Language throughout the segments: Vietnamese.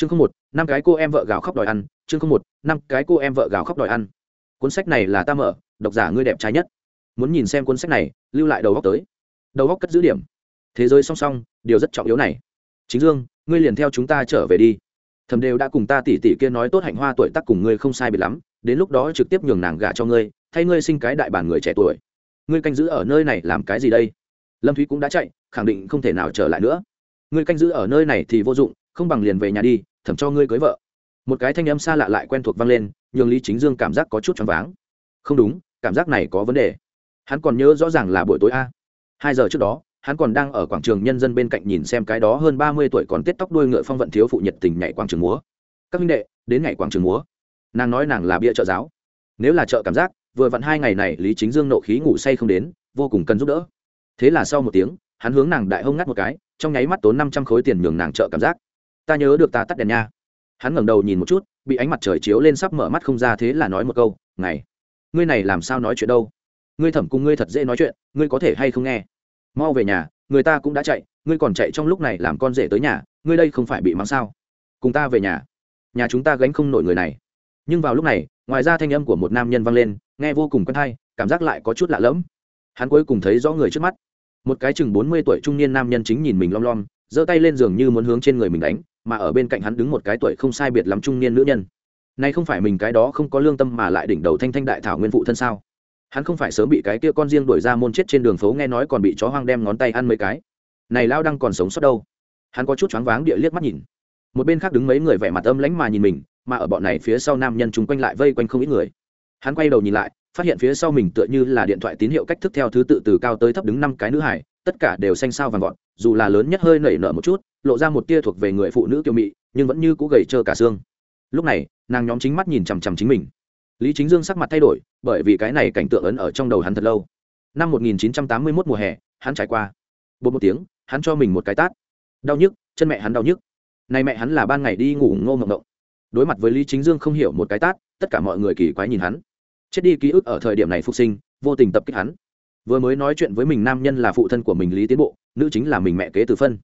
chương không một, năm cái cô em vợ gào khóc đòi ăn, chương không một, năm cái cô em vợ gào khóc đòi ăn. Cuốn sách này là ta mở, độc giả ngươi đẹp trai nhất. Muốn nhìn xem cuốn sách này, lưu lại đầu góc tới. Đầu góc cất giữ điểm. Thế giới song song, điều rất trọng yếu này. Chính dương, ngươi liền theo chúng ta trở về đi. Thầm đều đã cùng ta tỉ tỉ kia nói tốt hạnh hoa tuổi tác cùng ngươi không sai biệt lắm, đến lúc đó trực tiếp nhường nàng gả cho ngươi, thay ngươi sinh cái đại bản người trẻ tuổi. Ngươi canh giữ ở nơi này làm cái gì đây? Lâm thúy cũng đã chạy, khẳng định không thể nào trở lại nữa. Ngươi canh giữ ở nơi này thì vô dụng không bằng liền về nhà đi, thẩm cho ngươi cưới vợ. Một cái thanh âm xa lạ lại quen thuộc vang lên, nhường lý chính dương cảm giác có chút choáng váng. Không đúng, cảm giác này có vấn đề. Hắn còn nhớ rõ ràng là buổi tối a. Hai giờ trước đó, hắn còn đang ở quảng trường nhân dân bên cạnh nhìn xem cái đó hơn ba mươi tuổi còn tết tóc đuôi ngựa phong vận thiếu phụ nhiệt tình nhảy quảng trường múa. Các minh đệ, đến ngày quảng trường múa. Nàng nói nàng là bia trợ giáo. Nếu là chợ cảm giác, vừa vặn hai ngày này lý chính dương nộ khí ngủ say không đến, vô cùng cần giúp đỡ. Thế là sau một tiếng, hắn hướng nàng đại hông ngắt một cái, trong nháy mắt tốn năm trăm khối tiền nhường nàng trợ cảm giác ta nhớ được ta tắt đèn nha. Hắn ngẩng đầu nhìn một chút, bị ánh mặt trời chiếu lên sắp mở mắt không ra thế là nói một câu, này, ngươi này làm sao nói chuyện đâu? Ngươi thẩm cùng ngươi thật dễ nói chuyện, ngươi có thể hay không nghe? Mau về nhà, người ta cũng đã chạy, ngươi còn chạy trong lúc này làm con rể tới nhà, ngươi đây không phải bị mắng sao? Cùng ta về nhà. Nhà chúng ta gánh không nổi người này. Nhưng vào lúc này, ngoài ra thanh âm của một nam nhân vang lên, nghe vô cùng quen thai cảm giác lại có chút lạ lẫm. Hắn cuối cùng thấy rõ người trước mắt. Một cái chừng bốn mươi tuổi trung niên nam nhân chính nhìn mình lom lom giơ tay lên giường như muốn hướng trên người mình đánh, mà ở bên cạnh hắn đứng một cái tuổi không sai biệt lắm trung niên nữ nhân. Nay không phải mình cái đó không có lương tâm mà lại đỉnh đầu thanh thanh đại thảo nguyên phụ thân sao? Hắn không phải sớm bị cái kia con riêng đuổi ra môn chết trên đường phố nghe nói còn bị chó hoang đem ngón tay ăn mấy cái. Này lao đang còn sống sót đâu? Hắn có chút choáng váng địa liếc mắt nhìn. Một bên khác đứng mấy người vẻ mặt âm lãnh mà nhìn mình, mà ở bọn này phía sau nam nhân chúng quanh lại vây quanh không ít người. Hắn quay đầu nhìn lại, phát hiện phía sau mình tựa như là điện thoại tín hiệu cách thức theo thứ tự từ cao tới thấp đứng năm cái nữ hải, tất cả đều xanh sao vàng gọn dù là lớn nhất hơi nảy nở một chút, lộ ra một tia thuộc về người phụ nữ kiều mị, nhưng vẫn như cũ gầy trơ cả xương. Lúc này, nàng nhóm chính mắt nhìn chằm chằm chính mình. Lý chính dương sắc mặt thay đổi, bởi vì cái này cảnh tượng ấn ở trong đầu hắn thật lâu. Năm 1981 mùa hè, hắn trải qua. Bột một tiếng, hắn cho mình một cái tát. Đau nhức, chân mẹ hắn đau nhức. Nay mẹ hắn là ban ngày đi ngủ ngô ngộng ngộng đối mặt với lý chính dương không hiểu một cái tát, tất cả mọi người kỳ quái nhìn hắn. Chết đi ký ức ở thời điểm này phục sinh, vô tình tập kích hắn. Vừa mới nói chuyện với mình nam nhân là phụ thân của mình lý tiến bộ nữ chính là mình mẹ kế từ phân.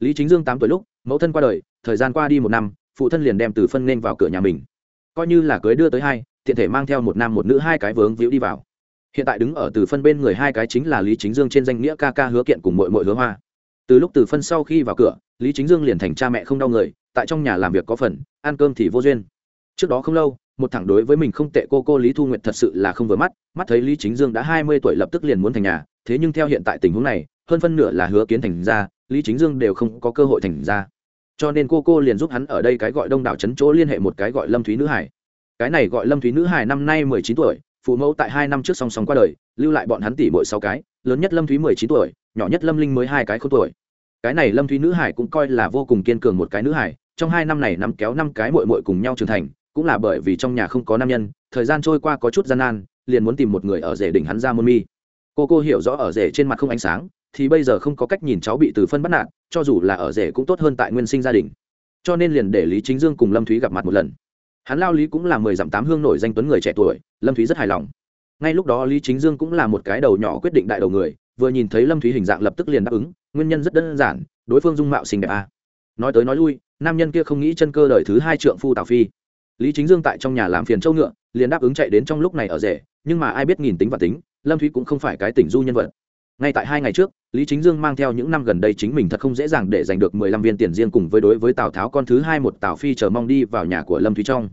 Lý chính dương tám tuổi lúc, mẫu thân qua đời, thời gian qua đi một năm, phụ thân liền đem từ phân nên vào cửa nhà mình. Coi như là cưới đưa tới hai, tiện thể mang theo một nam một nữ hai cái vướng víu đi vào. Hiện tại đứng ở từ phân bên người hai cái chính là lý chính dương trên danh nghĩa ca ca hứa kiện cùng mội mội hứa hoa. Từ lúc từ phân sau khi vào cửa, lý chính dương liền thành cha mẹ không đau người, tại trong nhà làm việc có phần, ăn cơm thì vô duyên. Trước đó không lâu, một thẳng đối với mình không tệ cô cô lý thu nguyệt thật sự là không vừa mắt mắt thấy lý chính dương đã hai mươi tuổi lập tức liền muốn thành nhà, thế nhưng theo hiện tại tình huống này hơn phân nửa là hứa kiến thành ra lý chính dương đều không có cơ hội thành ra cho nên cô cô liền giúp hắn ở đây cái gọi đông đảo trấn chỗ liên hệ một cái gọi lâm thúy nữ hải. Cái này gọi lâm thúy nữ hải năm nay mười chín tuổi, phụ mẫu tại hai năm trước song song qua đời, lưu lại bọn hắn tỷ bội sáu cái, lớn nhất lâm thúy mười chín tuổi, nhỏ nhất lâm linh mới hai cái không tuổi. Cái này lâm thúy nữ hải cũng coi là vô cùng kiên cường một cái nữ hải, trong hai năm này năm kéo năm cái mội mội cùng nhau trưởng thành, cũng là bởi vì trong nhà không có nam nhân, thời gian trôi qua có chút gian nan, liền muốn tìm một người ở rể đỉnh hắn ra môn mi. Cô cô hiểu rõ ở rể trên mặt không ánh sáng thì bây giờ không có cách nhìn cháu bị từ phân bắt nạt, cho dù là ở rể cũng tốt hơn tại nguyên sinh gia đình. Cho nên liền để lý chính dương cùng lâm thúy gặp mặt một lần. Hắn lao lý cũng là mười dặm tám hương nổi danh tuấn người trẻ tuổi, lâm thúy rất hài lòng. Ngay lúc đó lý chính dương cũng là một cái đầu nhỏ quyết định đại đầu người, vừa nhìn thấy lâm thúy hình dạng lập tức liền đáp ứng, nguyên nhân rất đơn giản, đối phương dung mạo xinh đẹp à. nói tới nói lui, nam nhân kia không nghĩ chân cơ đời thứ hai trượng phu tào phi. Lý chính dương tại trong nhà làm phiền châu ngựa, liền đáp ứng chạy đến trong lúc này ở rể, nhưng mà ai biết nghìn tính và tính, lâm thúy cũng không phải cái tỉnh du nhân vật ngay tại hai ngày trước, lý chính dương mang theo những năm gần đây chính mình thật không dễ dàng để giành được mười lăm viên tiền riêng cùng với đối với tào tháo con thứ hai một tào phi chờ mong đi vào nhà của lâm thúy trong.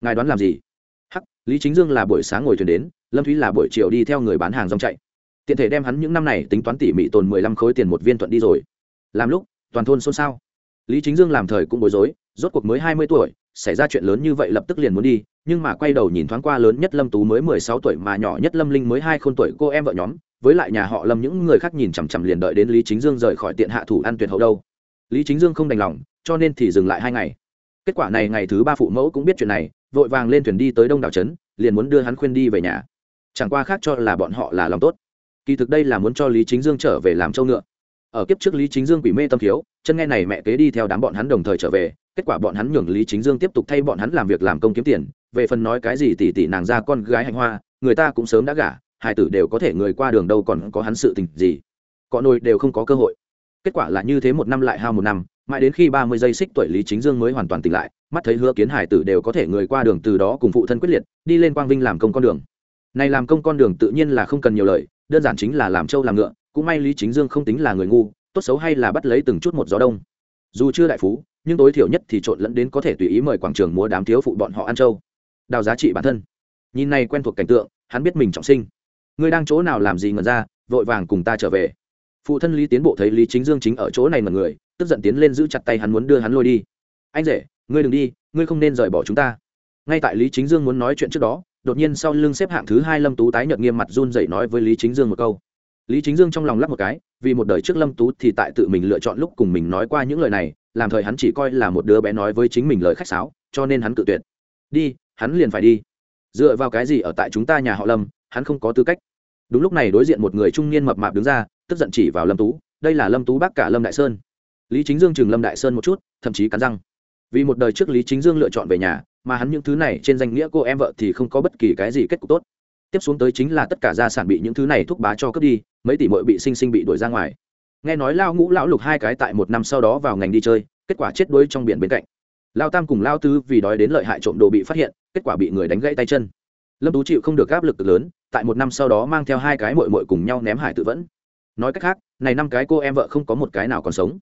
Ngài đoán làm gì? Hắc, lý chính dương là buổi sáng ngồi thuyền đến, lâm thúy là buổi chiều đi theo người bán hàng rong chạy. Tiện thể đem hắn những năm này tính toán tỉ mỉ tồn mười lăm khối tiền một viên thuận đi rồi. Làm lúc, toàn thôn xôn xao. Lý chính dương làm thời cũng bối rối, rốt cuộc mới hai mươi tuổi, xảy ra chuyện lớn như vậy lập tức liền muốn đi, nhưng mà quay đầu nhìn thoáng qua lớn nhất lâm tú mới mười sáu tuổi mà nhỏ nhất lâm linh mới hai khôn tuổi cô em vợ nhóm với lại nhà họ lâm những người khác nhìn chằm chằm liền đợi đến lý chính dương rời khỏi tiện hạ thủ ăn tuyệt hậu đâu. Lý chính dương không đành lòng, cho nên thì dừng lại hai ngày. Kết quả này ngày thứ ba phụ mẫu cũng biết chuyện này, vội vàng lên thuyền đi tới đông đảo trấn, liền muốn đưa hắn khuyên đi về nhà. Chẳng qua khác cho là bọn họ là lòng tốt. Kỳ thực đây là muốn cho lý chính dương trở về làm châu ngựa. Ở kiếp trước lý chính dương quỷ mê tâm thiếu, chân nghe này mẹ kế đi theo đám bọn hắn đồng thời trở về, kết quả bọn hắn nhường lý chính dương tiếp tục thay bọn hắn làm việc làm công kiếm tiền, về phần nói cái gì tỉ tỉ nàng ra con gái hạnh hoa, người ta cũng sớm đã gả hai tử đều có thể người qua đường đâu còn có hắn sự tình gì. Cọ nồi đều không có cơ hội. Kết quả là như thế một năm lại hao một năm, mãi đến khi ba mươi giây xích tuổi lý chính dương mới hoàn toàn tỉnh lại, mắt thấy hứa kiến hải tử đều có thể người qua đường từ đó cùng phụ thân quyết liệt, đi lên quang vinh làm công con đường. Này làm công con đường tự nhiên là không cần nhiều lời, đơn giản chính là làm trâu làm ngựa, cũng may lý chính dương không tính là người ngu, tốt xấu hay là bắt lấy từng chút một gió đông. Dù chưa đại phú, nhưng tối thiểu nhất thì trộn lẫn đến có thể tùy ý mời quảng trường múa đám thiếu phụ bọn họ ăn trâu. Đào giá trị bản thân. Nhìn này quen thuộc cảnh tượng, hắn biết mình trọng sinh ngươi đang chỗ nào làm gì ngẩn ra, vội vàng cùng ta trở về. Phụ thân lý tiến bộ thấy lý chính dương chính ở chỗ này mà người, tức giận tiến lên giữ chặt tay hắn muốn đưa hắn lôi đi. Anh rể, ngươi đừng đi, ngươi không nên rời bỏ chúng ta. Ngay tại lý chính dương muốn nói chuyện trước đó, đột nhiên sau lưng xếp hạng thứ hai lâm tú tái nhợt nghiêm mặt run dậy nói với lý chính dương một câu. Lý chính dương trong lòng lắp một cái, vì một đời trước lâm tú thì tại tự mình lựa chọn lúc cùng mình nói qua những lời này, làm thời hắn chỉ coi là một đứa bé nói với chính mình lời khách sáo, cho nên hắn tự tuyệt. Đi, hắn liền phải đi. Dựa vào cái gì ở tại chúng ta nhà họ lâm hắn không có tư cách. Đúng lúc này đối diện một người trung niên mập mạp đứng ra, tức giận chỉ vào lâm tú, đây là lâm tú bác cả lâm đại sơn. Lý chính dương chừng lâm đại sơn một chút, thậm chí cắn răng. Vì một đời trước lý chính dương lựa chọn về nhà, mà hắn những thứ này trên danh nghĩa cô em vợ thì không có bất kỳ cái gì kết cục tốt. Tiếp xuống tới chính là tất cả gia sản bị những thứ này thúc bá cho cướp đi, mấy tỷ mội bị sinh sinh bị đuổi ra ngoài. Nghe nói lao ngũ lão lục hai cái tại một năm sau đó vào ngành đi chơi, kết quả chết đuối trong biển bên cạnh. Lao tam cùng lao tư vì đói đến lợi hại trộm đồ bị phát hiện, kết quả bị người đánh gãy tay chân. Lâm tú chịu không được áp lực lớn tại một năm sau đó mang theo hai cái mội mội cùng nhau ném hải tự vẫn. Nói cách khác, này năm cái cô em vợ không có một cái nào còn sống.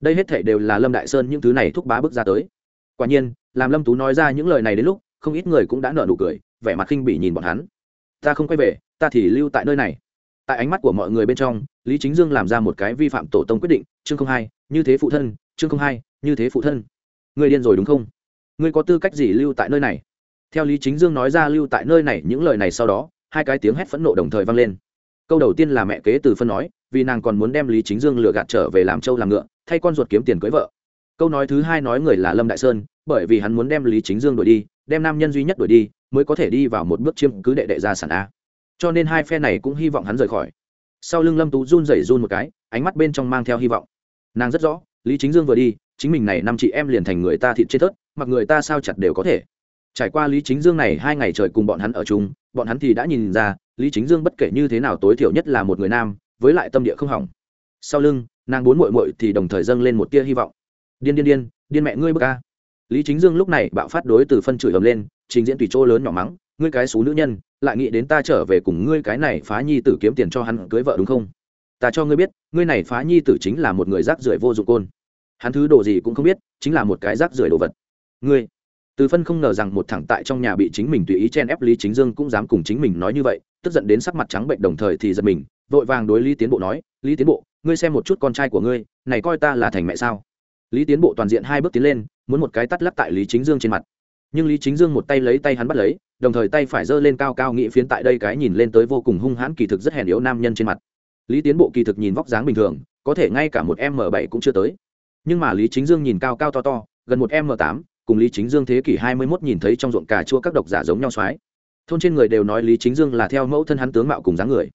Đây hết thể đều là lâm đại sơn những thứ này thúc bá bước ra tới. Quả nhiên, làm lâm tú nói ra những lời này đến lúc, không ít người cũng đã nở nụ cười, vẻ mặt khinh bỉ nhìn bọn hắn. Ta không quay về, ta thì lưu tại nơi này. Tại ánh mắt của mọi người bên trong, lý chính dương làm ra một cái vi phạm tổ tông quyết định, chương không hai, như thế phụ thân, chương không hai, như thế phụ thân. Người điên rồi đúng không? Ngươi có tư cách gì lưu tại nơi này? Theo lý chính dương nói ra lưu tại nơi này những lời này sau đó hai cái tiếng hét phẫn nộ đồng thời vang lên. Câu đầu tiên là mẹ kế từ phân nói, vì nàng còn muốn đem lý chính dương lừa gạt trở về làm trâu làm ngựa, thay con ruột kiếm tiền cưới vợ. Câu nói thứ hai nói người là lâm đại sơn, bởi vì hắn muốn đem lý chính dương đuổi đi, đem nam nhân duy nhất đuổi đi, mới có thể đi vào một bước chiêm cứ đệ đệ ra sản a. Cho nên hai phe này cũng hy vọng hắn rời khỏi. Sau lưng lâm tú run rẩy run một cái, ánh mắt bên trong mang theo hy vọng. Nàng rất rõ, lý chính dương vừa đi, chính mình này năm chị em liền thành người ta thịt chết thớt, mặc người ta sao chặt đều có thể trải qua lý chính dương này hai ngày trời cùng bọn hắn ở chung, bọn hắn thì đã nhìn ra, lý chính dương bất kể như thế nào tối thiểu nhất là một người nam, với lại tâm địa không hỏng. Sau lưng, nàng bốn mội mội thì đồng thời dâng lên một tia hy vọng. Điên điên điên điên mẹ ngươi bơ ca lý chính dương lúc này bạo phát đối từ phân chửi ầm lên, trình diễn tùy chỗ lớn nhỏ mắng, ngươi cái xú nữ nhân, lại nghĩ đến ta trở về cùng ngươi cái này phá nhi tử kiếm tiền cho hắn cưới vợ đúng không? Ta cho ngươi biết, ngươi này phá nhi tử chính là một người rác rưởi vô dụng côn. Hắn thứ đồ gì cũng không biết, chính là một cái rác rưởi đồ vật. Ngươi từ phân không ngờ rằng một thẳng tại trong nhà bị chính mình tùy ý chen ép lý chính dương cũng dám cùng chính mình nói như vậy, tức giận đến sắc mặt trắng bệnh đồng thời thì giật mình, vội vàng đối lý tiến bộ nói, lý tiến bộ, ngươi xem một chút con trai của ngươi, này coi ta là thành mẹ sao? Lý tiến bộ toàn diện hai bước tiến lên, muốn một cái tắt lắp tại lý chính dương trên mặt. Nhưng lý chính dương một tay lấy tay hắn bắt lấy, đồng thời tay phải giơ lên cao cao nghĩ phiến tại đây cái nhìn lên tới vô cùng hung hãn kỳ thực rất hèn yếu nam nhân trên mặt. Lý tiến bộ kỳ thực nhìn vóc dáng bình thường, có thể ngay cả một m bảy cũng chưa tới. Nhưng mà lý chính dương nhìn cao cao to to, gần một m tám cùng lý chính dương thế kỷ hai mươi mốt nhìn thấy trong ruộng cà chua các độc giả giống nhau soái thôn trên người đều nói lý chính dương là theo mẫu thân hắn tướng mạo cùng dáng người.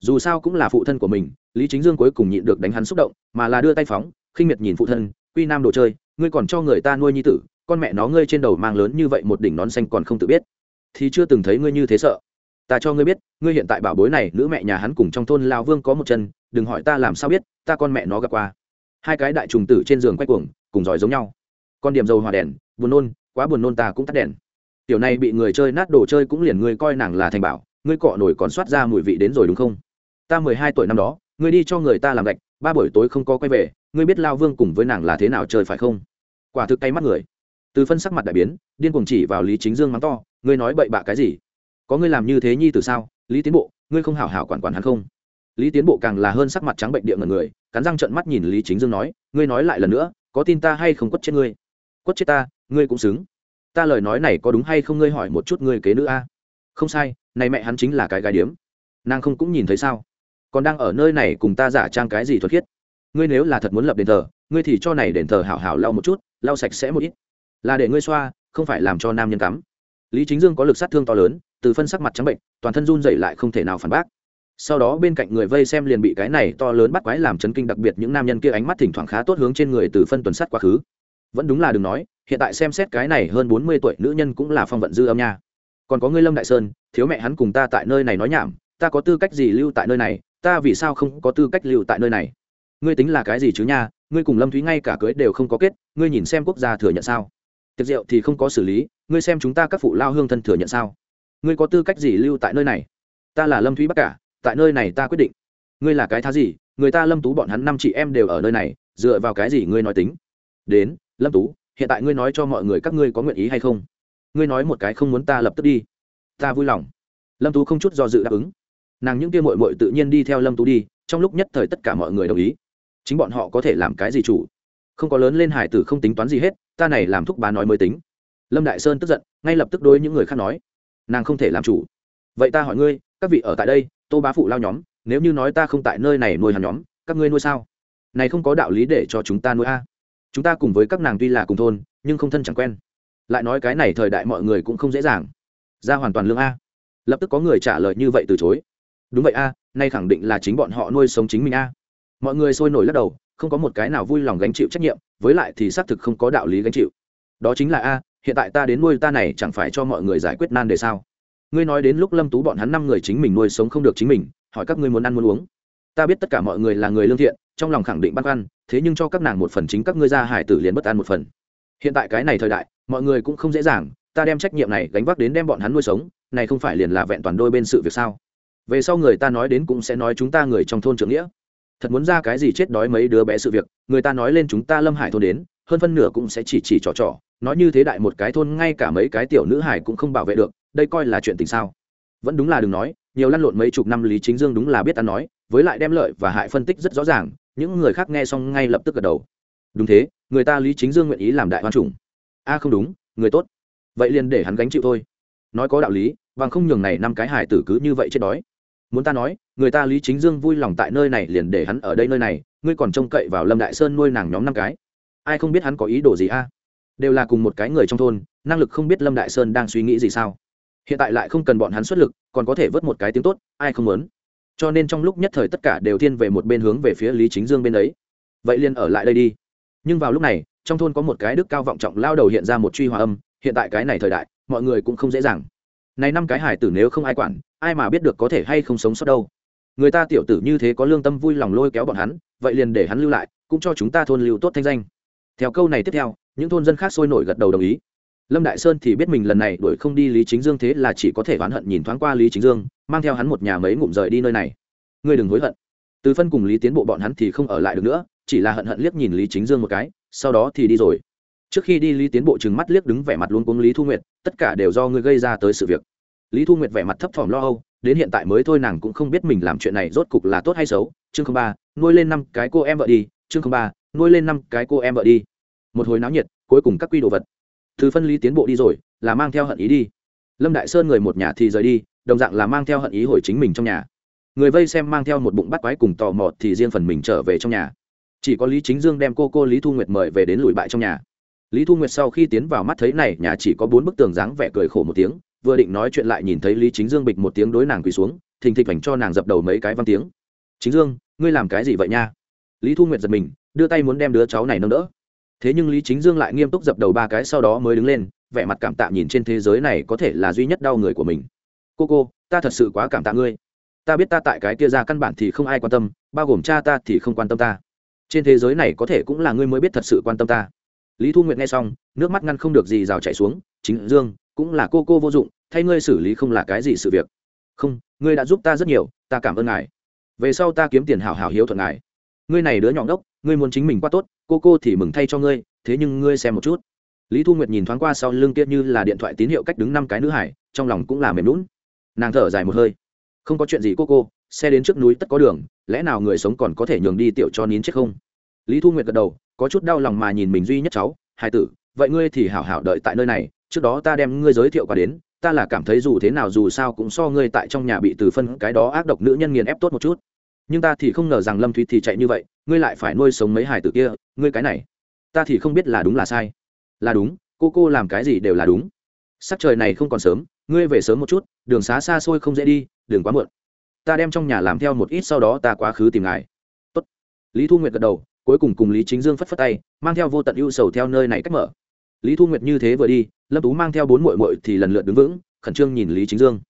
Dù sao cũng là phụ thân của mình, lý chính dương cuối cùng nhịn được đánh hắn xúc động, mà là đưa tay phóng, khinh miệt nhìn phụ thân, quy nam đồ chơi, ngươi còn cho người ta nuôi nhi tử, con mẹ nó ngươi trên đầu mang lớn như vậy một đỉnh nón xanh còn không tự biết. Thì chưa từng thấy ngươi như thế sợ. Ta cho ngươi biết, ngươi hiện tại bảo bối này, nữ mẹ nhà hắn cùng trong thôn lao vương có một chân, đừng hỏi ta làm sao biết, ta con mẹ nó gặp qua. Hai cái đại trùng tử trên giường quay cuồng, cùng giỏi giống nhau con điểm dầu hỏa đèn, buồn nôn, quá buồn nôn ta cũng tắt đèn. Tiểu này bị người chơi nát đồ chơi cũng liền ngươi coi nàng là thành bảo, ngươi cọ nổi còn soát ra mùi vị đến rồi đúng không? Ta mười hai tuổi năm đó, ngươi đi cho người ta làm gạch, ba buổi tối không có quay về, ngươi biết lao vương cùng với nàng là thế nào chơi phải không? Quả thực tay mắt người. Từ phân sắc mặt đại biến, điên cuồng chỉ vào lý chính dương mắng to, ngươi nói bậy bạ cái gì? Có ngươi làm như thế nhi từ sao? Lý tiến bộ, ngươi không hảo hảo quản quản hắn không? Lý tiến bộ càng là hơn sắc mặt trắng bệnh địa ngần người, cắn răng trận mắt nhìn lý chính dương nói, ngươi nói lại lần nữa, có tin ta hay không quất chết ngươi? Quất chết ta, ngươi cũng xứng. Ta lời nói này có đúng hay không ngươi hỏi một chút ngươi kế nữ a? Không sai, này mẹ hắn chính là cái gái điếm. Nàng không cũng nhìn thấy sao? Còn đang ở nơi này cùng ta giả trang cái gì thuật khiết? Ngươi nếu là thật muốn lập đền thờ, ngươi thì cho này đền thờ hảo hảo lau một chút, lau sạch sẽ một ít. Là để ngươi xoa, không phải làm cho nam nhân cắm. Lý chính dương có lực sát thương to lớn, từ phân sắc mặt trắng bệnh, toàn thân run dậy lại không thể nào phản bác. Sau đó bên cạnh người vây xem liền bị cái này to lớn bắt quái làm chấn kinh đặc biệt những nam nhân kia ánh mắt thỉnh thoảng khá tốt hướng trên người từ phân tuần sắt quá khứ vẫn đúng là đừng nói, hiện tại xem xét cái này hơn bốn mươi tuổi nữ nhân cũng là phong vận dư âm nha. Còn có ngươi lâm đại sơn, thiếu mẹ hắn cùng ta tại nơi này nói nhảm, ta có tư cách gì lưu tại nơi này, ta vì sao không có tư cách lưu tại nơi này? Ngươi tính là cái gì chứ nha, ngươi cùng lâm thúy ngay cả cưới đều không có kết, ngươi nhìn xem quốc gia thừa nhận sao? Tiệc rượu thì không có xử lý, ngươi xem chúng ta các phụ lao hương thân thừa nhận sao? Ngươi có tư cách gì lưu tại nơi này? Ta là lâm thúy bắc cả, tại nơi này ta quyết định. Ngươi là cái thá gì? Người ta lâm tú bọn hắn năm chị em đều ở nơi này, dựa vào cái gì ngươi nói tính? Đến lâm tú, hiện tại ngươi nói cho mọi người các ngươi có nguyện ý hay không? Ngươi nói một cái không muốn ta lập tức đi. Ta vui lòng. Lâm tú không chút do dự đáp ứng. Nàng những kia mội mội tự nhiên đi theo lâm tú đi, trong lúc nhất thời tất cả mọi người đồng ý. Chính bọn họ có thể làm cái gì chủ? Không có lớn lên hải tử không tính toán gì hết, ta này làm thúc bá nói mới tính. Lâm đại sơn tức giận, ngay lập tức đối những người khác nói. Nàng không thể làm chủ. Vậy ta hỏi ngươi, các vị ở tại đây, tô bá phụ lao nhóm, nếu như nói ta không tại nơi này nuôi hàng nhóm, các ngươi nuôi sao? Này không có đạo lý để cho chúng ta nuôi a chúng ta cùng với các nàng tuy là cùng thôn, nhưng không thân chẳng quen. Lại nói cái này thời đại mọi người cũng không dễ dàng. Ra hoàn toàn lương a. Lập tức có người trả lời như vậy từ chối. Đúng vậy a, nay khẳng định là chính bọn họ nuôi sống chính mình a. Mọi người sôi nổi lắc đầu, không có một cái nào vui lòng gánh chịu trách nhiệm, với lại thì xác thực không có đạo lý gánh chịu. Đó chính là a, hiện tại ta đến nuôi ta này chẳng phải cho mọi người giải quyết nan đề sao? Ngươi nói đến lúc lâm tú bọn hắn năm người chính mình nuôi sống không được chính mình, hỏi các ngươi muốn ăn muốn uống. Ta biết tất cả mọi người là người lương thiện, trong lòng khẳng định băn khoăn thế nhưng cho các nàng một phần chính các ngươi ra hải tử liền bất an một phần. Hiện tại cái này thời đại, mọi người cũng không dễ dàng, ta đem trách nhiệm này gánh vác đến đem bọn hắn nuôi sống, này không phải liền là vẹn toàn đôi bên sự việc sao? Về sau người ta nói đến cũng sẽ nói chúng ta người trong thôn trưởng nghĩa. Thật muốn ra cái gì chết đói mấy đứa bé sự việc, người ta nói lên chúng ta lâm hải thôn đến, hơn phân nửa cũng sẽ chỉ chỉ trò trò, nói như thế đại một cái thôn ngay cả mấy cái tiểu nữ hải cũng không bảo vệ được, đây coi là chuyện tình sao? Vẫn đúng là đừng nói, nhiều lăn lộn mấy chục năm lý chính dương đúng là biết ta nói, với lại đem lợi và hại phân tích rất rõ ràng những người khác nghe xong ngay lập tức gật đầu. Đúng thế, người ta lý chính dương nguyện ý làm đại hoan chủng. A, không đúng, người tốt. Vậy liền để hắn gánh chịu thôi. Nói có đạo lý, bằng không nhường này năm cái hải tử cứ như vậy chết đói. Muốn ta nói, người ta lý chính dương vui lòng tại nơi này liền để hắn ở đây nơi này, ngươi còn trông cậy vào lâm đại sơn nuôi nàng nhóm năm cái. Ai không biết hắn có ý đồ gì a? Đều là cùng một cái người trong thôn, năng lực không biết lâm đại sơn đang suy nghĩ gì sao? Hiện tại lại không cần bọn hắn xuất lực, còn có thể vớt một cái tiếng tốt, ai không muốn? Cho nên trong lúc nhất thời tất cả đều thiên về một bên hướng về phía lý chính dương bên ấy. Vậy liền ở lại đây đi. Nhưng vào lúc này, trong thôn có một cái đức cao vọng trọng lao đầu hiện ra một truy hòa âm, hiện tại cái này thời đại, mọi người cũng không dễ dàng. Này năm cái hải tử nếu không ai quản, ai mà biết được có thể hay không sống sót đâu. Người ta tiểu tử như thế có lương tâm vui lòng lôi kéo bọn hắn, vậy liền để hắn lưu lại, cũng cho chúng ta thôn lưu tốt thanh danh. Theo câu này tiếp theo, những thôn dân khác sôi nổi gật đầu đồng ý lâm đại sơn thì biết mình lần này đuổi không đi lý chính dương thế là chỉ có thể oán hận nhìn thoáng qua lý chính dương, mang theo hắn một nhà mấy ngụm rời đi nơi này. Ngươi đừng hối hận. Từ phân cùng lý tiến bộ bọn hắn thì không ở lại được nữa, chỉ là hận hận liếc nhìn lý chính dương một cái, sau đó thì đi rồi. Trước khi đi lý tiến bộ trừng mắt liếc đứng vẻ mặt luôn cuống lý thu nguyệt, tất cả đều do ngươi gây ra tới sự việc. Lý thu nguyệt vẻ mặt thấp thỏm lo âu, đến hiện tại mới thôi nàng cũng không biết mình làm chuyện này rốt cục là tốt hay xấu. Chương không ba, nuôi lên năm cái cô em vợ đi. Chương không ba, nuôi lên năm cái cô em vợ đi. Một hồi náo nhiệt, cuối cùng các quy đồ vật từ phân lý tiến bộ đi rồi, là mang theo hận ý đi. Lâm đại sơn người một nhà thì rời đi, đồng dạng là mang theo hận ý hồi chính mình trong nhà. Người vây xem mang theo một bụng bắt quái cùng tò mò thì riêng phần mình trở về trong nhà. Chỉ có lý chính dương đem cô cô lý thu nguyệt mời về đến lùi bại trong nhà. Lý thu nguyệt sau khi tiến vào mắt thấy này, nhà chỉ có bốn bức tường dáng vẻ cười khổ một tiếng, vừa định nói chuyện lại nhìn thấy lý chính dương bịch một tiếng đối nàng quỳ xuống, thình thịch vành cho nàng dập đầu mấy cái văn tiếng. Chính dương, ngươi làm cái gì vậy nha? Lý thu nguyệt giật mình, đưa tay muốn đem đứa cháu này nâng đỡ thế nhưng lý chính dương lại nghiêm túc dập đầu ba cái sau đó mới đứng lên, vẻ mặt cảm tạ nhìn trên thế giới này có thể là duy nhất đau người của mình. Cô cô, ta thật sự quá cảm tạ ngươi. Ta biết ta tại cái kia ra căn bản thì không ai quan tâm, bao gồm cha ta thì không quan tâm ta. Trên thế giới này có thể cũng là ngươi mới biết thật sự quan tâm ta. Lý thu nguyệt nghe xong, nước mắt ngăn không được gì rào chảy xuống, chính dương, cũng là cô cô vô dụng, thay ngươi xử lý không là cái gì sự việc. Không, ngươi đã giúp ta rất nhiều, ta cảm ơn ngài. Về sau ta kiếm tiền hảo hảo hiếu thuận ngài. Ngươi này đứa nhỏ ngốc ngươi muốn chính mình quá tốt cô cô thì mừng thay cho ngươi, thế nhưng ngươi xem một chút. Lý thu nguyệt nhìn thoáng qua sau lưng kia như là điện thoại tín hiệu cách đứng năm cái nữ hải, trong lòng cũng là mềm lún nàng thở dài một hơi. Không có chuyện gì cô cô, xe đến trước núi tất có đường, lẽ nào người sống còn có thể nhường đi tiểu cho nín chết không? Lý thu nguyệt gật đầu, có chút đau lòng mà nhìn mình duy nhất cháu, hai tử, vậy ngươi thì hảo hảo đợi tại nơi này, trước đó ta đem ngươi giới thiệu qua đến, ta là cảm thấy dù thế nào dù sao cũng so ngươi tại trong nhà bị từ phân cái đó ác độc nữ nhân nghiền ép tốt một chút nhưng ta thì không ngờ rằng lâm thúy thì chạy như vậy, ngươi lại phải nuôi sống mấy hải tử kia, ngươi cái này, ta thì không biết là đúng là sai. Là đúng, cô cô làm cái gì đều là đúng. Sắc trời này không còn sớm, ngươi về sớm một chút, đường xá xa xôi không dễ đi, đường quá muộn. Ta đem trong nhà làm theo một ít sau đó ta quá khứ tìm ngài. Tốt. lý thu nguyệt gật đầu, cuối cùng cùng lý chính dương phất phất tay, mang theo vô tận ưu sầu theo nơi này cách mở. Lý thu nguyệt như thế vừa đi, lâm tú mang theo bốn mội mội thì lần lượt đứng vững, khẩn trương nhìn lý chính dương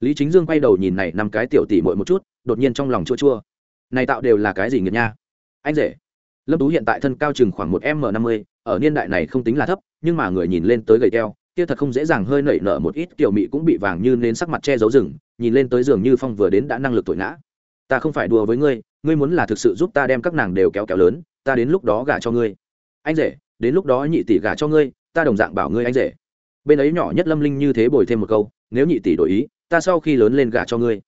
lý chính dương quay đầu nhìn này năm cái tiểu tỷ mội một chút, đột nhiên trong lòng chua chua. Này tạo đều là cái gì nghiệt nha? Anh rể. Lâm tú hiện tại thân cao chừng khoảng một m năm mươi, ở niên đại này không tính là thấp, nhưng mà người nhìn lên tới gầy keo kia thật không dễ dàng hơi nảy nở một ít, kiểu mị cũng bị vàng như nên sắc mặt che giấu rừng, nhìn lên tới giường như phong vừa đến đã năng lực tội ngã. Ta không phải đùa với ngươi ngươi muốn là thực sự giúp ta đem các nàng đều kéo kéo lớn, ta đến lúc đó gả cho ngươi. Anh rể, đến lúc đó nhị tỷ gả cho ngươi, ta đồng dạng bảo ngươi anh rể. Bên ấy nhỏ nhất lâm linh như thế bồi thêm một câu, nếu nhị tỷ đổi ý ta sau khi lớn lên gả cho ngươi.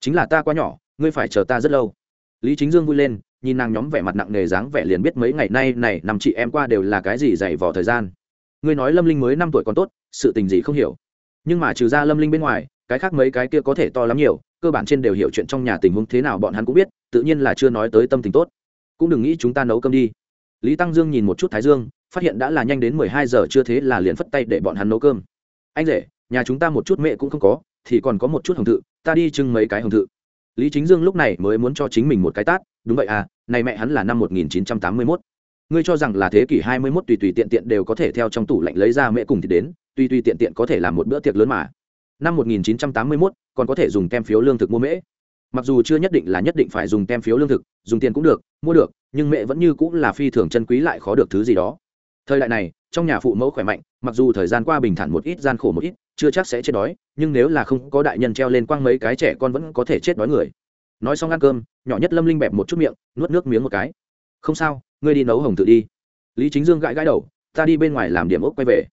Chính là ta quá nhỏ, ngươi phải chờ ta rất lâu. Lý chính dương vui lên, nhìn nàng nhóm vẻ mặt nặng nề dáng vẻ liền biết mấy ngày nay này nằm chị em qua đều là cái gì dày vò thời gian. Ngươi nói lâm linh mới năm tuổi còn tốt, sự tình gì không hiểu. Nhưng mà trừ ra lâm linh bên ngoài, cái khác mấy cái kia có thể to lắm nhiều, cơ bản trên đều hiểu chuyện trong nhà tình huống thế nào bọn hắn cũng biết, tự nhiên là chưa nói tới tâm tình tốt. Cũng đừng nghĩ chúng ta nấu cơm đi. Lý tăng dương nhìn một chút thái dương, phát hiện đã là nhanh đến mười hai giờ, chưa thế là liền phất tay để bọn hắn nấu cơm. Anh rể, nhà chúng ta một chút mẹ cũng không có thì còn có một chút hồng thự, ta đi trưng mấy cái hồng thự. Lý chính dương lúc này mới muốn cho chính mình một cái tát, đúng vậy à này mẹ hắn là năm một nghìn chín trăm tám mươi mốt. Ngươi cho rằng là thế kỷ hai mươi mốt tùy tùy tiện tiện đều có thể theo trong tủ lạnh lấy ra mẹ cùng thì đến, tùy tùy tiện tiện có thể làm một bữa tiệc lớn mà. Năm một nghìn chín trăm tám mươi mốt, còn có thể dùng tem phiếu lương thực mua mễ. Mặc dù chưa nhất định là nhất định phải dùng tem phiếu lương thực, dùng tiền cũng được, mua được, nhưng mẹ vẫn như cũng là phi thường chân quý lại khó được thứ gì đó. Thời đại này, trong nhà phụ mẫu khỏe mạnh, mặc dù thời gian qua bình thản một ít, gian khổ một ít chưa chắc sẽ chết đói, nhưng nếu là không có đại nhân treo lên quăng mấy cái trẻ con vẫn có thể chết đói người. Nói xong ăn cơm, nhỏ nhất lâm linh bẹp một chút miệng, nuốt nước miếng một cái. Không sao, ngươi đi nấu hồng tự đi. Lý chính dương gãi gãi đầu, ta đi bên ngoài làm điểm ốc quay về.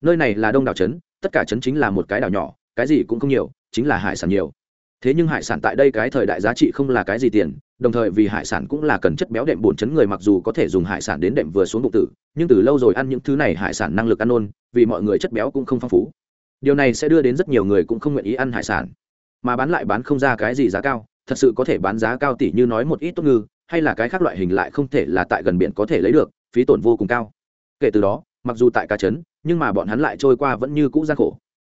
Nơi này là đông đảo trấn, tất cả trấn chính là một cái đảo nhỏ, cái gì cũng không nhiều, chính là hải sản nhiều. Thế nhưng hải sản tại đây cái thời đại giá trị không là cái gì tiền, đồng thời vì hải sản cũng là cần chất béo đệm bổn chấn người mặc dù có thể dùng hải sản đến đệm vừa xuống bụng tử, nhưng từ lâu rồi ăn những thứ này hải sản năng lực ăn ôn, vì mọi người chất béo cũng không phong phú điều này sẽ đưa đến rất nhiều người cũng không nguyện ý ăn hải sản. Mà bán lại bán không ra cái gì giá cao, thật sự có thể bán giá cao tỷ như nói một ít tốt ngư, hay là cái khác loại hình lại không thể là tại gần biển có thể lấy được, phí tổn vô cùng cao. Kể từ đó, mặc dù tại cá trấn nhưng mà bọn hắn lại trôi qua vẫn như cũ gian khổ.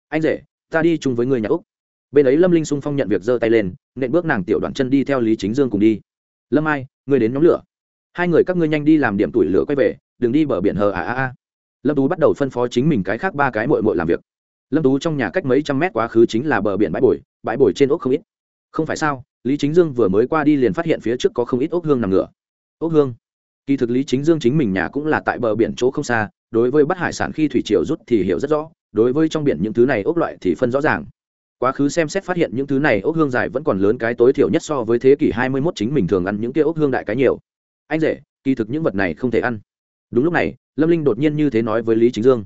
Anh rể, ta đi chung với người nhà úc. Bên ấy lâm linh sung phong nhận việc giơ tay lên, nện bước nàng tiểu đoạn chân đi theo lý chính dương cùng đi. Lâm ai, người đến nhóm lửa. Hai người các ngươi nhanh đi làm điểm tuổi lửa quay về, đừng đi bờ biển hờ à à à. Lâm tú bắt đầu phân phó chính mình cái khác ba cái mội mội làm việc lâm tú trong nhà cách mấy trăm mét quá khứ chính là bờ biển bãi bồi bãi bồi trên ốc không ít. Không phải sao, lý chính dương vừa mới qua đi liền phát hiện phía trước có không ít ốc hương nằm ngửa. Ốc hương? Kỳ thực lý chính dương chính mình nhà cũng là tại bờ biển chỗ không xa, đối với bắt hải sản khi thủy triều rút thì hiểu rất rõ, đối với trong biển những thứ này ốc loại thì phân rõ ràng. Quá khứ xem xét phát hiện những thứ này ốc hương dài vẫn còn lớn cái tối thiểu nhất so với thế kỷ hai mươi 21 chính mình thường ăn những kia ốc hương đại cái nhiều. Anh rể, kỳ thực những vật này không thể ăn. Đúng lúc này, lâm linh đột nhiên như thế nói với lý chính dương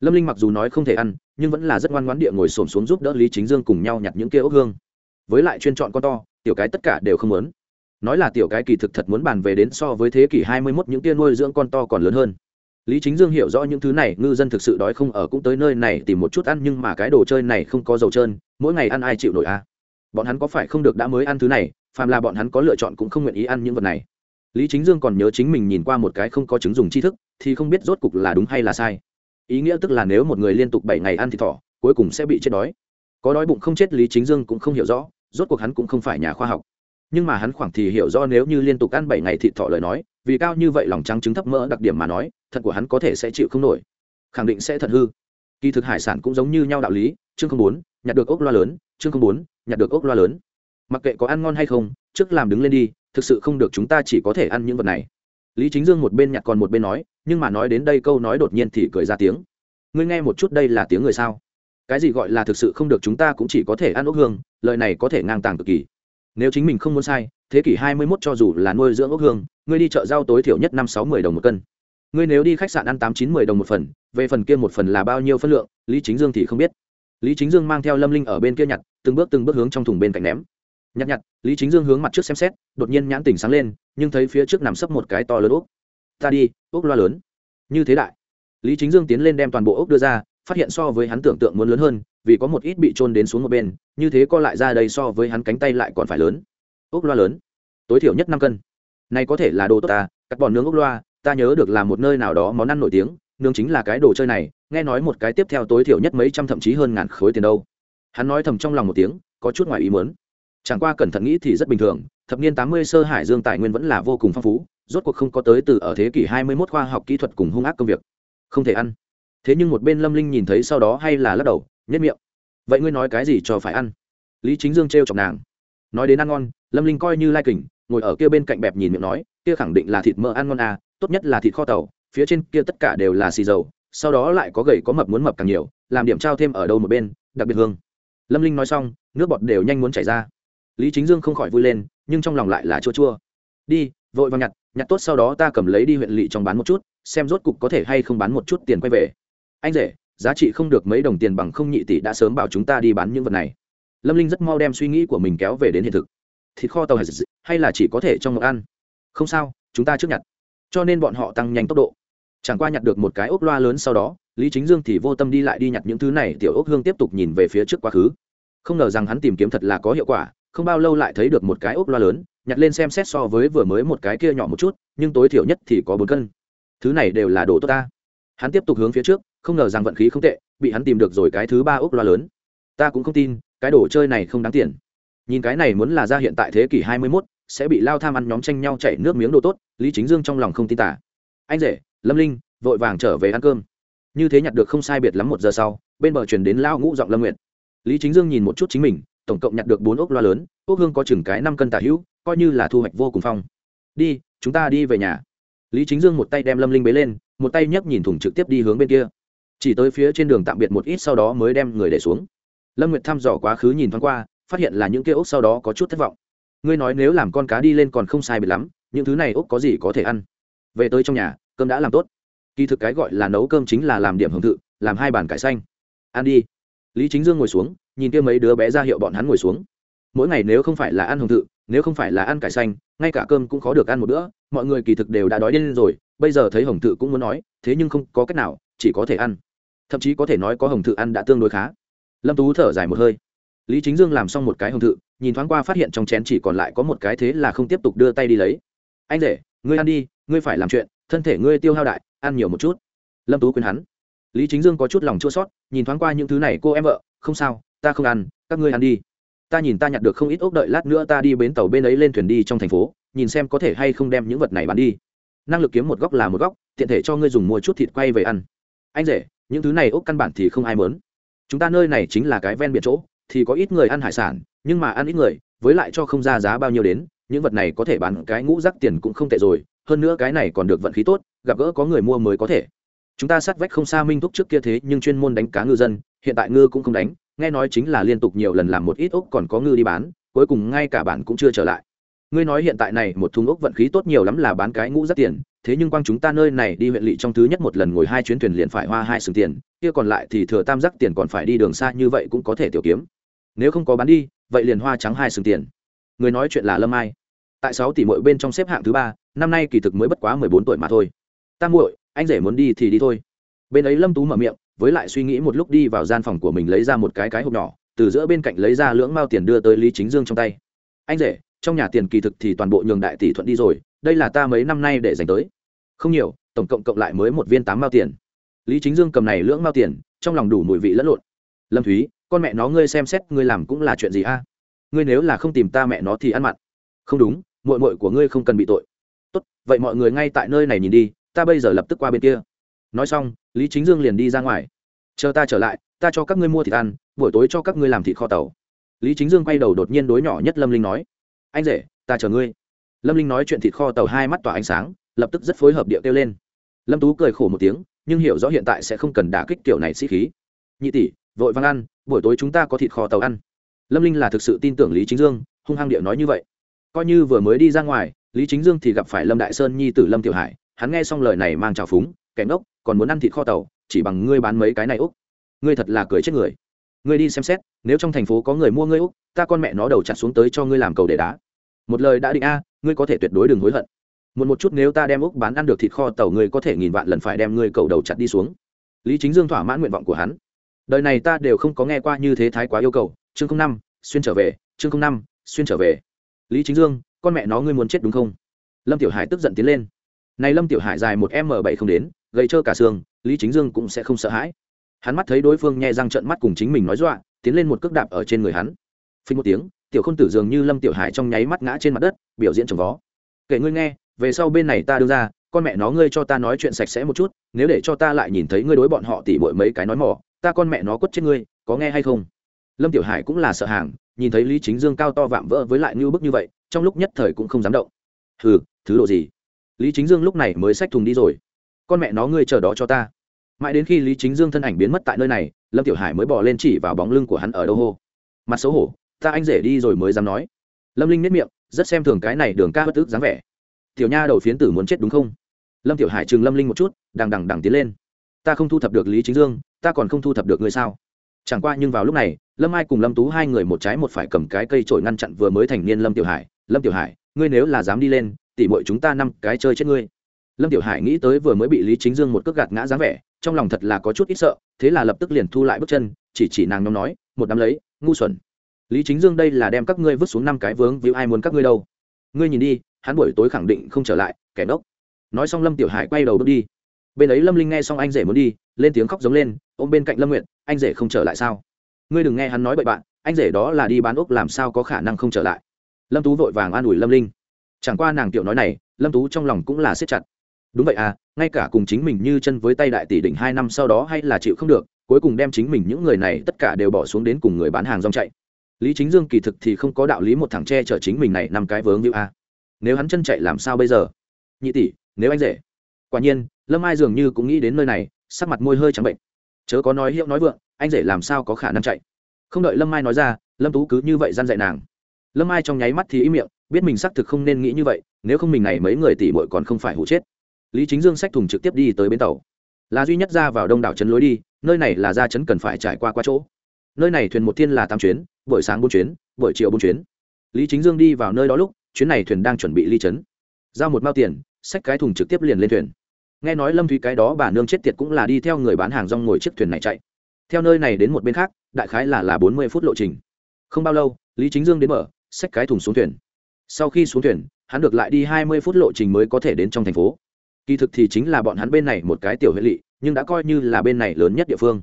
lâm linh mặc dù nói không thể ăn, nhưng vẫn là rất ngoan ngoãn địa ngồi xổm xuống giúp đỡ lý chính dương cùng nhau nhặt những kia ốc hương. Với lại chuyên chọn con to, tiểu cái tất cả đều không muốn. Nói là tiểu cái kỳ thực thật muốn bàn về đến so với thế kỷ hai mươi 21 những kia nuôi dưỡng con to còn lớn hơn. Lý chính dương hiểu rõ những thứ này, ngư dân thực sự đói không ở cũng tới nơi này tìm một chút ăn, nhưng mà cái đồ chơi này không có dầu trơn, mỗi ngày ăn ai chịu nổi à bọn hắn có phải không được đã mới ăn thứ này, phàm là bọn hắn có lựa chọn cũng không nguyện ý ăn những vật này. Lý chính dương còn nhớ chính mình nhìn qua một cái không có chứng dùng tri thức, thì không biết rốt cục là đúng hay là sai ý nghĩa tức là nếu một người liên tục bảy ngày ăn thịt thỏ, cuối cùng sẽ bị chết đói. Có đói bụng không chết lý chính dương cũng không hiểu rõ, rốt cuộc hắn cũng không phải nhà khoa học. Nhưng mà hắn khoảng thì hiểu rõ nếu như liên tục ăn bảy ngày thịt thỏ lời nói, vì cao như vậy lòng trắng trứng thấp mỡ đặc điểm mà nói thận của hắn có thể sẽ chịu không nổi. Khẳng định sẽ thật hư. Kỳ thực hải sản cũng giống như nhau đạo lý, chương không bốn, nhặt được ốc loa lớn, chương không bốn, nhặt được ốc loa lớn. Mặc kệ có ăn ngon hay không, trước làm đứng lên đi, thực sự không được chúng ta chỉ có thể ăn những vật này. Lý chính dương một bên nhặt còn một bên nói nhưng mà nói đến đây câu nói đột nhiên thì cười ra tiếng. Ngươi nghe một chút đây là tiếng người sao? Cái gì gọi là thực sự không được chúng ta cũng chỉ có thể ăn ốc hương, lời này có thể ngang tàng cực kỳ. Nếu chính mình không muốn sai, thế kỷ hai mươi 21 cho dù là nuôi dưỡng ốc hương, ngươi đi chợ rau tối thiểu nhất năm sáu mươi đồng một cân. Ngươi nếu đi khách sạn ăn tám chín mươi đồng một phần, về phần kia một phần là bao nhiêu phân lượng, lý chính dương thì không biết. Lý chính dương mang theo lâm linh ở bên kia nhặt, từng bước từng bước hướng trong thùng bên cạnh ném. Nhặt nhặt, lý chính dương hướng mặt trước xem xét, đột nhiên nhãn tỉnh sáng lên, nhưng thấy phía trước nằm sấp một cái to lớn úp ta đi, ốc loa lớn. Như thế đại. Lý chính dương tiến lên đem toàn bộ ốc đưa ra, phát hiện so với hắn tưởng tượng muốn lớn hơn, vì có một ít bị trôn đến xuống một bên, như thế co lại ra đây so với hắn cánh tay lại còn phải lớn. Ốc loa lớn. Tối thiểu nhất năm cân. Này có thể là đồ tốt ta, cắt bòn nướng ốc loa, ta nhớ được là một nơi nào đó món ăn nổi tiếng, nướng chính là cái đồ chơi này, nghe nói một cái tiếp theo tối thiểu nhất mấy trăm thậm chí hơn ngàn khối tiền đâu. Hắn nói thầm trong lòng một tiếng, có chút ngoài ý muốn. Chẳng qua cẩn thận nghĩ thì rất bình thường, thập niên tám mươi sơ hải dương tài nguyên vẫn là vô cùng phong phú rốt cuộc không có tới từ ở thế kỷ hai mươi 21 khoa học kỹ thuật cùng hung ác công việc. Không thể ăn. Thế nhưng một bên lâm linh nhìn thấy sau đó hay là lắc đầu nhất miệng. Vậy ngươi nói cái gì cho phải ăn? Lý chính dương t chọc nàng. Nói đến ăn ngon, lâm linh coi như lai kình ngồi ở kia bên cạnh bẹp nhìn miệng nói, kia khẳng định là thịt mỡ ăn ngon à tốt nhất là thịt kho tàu, phía trên kia tất cả đều là xì dầu, sau đó lại có gầy có mập muốn mập càng nhiều, làm điểm trao thêm ở đâu một bên, đặc biệt hương. Lâm linh nói xong, nước bọt đều nhanh muốn chảy ra. Lý chính dương không khỏi vui lên, nhưng trong lòng lại là chua chua. Đi, vội vàng nhặt nhặt tốt sau đó ta cầm lấy đi huyện lỵ trong bán một chút, xem rốt cục có thể hay không bán một chút tiền quay về. Anh rể, giá trị không được mấy đồng tiền bằng không nhị tỷ đã sớm bảo chúng ta đi bán những vật này. Lâm linh rất mau đem suy nghĩ của mình kéo về đến hiện thực. Thịt kho tàu hay là chỉ có thể trong ngọc ăn? Không sao, chúng ta trước nhặt. Cho nên bọn họ tăng nhanh tốc độ. Chẳng qua nhặt được một cái ốc loa lớn sau đó, lý chính dương thì vô tâm đi lại đi nhặt những thứ này, tiểu ốc hương tiếp tục nhìn về phía trước quá khứ. Không ngờ rằng hắn tìm kiếm thật là có hiệu quả, không bao lâu lại thấy được một cái ốc loa lớn nhặt lên xem xét so với vừa mới một cái kia nhỏ một chút nhưng tối thiểu nhất thì có bốn cân. Thứ này đều là đồ tốt ta. Hắn tiếp tục hướng phía trước không ngờ rằng vận khí không tệ bị hắn tìm được rồi cái thứ ba ốc loa lớn. Ta cũng không tin cái đồ chơi này không đáng tiền. Nhìn cái này muốn là ra hiện tại thế kỷ hai mươi 21, sẽ bị lao tham ăn nhóm tranh nhau chảy nước miếng đồ tốt lý chính dương trong lòng không tin tả. Anh rể lâm linh vội vàng trở về ăn cơm. Như thế nhặt được không sai biệt lắm một giờ sau bên bờ chuyển đến lao ngũ giọng lâm nguyện lý chính dương nhìn một chút chính mình tổng cộng nhặt được bốn ốc loa lớn ốc hương có chừng cái năm cân tả hữu coi như là thu hoạch vô cùng phong. Đi, chúng ta đi về nhà. Lý chính dương một tay đem lâm linh bế lên, một tay nhấc nhìn thùng trực tiếp đi hướng bên kia. Chỉ tới phía trên đường tạm biệt một ít sau đó mới đem người để xuống. Lâm nguyệt thăm dò quá khứ nhìn thoáng qua, phát hiện là những kia ốc sau đó có chút thất vọng. Ngươi nói nếu làm con cá đi lên còn không sai biệt lắm, những thứ này ốc có gì có thể ăn? Về tới trong nhà, cơm đã làm tốt. Kỳ thực cái gọi là nấu cơm chính là làm điểm hưởng thự làm hai bàn cải xanh. Ăn đi. Lý chính dương ngồi xuống, nhìn kia mấy đứa bé ra hiệu bọn hắn ngồi xuống mỗi ngày nếu không phải là ăn hồng thự, nếu không phải là ăn cải xanh, ngay cả cơm cũng khó được ăn một bữa, mọi người kỳ thực đều đã đói điên rồi, bây giờ thấy hồng thự cũng muốn nói, thế nhưng không có cách nào, chỉ có thể ăn. Thậm chí có thể nói có hồng thự ăn đã tương đối khá. Lâm tú thở dài một hơi. Lý chính dương làm xong một cái hồng thự, nhìn thoáng qua phát hiện trong chén chỉ còn lại có một cái thế là không tiếp tục đưa tay đi lấy. Anh rể, ngươi ăn đi, ngươi phải làm chuyện, thân thể ngươi tiêu hao đại, ăn nhiều một chút. Lâm tú khuyên hắn. Lý chính dương có chút lòng chua sót nhìn thoáng qua những thứ này cô em vợ, không sao, ta không ăn, các ngươi ăn đi ta nhìn ta nhặt được không ít ốc đợi lát nữa ta đi bến tàu bên ấy lên thuyền đi trong thành phố, nhìn xem có thể hay không đem những vật này bán đi. Năng lực kiếm một góc là một góc, tiện thể cho ngươi dùng mua chút thịt quay về ăn. Anh rể, những thứ này ốc căn bản thì không ai mớn chúng ta nơi này chính là cái ven biển chỗ, thì có ít người ăn hải sản, nhưng mà ăn ít người, với lại cho không ra giá bao nhiêu đến, những vật này có thể bán cái ngũ rắc tiền cũng không tệ rồi, hơn nữa cái này còn được vận khí tốt, gặp gỡ có người mua mới có thể. Chúng ta sát vách không xa minh thúc trước kia thế nhưng chuyên môn đánh cá ngư dân, hiện tại ngư cũng không đánh nghe nói chính là liên tục nhiều lần làm một ít ốc còn có ngư đi bán, cuối cùng ngay cả bạn cũng chưa trở lại. Ngươi nói hiện tại này một thùng ốc vận khí tốt nhiều lắm là bán cái ngũ rất tiền, thế nhưng quang chúng ta nơi này đi huyện lỵ trong thứ nhất một lần ngồi hai chuyến thuyền liền phải hoa hai sừng tiền, kia còn lại thì thừa tam giác tiền còn phải đi đường xa như vậy cũng có thể tiểu kiếm. Nếu không có bán đi, vậy liền hoa trắng hai sừng tiền. Người nói chuyện là lâm ai. Tại sáu tỷ mỗi bên trong xếp hạng thứ ba, năm nay kỳ thực mới bất quá mười bốn tuổi mà thôi. Ta muội, anh rể muốn đi thì đi thôi. Bên ấy lâm tú mở miệng với lại suy nghĩ một lúc đi vào gian phòng của mình lấy ra một cái cái hộp nhỏ, từ giữa bên cạnh lấy ra lưỡng mao tiền đưa tới lý chính dương trong tay. Anh rể, trong nhà tiền kỳ thực thì toàn bộ nhường đại tỷ thuận đi rồi, đây là ta mấy năm nay để dành tới. Không nhiều, tổng cộng cộng lại mới một viên tám mao tiền. Lý chính dương cầm này lưỡng mao tiền, trong lòng đủ mùi vị lẫn lộn. Lâm thúy, con mẹ nó ngươi xem xét ngươi làm cũng là chuyện gì a? Ngươi nếu là không tìm ta mẹ nó thì ăn mặn. Không đúng mội mội của ngươi không cần bị tội. Tốt, vậy mọi người ngay tại nơi này nhìn đi, ta bây giờ lập tức qua bên kia nói xong, lý chính dương liền đi ra ngoài. Chờ ta trở lại, ta cho các ngươi mua thịt ăn, buổi tối cho các ngươi làm thịt kho tàu. Lý chính dương quay đầu đột nhiên đối nhỏ nhất lâm linh nói, anh rể, ta chờ ngươi. Lâm linh nói chuyện thịt kho tàu hai mắt tỏa ánh sáng, lập tức rất phối hợp điệu kêu lên. Lâm tú cười khổ một tiếng, nhưng hiểu rõ hiện tại sẽ không cần đả kích kiểu này sĩ khí. Nhị tỷ, vội văng ăn, buổi tối chúng ta có thịt kho tàu ăn. Lâm linh là thực sự tin tưởng lý chính dương, hung hăng điệu nói như vậy. Coi như vừa mới đi ra ngoài, lý chính dương thì gặp phải lâm đại sơn nhi tử lâm tiểu hải, hắn nghe xong lời này mang trào phúng, kẻ ngốc còn muốn ăn thịt kho tàu, chỉ bằng ngươi bán mấy cái này úc. Ngươi thật là cười chết người. Ngươi đi xem xét, nếu trong thành phố có người mua ngươi úc, ta con mẹ nó đầu chặt xuống tới cho ngươi làm cầu để đá. Một lời đã định a, ngươi có thể tuyệt đối đừng hối hận. Một một chút nếu ta đem úc bán ăn được thịt kho tàu, ngươi có thể nghìn vạn lần phải đem ngươi cầu đầu chặt đi xuống. Lý chính dương thỏa mãn nguyện vọng của hắn. Đời này ta đều không có nghe qua như thế thái quá yêu cầu. Chương năm, xuyên trở về, chương năm, xuyên trở về. Lý chính dương, con mẹ nó ngươi muốn chết đúng không? Lâm tiểu hải tức giận tiến lên. Này lâm tiểu hải dài một m bảy không đến gây trơ cả xương, lý chính dương cũng sẽ không sợ hãi. Hắn mắt thấy đối phương nhẹ răng trận mắt cùng chính mình nói dọa, tiến lên một cước đạp ở trên người hắn. Phình một tiếng, tiểu k h ô n tử dường như lâm tiểu hải trong nháy mắt ngã trên mặt đất, biểu diễn trồng vó. Kể ngươi nghe, về sau bên này ta đưa ra, con mẹ nó ngươi cho ta nói chuyện sạch sẽ một chút, nếu để cho ta lại nhìn thấy ngươi đối bọn họ tỉ bội mấy cái nói mỏ, ta con mẹ nó quất chết ngươi, có nghe hay không? Lâm tiểu hải cũng là sợ hàng, nhìn thấy lý chính dương cao to vạm vỡ với lại như bức như vậy, trong lúc nhất thời cũng không dám động. Hừ, thứ độ gì? Lý chính dương lúc này mới xách thùng đi rồi con mẹ nó ngươi chờ đó cho ta. Mãi đến khi lý chính dương thân ảnh biến mất tại nơi này, lâm tiểu hải mới bỏ lên chỉ vào bóng lưng của hắn ở đâu hô. Mặt xấu hổ, ta anh rể đi rồi mới dám nói. Lâm linh nếp miệng, rất xem thường cái này đường ca bất tức dáng vẻ. Tiểu nha đầu phiến tử muốn chết đúng không? Lâm tiểu hải chừng lâm linh một chút, đằng đằng đằng tiến lên. Ta không thu thập được lý chính dương, ta còn không thu thập được ngươi sao? Chẳng qua nhưng vào lúc này, lâm ai cùng lâm tú hai người một trái một phải cầm cái cây trổi ngăn chặn vừa mới thành niên lâm tiểu hải. Lâm tiểu hải, ngươi nếu là dám đi lên, tỉ mọi chúng ta năm cái chơi chết ngươi lâm tiểu hải nghĩ tới vừa mới bị lý chính dương một cước gạt ngã dáng vẻ, trong lòng thật là có chút ít sợ, thế là lập tức liền thu lại bước chân, chỉ chỉ nàng nhóm nói, một đám lấy, ngu xuẩn. Lý chính dương đây là đem các ngươi vứt xuống năm cái vướng víu ai muốn các ngươi đâu? Ngươi nhìn đi, hắn buổi tối khẳng định không trở lại, kẻ ngốc nói xong lâm tiểu hải quay đầu bước đi. Bên ấy lâm linh nghe xong anh rể muốn đi, lên tiếng khóc giống lên, ôm bên cạnh lâm nguyện anh rể không trở lại sao? Ngươi đừng nghe hắn nói bậy bạn, anh rể đó là đi bán úc làm sao có khả năng không trở lại? Lâm tú vội vàng an ủi lâm linh. Chẳng qua nàng tiểu nói này, lâm tú trong lòng cũng là siết chặt đúng vậy à ngay cả cùng chính mình như chân với tay đại tỷ đỉnh hai năm sau đó hay là chịu không được, cuối cùng đem chính mình những người này tất cả đều bỏ xuống đến cùng người bán hàng rong chạy. Lý chính dương kỳ thực thì không có đạo lý một thằng tre chở chính mình này năm cái vướng như a à. nếu hắn chân chạy làm sao bây giờ? Nhị tỷ, nếu anh rể. Quả nhiên, lâm ai dường như cũng nghĩ đến nơi này, sắc mặt môi hơi trắng bệnh. Chớ có nói hiệu nói vượng, anh rể làm sao có khả năng chạy? Không đợi lâm Ai nói ra, lâm tú cứ như vậy g i a n dạy nàng. Lâm ai trong nháy mắt thì ý miệng, biết mình xác thực không nên nghĩ như vậy, nếu không mình này mấy người tỷ bội còn không phải hụ chết lý chính dương sách thùng trực tiếp đi tới bến tàu. Là duy nhất ra vào đông đảo trấn lối đi, nơi này là ra trấn cần phải trải qua qua chỗ. Nơi này thuyền một thiên là tám chuyến, buổi sáng bốn chuyến, buổi chiều bốn chuyến. Lý chính dương đi vào nơi đó lúc, chuyến này thuyền đang chuẩn bị ly trấn. Giao một mao tiền, xách cái thùng trực tiếp liền lên thuyền. Nghe nói lâm thúy cái đó bà nương chết tiệt cũng là đi theo người bán hàng rong ngồi chiếc thuyền này chạy. Theo nơi này đến một bên khác, đại khái là là bốn mươi phút lộ trình. Không bao lâu, lý chính dương đến mở, xách cái thùng xuống thuyền. Sau khi xuống thuyền, hắn được lại đi hai mươi phút lộ trình mới có thể đến trong thành phố kỳ thực thì chính là bọn hắn bên này một cái tiểu huyện lỵ, nhưng đã coi như là bên này lớn nhất địa phương.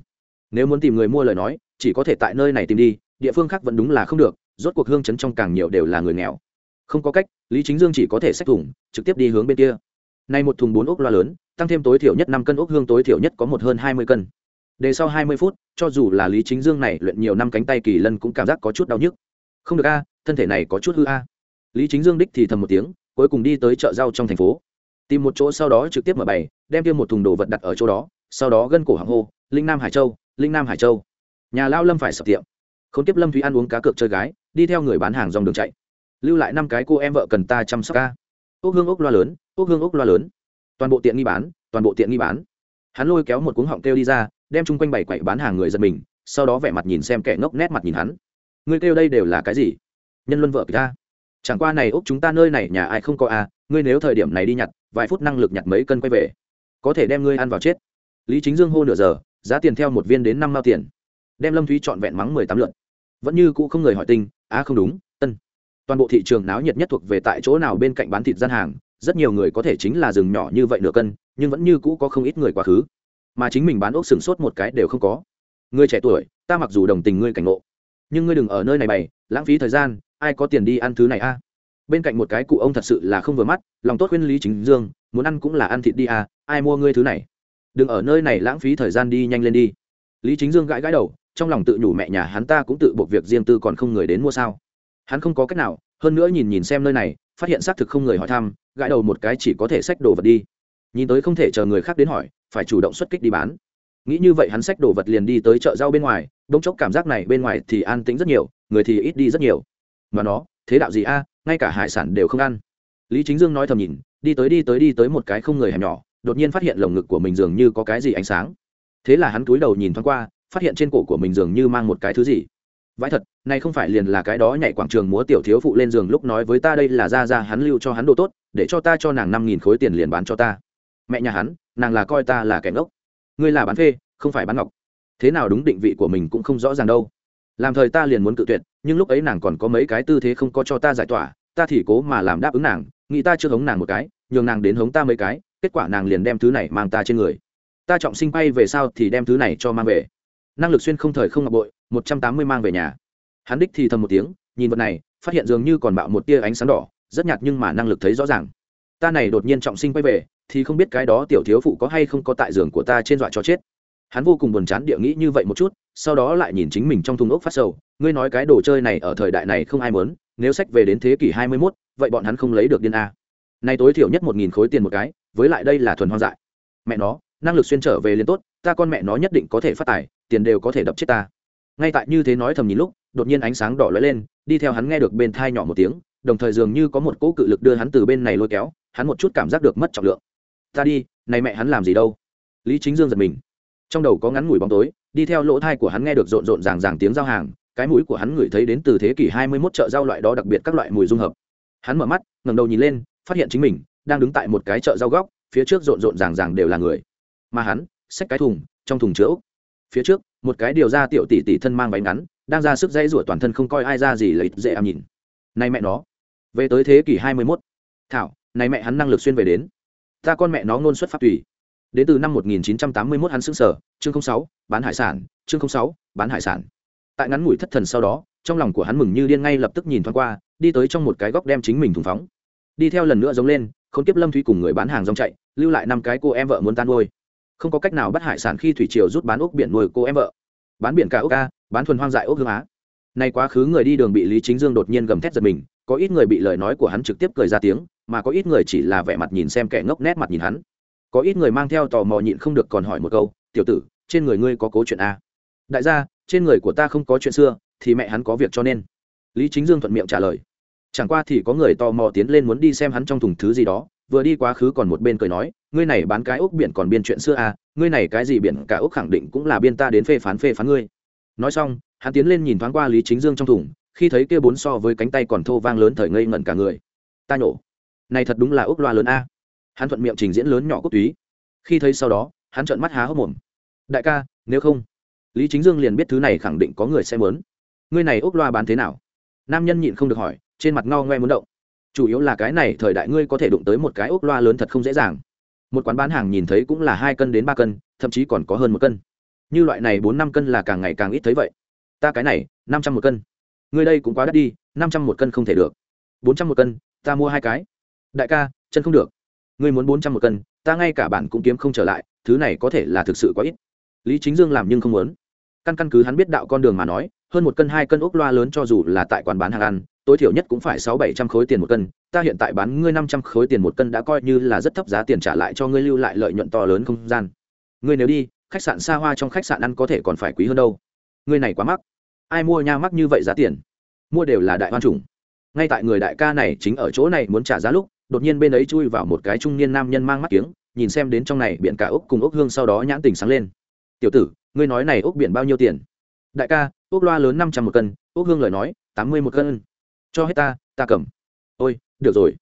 Nếu muốn tìm người mua lời nói, chỉ có thể tại nơi này tìm đi, địa phương khác vẫn đúng là không được, rốt cuộc hương chấn trong càng nhiều đều là người nghèo. Không có cách, lý chính dương chỉ có thể xách thùng, trực tiếp đi hướng bên kia. Nay một thùng bốn ốc loa lớn, tăng thêm tối thiểu nhất năm cân ốc hương tối thiểu nhất có một hơn hai mươi cân. Để sau hai mươi phút, cho dù là lý chính dương này luyện nhiều năm cánh tay kỳ lân cũng cảm giác có chút đau nhức. Không được a, thân thể này có chút hư a. Lý chính dương đích thì thầm một tiếng, cuối cùng đi tới chợ rau trong thành phố tìm một chỗ sau đó trực tiếp mở bày, đem tiêm một thùng đồ vật đặt ở chỗ đó, sau đó gân cổ hàng hô, linh nam hải châu, linh nam hải châu. Nhà lao lâm phải sập tiệm. Không tiếp lâm thúy ăn uống cá cược chơi gái, đi theo người bán hàng dòng đường chạy. Lưu lại năm cái cô em vợ cần ta chăm sóc ca. Ốc hương ốc loa lớn ốc hương ốc loa lớn. Toàn bộ tiện nghi bán, toàn bộ tiện nghi bán. Hắn lôi kéo một cuống họng kêu đi ra, đem chung quanh bảy quậy bán hàng người giật mình, sau đó vẻ mặt nhìn xem kẻ ngốc nét mặt nhìn hắn. Người kêu đây đều là cái gì? Nhân luân vợ ta. Chẳng qua này ốc chúng ta nơi này nhà ai không có à ngươi nếu thời điểm này đi nhặt, vài phút năng lực nhặt mấy cân quay về. Có thể đem ngươi ăn vào chết. Lý chính dương hô nửa giờ, giá tiền theo một viên đến năm mao tiền. Đem lâm thúy trọn vẹn mắng mười tám lượt. Vẫn như cũ không người hỏi tinh á, không đúng, tân. Toàn bộ thị trường náo nhiệt nhất thuộc về tại chỗ nào bên cạnh bán thịt gian hàng, rất nhiều người có thể chính là rừng nhỏ như vậy nửa cân, nhưng vẫn như cũ có không ít người quá khứ. Mà chính mình bán ốc sừng sốt một cái đều không có. Người trẻ tuổi, ta mặc dù đồng tình ngươi cảnh ngộ, nhưng ngươi đừng ở nơi này bày, lãng phí thời gian, ai có tiền đi ăn thứ này a? Bên cạnh một cái cụ ông thật sự là không vừa mắt, lòng tốt khuyên lý chính dương, muốn ăn cũng là ăn thịt đi à? ai mua ngươi thứ này? Đừng ở nơi này lãng phí thời gian đi nhanh lên đi. Lý chính dương gãi gãi đầu, trong lòng tự nhủ mẹ nhà hắn ta cũng tự buộc việc riêng tư còn không người đến mua sao. Hắn không có cách nào, hơn nữa nhìn nhìn xem nơi này, phát hiện xác thực không người hỏi thăm, gãi đầu một cái chỉ có thể xách đồ vật đi. Nhìn tới không thể chờ người khác đến hỏi, phải chủ động xuất kích đi bán. Nghĩ như vậy hắn xách đồ vật liền đi tới chợ rau bên ngoài, bỗng chốc cảm giác này bên ngoài thì an tĩnh rất nhiều, người thì ít đi rất nhiều. Mà nó, thế đạo gì a ngay cả hải sản đều không ăn. Lý chính dương nói thầm nhìn, đi tới đi tới đi tới một cái không người hẻm nhỏ, đột nhiên phát hiện lồng ngực của mình dường như có cái gì ánh sáng. Thế là hắn cúi đầu nhìn thoáng qua, phát hiện trên cổ của mình dường như mang một cái thứ gì. Vãi thật, này không phải liền là cái đó nhảy quảng trường múa tiểu thiếu phụ lên giường lúc nói với ta đây là ra ra hắn lưu cho hắn đồ tốt, để cho ta cho nàng năm nghìn khối tiền liền bán cho ta. Mẹ nhà hắn, nàng là coi ta là kẻ ngốc. Ngươi là bán phê, không phải bán ngọc. Thế nào đúng định vị của mình cũng không rõ ràng đâu làm thời ta liền muốn cự tuyệt, nhưng lúc ấy nàng còn có mấy cái tư thế không có cho ta giải tỏa, ta thì cố mà làm đáp ứng nàng, nghĩ ta chưa hống nàng một cái, nhường nàng đến hống ta mấy cái, kết quả nàng liền đem thứ này mang ta trên người. Ta trọng sinh bay về sau thì đem thứ này cho mang về. Năng lực xuyên không thời không ngọc bội, một trăm tám mươi mang về nhà. Hắn đích thì thầm một tiếng, nhìn vật này, phát hiện dường như còn bạo một tia ánh sáng đỏ, rất nhạt nhưng mà năng lực thấy rõ ràng. Ta này đột nhiên trọng sinh quay về, thì không biết cái đó tiểu thiếu phụ có hay không có tại giường của ta trên dọa cho chết. Hắn vô cùng buồn chán địa nghĩ như vậy một chút sau đó lại nhìn chính mình trong thùng ốc phát sầu. Ngươi nói cái đồ chơi này ở thời đại này không ai muốn nếu sách về đến thế kỷ hai mươi 21, vậy bọn hắn không lấy được điên a. Nay tối thiểu nhất một nghìn khối tiền một cái với lại đây là thuần hoang dại. Mẹ nó năng lực xuyên trở về liền tốt ta con mẹ nó nhất định có thể phát tài tiền đều có thể đập chết ta. Ngay tại như thế nói thầm nhìn lúc đột nhiên ánh sáng đỏ lóe lên đi theo hắn nghe được bên thai nhỏ một tiếng đồng thời dường như có một cỗ cự lực đưa hắn từ bên này lôi kéo hắn một chút cảm giác được mất trọng lượng. Ta đi này mẹ hắn làm gì đâu? Lý chính dương giật mình. Trong đầu có ngắn ngủi bóng tối đi theo lỗ thai của hắn nghe được rộn rộn ràng ràng tiếng giao hàng, cái mũi của hắn ngửi thấy đến từ thế kỷ hai mươi 21 chợ rau loại đó đặc biệt các loại mùi dung hợp. Hắn mở mắt, ngẩng đầu nhìn lên, phát hiện chính mình đang đứng tại một cái chợ rau góc, phía trước rộn rộn ràng ràng đều là người. Mà hắn, xách cái thùng, trong thùng chứa phía trước, một cái điều ra tiểu tỷ tỷ thân mang váy ngắn, đang ra sức dãy rủa toàn thân không coi ai ra gì lấy dễ am nhìn. Này mẹ nó, về tới thế kỷ hai mươi 21. thảo, này mẹ hắn năng lực xuyên về đến. Ta con mẹ nó ngôn xuất pháp tùy đến từ năm 1981 hắn xứng sở chương 06, bán hải sản chương 06, bán hải sản. Tại ngắn ngủi thất thần sau đó trong lòng của hắn mừng như điên ngay lập tức nhìn thoáng qua đi tới trong một cái góc đem chính mình thùng phóng. Đi theo lần nữa giống lên không tiếp lâm thúy cùng người bán hàng rong chạy lưu lại năm cái cô em vợ muốn tan nuôi. Không có cách nào bắt hải sản khi thủy triều rút bán ốc biển nuôi cô em vợ. Bán biển cả ốc ca bán thuần hoang dại ốc hương á. Nay quá khứ người đi đường bị lý chính dương đột nhiên gầm thét giật mình có ít người bị lời nói của hắn trực tiếp cười ra tiếng mà có ít người chỉ là vẻ mặt nhìn xem kẻ ngốc nét mặt nhìn hắn có ít người mang theo tò mò nhịn không được còn hỏi một câu, tiểu tử, trên người ngươi có cố chuyện a đại gia, trên người của ta không có chuyện xưa, thì mẹ hắn có việc cho nên. Lý chính dương thuận miệng trả lời. Chẳng qua thì có người tò mò tiến lên muốn đi xem hắn trong thùng thứ gì đó, vừa đi quá khứ còn một bên cười nói, ngươi này bán cái ốc biển còn biên chuyện xưa à ngươi này cái gì biển, cả ốc khẳng định cũng là biên ta đến phê phán phê phán ngươi. Nói xong, hắn tiến lên nhìn thoáng qua lý chính dương trong thùng, khi thấy kia bốn so với cánh tay còn thô vang lớn thời ngây ngẩn cả người. Ta nhổ, này thật đúng là ốc loa lớn a hắn thuận miệng trình diễn lớn nhỏ quốc túy. Khi thấy sau đó, hắn trợn mắt há hốc mồm. Đại ca, nếu không, lý chính dương liền biết thứ này khẳng định có người sẽ mớn ngươi này ốc loa bán thế nào? Nam nhân nhịn không được hỏi, trên mặt ngao ngoe muốn động. Chủ yếu là cái này thời đại ngươi có thể đụng tới một cái ốc loa lớn thật không dễ dàng. Một quán bán hàng nhìn thấy cũng là hai cân đến ba cân, thậm chí còn có hơn một cân. Như loại này bốn năm cân là càng ngày càng ít thấy vậy. Ta cái này, năm trăm một cân. Ngươi đây cũng quá đắt đi, năm trăm một cân không thể được. Bốn trăm một cân, ta mua hai cái. Đại ca, chân không được ngươi muốn bốn trăm một cân, ta ngay cả bản cũng kiếm không trở lại, thứ này có thể là thực sự quá ít. Lý chính dương làm nhưng không muốn. Căn căn cứ hắn biết đạo con đường mà nói, hơn một cân, hai cân ốc loa lớn cho dù là tại quán bán hàng ăn, tối thiểu nhất cũng phải sáu bảy trăm khối tiền một cân, ta hiện tại bán ngươi năm trăm khối tiền một cân đã coi như là rất thấp giá tiền trả lại cho ngươi lưu lại lợi nhuận to lớn không gian. Ngươi nếu đi, khách sạn xa hoa trong khách sạn ăn có thể còn phải quý hơn đâu. Ngươi này quá mắc. Ai mua nha mắc như vậy giá tiền? Mua đều là đại hoan chủng. Ngay tại người đại ca này chính ở chỗ này muốn trả giá lúc đột nhiên bên ấy chui vào một cái trung niên nam nhân mang mắt kiếng, nhìn xem đến trong này biển cả ốc cùng ốc hương sau đó nhãn tình sáng lên. Tiểu tử, ngươi nói này ốc biển bao nhiêu tiền? Đại ca, ốc loa lớn năm trăm một cân, ốc hương lời nói, tám mươi một cân. Cho hết ta ta cầm. Ôi, được rồi.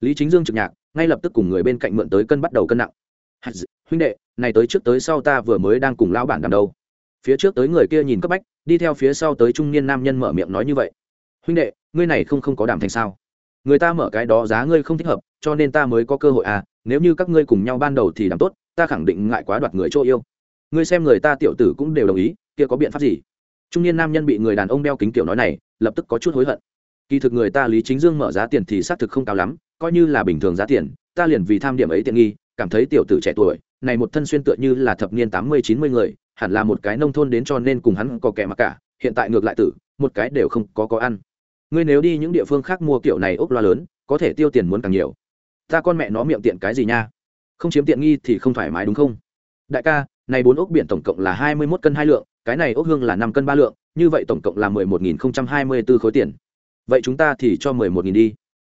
Lý chính dương trực nhạc, ngay lập tức cùng người bên cạnh mượn tới cân bắt đầu cân nặng. Huynh đệ, này tới trước tới sau ta vừa mới đang cùng lão bản đàm đâu. Phía trước tới người kia nhìn cấp bách, đi theo phía sau tới trung niên nam nhân mở miệng nói như vậy. Huynh đệ, ngươi này không không có đảm thành sao? Người ta mở cái đó giá ngươi không thích hợp, cho nên ta mới có cơ hội à nếu như các ngươi cùng nhau ban đầu thì làm tốt, ta khẳng định ngại quá đoạt người chỗ yêu. Ngươi xem người ta tiểu tử cũng đều đồng ý, kia có biện pháp gì? Trung niên nam nhân bị người đàn ông đeo kính kiểu nói này, lập tức có chút hối hận. Kỳ thực người ta lý chính dương mở giá tiền thì xác thực không cao lắm, coi như là bình thường giá tiền, ta liền vì tham điểm ấy tiện nghi, cảm thấy tiểu tử trẻ tuổi, này một thân xuyên tựa như là thập niên tám mươi, chín mươi người, hẳn là một cái nông thôn đến cho nên cùng hắn có kẻ mặc cả, hiện tại ngược lại tử, một cái đều không có có ăn ngươi nếu đi những địa phương khác mua kiểu này ốc loa lớn, có thể tiêu tiền muốn càng nhiều. Ta con mẹ nó miệng tiện cái gì nha? Không chiếm tiện nghi thì không thoải mái đúng không? Đại ca, này bốn ốc biển tổng cộng là hai mươi mốt cân hai lượng, cái này ốc hương là năm cân ba lượng, như vậy tổng cộng là mười một nghìn không trăm hai mươi b ố khối tiền. Vậy chúng ta thì cho mười một nghìn đi.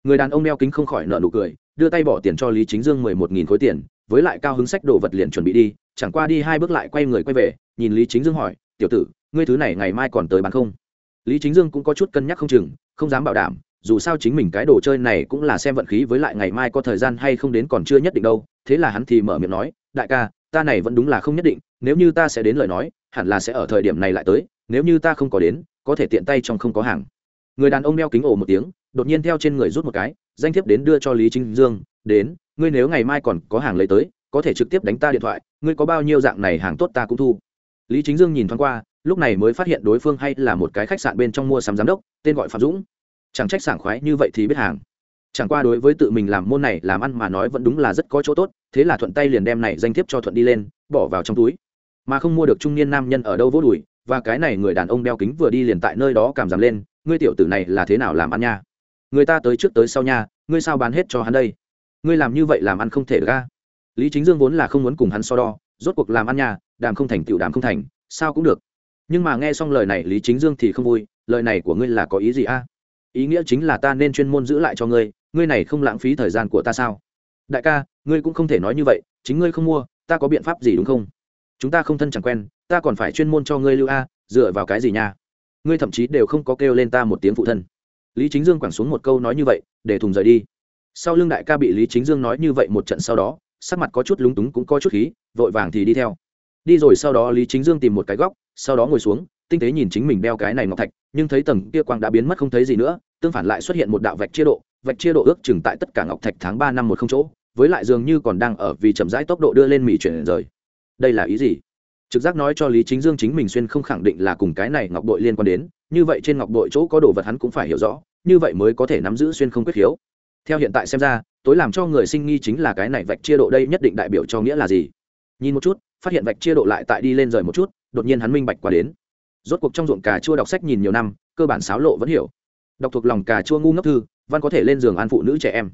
Người đàn ông đeo kính không khỏi nợ nụ cười, đưa tay bỏ tiền cho lý chính dương mười một nghìn khối tiền, với lại cao hứng sách đồ vật liền chuẩn bị đi, chẳng qua đi hai bước lại quay người quay về, nhìn lý chính dương hỏi, tiểu tử, ngươi thứ này ngày mai còn tới bán không? Lý chính dương cũng có chút cân nhắc không chừng, không dám bảo đảm, dù sao chính mình cái đồ chơi này cũng là xem vận khí với lại ngày mai có thời gian hay không đến còn chưa nhất định đâu, thế là hắn thì mở miệng nói, đại ca, ta này vẫn đúng là không nhất định, nếu như ta sẽ đến lời nói, hẳn là sẽ ở thời điểm này lại tới, nếu như ta không có đến, có thể tiện tay trong không có hàng. Người đàn ông đeo kính ổ một tiếng, đột nhiên theo trên người rút một cái, danh thiếp đến đưa cho lý chính dương, đến, ngươi nếu ngày mai còn có hàng lấy tới, có thể trực tiếp đánh ta điện thoại, ngươi có bao nhiêu dạng này hàng tốt ta cũng thu. Lý chính dương nhìn thoáng qua lúc này mới phát hiện đối phương hay là một cái khách sạn bên trong mua sắm giám đốc, tên gọi phạm dũng. Chẳng trách sảng khoái như vậy thì biết hàng. Chẳng qua đối với tự mình làm môn này làm ăn mà nói vẫn đúng là rất có chỗ tốt, thế là thuận tay liền đem này danh thiếp cho thuận đi lên, bỏ vào trong túi. Mà không mua được trung niên nam nhân ở đâu vô đùi, và cái này người đàn ông đeo kính vừa đi liền tại nơi đó cảm giảm lên, ngươi tiểu tử này là thế nào làm ăn nha? Người ta tới trước tới sau nha, ngươi sao bán hết cho hắn đây? Ngươi làm như vậy làm ăn không thể ra lý chính dương vốn là không muốn cùng hắn so đo, rốt cuộc làm ăn nhà đàm không thành tựu đàm không thành, sao cũng được nhưng mà nghe xong lời này, lý chính dương thì không vui, lời này của ngươi là có ý gì a? Ý nghĩa chính là ta nên chuyên môn giữ lại cho ngươi ngươi này không lãng phí thời gian của ta sao? Đại ca, ngươi cũng không thể nói như vậy, chính ngươi không mua, ta có biện pháp gì đúng không? Chúng ta không thân chẳng quen, ta còn phải chuyên môn cho ngươi lưu a, dựa vào cái gì nha? Ngươi thậm chí đều không có kêu lên ta một tiếng phụ thân. Lý chính dương quẳng xuống một câu nói như vậy, để thùng rời đi. Sau lưng đại ca bị lý chính dương nói như vậy một trận sau đó, sắc mặt có chút lúng túng cũng có chút khí, vội vàng thì đi theo. Đi rồi sau đó lý chính dương tìm một cái góc sau đó ngồi xuống, tinh tế nhìn chính mình đeo cái này ngọc thạch, nhưng thấy tầng kia quang đã biến mất không thấy gì nữa, tương phản lại xuất hiện một đạo vạch chia độ, vạch chia độ ước chừng tại tất cả ngọc thạch tháng ba năm một không chỗ, với lại dường như còn đang ở vì chậm rãi tốc độ đưa lên mỹ chuyển rời. Đây là ý gì? Trực giác nói cho lý chính dương chính mình xuyên không khẳng định là cùng cái này ngọc đội liên quan đến, như vậy trên ngọc đội chỗ có đồ vật hắn cũng phải hiểu rõ, như vậy mới có thể nắm giữ xuyên không quyết khiếu. Theo hiện tại xem ra, tối làm cho người sinh nghi chính là cái này vạch chia độ đây nhất định đại biểu cho nghĩa là gì? Nhìn một chút, phát hiện vạch chia độ lại tại đi lên rời một chút đột nhiên hắn minh bạch qua đến. Rốt cuộc trong ruộng cà chua đọc sách nhìn nhiều năm cơ bản sáo lộ vẫn hiểu. Đọc thuộc lòng cà chua ngu ngốc thư văn có thể lên giường an phụ nữ trẻ em.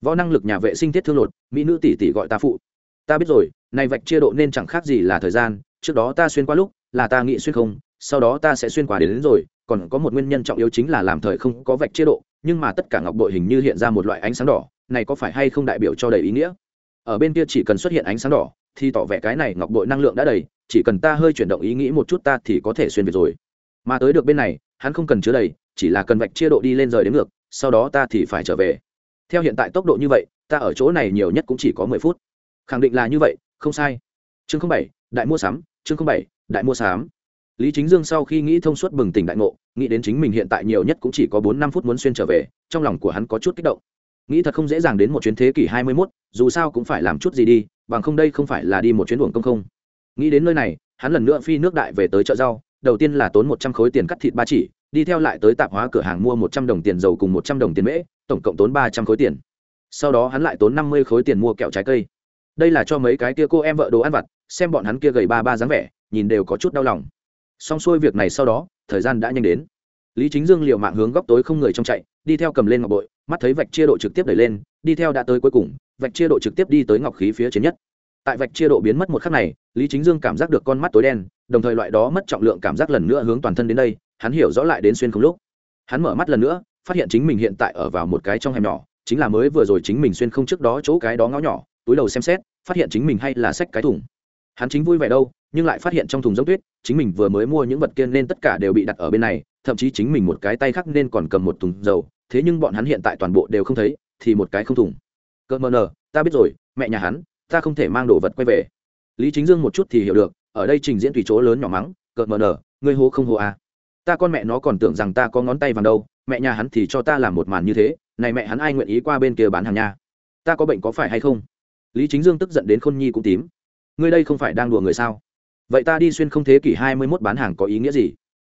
Võ năng lực nhà vệ sinh thiết thương lột mỹ nữ tỷ tỷ gọi ta phụ. Ta biết rồi này vạch chia độ nên chẳng khác gì là thời gian trước đó ta xuyên qua lúc là ta nghĩ xuyên không sau đó ta sẽ xuyên qua đến, đến rồi còn có một nguyên nhân trọng yếu chính là làm thời không có vạch chia độ nhưng mà tất cả ngọc bội hình như hiện ra một loại ánh sáng đỏ này có phải hay không đại biểu cho đầy ý nghĩa? Ở bên kia chỉ cần xuất hiện ánh sáng đỏ thì tỏ vẻ cái này ngọc bội năng lượng đã đầy, chỉ cần ta hơi chuyển động ý nghĩ một chút ta thì có thể xuyên việt rồi. Mà tới được bên này, hắn không cần chứa đầy, chỉ là cần vạch chia độ đi lên rời đến ngược, sau đó ta thì phải trở về. Theo hiện tại tốc độ như vậy, ta ở chỗ này nhiều nhất cũng chỉ có mười phút. Khẳng định là như vậy, không sai. Chương bảy, đại mua sắm, chương bảy, đại mua sắm. Lý chính dương sau khi nghĩ thông suốt bừng tỉnh đại ngộ, nghĩ đến chính mình hiện tại nhiều nhất cũng chỉ có bốn năm phút muốn xuyên trở về, trong lòng của hắn có chút kích động. Nghĩ thật không dễ dàng đến một chuyến thế kỷ hai mươi mốt, dù sao cũng phải làm chút gì đi bằng không đây không phải là đi một chuyến buồng công không? Nghĩ đến nơi này, hắn lần nữa phi nước đại về tới chợ rau, đầu tiên là tốn một trăm khối tiền cắt thịt ba chỉ, đi theo lại tới tạp hóa cửa hàng mua một trăm đồng tiền dầu cùng một trăm đồng tiền mễ, tổng cộng tốn ba trăm khối tiền. Sau đó hắn lại tốn năm mươi khối tiền mua kẹo trái cây. Đây là cho mấy cái kia cô em vợ đồ ăn vặt, xem bọn hắn kia gầy ba ba dáng vẻ, nhìn đều có chút đau lòng. Xong xuôi việc này sau đó, thời gian đã nhanh đến. Lý chính dương liều mạng hướng góc tối không người trong chạy, đi theo cầm lên ngọc bội mắt thấy vạch chia độ trực tiếp đẩy lên, đi theo đã tới cuối cùng, vạch chia độ trực tiếp đi tới ngọc khí phía trên nhất. Tại vạch chia độ biến mất một khắc này, lý chính dương cảm giác được con mắt tối đen, đồng thời loại đó mất trọng lượng cảm giác lần nữa hướng toàn thân đến đây, hắn hiểu rõ lại đến xuyên không lúc. Hắn mở mắt lần nữa, phát hiện chính mình hiện tại ở vào một cái trong hẻm nhỏ, chính là mới vừa rồi chính mình xuyên không trước đó chỗ cái đó ngõ nhỏ, túi đầu xem xét, phát hiện chính mình hay là xách cái thùng. Hắn chính vui vẻ đâu, nhưng lại phát hiện trong thùng giống tuyết, chính mình vừa mới mua những vật kia nên tất cả đều bị đặt ở bên này, thậm chí chính mình một cái tay khác nên còn cầm một thùng dầu thế nhưng bọn hắn hiện tại toàn bộ đều không thấy, thì một cái không thủng. cơ mờ nờ, ta biết rồi, mẹ nhà hắn, ta không thể mang đồ vật quay về. Lý chính dương một chút thì hiểu được, ở đây trình diễn tùy chỗ lớn nhỏ mắng cợt mờ nờ, ngươi hô không hô à. ta con mẹ nó còn tưởng rằng ta có ngón tay vàng đâu, mẹ nhà hắn thì cho ta làm một màn như thế, này mẹ hắn ai nguyện ý qua bên kia bán hàng nha? Ta có bệnh có phải hay không? Lý chính dương tức giận đến khôn nhi cũng tím. Ngươi đây không phải đang đùa người sao? Vậy ta đi xuyên không thế kỷ hai mươi mốt bán hàng có ý nghĩa gì?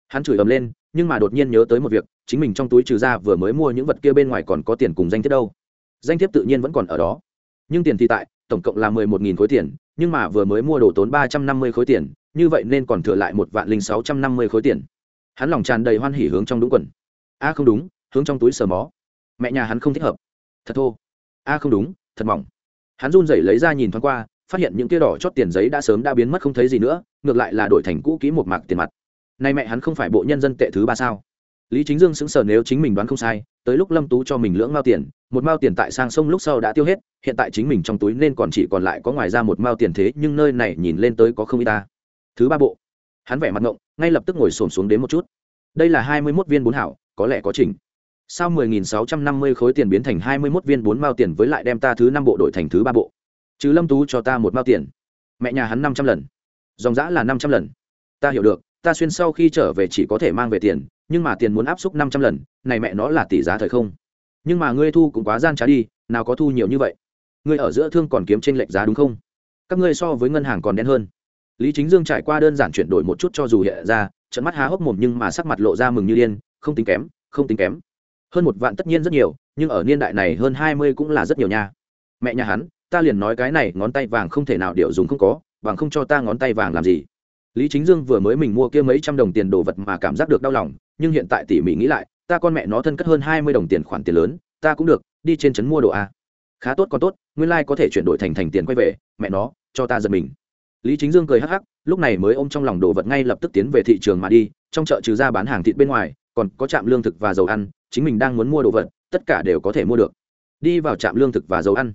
Hắn chửi ầm lên, nhưng mà đột nhiên nhớ tới một việc chính mình trong túi trừ ra vừa mới mua những vật kia bên ngoài còn có tiền cùng danh thiếp đâu. Danh thiếp tự nhiên vẫn còn ở đó. Nhưng tiền thì tại, tổng cộng là mười một nghìn khối tiền, nhưng mà vừa mới mua đồ tốn ba trăm năm mươi khối tiền, như vậy nên còn thừa lại một vạn linh sáu trăm năm mươi khối tiền. Hắn lòng tràn đầy hoan hỉ hướng trong đúng quần. A, không đúng, hướng trong túi sờ mó. Mẹ nhà hắn không thích hợp. Thật thô. A, không đúng, thật mỏng. Hắn run rẩy lấy ra nhìn thoáng qua, phát hiện những tia đỏ chót tiền giấy đã sớm đã biến mất không thấy gì nữa, ngược lại là đổi thành cũ kỹ một mạc tiền mặt. Nay mẹ hắn không phải bộ nhân dân tệ thứ ba sao? Lý chính dương sững sờ nếu chính mình đoán không sai, tới lúc lâm tú cho mình lưỡng mao tiền, một mao tiền tại sang sông lúc sau đã tiêu hết, hiện tại chính mình trong túi nên còn chỉ còn lại có ngoài ra một mao tiền thế, nhưng nơi này nhìn lên tới có không y ta. Thứ ba bộ. Hắn vẻ mặt ngộng, ngay lập tức ngồi xổm xuống đến một chút. Đây là hai mươi mốt viên bốn hảo, có lẽ có chỉnh. Sao mười nghìn sáu trăm năm mươi khối tiền biến thành hai mươi mốt viên bốn mao tiền với lại đem ta thứ năm bộ đổi thành thứ ba bộ? Chứ lâm tú cho ta một mao tiền. Mẹ nhà hắn năm trăm lần. Dòng giã là năm trăm lần. Ta hiểu được, ta xuyên sau khi trở về chỉ có thể mang về tiền nhưng mà tiền muốn áp xúc năm trăm lần, này mẹ nó là tỷ giá thời không. Nhưng mà ngươi thu cũng quá gian trá đi, nào có thu nhiều như vậy? Ngươi ở giữa thương còn kiếm t r ê n lệch giá đúng không? Các ngươi so với ngân hàng còn đen hơn. Lý chính dương trải qua đơn giản chuyển đổi một chút cho dù hiện ra, trận mắt há hốc mồm nhưng mà sắc mặt lộ ra mừng như điên, không tính kém, không tính kém. Hơn một vạn tất nhiên rất nhiều, nhưng ở niên đại này hơn hai mươi cũng là rất nhiều nha. Mẹ nhà hắn, ta liền nói cái này ngón tay vàng không thể nào điệu dùng không có, bằng không cho ta ngón tay vàng làm gì? Lý chính dương vừa mới mình mua kia mấy trăm đồng tiền đồ vật mà cảm giác được đau lòng, nhưng hiện tại tỉ mỉ nghĩ lại, ta con mẹ nó thân cất hơn hai mươi đồng tiền khoản tiền lớn, ta cũng được, đi trên trấn mua đồ a. Khá tốt còn tốt, nguyên lai、like、có thể chuyển đổi thành thành tiền quay về, mẹ nó, cho ta giật mình. Lý chính dương cười hắc hắc, lúc này mới ôm trong lòng đồ vật ngay lập tức tiến về thị trường mà đi, trong chợ trừ ra bán hàng thịt bên ngoài, còn có trạm lương thực và dầu ăn, chính mình đang muốn mua đồ vật, tất cả đều có thể mua được. Đi vào trạm lương thực và dầu ăn.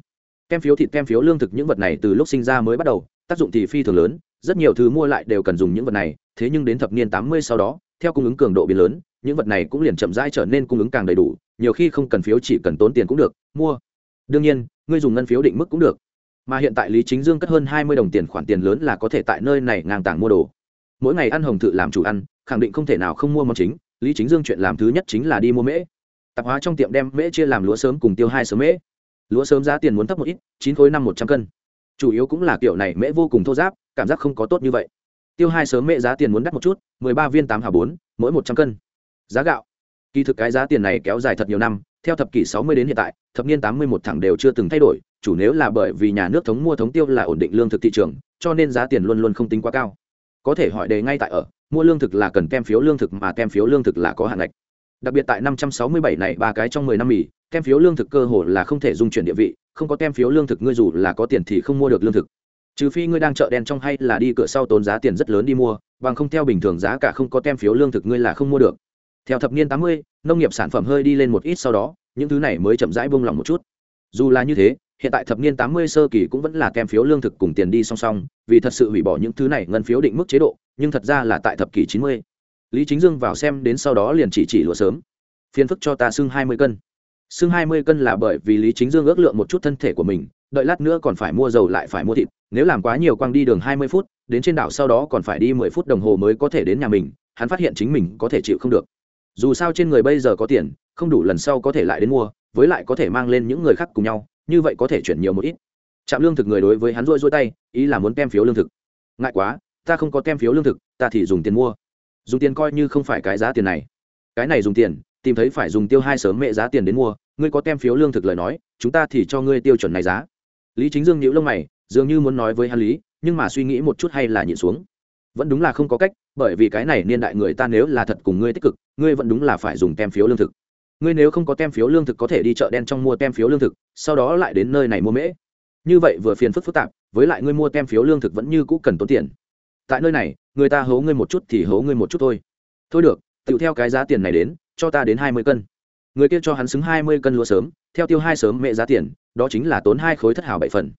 Kem phiếu thịt, kem phiếu lương thực, những vật này từ lúc sinh ra mới bắt đầu, tác dụng thì phi thường lớn rất nhiều thứ mua lại đều cần dùng những vật này, thế nhưng đến thập niên tám mươi sau đó, theo cung ứng cường độ biến lớn, những vật này cũng liền chậm rãi trở nên cung ứng càng đầy đủ, nhiều khi không cần phiếu chỉ cần tốn tiền cũng được, mua. Đương nhiên, ngươi dùng ngân phiếu định mức cũng được. Mà hiện tại lý chính dương cất hơn hai mươi đồng tiền khoản tiền lớn là có thể tại nơi này ngang tàng mua đồ. Mỗi ngày ăn hồng thự làm chủ ăn, khẳng định không thể nào không mua món chính, lý chính dương chuyện làm thứ nhất chính là đi mua mễ. Tạp hóa trong tiệm đem mễ chia làm lúa sớm cùng tiêu hai sớm mễ. Lúa sớm giá tiền muốn thấp một ít, chín khối năm một trăm cân. Chủ yếu cũng là kiểu này, mễ vô cùng thô giáp cảm giác không có tốt như vậy. Tiêu hai sớm mẹ giá tiền muốn đắt một chút, mười ba viên tám hà bốn, mỗi một trăm cân. Giá gạo. Kỳ thực cái giá tiền này kéo dài thật nhiều năm, theo thập kỷ sáu mươi đến hiện tại, thập niên tám mươi một thẳng đều chưa từng thay đổi, chủ nếu là bởi vì nhà nước thống mua thống tiêu là ổn định lương thực thị trường, cho nên giá tiền luôn luôn không tính quá cao. Có thể hỏi đề ngay tại ở, mua lương thực là cần tem phiếu lương thực mà tem phiếu lương thực là có hạn ngạch. Đặc biệt tại năm trăm sáu mươi bảy này ba cái trong mười năm mì tem phiếu lương thực cơ hồ là không thể dung chuyển địa vị, không có tem phiếu lương thực ngươi dù là có tiền thì không mua được lương thực trừ phi ngươi đang chợ đen trong hay là đi cửa sau tốn giá tiền rất lớn đi mua, bằng không theo bình thường giá cả không có tem phiếu lương thực ngươi là không mua được. Theo thập niên tám mươi, nông nghiệp sản phẩm hơi đi lên một ít sau đó, những thứ này mới chậm rãi buông lỏng một chút. Dù là như thế, hiện tại thập niên tám mươi sơ kỳ cũng vẫn là tem phiếu lương thực cùng tiền đi song song, vì thật sự hủy bỏ những thứ này ngân phiếu định mức chế độ, nhưng thật ra là tại thập kỷ chín mươi. Lý chính dương vào xem đến sau đó liền chỉ chỉ lụa sớm. Phiền phức cho ta xưng hai mươi cân. Xưng hai mươi cân là bởi vì lý chính dương ước lượng một chút thân thể của mình đợi lát nữa còn phải mua dầu lại phải mua thịt, nếu làm quá nhiều quang đi đường hai mươi phút, đến trên đảo sau đó còn phải đi mười phút đồng hồ mới có thể đến nhà mình, hắn phát hiện chính mình có thể chịu không được. Dù sao trên người bây giờ có tiền, không đủ lần sau có thể lại đến mua, với lại có thể mang lên những người khác cùng nhau, như vậy có thể chuyển nhiều một ít. Trạm lương thực người đối với hắn rôi rôi tay, ý là muốn tem phiếu lương thực. Ngại quá, ta không có tem phiếu lương thực, ta thì dùng tiền mua. Dùng tiền coi như không phải cái giá tiền này. Cái này dùng tiền, tìm thấy phải dùng tiêu hai sớm mẹ giá tiền đến mua. Ngươi có tem phiếu lương thực lời nói, chúng ta thì cho ngươi tiêu chuẩn này giá lý chính dương nhíu lông mày, dường như muốn nói với hắn lý, nhưng mà suy nghĩ một chút hay là nhịn xuống. Vẫn đúng là không có cách, bởi vì cái này niên đại người ta nếu là thật cùng ngươi tích cực, ngươi vẫn đúng là phải dùng tem phiếu lương thực. Ngươi nếu không có tem phiếu lương thực có thể đi chợ đen trong mua tem phiếu lương thực, sau đó lại đến nơi này mua mễ. Như vậy vừa phiền phức phức tạp, với lại ngươi mua tem phiếu lương thực vẫn như cũ cần tốn tiền. Tại nơi này, người ta hố ngươi một chút thì hố ngươi một chút thôi. Thôi được tự theo cái giá tiền này đến, cho ta đến hai mươi cân. Người kia cho hắn xứng hai mươi cân lúa sớm, theo tiêu hai sớm mẹ giá tiền đó chính là tốn hai khối thất hào bảy phần.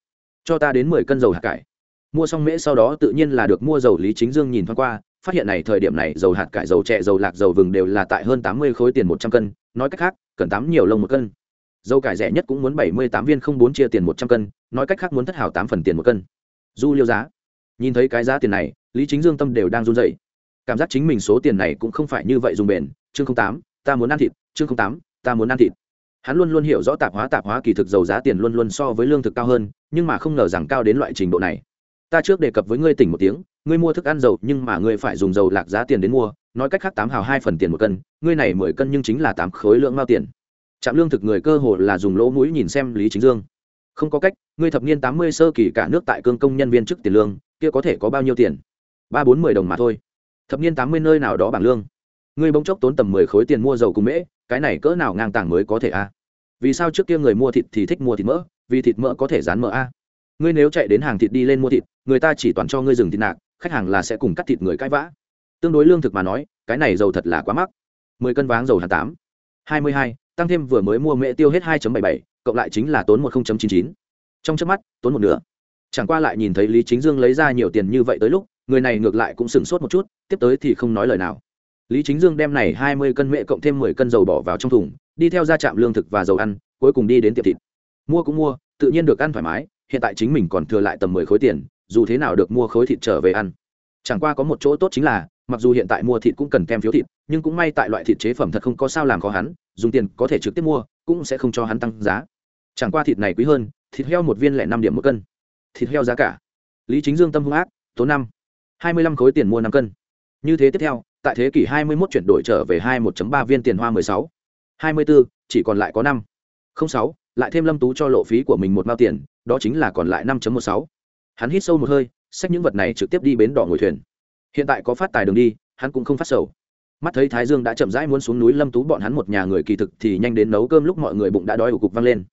Cho ta đến mười cân dầu hạt cải. Mua xong mễ sau đó tự nhiên là được mua dầu lý chính dương nhìn thoáng qua, phát hiện này thời điểm này dầu hạt cải, dầu trẻ dầu lạc, dầu vừng đều là tại hơn tám mươi khối tiền một trăm cân, nói cách khác, cần tám nhiều lông một cân. Dầu cải rẻ nhất cũng muốn bảy mươi tám viên không bốn chia tiền một trăm cân, nói cách khác muốn thất hảo tám phần tiền một cân. Du liêu giá. Nhìn thấy cái giá tiền này, lý chính dương tâm đều đang run dậy cảm giác chính mình số tiền này cũng không phải như vậy dùng bền. Chương tám, ta muốn ăn thịt. Chương tám, ta muốn ăn thịt hắn luôn luôn hiểu rõ tạp hóa tạp hóa kỳ thực dầu giá tiền luôn luôn so với lương thực cao hơn, nhưng mà không ngờ rằng cao đến loại trình độ này. Ta trước đề cập với ngươi tỉnh một tiếng, ngươi mua thức ăn dầu nhưng mà ngươi phải dùng dầu lạc giá tiền đến mua, nói cách khác tám hào hai phần tiền một cân, ngươi này mười cân nhưng chính là tám khối lượng mao tiền. Trạm lương thực người cơ hồ là dùng lỗ mũi nhìn xem lý chính dương. Không có cách, ngươi thập niên tám mươi sơ kỳ cả nước tại cương công nhân viên chức tiền lương, kia có thể có bao nhiêu tiền? Ba bốn mười đồng mà thôi. Thập niên tám mươi nơi nào đó bảng lương? Ngươi bỗng chốc tốn tầm mười khối tiền mua dầu cùng mễ, cái này cỡ nào ngang tàng mới có thể a? Vì sao trước kia người mua thịt thì thích mua thịt mỡ, vì thịt mỡ có thể dán mỡ a? Ngươi nếu chạy đến hàng thịt đi lên mua thịt, người ta chỉ toàn cho ngươi dừng thịt nạc, khách hàng là sẽ cùng cắt thịt người cãi vã. Tương đối lương thực mà nói, cái này dầu thật là quá mắc. Mười cân váng dầu hạt tám. Hai mươi hai, tăng thêm vừa mới mua mễ tiêu hết hai bảy bảy, cộng lại chính là tốn một chín chín. Trong trước mắt, tốn một nửa. Chẳng qua lại nhìn thấy lý chính dương lấy ra nhiều tiền như vậy tới lúc, người này ngược lại cũng sửng sốt một chút, tiếp tới thì không nói lời nào lý chính dương đem này hai mươi cân mễ cộng thêm mười cân dầu bỏ vào trong thùng, đi theo ra trạm lương thực và dầu ăn, cuối cùng đi đến tiệm thịt. Mua cũng mua, tự nhiên được ăn thoải mái, hiện tại chính mình còn thừa lại tầm mười khối tiền, dù thế nào được mua khối thịt trở về ăn. Chẳng qua có một chỗ tốt chính là, mặc dù hiện tại mua thịt cũng cần kem phiếu thịt, nhưng cũng may tại loại thịt chế phẩm thật không có sao làm khó hắn, dùng tiền có thể trực tiếp mua, cũng sẽ không cho hắn tăng giá. Chẳng qua thịt này quý hơn, thịt heo một viên lẻ năm điểm một cân. Thịt heo giá cả. Lý chính dương tâm hung ác, tốn năm, hai mươi lăm khối tiền mua năm cân. Như thế tiếp theo tại thế kỷ 21 chuyển đổi trở về 21.3 viên tiền hoa mười sáu. hai mươi 24, chỉ còn lại có năm. không sáu lại thêm lâm tú cho lộ phí của mình một mao tiền đó chính là còn lại năm một sáu. Hắn hít sâu một hơi xách những vật này trực tiếp đi bến đỏ ngồi thuyền. Hiện tại có phát tài đường đi hắn cũng không phát sầu. Mắt thấy thái dương đã chậm rãi muốn xuống núi lâm tú bọn hắn một nhà người kỳ thực thì nhanh đến nấu cơm lúc mọi người bụng đã đói ủ cục văng lên.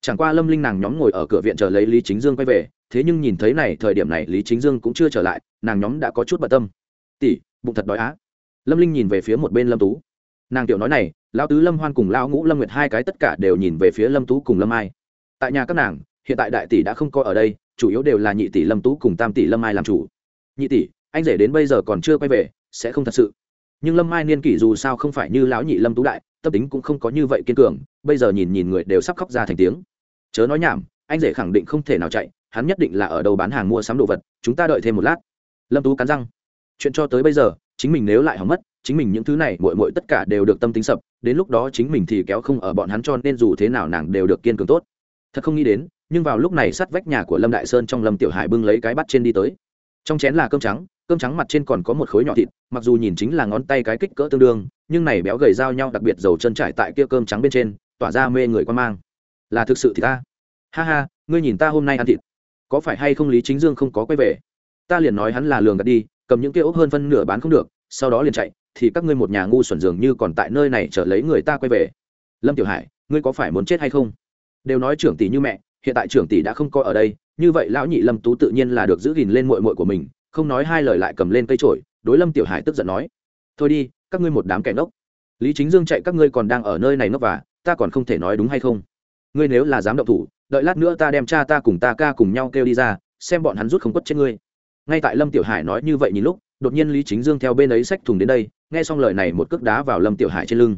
Chẳng qua lâm linh nàng nhóm ngồi ở cửa viện chờ lấy lý chính dương quay về thế nhưng nhìn thấy này thời điểm này lý chính dương cũng chưa trở lại nàng nhóm đã có chút bận tâm. Tỷ bụng thật đói á? Lâm linh nhìn về phía một bên lâm tú. Nàng tiểu nói này, lão tứ lâm hoan cùng lão ngũ lâm nguyệt hai cái tất cả đều nhìn về phía lâm tú cùng lâm ai. Tại nhà các nàng, hiện tại đại tỷ đã không coi ở đây, chủ yếu đều là nhị tỷ lâm tú cùng tam tỷ lâm ai làm chủ. Nhị tỷ, anh rể đến bây giờ còn chưa quay về, sẽ không thật sự. Nhưng lâm mai niên kỷ dù sao không phải như lão nhị lâm tú đại, tâm tính cũng không có như vậy kiên cường, bây giờ nhìn nhìn người đều sắp khóc ra thành tiếng. Chớ nói nhảm, anh rể khẳng định không thể nào chạy, hắn nhất định là ở đâu bán hàng mua sắm đồ vật, chúng ta đợi thêm một lát. Lâm tú cắn răng. Chuyện cho tới bây giờ chính mình nếu lại hỏng mất, chính mình những thứ này mội mội tất cả đều được tâm tính sập, đến lúc đó chính mình thì kéo không ở bọn hắn cho nên dù thế nào nàng đều được kiên cường tốt. Thật không nghĩ đến, nhưng vào lúc này sát vách nhà của lâm đại sơn trong lâm tiểu hải bưng lấy cái bắt trên đi tới. Trong chén là cơm trắng cơm trắng mặt trên còn có một khối nhỏ thịt, mặc dù nhìn chính là ngón tay cái kích cỡ tương đương, nhưng này béo gầy dao nhau đặc biệt dầu chân trải tại kia cơm trắng bên trên, tỏa ra mê người quan mang. Là thực sự thì ta. Ha ha, ngươi nhìn ta hôm nay ăn thịt. Có phải hay không lý chính dương không có quay về? Ta liền nói hắn là lường gạt đi cầm những kia ốc hơn phân nửa bán không được, sau đó liền chạy, thì các ngươi một nhà ngu xuẩn dường như còn tại nơi này chờ lấy người ta quay về. Lâm tiểu hải, ngươi có phải muốn chết hay không? Đều nói trưởng tỷ như mẹ, hiện tại trưởng tỷ đã không coi ở đây, như vậy lão nhị lâm tú tự nhiên là được giữ gìn lên mội mội của mình, không nói hai lời lại cầm lên cây trổi đối lâm tiểu hải tức giận nói, thôi đi, các ngươi một đám kẻ ngốc. Lý chính dương chạy các ngươi còn đang ở nơi này ngốc và, ta còn không thể nói đúng hay không? Ngươi nếu là dám động thủ, đợi lát nữa ta đem cha ta cùng ta ca cùng nhau kêu đi ra, xem bọn hắn rút không quất trên ngươi ngay tại lâm tiểu hải nói như vậy nhìn lúc, đột nhiên lý chính dương theo bên ấy xách thùng đến đây, nghe xong lời này một cước đá vào lâm tiểu hải trên lưng.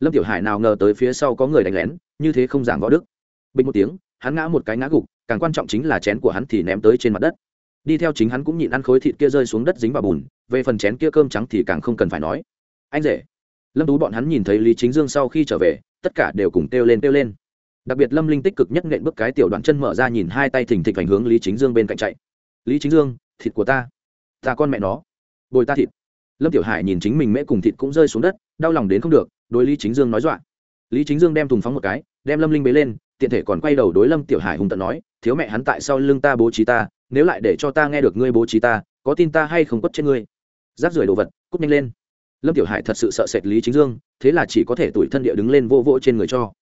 Lâm tiểu hải nào ngờ tới phía sau có người đánh lén, như thế không giảng võ đức. Bình một tiếng, hắn ngã một cái ngã gục, càng quan trọng chính là chén của hắn thì ném tới trên mặt đất. Đi theo chính hắn cũng nhịn ăn khối thịt kia rơi xuống đất dính vào bùn, về phần chén kia cơm trắng thì càng không cần phải nói. Anh rể. Lâm tú bọn hắn nhìn thấy lý chính dương sau khi trở về, tất cả đều cùng kêu lên kêu lên. Đặc biệt lâm linh tích cực nhất nện bước cái tiểu đoạn chân mở ra nhìn hai tay thình thịch ảnh hướng lý chính dương bên cạnh chạy. Lý chính dương thịt của ta. Ta con mẹ nó. Bồi ta thịt. Lâm tiểu hải nhìn chính mình mễ cùng thịt cũng rơi xuống đất, đau lòng đến không được, đối lý chính dương nói dọa. Lý chính dương đem thùng phóng một cái, đem lâm linh bế lên, tiện thể còn quay đầu đối lâm tiểu hải hùng tận nói, thiếu mẹ hắn tại sau lưng ta bố trí ta, nếu lại để cho ta nghe được ngươi bố trí ta, có tin ta hay không quất trên ngươi? Giáp rưởi đồ vật, cút nhanh lên. Lâm tiểu hải thật sự sợ sệt lý chính dương, thế là chỉ có thể tủi thân địa đứng lên vô vỗ trên người cho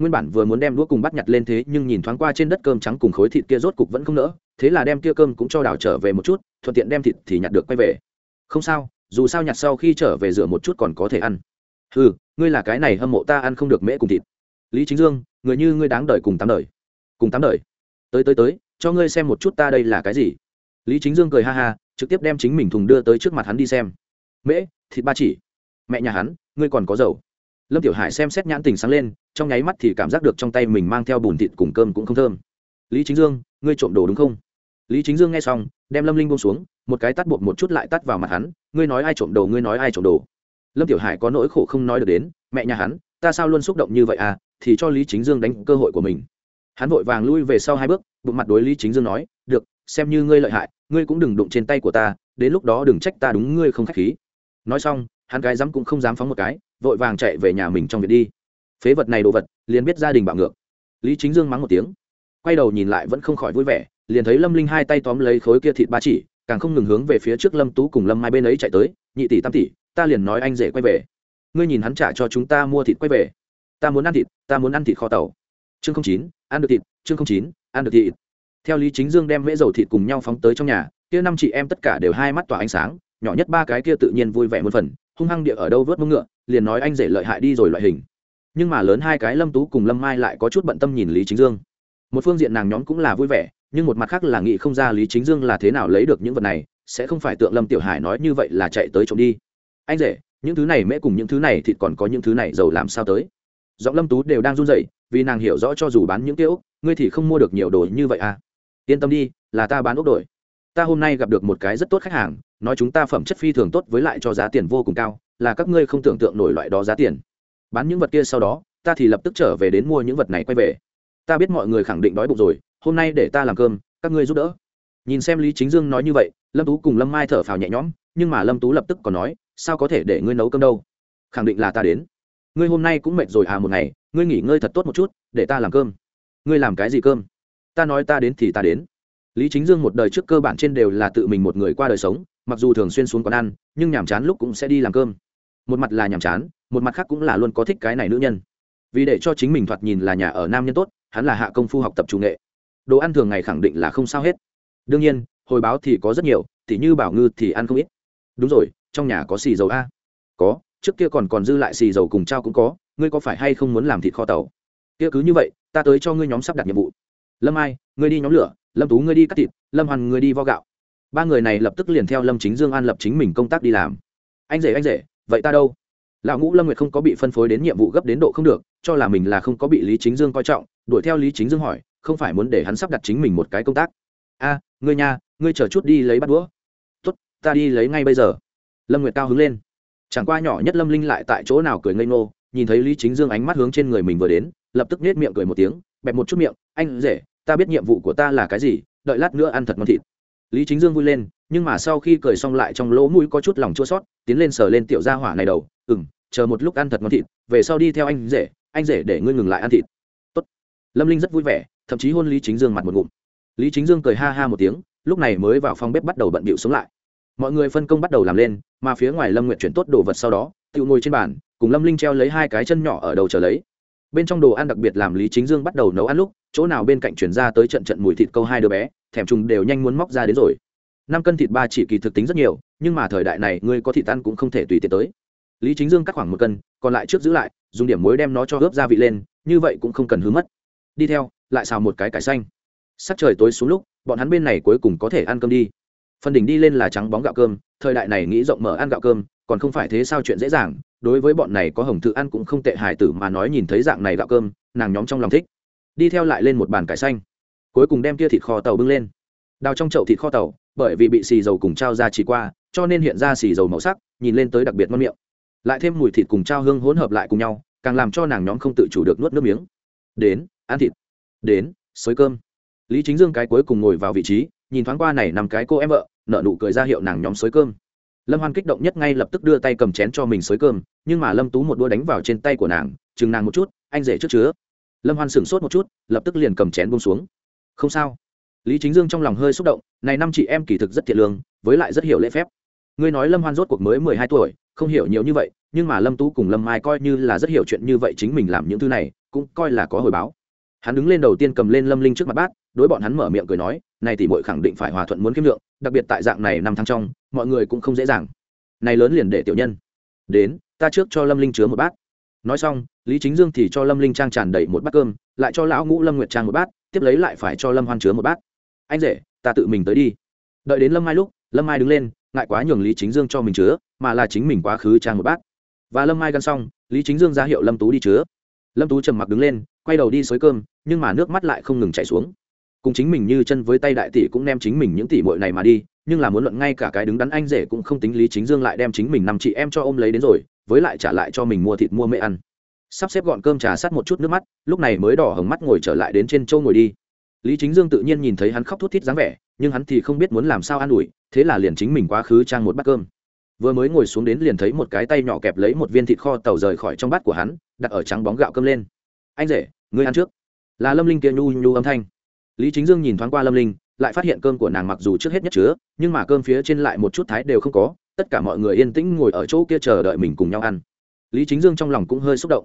nguyên bản vừa muốn đem đũa cùng bắt nhặt lên thế, nhưng nhìn thoáng qua trên đất cơm trắng cùng khối thịt kia rốt cục vẫn không nỡ, thế là đem kia cơm cũng cho đảo trở về một chút, thuận tiện đem thịt thì nhặt được quay về. Không sao, dù sao nhặt sau khi trở về rửa một chút còn có thể ăn. Ừ ngươi là cái này hâm mộ ta ăn không được mễ cùng thịt. Lý chính dương, người như ngươi đáng đời cùng tám đời. Cùng tám đời. Tới tới tới, cho ngươi xem một chút ta đây là cái gì. Lý chính dương cười ha ha, trực tiếp đem chính mình thùng đưa tới trước mặt hắn đi xem. Mễ, thịt ba chỉ. Mẹ nhà hắn, ngươi còn có dầu. Lâm tiểu hải xem xét nhãn tình sáng lên trong nháy mắt thì cảm giác được trong tay mình mang theo bùn thịt cùng cơm cũng không thơm. Lý chính dương, ngươi trộm đồ đúng không? Lý chính dương nghe xong, đem lâm linh bông xuống, một cái tắt bột một chút lại tắt vào mặt hắn, ngươi nói ai trộm đồ, ngươi nói ai trộm đồ. Lâm tiểu hải có nỗi khổ không nói được đến, mẹ nhà hắn, ta sao luôn xúc động như vậy à thì cho lý chính dương đánh cơ hội của mình. Hắn vội vàng lui về sau hai bước, bụng mặt đối lý chính dương nói, được, xem như ngươi lợi hại, ngươi cũng đừng đụng trên tay của ta, đến lúc đó đừng trách ta đúng ngươi không k h á c h khí. Nói xong, hắn cái dám cũng không dám phóng một cái, vội vàng chạy về nhà mình trong việc đi phế vật này đồ vật, liền biết gia đình bạo ngược. Lý chính dương mắng một tiếng, quay đầu nhìn lại vẫn không khỏi vui vẻ, liền thấy lâm linh hai tay tóm lấy khối kia thịt ba chỉ, càng không ngừng hướng về phía trước lâm tú cùng lâm mai bên ấy chạy tới, nhị tỷ tam tỷ, ta liền nói anh rể quay về. Ngươi nhìn hắn trả cho chúng ta mua thịt quay về. Ta muốn ăn thịt, ta muốn ăn thịt kho tàu. Chương không chín, ăn được thịt, chương không chín, ăn được thịt. Theo lý chính dương đem mễ dầu thịt cùng nhau phóng tới trong nhà, kia năm chị em tất cả đều hai mắt tỏa ánh sáng, nhỏ nhất ba cái kia tự nhiên vui vẻ một phần, hung hăng địa ở đâu vớt mông ngựa, liền nói anh rể lợi hại đi rồi loại hình nhưng mà lớn hai cái lâm tú cùng lâm mai lại có chút bận tâm nhìn lý chính dương. Một phương diện nàng nhóm cũng là vui vẻ, nhưng một mặt khác là nghĩ không ra lý chính dương là thế nào lấy được những vật này, sẽ không phải tượng lâm tiểu hải nói như vậy là chạy tới trộm đi. Anh rể, những thứ này mễ cùng những thứ này thịt còn có những thứ này giàu làm sao tới? Giọng lâm tú đều đang run rẩy, vì nàng hiểu rõ cho dù bán những kiểu ngươi thì không mua được nhiều đồ như vậy à? Yên tâm đi, là ta bán ốc đổi. Ta hôm nay gặp được một cái rất tốt khách hàng, nói chúng ta phẩm chất phi thường tốt với lại cho giá tiền vô cùng cao, là các ngươi không tưởng tượng nổi loại đó giá tiền bán những vật kia sau đó, ta thì lập tức trở về đến mua những vật này quay về. Ta biết mọi người khẳng định đói bụng rồi, hôm nay để ta làm cơm, các ngươi giúp đỡ. Nhìn xem lý chính dương nói như vậy, lâm tú cùng lâm mai thở phào nhẹ nhõm, nhưng mà lâm tú lập tức còn nói, sao có thể để ngươi nấu cơm đâu? Khẳng định là ta đến. Ngươi hôm nay cũng mệt rồi à một ngày, ngươi nghỉ ngơi thật tốt một chút, để ta làm cơm. Ngươi làm cái gì cơm? Ta nói ta đến thì ta đến. Lý chính dương một đời trước cơ bản trên đều là tự mình một người qua đời sống, mặc dù thường xuyên xuống quán ăn, nhưng nhàm chán lúc cũng sẽ đi làm cơm. Một mặt là nhàm chán một mặt khác cũng là luôn có thích cái này nữ nhân. Vì để cho chính mình thoạt nhìn là nhà ở nam nhân tốt, hắn là hạ công phu học tập chủ nghệ. Đồ ăn thường ngày khẳng định là không sao hết. Đương nhiên, hồi báo thì có rất nhiều t h như bảo ngư thì ăn không ít. Đúng rồi, trong nhà có xì dầu a. Có, trước kia còn còn dư lại xì dầu cùng trao cũng có, ngươi có phải hay không muốn làm thịt kho tàu? Kia cứ như vậy, ta tới cho ngươi nhóm sắp đặt nhiệm vụ. Lâm ai, ngươi đi nhóm lửa, lâm tú ngươi đi cắt thịt, lâm hoàn ngươi đi vo gạo. Ba người này lập tức liền theo lâm chính dương an lập chính mình công tác đi làm. Anh rể anh rể, vậy ta đâu? Lão ngũ lâm nguyệt không có bị phân phối đến nhiệm vụ gấp đến độ không được cho là mình là không có bị lý chính dương coi trọng đuổi theo lý chính dương hỏi không phải muốn để hắn sắp đặt chính mình một cái công tác. A ngươi nha ngươi chờ chút đi lấy bắt đũa. Tốt ta đi lấy ngay bây giờ. Lâm nguyệt cao hứng lên. Chẳng qua nhỏ nhất lâm linh lại tại chỗ nào cười ngây ngô nhìn thấy lý chính dương ánh mắt hướng trên người mình vừa đến lập tức nết miệng cười một tiếng bẹp một chút miệng anh dễ, ta biết nhiệm vụ của ta là cái gì đợi lát nữa ăn thật ngon thịt. Lý chính dương vui lên nhưng mà sau khi cười xong lại trong lỗ mũi có chút lòng chua sót, tiến lên sờ lên tiểu gia hỏa này đầu ừ m chờ một lúc ăn thật ngon thịt, về sau đi theo anh rể anh rể để ngươi ngừng lại ăn thịt. Tốt. lâm linh rất vui vẻ, thậm chí hôn lý chính dương mặt một ngụm. Lý chính dương cười ha ha một tiếng, lúc này mới vào phòng bếp bắt đầu bận bịu sống lại. Mọi người phân công bắt đầu làm lên, mà phía ngoài lâm nguyện chuyển tốt đồ vật sau đó, tự ngồi trên bàn, cùng lâm linh treo lấy hai cái chân nhỏ ở đầu chờ lấy. Bên trong đồ ăn đặc biệt làm lý chính dương bắt đầu nấu ăn lúc, chỗ nào bên cạnh chuyển ra tới trận trận mùi thịt câu hai đứa bé, thèm trùng đều nhanh muốn móc ra đến rồi năm cân thịt ba chỉ kỳ thực tính rất nhiều, nhưng mà thời đại này ngươi có thịt ăn cũng không thể tùy tiện tới. Lý chính dương cắt khoảng một cân, còn lại trước giữ lại, dùng điểm muối đem nó cho ướp gia vị lên, như vậy cũng không cần hứa mất. Đi theo, lại xào một cái cải xanh. Sắc trời tối xuống lúc, bọn hắn bên này cuối cùng có thể ăn cơm đi. Phần đỉnh đi lên là trắng bóng gạo cơm, thời đại này nghĩ rộng mở ăn gạo cơm, còn không phải thế sao chuyện dễ dàng, đối với bọn này có hồng tự ăn cũng không tệ hài tử mà nói nhìn thấy dạng này gạo cơm, nàng nhóm trong lòng thích. Đi theo lại lên một bàn cải xanh. Cuối cùng đem kia thịt kho tàu bưng lên. Đào trong chậu thịt kho tàu bởi vì bị xì dầu cùng trao ra chỉ qua, cho nên hiện ra xì dầu màu sắc, nhìn lên tới đặc biệt ngon miệng. Lại thêm mùi thịt cùng trao hương hỗn hợp lại cùng nhau, càng làm cho nàng nhóm không tự chủ được nuốt nước miếng. Đến, ăn thịt. Đến, xới cơm. Lý chính dương cái cuối cùng ngồi vào vị trí, nhìn thoáng qua này nằm cái cô em vợ nợ nụ cười ra hiệu nàng nhóm xới cơm. Lâm hoan kích động nhất ngay lập tức đưa tay cầm chén cho mình xới cơm, nhưng mà lâm tú một đua đánh vào trên tay của nàng, chừng nàng một chút, anh rể trước chứa. Lâm hoan sửng sốt một chút, lập tức liền cầm chén bông xuống. Không sao lý chính dương trong lòng hơi xúc động, này năm chị em kỳ thực rất thiện lương, với lại rất hiểu lễ phép. Ngươi nói lâm hoan rốt cuộc mới mười hai tuổi, không hiểu nhiều như vậy, nhưng mà lâm tú cùng lâm mai coi như là rất hiểu chuyện như vậy chính mình làm những thứ này, cũng coi là có hồi báo. Hắn đứng lên đầu tiên cầm lên lâm linh trước mặt bát, đối bọn hắn mở miệng cười nói, này thì muội khẳng định phải hòa thuận muốn kiếm lượng, đặc biệt tại dạng này năm tháng trong, mọi người cũng không dễ dàng. Này lớn liền để tiểu nhân đến, ta trước cho lâm linh chứa một bát. Nói xong, lý chính dương thì cho lâm linh trang tràn đầy một bát cơm, lại cho lão ngũ lâm nguyệt trang một bát, tiếp lấy lại phải cho lâm hoan chứa một bát anh rể, ta tự mình tới đi. Đợi đến lâm mai lúc, lâm mai đứng lên, ngại quá nhường lý chính dương cho mình chứa, mà là chính mình quá khứ trang một bát. Và lâm mai gắn xong, lý chính dương ra hiệu lâm tú đi chứa. Lâm tú trầm mặc đứng lên, quay đầu đi xới cơm, nhưng mà nước mắt lại không ngừng chảy xuống. Cùng chính mình như chân với tay đại tỷ cũng đem chính mình những tỷ muội này mà đi, nhưng là muốn luận ngay cả cái đứng đắn anh rể cũng không tính lý chính dương lại đem chính mình năm chị em cho ôm lấy đến rồi, với lại trả lại cho mình mua thịt mua mễ ăn. Sắp xếp gọn cơm trà sắt một chút nước mắt, lúc này mới đỏ hồng mắt ngồi trở lại đến trên châu ngồi đi lý chính dương tự nhiên nhìn thấy hắn khóc thút thít dáng vẻ, nhưng hắn thì không biết muốn làm sao an ủi, thế là liền chính mình quá khứ trang một bát cơm. Vừa mới ngồi xuống đến liền thấy một cái tay nhỏ kẹp lấy một viên thịt kho tàu rời khỏi trong bát của hắn, đặt ở trắng bóng gạo cơm lên. Anh rể, ngươi ăn trước. Là lâm linh kia nhu nhu âm thanh. Lý chính dương nhìn thoáng qua lâm linh, lại phát hiện cơm của nàng mặc dù trước hết nhất chứa, nhưng mà cơm phía trên lại một chút thái đều không có, tất cả mọi người yên tĩnh ngồi ở chỗ kia chờ đợi mình cùng nhau ăn. Lý chính dương trong lòng cũng hơi xúc động.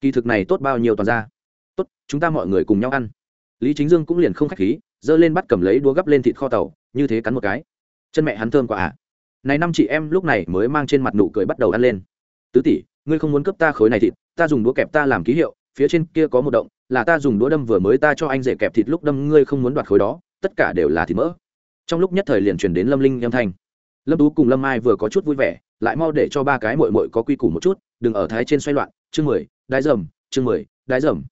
Kỳ thực này tốt bao nhiêu toàn ra? Tốt, chúng ta mọi người cùng nhau ăn lý chính dương cũng liền không k h á c h khí, giơ lên bắt cầm lấy đũa gắp lên thịt kho tàu, như thế cắn một cái. Chân mẹ hắn thơm quá à. Này năm chị em lúc này mới mang trên mặt nụ cười bắt đầu ăn lên. Tứ tỷ, ngươi không muốn cướp ta khối này thịt, ta dùng đũa kẹp ta làm ký hiệu, phía trên kia có một động, là ta dùng đũa đâm vừa mới ta cho anh rể kẹp thịt lúc đâm, ngươi không muốn đoạt khối đó, tất cả đều là thịt mỡ. Trong lúc nhất thời liền truyền đến lâm linh âm thanh. Lâm tú cùng lâm mai vừa có chút vui vẻ, lại mau để cho ba cái mội mội có quy củ một chút, đừng ở thái trên xoay loạn. Chương mười, đái dầm, chương mười, đái dầm.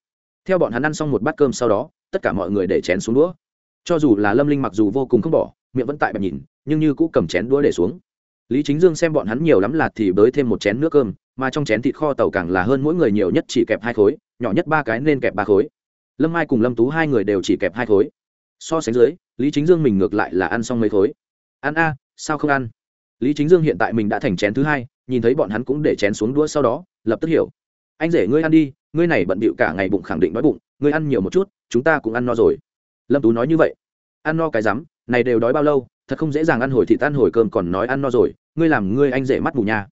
Theo bọn hắn ăn xong một bát cơm sau đó tất cả mọi người để chén xuống đũa. Cho dù là lâm linh mặc dù vô cùng không bỏ, miệng vẫn tại bẹp nhìn, nhưng như cũ cầm chén đũa để xuống. Lý chính dương xem bọn hắn nhiều lắm là thì bới thêm một chén nước cơm, mà trong chén thịt kho tàu càng là hơn mỗi người nhiều nhất chỉ kẹp hai khối, nhỏ nhất ba cái nên kẹp ba khối. Lâm mai cùng lâm tú hai người đều chỉ kẹp hai khối. So sánh dưới, lý chính dương mình ngược lại là ăn xong mấy khối. Ăn a, sao không ăn? Lý chính dương hiện tại mình đã thành chén thứ hai, nhìn thấy bọn hắn cũng để chén xuống đũa sau đó, lập tức hiểu. Anh rể ngươi ăn đi, ngươi này bận bịu cả ngày bụng khẳng định đói bụng ngươi ăn nhiều một chút, chúng ta cũng ăn no rồi. Lâm tú nói như vậy. Ăn no cái rắm, này đều đói bao lâu, thật không dễ dàng ăn hồi thịt tan hồi cơm còn nói ăn no rồi, ngươi làm ngươi anh rể mắt mù nha.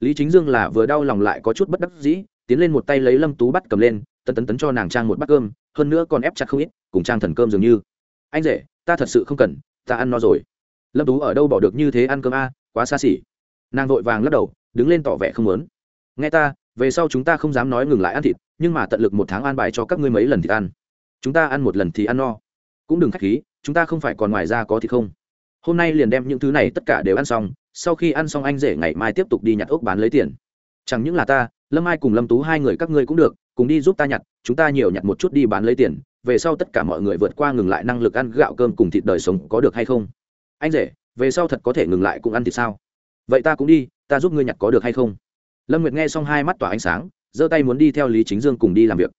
Lý chính dương là vừa đau lòng lại có chút bất đắc dĩ, tiến lên một tay lấy lâm tú bắt cầm lên, tấn tấn tấn cho nàng trang một bát cơm, hơn nữa còn ép chặt không ít, cùng trang thần cơm dường như. Anh rể, ta thật sự không cần, ta ăn no rồi. Lâm tú ở đâu bỏ được như thế ăn cơm a, quá xa xỉ. Nàng vội vàng lắc đầu, đứng lên tỏ vẻ không lớn nghe ta, về sau chúng ta không dám nói ngừng lại ăn thịt nhưng mà tận lực một tháng an bài cho các ngươi mấy lần thịt ăn. Chúng ta ăn một lần thì ăn no. Cũng đừng k h á c h khí, chúng ta không phải còn ngoài ra có thì không? Hôm nay liền đem những thứ này tất cả đều ăn xong, sau khi ăn xong anh rể ngày mai tiếp tục đi nhặt ốc bán lấy tiền. Chẳng những là ta, lâm ai cùng lâm tú hai người các ngươi cũng được, cùng đi giúp ta nhặt, chúng ta nhiều nhặt một chút đi bán lấy tiền, về sau tất cả mọi người vượt qua ngừng lại năng lực ăn gạo cơm cùng thịt đời sống có được hay không? Anh rể, về sau thật có thể ngừng lại cũng ăn thịt sao? Vậy ta cũng đi, ta giúp ngươi nhặt có được hay không? Lâm nguyệt nghe xong hai mắt tỏa ánh sáng giơ tay muốn đi theo lý chính dương cùng đi làm việc.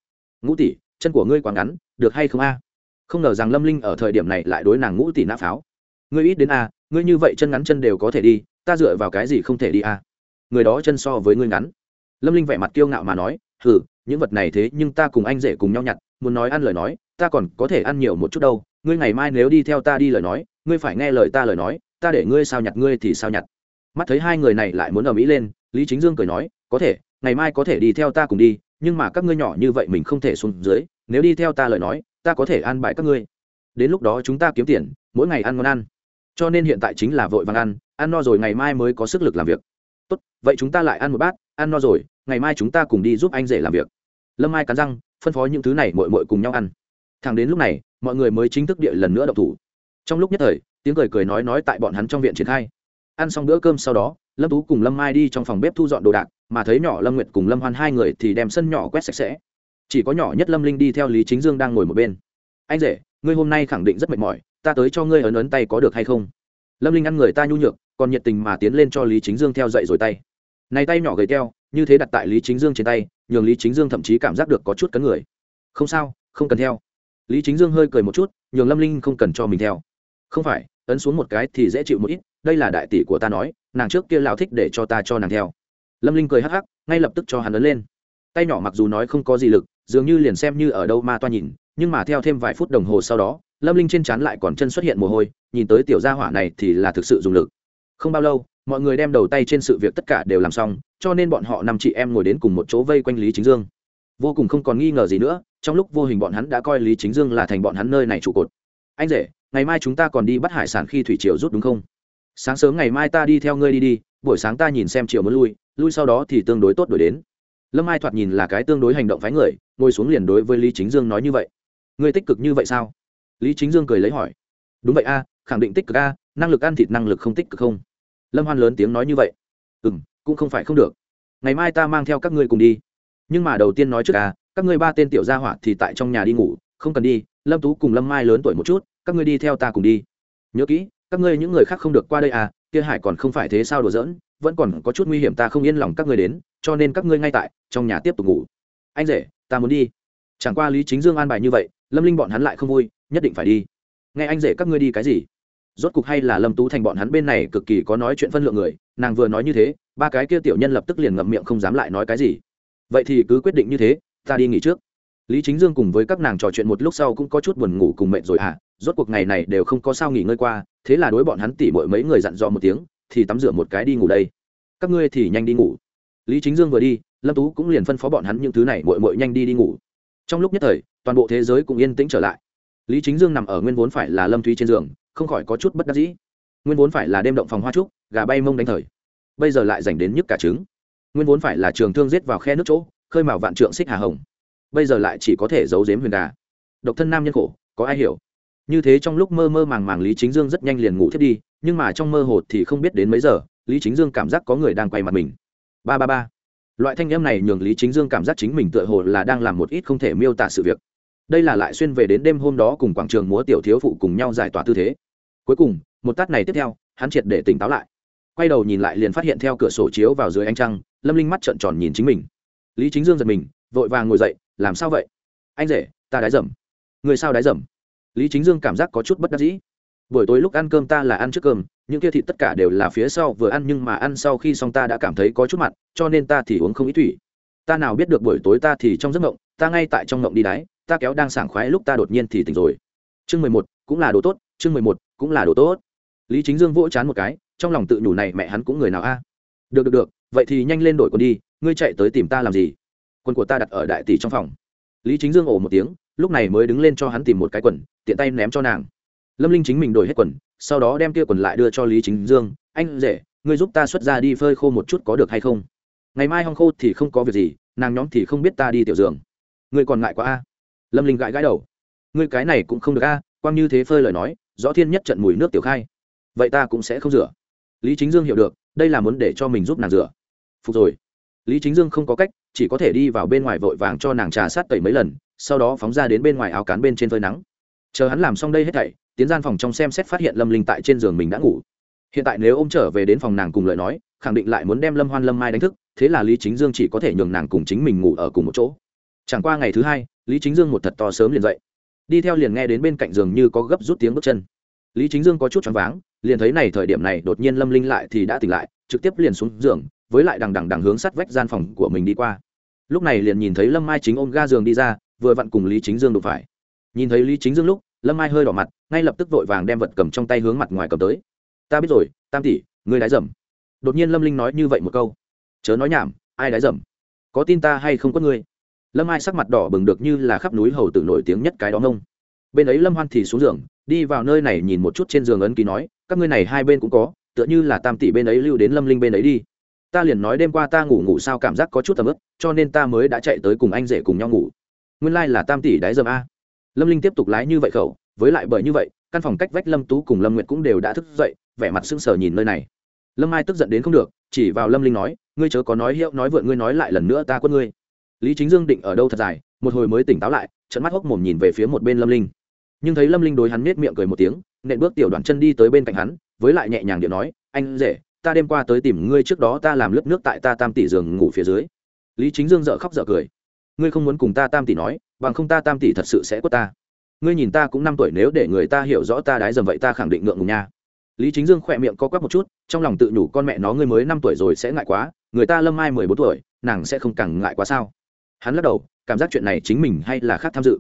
Ngũ tỷ, chân của ngươi quá ngắn, được hay không a? Không ngờ rằng lâm linh ở thời điểm này lại đối nàng ngũ tỷ nã pháo. Ngươi ít đến a, ngươi như vậy chân ngắn chân đều có thể đi, ta dựa vào cái gì không thể đi a? Người đó chân so với ngươi ngắn. Lâm linh vẻ mặt kiêu ngạo mà nói, hừ, những vật này thế nhưng ta cùng anh rể cùng nhau nhặt, muốn nói ăn lời nói, ta còn có thể ăn nhiều một chút đâu. Ngươi ngày mai nếu đi theo ta đi lời nói, ngươi phải nghe lời ta lời nói, ta để ngươi sao nhặt ngươi thì sao nhặt. Mắt thấy hai người này lại muốn ở mỹ lên, lý chính dương cười nói, có thể ngày mai có thể đi theo ta cùng đi, nhưng mà các ngươi nhỏ như vậy mình không thể xuống dưới, nếu đi theo ta lời nói, ta có thể an bài các ngươi. Đến lúc đó chúng ta kiếm tiền, mỗi ngày ăn ngon ăn. Cho nên hiện tại chính là vội vàng ăn ăn no rồi ngày mai mới có sức lực làm việc. Tốt, vậy chúng ta lại ăn một bát, ăn no rồi, ngày mai chúng ta cùng đi giúp anh rể làm việc. Lâm mai cắn răng, phân phó những thứ này mội mội cùng nhau ăn. Thẳng đến lúc này, mọi người mới chính thức địa lần nữa đậu thủ. Trong lúc nhất thời, tiếng cười cười nói nói tại bọn hắn trong viện triển khai. Ăn xong bữa cơm sau đó, lâm tú cùng lâm mai đi trong phòng bếp thu dọn đồ đạc mà thấy nhỏ lâm nguyệt cùng lâm hoan hai người thì đem sân nhỏ quét sạch sẽ. Chỉ có nhỏ nhất lâm linh đi theo lý chính dương đang ngồi một bên. Anh rể, ngươi hôm nay khẳng định rất mệt mỏi, ta tới cho ngươi ấn ấn tay có được hay không? Lâm linh ăn người ta nhu nhược, còn nhiệt tình mà tiến lên cho lý chính dương theo dậy rồi tay. Này tay nhỏ gầy teo, như thế đặt tại lý chính dương trên tay, nhường lý chính dương thậm chí cảm giác được có chút cấn người. Không sao, không cần theo. Lý chính dương hơi cười một chút, nhường lâm linh không cần cho mình theo. Không phải, ấn xuống một cái thì dễ chịu một ít, đây là đại tỷ của ta nói, nàng trước kia lao thích để cho ta cho nàng theo lâm linh cười hắc hắc, ngay lập tức cho hắn ấn lên. Tay nhỏ mặc dù nói không có gì lực, dường như liền xem như ở đâu ma toa nhìn, nhưng mà theo thêm vài phút đồng hồ sau đó, lâm linh trên trán lại còn chân xuất hiện mồ hôi, nhìn tới tiểu gia hỏa này thì là thực sự dùng lực. Không bao lâu, mọi người đem đầu tay trên sự việc tất cả đều làm xong, cho nên bọn họ năm chị em ngồi đến cùng một chỗ vây quanh lý chính dương. Vô cùng không còn nghi ngờ gì nữa, trong lúc vô hình bọn hắn đã coi lý chính dương là thành bọn hắn nơi này trụ cột. Anh rể, ngày mai chúng ta còn đi bắt hải sản khi thủy triều rút đúng không? Sáng sớm ngày mai ta đi theo ngươi đi đi, buổi sáng ta nhìn xem chiều muốn lui lui sau đó thì tương đối tốt đổi đến. Lâm ai thoạt nhìn là cái tương đối hành động phái người, ngồi xuống liền đối với lý chính dương nói như vậy. Ngươi tích cực như vậy sao? Lý chính dương cười lấy hỏi. Đúng vậy a, khẳng định tích cực a, năng lực ăn thịt năng lực không tích cực không? Lâm hoan lớn tiếng nói như vậy. Ừ m cũng không phải không được. Ngày mai ta mang theo các ngươi cùng đi. Nhưng mà đầu tiên nói trước a, các ngươi ba tên tiểu gia hỏa thì tại trong nhà đi ngủ, không cần đi, lâm tú cùng lâm mai lớn tuổi một chút, các ngươi đi theo ta cùng đi. Nhớ kỹ, các ngươi những người khác không được qua đây à kia hải còn không phải thế sao đùa giỡn? Vẫn còn có chút nguy hiểm, ta không yên lòng các ngươi đến, cho nên các ngươi ngay tại, trong nhà tiếp tục ngủ. Anh rể, ta muốn đi. Chẳng qua lý chính dương an bài như vậy, lâm linh bọn hắn lại không vui, nhất định phải đi. Nghe anh rể các ngươi đi cái gì? Rốt cục hay là lâm tú thành bọn hắn bên này cực kỳ có nói chuyện phân lượng người, nàng vừa nói như thế, ba cái kia tiểu nhân lập tức liền ngậm miệng không dám lại nói cái gì. Vậy thì cứ quyết định như thế, ta đi nghỉ trước. Lý chính dương cùng với các nàng trò chuyện một lúc sau cũng có chút buồn ngủ cùng mệt rồi hả à? rốt cuộc ngày này đều không có sao nghỉ ngơi qua, thế là đối bọn hắn tỉ mỗi mấy người dặn dò một tiếng thì tắm rửa một cái đi ngủ đây. Các ngươi thì nhanh đi ngủ. Lý chính dương vừa đi, lâm tú cũng liền phân phó bọn hắn những thứ này mội mội nhanh đi đi ngủ. Trong lúc nhất thời, toàn bộ thế giới cũng yên tĩnh trở lại. Lý chính dương nằm ở nguyên vốn phải là lâm thúy trên giường, không khỏi có chút bất đắc dĩ. Nguyên vốn phải là đêm động phòng hoa trúc, gà bay mông đánh thời. Bây giờ lại dành đến nhức cả trứng. Nguyên vốn phải là trường thương giết vào khe nước chỗ, khơi mào vạn trượng xích hà hồng. Bây giờ lại chỉ có thể giấu giếm huyền gà. Độc thân nam nhân khổ, có ai hiểu? Như thế trong lúc mơ mơ màng màng lý chính dương rất nhanh liền ngủ thiết đi nhưng mà trong mơ hồ thì không biết đến mấy giờ, lý chính dương cảm giác có người đang quay mặt mình. Ba ba ba. Loại thanh âm này nhường lý chính dương cảm giác chính mình tựa hồ là đang làm một ít không thể miêu tả sự việc. Đây là lại xuyên về đến đêm hôm đó cùng quảng trường múa tiểu thiếu phụ cùng nhau giải tỏa tư thế. Cuối cùng, một tát này tiếp theo, hắn triệt để tỉnh táo lại. Quay đầu nhìn lại liền phát hiện theo cửa sổ chiếu vào dưới ánh trăng, lâm linh mắt trợn tròn nhìn chính mình. Lý chính dương giật mình, vội vàng ngồi dậy, làm sao vậy? Anh rể, ta đái dầm. Người sao đái dầm? Lý chính dương cảm giác có chút bất đắc dĩ buổi tối lúc ăn cơm ta là ăn trước cơm, những kia thịt tất cả đều là phía sau vừa ăn nhưng mà ăn sau khi xong ta đã cảm thấy có chút mặn, cho nên ta thì uống không ít thủy. Ta nào biết được buổi tối ta thì trong giấc mộng, ta ngay tại trong mộng đi đáy ta kéo đang sảng khoái lúc ta đột nhiên thì tỉnh rồi. Chương mười một, cũng là đồ tốt, chương mười một, cũng là đồ tốt. Lý chính dương vỗ chán một cái, trong lòng tự nhủ này mẹ hắn cũng người nào a? Được được được, vậy thì nhanh lên đổi quần đi, ngươi chạy tới tìm ta làm gì? Quần của ta đặt ở đại tỷ trong phòng. Lý chính dương ồ một tiếng, lúc này mới đứng lên cho hắn tìm một cái quần, tiện tay ném cho nàng lâm linh chính mình đổi hết quần, sau đó đem kia quần lại đưa cho lý chính dương. Anh rể, ngươi giúp ta xuất ra đi phơi khô một chút có được hay không? Ngày mai hong khô thì không có việc gì, nàng nhóm thì không biết ta đi tiểu giường. Ngươi còn ngại quá a. Lâm linh gãi gãi đầu. Ngươi cái này cũng không được a, quang như thế phơi lời nói, rõ thiên nhất trận mùi nước tiểu khai. Vậy ta cũng sẽ không rửa. Lý chính dương hiểu được, đây là muốn để cho mình giúp nàng rửa. Phục rồi. Lý chính dương không có cách, chỉ có thể đi vào bên ngoài vội vàng cho nàng trà sát tẩy mấy lần, sau đó phóng ra đến bên ngoài áo cán bên trên phơi nắng. Chờ hắn làm xong đây hết thảy tiến gian phòng trong xem xét phát hiện lâm linh tại trên giường mình đã ngủ. Hiện tại nếu ô m trở về đến phòng nàng cùng lời nói, khẳng định lại muốn đem lâm hoan lâm mai đánh thức, thế là lý chính dương chỉ có thể nhường nàng cùng chính mình ngủ ở cùng một chỗ. Chẳng qua ngày thứ hai, lý chính dương một thật to sớm liền dậy. Đi theo liền nghe đến bên cạnh giường như có gấp rút tiếng bước chân. Lý chính dương có chút choáng váng, liền thấy này thời điểm này đột nhiên lâm linh lại thì đã tỉnh lại, trực tiếp liền xuống giường, với lại đằng đằng đằng hướng sắt vách gian phòng của mình đi qua. Lúc này liền nhìn thấy lâm mai chính ôm ga giường đi ra, vừa vặn cùng lý chính dương đụng phải. Nhìn thấy lý chính dương lúc lâm mai hơi đỏ mặt ngay lập tức vội vàng đem vật cầm trong tay hướng mặt ngoài cầm tới ta biết rồi tam tỷ ngươi đái dầm đột nhiên lâm linh nói như vậy một câu chớ nói nhảm ai đái dầm có tin ta hay không có ngươi lâm mai sắc mặt đỏ bừng được như là khắp núi hầu tử nổi tiếng nhất cái đó ngông. bên ấy lâm hoan thì xuống giường đi vào nơi này nhìn một chút trên giường ấn ký nói các ngươi này hai bên cũng có tựa như là tam tỷ bên ấy lưu đến lâm linh bên ấy đi ta liền nói đêm qua ta ngủ ngủ sao cảm giác có chút tầm ức cho nên ta mới đã chạy tới cùng anh rể cùng nhau ngủ nguyên lai là tam tỷ đái dầm a lâm linh tiếp tục lái như vậy khẩu, với lại bởi như vậy, căn phòng cách vách lâm tú cùng lâm nguyệt cũng đều đã thức dậy, vẻ mặt sưng sờ nhìn nơi này. Lâm ai tức giận đến không được, chỉ vào lâm linh nói, ngươi chớ có nói hiệu nói vượn, ngươi nói lại lần nữa ta quất ngươi. Lý chính dương định ở đâu thật dài, một hồi mới tỉnh táo lại trận mắt hốc mồm nhìn về phía một bên lâm linh. Nhưng thấy lâm linh đối hắn nết miệng cười một tiếng, nện bước tiểu đoàn chân đi tới bên cạnh hắn, với lại nhẹ nhàng điện nói, anh rể, ta đêm qua tới tìm ngươi trước đó ta làm lớp nước tại ta tam tỷ giường ngủ phía dưới. Lý chính dương dợ khóc dợ cười. Ngươi không muốn cùng ta tam tỷ nói bằng không ta tam tỷ thật sự sẽ quất ta. Ngươi nhìn ta cũng năm tuổi nếu để người ta hiểu rõ ta đái dầm vậy ta khẳng định ngượng ngùng nha. Lý chính dương khỏe miệng co quắp một chút, trong lòng tự nhủ con mẹ nó ngươi mới năm tuổi rồi sẽ ngại quá, người ta lâm mai mười bốn tuổi, nàng sẽ không càng ngại quá sao? Hắn lắc đầu, cảm giác chuyện này chính mình hay là khác tham dự.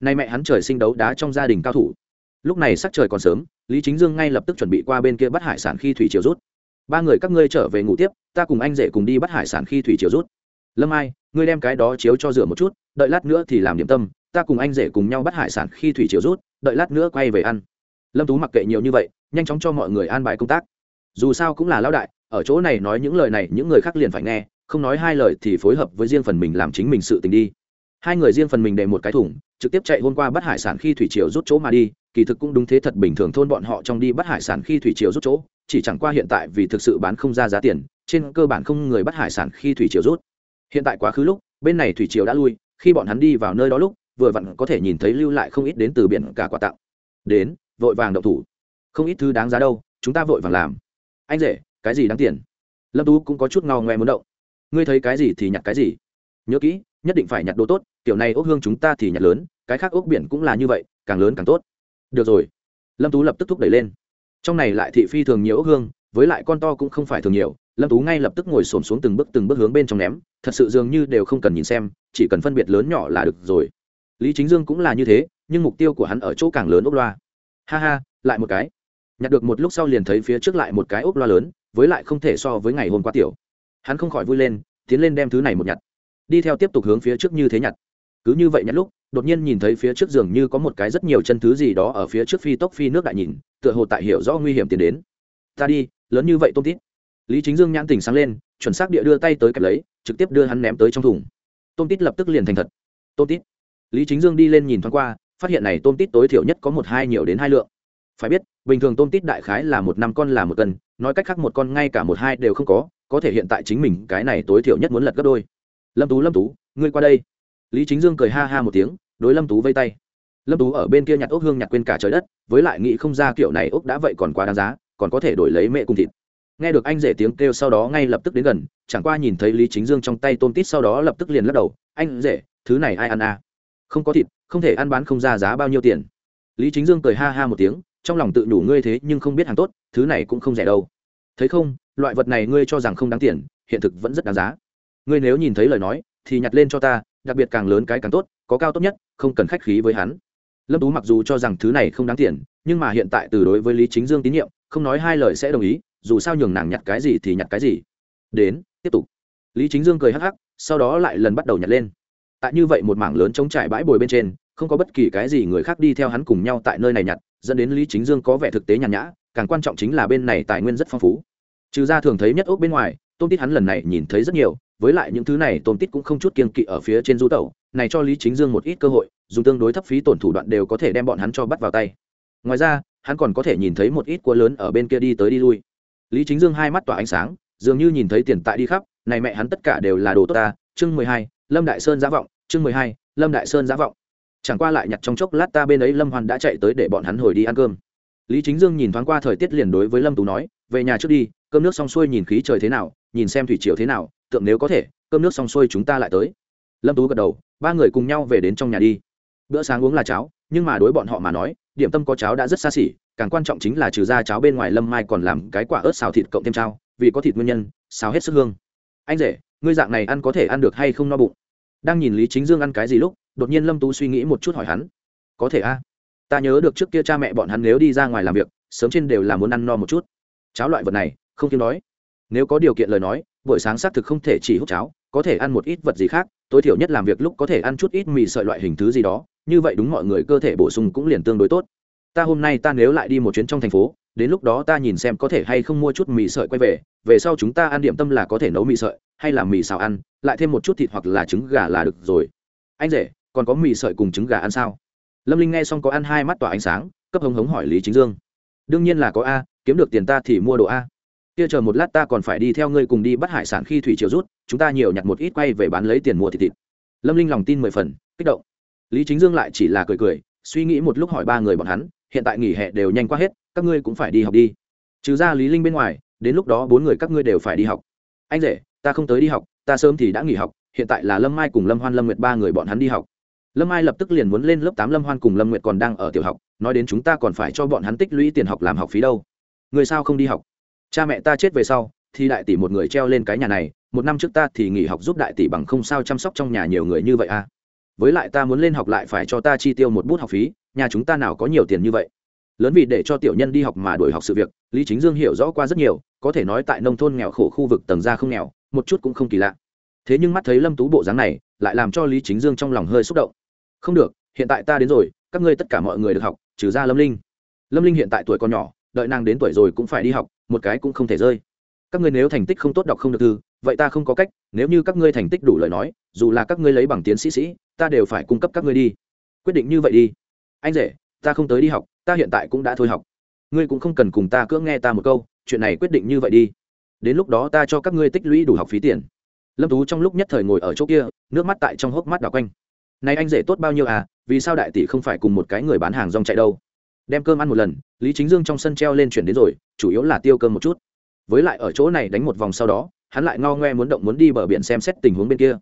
Nay mẹ hắn trời sinh đấu đá trong gia đình cao thủ. Lúc này sắc trời còn sớm, lý chính dương ngay lập tức chuẩn bị qua bên kia bắt hải sản khi thủy chiều rút. Ba người các ngươi trở về ngủ tiếp, ta cùng anh rể cùng đi bắt hải sản khi thủy chiều rút. Lâm ai ngươi đem cái đó chiếu cho rửa một chút đợi lát nữa thì làm điểm tâm, ta cùng anh rể cùng nhau bắt hải sản khi thủy chiều rút, đợi lát nữa quay về ăn. Lâm tú mặc kệ nhiều như vậy, nhanh chóng cho mọi người an bài công tác. Dù sao cũng là lão đại, ở chỗ này nói những lời này, những người khác liền phải nghe, không nói hai lời thì phối hợp với riêng phần mình làm chính mình sự tình đi. Hai người riêng phần mình để một cái thùng, trực tiếp chạy hôm qua bắt hải sản khi thủy triều rút chỗ mà đi, kỳ thực cũng đúng thế thật bình thường thôn bọn họ trong đi bắt hải sản khi thủy triều rút chỗ, chỉ chẳng qua hiện tại vì thực sự bán không ra giá tiền, trên cơ bản không người bắt hải sản khi thủy triều rút. Hiện tại quá khứ lúc, bên này thủy triều đã lui khi bọn hắn đi vào nơi đó lúc, vừa vặn có thể nhìn thấy lưu lại không ít đến từ biển cả quà tặng. Đến, vội vàng động thủ. Không ít thứ đáng giá đâu, chúng ta vội vàng làm. Anh rể, cái gì đáng tiền? Lâm tú cũng có chút ngao ngoe muốn động. Ngươi thấy cái gì thì nhặt cái gì. Nhớ kỹ, nhất định phải nhặt đồ tốt, kiểu này ốc hương chúng ta thì nhặt lớn, cái khác ốc biển cũng là như vậy, càng lớn càng tốt. Được rồi. Lâm tú lập tức thúc đẩy lên. Trong này lại thị phi thường nhiều ốc hương, với lại con to cũng không phải thường nhiều, lâm tú ngay lập tức ngồi xổm xuống từng bước từng bước hướng bên trong ném thật sự dường như đều không cần nhìn xem, chỉ cần phân biệt lớn nhỏ là được rồi. Lý chính dương cũng là như thế, nhưng mục tiêu của hắn ở chỗ càng lớn ốc loa. Ha ha, lại một cái. Nhặt được một lúc sau liền thấy phía trước lại một cái ốc loa lớn, với lại không thể so với ngày hôm qua tiểu. Hắn không khỏi vui lên, tiến lên đem thứ này một nhặt. Đi theo tiếp tục hướng phía trước như thế nhặt. Cứ như vậy nhặt lúc, đột nhiên nhìn thấy phía trước giường như có một cái rất nhiều chân thứ gì đó ở phía trước phi tốc phi nước đại nhìn, tựa hồ tại hiểu rõ nguy hiểm tiến đến. Ta đi, lớn như vậy tôm tít lý chính dương nhãn tỉnh sáng lên, chuẩn xác địa đưa tay tới kẹp lấy, trực tiếp đưa hắn ném tới trong thùng. Tôm tít lập tức liền thành thật. Tôm tít. Lý chính dương đi lên nhìn thoáng qua, phát hiện này tôm tít tối thiểu nhất có một hai nhiều đến hai lượng. Phải biết, bình thường tôm tít đại khái là một năm con là một cân, nói cách khác một con ngay cả một hai đều không có có thể hiện tại chính mình cái này tối thiểu nhất muốn lật gấp đôi. Lâm tú lâm tú, ngươi qua đây. Lý chính dương cười ha ha một tiếng, đối lâm tú vây tay. Lâm tú ở bên kia nhặt ốc hương nhặt quên cả trời đất, với lại nghĩ không ra kiểu này ốc đã vậy còn quá đáng giá, còn có thể đổi lấy mẹ cùng thịt nghe được anh rể tiếng kêu sau đó ngay lập tức đến gần, chẳng qua nhìn thấy lý chính dương trong tay tôm tít sau đó lập tức liền lắc đầu, anh rể, thứ này ai ăn à? Không có thịt, không thể ăn bán không ra giá bao nhiêu tiền. Lý chính dương cười ha ha một tiếng, trong lòng tự đủ ngươi thế nhưng không biết hàng tốt, thứ này cũng không rẻ đâu. Thấy không, loại vật này ngươi cho rằng không đáng tiền, hiện thực vẫn rất đáng giá. Ngươi nếu nhìn thấy lời nói, thì nhặt lên cho ta, đặc biệt càng lớn cái càng tốt, có cao tốt nhất, không cần khách khí với hắn. Lâm tú mặc dù cho rằng thứ này không đáng tiền, nhưng mà hiện tại từ đối với lý chính dương tín nhiệm, không nói hai lời sẽ đồng ý dù sao nhường nàng nhặt cái gì thì nhặt cái gì. Đến, tiếp tục. Lý chính dương cười hắc hắc, sau đó lại lần bắt đầu nhặt lên. Tại như vậy một mảng lớn chống trải bãi bồi bên trên, không có bất kỳ cái gì người khác đi theo hắn cùng nhau tại nơi này nhặt, dẫn đến lý chính dương có vẻ thực tế nhàn nhã, càng quan trọng chính là bên này tài nguyên rất phong phú. Trừ ra thường thấy nhất ốc bên ngoài, tôm tít hắn lần này nhìn thấy rất nhiều, với lại những thứ này tôm tít cũng không chút kiên kỵ ở phía trên du tẩu, này cho lý chính dương một ít cơ hội, dùng tương đối thấp phí tổn thủ đoạn đều có thể đem bọn hắn cho bắt vào tay. Ngoài ra, hắn còn có thể nhìn thấy một ít cua lớn ở bên kia đi tới đi lui lý chính dương hai mắt tỏa ánh sáng, dường như nhìn thấy tiền tại đi khắp, này mẹ hắn tất cả đều là đồ tốt ta, chương mười hai, lâm đại sơn giả vọng, chương mười hai, lâm đại sơn giả vọng. Chẳng qua lại nhặt trong chốc lát ta bên ấy lâm hoàn đã chạy tới để bọn hắn hồi đi ăn cơm. Lý chính dương nhìn thoáng qua thời tiết liền đối với lâm tú nói, về nhà trước đi, cơm nước xong xuôi nhìn khí trời thế nào, nhìn xem thủy triều thế nào, tượng nếu có thể, cơm nước xong xuôi chúng ta lại tới. Lâm tú gật đầu, ba người cùng nhau về đến trong nhà đi. Bữa sáng uống là cháo, nhưng mà đối bọn họ mà nói điểm tâm có cháo đã rất xa xỉ, càng quan trọng chính là trừ ra cháo bên ngoài lâm mai còn làm cái quả ớt xào thịt cộng thêm trao vì có thịt nguyên nhân, xào hết sức hương. Anh rể, ngươi dạng này ăn có thể ăn được hay không no bụng? Đang nhìn lý chính dương ăn cái gì lúc, đột nhiên lâm tú suy nghĩ một chút hỏi hắn. Có thể a. Ta nhớ được trước kia cha mẹ bọn hắn nếu đi ra ngoài làm việc, sớm trên đều là muốn ăn no một chút. Cháo loại vật này, không kiếm nói nếu có điều kiện lời nói, buổi sáng xác thực không thể chỉ hút cháo, có thể ăn một ít vật gì khác, tối thiểu nhất làm việc lúc có thể ăn chút ít mì sợi loại hình thứ gì đó như vậy đúng mọi người cơ thể bổ sung cũng liền tương đối tốt. Ta hôm nay ta nếu lại đi một chuyến trong thành phố, đến lúc đó ta nhìn xem có thể hay không mua chút mì sợi quay về về sau chúng ta ăn điểm tâm là có thể nấu mì sợi, hay là mì xào ăn, lại thêm một chút thịt hoặc là trứng gà là được rồi. Anh rể, còn có mì sợi cùng trứng gà ăn sao? Lâm linh nghe xong có ăn hai mắt tỏa ánh sáng, cấp hống hống hỏi lý chính dương. Đương nhiên là có a, kiếm được tiền ta thì mua đồ a. Kia chờ một lát ta còn phải đi theo ngươi cùng đi bắt hải sản khi thủy triều rút, chúng ta nhiều nhặt một ít quay về bán lấy tiền mua thịt thịt. Lâm linh lòng tin mười phần, kích động lý chính dương lại chỉ là cười cười, suy nghĩ một lúc hỏi ba người bọn hắn, hiện tại nghỉ hè đều nhanh qua hết, các ngươi cũng phải đi học đi. Trừ ra lý linh bên ngoài, đến lúc đó bốn người các ngươi đều phải đi học. Anh rể, ta không tới đi học, ta sớm thì đã nghỉ học, hiện tại là lâm mai cùng lâm hoan lâm nguyệt ba người bọn hắn đi học. Lâm mai lập tức liền muốn lên lớp tám, lâm hoan cùng lâm nguyệt còn đang ở tiểu học, nói đến chúng ta còn phải cho bọn hắn tích lũy tiền học làm học phí đâu. Người sao không đi học? Cha mẹ ta chết về sau, thì đại tỷ một người treo lên cái nhà này, một năm trước ta thì nghỉ học giúp đại tỷ bằng không sao chăm sóc trong nhà nhiều người như vậy à? Với lại ta muốn lên học lại phải cho ta chi tiêu một bút học phí, nhà chúng ta nào có nhiều tiền như vậy? Lớn vì để cho tiểu nhân đi học mà đổi học sự việc, lý chính dương hiểu rõ qua rất nhiều, có thể nói tại nông thôn nghèo khổ khu vực tầng ra không nghèo, một chút cũng không kỳ lạ. Thế nhưng mắt thấy lâm tú bộ dáng này, lại làm cho lý chính dương trong lòng hơi xúc động. Không được, hiện tại ta đến rồi, các ngươi tất cả mọi người được học, trừ ra lâm linh. Lâm linh hiện tại tuổi còn nhỏ, đợi nàng đến tuổi rồi cũng phải đi học, một cái cũng không thể rơi. Các ngươi nếu thành tích không tốt đọc không được thư, vậy ta không có cách, nếu như các ngươi thành tích đủ lời nói, dù là các ngươi lấy bằng tiến sĩ sĩ ta đều phải cung cấp các ngươi đi. Quyết định như vậy đi. Anh rể, ta không tới đi học, ta hiện tại cũng đã thôi học. Ngươi cũng không cần cùng ta cưỡng nghe ta một câu, chuyện này quyết định như vậy đi. Đến lúc đó ta cho các ngươi tích lũy đủ học phí tiền. Lâm tú trong lúc nhất thời ngồi ở chỗ kia, nước mắt tại trong hốc mắt đảo quanh. Này anh rể tốt bao nhiêu à vì sao đại tỷ không phải cùng một cái người bán hàng rong chạy đâu? Đem cơm ăn một lần, lý chính dương trong sân treo lên chuyển đến rồi, chủ yếu là tiêu cơm một chút. Với lại ở chỗ này đánh một vòng sau đó, hắn lại ngao ngoe muốn động muốn đi bờ biển xem xét tình huống bên kia.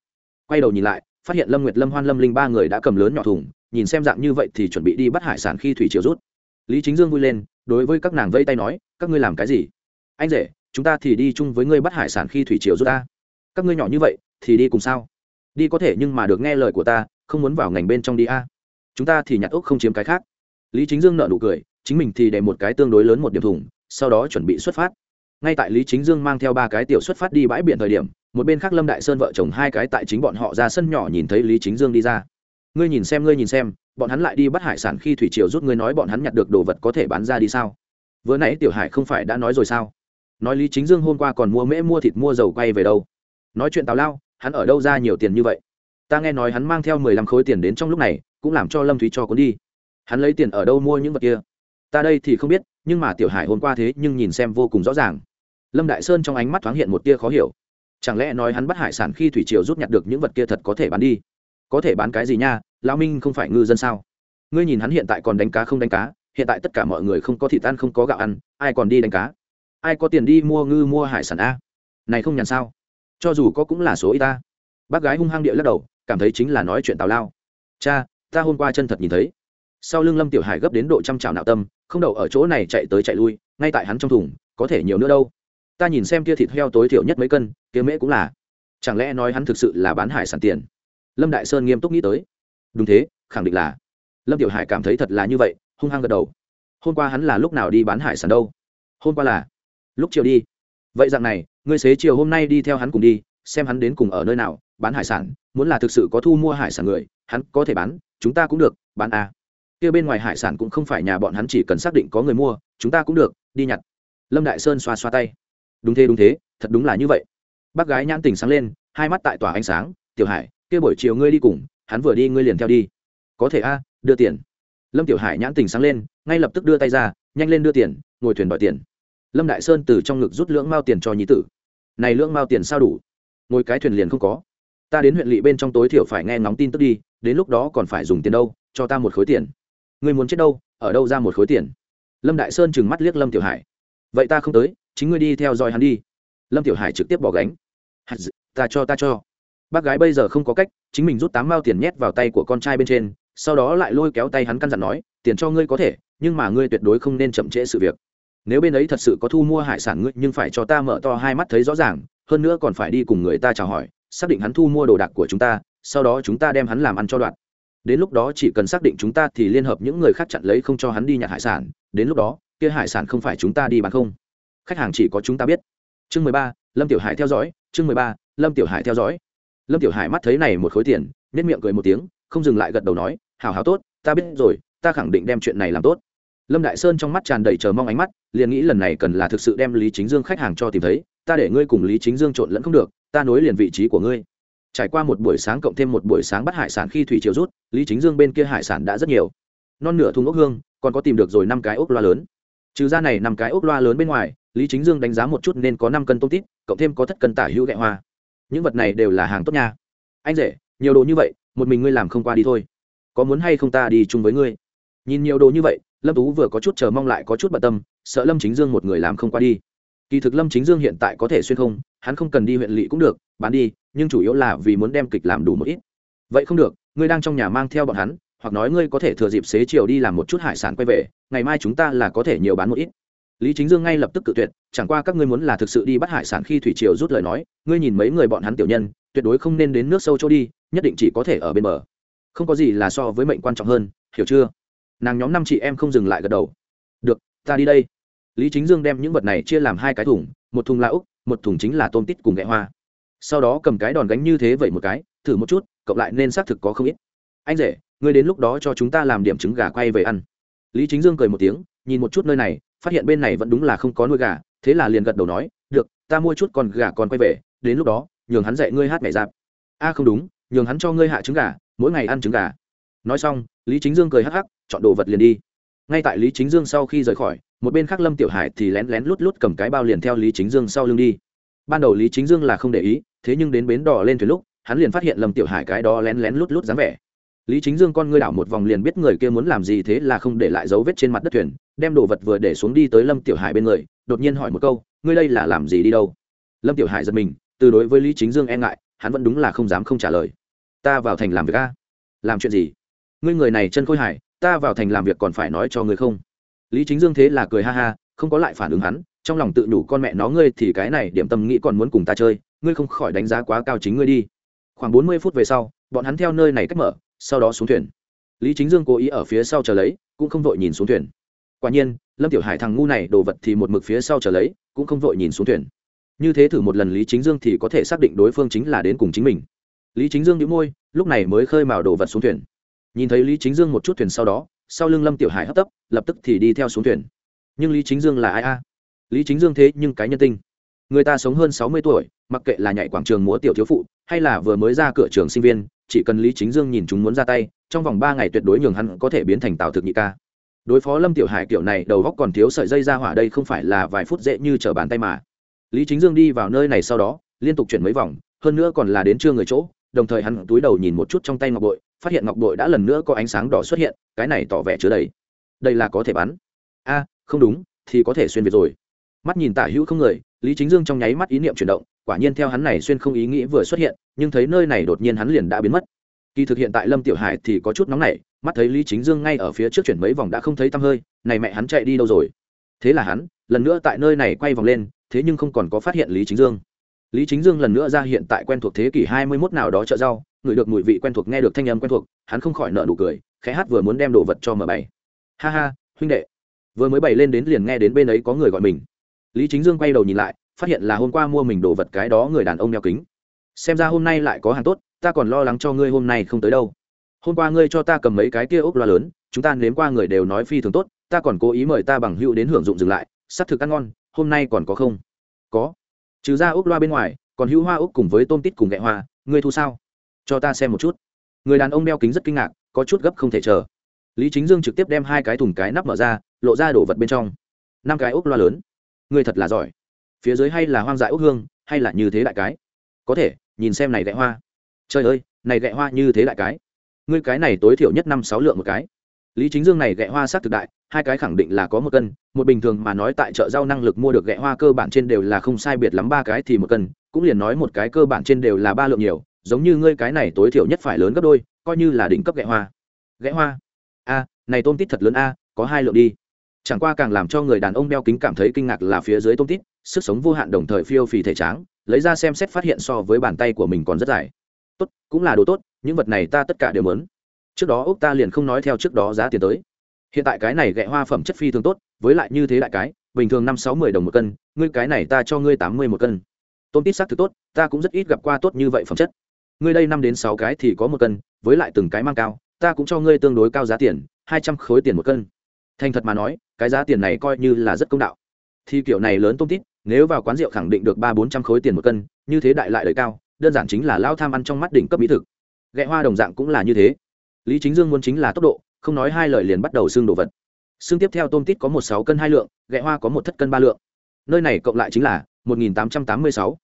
Quay đầu nhìn lại phát hiện lâm nguyệt lâm hoan lâm linh ba người đã cầm lớn nhỏ thùng, nhìn xem dạng như vậy thì chuẩn bị đi bắt hải sản khi thủy chiều rút. Lý chính dương vui lên, đối với các nàng vây tay nói, các ngươi làm cái gì? Anh rể, chúng ta thì đi chung với ngươi bắt hải sản khi thủy chiều rút ta. Các ngươi nhỏ như vậy, thì đi cùng sao? Đi có thể nhưng mà được nghe lời của ta, không muốn vào ngành bên trong đi a. Chúng ta thì nhặt ốc không chiếm cái khác. Lý chính dương nợ nụ cười, chính mình thì để một cái tương đối lớn một điểm thùng, sau đó chuẩn bị xuất phát. Ngay tại lý chính dương mang theo ba cái tiểu xuất phát đi bãi biển thời điểm một bên khác lâm đại sơn vợ chồng hai cái tại chính bọn họ ra sân nhỏ nhìn thấy lý chính dương đi ra. Ngươi nhìn xem, ngươi nhìn xem, bọn hắn lại đi bắt hải sản khi thủy triều rút ngươi nói bọn hắn nhặt được đồ vật có thể bán ra đi sao? Vừa nãy tiểu hải không phải đã nói rồi sao? Nói lý chính dương hôm qua còn mua mễ mua thịt mua dầu quay về đâu? Nói chuyện tào lao, hắn ở đâu ra nhiều tiền như vậy? Ta nghe nói hắn mang theo mười lăm khối tiền đến trong lúc này, cũng làm cho lâm thúy cho cuốn đi. Hắn lấy tiền ở đâu mua những vật kia? Ta đây thì không biết, nhưng mà tiểu hải hôm qua thế nhưng nhìn xem vô cùng rõ ràng. Lâm đại sơn trong ánh mắt thoáng hiện một tia khó hiểu chẳng lẽ nói hắn bắt hải sản khi thủy triều rút nhặt được những vật kia thật có thể bán đi? Có thể bán cái gì nha, lão minh không phải ngư dân sao? Ngươi nhìn hắn hiện tại còn đánh cá không đánh cá, hiện tại tất cả mọi người không có thịt ăn, không có gạo ăn, ai còn đi đánh cá? Ai có tiền đi mua ngư, mua hải sản a? Này không nhàn sao? Cho dù có cũng là số y ta. Bác gái hung hăng địa lắc đầu, cảm thấy chính là nói chuyện tào lao. Cha, ta hôm qua chân thật nhìn thấy. Sau lưng lâm tiểu hải gấp đến độ chăm trào nạo tâm, không đậu ở chỗ này chạy tới chạy lui, ngay tại hắn trong thùng, có thể nhiều nữa đâu. Ta nhìn xem kia thịt heo tối thiểu nhất mấy cân kia mễ cũng là. Chẳng lẽ nói hắn thực sự là bán hải sản tiền? Lâm đại sơn nghiêm túc nghĩ tới. Đúng thế, khẳng định là. Lâm tiểu hải cảm thấy thật là như vậy, hung hăng gật đầu. Hôm qua hắn là lúc nào đi bán hải sản đâu? Hôm qua là. Lúc chiều đi. Vậy dạng này, ngươi xế chiều hôm nay đi theo hắn cùng đi, xem hắn đến cùng ở nơi nào, bán hải sản, muốn là thực sự có thu mua hải sản người, hắn có thể bán, chúng ta cũng được, bán a kia bên ngoài hải sản cũng không phải nhà bọn hắn chỉ cần xác định có người mua, chúng ta cũng được, đi nhặt. Lâm đại sơn xoa xoa tay. Đúng thế đúng thế, thật đúng là như vậy bác gái nhãn tình sáng lên, hai mắt tại tỏa ánh sáng, tiểu hải, kia buổi chiều ngươi đi cùng, hắn vừa đi ngươi liền theo đi. Có thể a, đưa tiền. Lâm tiểu hải nhãn tình sáng lên, ngay lập tức đưa tay ra, nhanh lên đưa tiền, ngồi thuyền đòi tiền. Lâm đại sơn từ trong ngực rút lưỡng mao tiền cho nhí tử. Này lưỡng mao tiền sao đủ? Ngồi cái thuyền liền không có. Ta đến huyện lỵ bên trong tối thiểu phải nghe ngóng tin tức đi, đến lúc đó còn phải dùng tiền đâu, cho ta một khối tiền. Người muốn chết đâu, ở đâu ra một khối tiền? Lâm đại sơn chừng mắt liếc lâm tiểu hải. Vậy ta không tới, chính ngươi đi theo dõi hắn đi. Lâm tiểu hải trực tiếp bỏ gánh ta cho ta cho. Bác gái bây giờ không có cách, chính mình rút tám mao tiền nhét vào tay của con trai bên trên, sau đó lại lôi kéo tay hắn căn dặn nói, tiền cho ngươi có thể, nhưng mà ngươi tuyệt đối không nên chậm trễ sự việc. Nếu bên ấy thật sự có thu mua hải sản ngươi, nhưng phải cho ta mở to hai mắt thấy rõ ràng, hơn nữa còn phải đi cùng người ta chào hỏi, xác định hắn thu mua đồ đạc của chúng ta, sau đó chúng ta đem hắn làm ăn cho đoạn. Đến lúc đó chỉ cần xác định chúng ta thì liên hợp những người khác chặn lấy không cho hắn đi nhặt hải sản, đến lúc đó, kia hải sản không phải chúng ta đi bán không. Khách hàng chỉ có chúng ta biết. Chương mười ba lâm tiểu hải theo dõi, chương mười ba, lâm tiểu hải theo dõi. Lâm tiểu hải mắt thấy này một khối tiền nhất miệng cười một tiếng, không dừng lại gật đầu nói hào hào tốt, ta biết rồi, ta khẳng định đem chuyện này làm tốt. Lâm đại sơn trong mắt tràn đầy chờ mong ánh mắt, liền nghĩ lần này cần là thực sự đem lý chính dương khách hàng cho tìm thấy, ta để ngươi cùng lý chính dương trộn lẫn không được, ta nối liền vị trí của ngươi. Trải qua một buổi sáng cộng thêm một buổi sáng bắt hải sản khi thủy chiều rút, lý chính dương bên kia hải sản đã rất nhiều. Non nửa thùng ốc hương, còn có tìm được rồi năm cái ốc loa lớn. Trừ ra này năm cái ốc loa lớn bên ngoài lý chính dương đánh giá một chút nên có năm cân tôm tít, cộng thêm có thất cân tả hữu ghẹ hoa. Những vật này đều là hàng tốt nha. Anh rể, nhiều đồ như vậy, một mình ngươi làm không qua đi thôi. Có muốn hay không ta đi chung với ngươi? Nhìn nhiều đồ như vậy, lâm tú vừa có chút chờ mong lại có chút bận tâm, sợ lâm chính dương một người làm không qua đi. Kỳ thực lâm chính dương hiện tại có thể xuyên không, hắn không cần đi huyện lỵ cũng được, bán đi, nhưng chủ yếu là vì muốn đem kịch làm đủ một ít. Vậy không được, ngươi đang trong nhà mang theo bọn hắn, hoặc nói ngươi có thể thừa dịp xế chiều đi làm một chút hải sản quay về, ngày mai chúng ta là có thể nhiều bán một ít lý chính dương ngay lập tức cự tuyệt, chẳng qua các ngươi muốn là thực sự đi bắt hải sản khi thủy triều rút lời nói, ngươi nhìn mấy người bọn hắn tiểu nhân, tuyệt đối không nên đến nước sâu chỗ đi, nhất định chỉ có thể ở bên bờ. Không có gì là so với mệnh quan trọng hơn, hiểu chưa? Nàng nhóm năm chị em không dừng lại gật đầu. Được, ta đi đây. Lý chính dương đem những vật này chia làm hai cái thùng, một thùng là úc một thùng chính là tôm tít cùng ghẹ hoa. Sau đó cầm cái đòn gánh như thế vậy một cái, thử một chút, cộng lại nên xác thực có không ít. Anh rể, ngươi đến lúc đó cho chúng ta làm điểm trứng gà quay về ăn. Lý chính dương cười một tiếng, nhìn một chút nơi này phát hiện bên này vẫn đúng là không có nuôi gà, thế là liền gật đầu nói, được, ta mua chút con gà còn quay về, đến lúc đó, nhường hắn dạy ngươi hát mẹ dạp a, không đúng, nhường hắn cho ngươi hạ trứng gà, mỗi ngày ăn trứng gà. Nói xong, lý chính dương cười hắc hắc, chọn đồ vật liền đi. Ngay tại lý chính dương sau khi rời khỏi, một bên khác lâm tiểu hải thì lén lén lút lút cầm cái bao liền theo lý chính dương sau lưng đi. Ban đầu lý chính dương là không để ý, thế nhưng đến bến đò lên thuyền lúc, hắn liền phát hiện lâm tiểu hải cái đó lén lén lút lút dáng vẻ. Lý chính dương con ngươi đảo một vòng liền biết người kia muốn làm gì thế là không để lại dấu vết trên mặt đất thuyền đem đồ vật vừa để xuống đi tới lâm tiểu hải bên người, đột nhiên hỏi một câu, ngươi đây là làm gì đi đâu? Lâm tiểu hải giật mình, từ đối với lý chính dương e ngại, hắn vẫn đúng là không dám không trả lời. Ta vào thành làm việc a. Làm chuyện gì? Ngươi người này chân khôi hải ta vào thành làm việc còn phải nói cho ngươi không? Lý chính dương thế là cười ha ha, không có lại phản ứng hắn, trong lòng tự nhủ con mẹ nó ngươi thì cái này điểm tâm nghĩ còn muốn cùng ta chơi, ngươi không khỏi đánh giá quá cao chính ngươi đi. Khoảng bốn mươi phút về sau, bọn hắn theo nơi này cách mở, sau đó xuống thuyền. Lý chính dương cố ý ở phía sau chờ lấy, cũng không vội nhìn xuống thuyền quả nhiên, lâm tiểu hải thằng ngu này đồ vật thì một mực phía sau chờ lấy, cũng không vội nhìn xuống thuyền. Như thế thử một lần lý chính dương thì có thể xác định đối phương chính là đến cùng chính mình. Lý chính dương nhíu môi, lúc này mới khơi mào đồ vật xuống thuyền. Nhìn thấy lý chính dương một chút thuyền sau đó, sau lưng lâm tiểu hải hấp tấp, lập tức thì đi theo xuống thuyền. Nhưng lý chính dương là ai a? Lý chính dương thế nhưng cái nhân tinh. Người ta sống hơn sáu mươi tuổi, mặc kệ là nhảy quảng trường múa tiểu thiếu phụ, hay là vừa mới ra cửa trường sinh viên, chỉ cần lý chính dương nhìn chúng muốn ra tay, trong vòng ba ngày tuyệt đối nhường hắn có thể biến thành tào thực nhị ca đối phó lâm tiểu hải kiểu này, đầu góc còn thiếu sợi dây ra hỏa đây không phải là vài phút dễ như t bàn tay mà. Lý chính dương đi vào nơi này sau đó, liên tục chuyển mấy vòng, hơn nữa còn là đến trưa người chỗ, đồng thời hắn túi đầu nhìn một chút trong tay ngọc bội, phát hiện ngọc bội đã lần nữa có ánh sáng đỏ xuất hiện, cái này tỏ vẻ chứa đầy. Đây là có thể bắn. A, không đúng, thì có thể xuyên việt rồi. Mắt nhìn tả hữu không người, lý chính dương trong nháy mắt ý niệm chuyển động, quả nhiên theo hắn này xuyên không ý nghĩ vừa xuất hiện, nhưng thấy nơi này đột nhiên hắn liền đã biến mất. Kỳ thực hiện tại lâm tiểu hải thì có chút nóng nảy mắt thấy lý chính dương ngay ở phía trước chuyển mấy vòng đã không thấy tăm hơi, này mẹ hắn chạy đi đâu rồi? Thế là hắn, lần nữa tại nơi này quay vòng lên, thế nhưng không còn có phát hiện lý chính dương. Lý chính dương lần nữa ra hiện tại quen thuộc thế kỷ hai mươi mốt nào đó chợ rau ngửi được mùi vị quen thuộc, nghe được thanh âm quen thuộc, hắn không khỏi nợ nụ cười, khẽ hát vừa muốn đem đồ vật cho mở bày. Ha ha, huynh đệ. Vừa mới bày lên đến liền nghe đến bên ấy có người gọi mình. Lý chính dương quay đầu nhìn lại, phát hiện là hôm qua mua mình đồ vật cái đó người đàn ông đeo kính. Xem ra hôm nay lại có hàng tốt, ta còn lo lắng cho ngươi hôm nay không tới đâu hôm qua ngươi cho ta cầm mấy cái kia ốc loa lớn, chúng ta nếm qua người đều nói phi thường tốt, ta còn cố ý mời ta bằng hữu đến hưởng dụng dừng lại s thực ăn ngon, hôm nay còn có không? Có. Trừ ra ốc loa bên ngoài, còn hữu hoa ốc cùng với tôm tít cùng gẹ hoa, ngươi thu sao? Cho ta xem một chút. Người đàn ông đeo kính rất kinh ngạc, có chút gấp không thể chờ. Lý chính dương trực tiếp đem hai cái thùng cái nắp mở ra, lộ ra đổ vật bên trong. Năm cái ốc loa lớn. Ngươi thật là giỏi. Phía dưới hay là hoang dại ốc hương, hay là như thế đại cái? Có thể, nhìn xem này gẹ hoa. Trời ơi, này gẹ hoa như thế đại cái ngươi cái này tối thiểu nhất năm sáu lượng một cái. Lý chính dương này ghẹ hoa sắc thực đại, hai cái khẳng định là có một cân, một bình thường mà nói tại chợ rau năng lực mua được ghẹ hoa cơ bản trên đều là không sai biệt lắm ba cái thì một cân, cũng liền nói một cái cơ bản trên đều là ba lượng nhiều, giống như ngươi cái này tối thiểu nhất phải lớn gấp đôi, coi như là đỉnh cấp ghẹ hoa. Ghẹ hoa? A, này tôm tít thật lớn a, có hai lượng đi. Chẳng qua càng làm cho người đàn ông đeo kính cảm thấy kinh ngạc là phía dưới tôm tít, sức sống vô hạn đồng thời phiêu phì thể tráng, lấy ra xem xét phát hiện so với bàn tay của mình còn rất dài. Tốt, cũng là đồ tốt những vật này ta tất cả đều muốn. trước đó úc ta liền không nói theo trước đó giá tiền tới. Hiện tại cái này ghẹ hoa phẩm chất phi thường tốt, với lại như thế đại cái, bình thường năm sáu mươi đồng một cân, ngươi cái này ta cho ngươi tám mươi một cân. Tôm tít sắc thực tốt, ta cũng rất ít gặp qua tốt như vậy phẩm chất. Ngươi đây năm đến sáu cái thì có một cân, với lại từng cái mang cao, ta cũng cho ngươi tương đối cao giá tiền, hai trăm khối tiền một cân. Thành thật mà nói, cái giá tiền này coi như là rất công đạo. Thì kiểu này lớn tôm tít, nếu vào quán rượu khẳng định được ba bốn trăm khối tiền một cân, như thế đại lại đời cao, đơn giản chính là lao tham ăn trong mắt đỉnh cấp mỹ thực ghẹ hoa đồng dạng cũng là như thế. Lý chính dương muốn chính là tốc độ, không nói hai lời liền bắt đầu xương đồ vật. Xương tiếp theo tôm tít có một sáu cân hai lượng, ghẹ hoa có một thất cân ba lượng. Nơi này cộng lại chính là một nghìn tám trăm tám mươi sáu.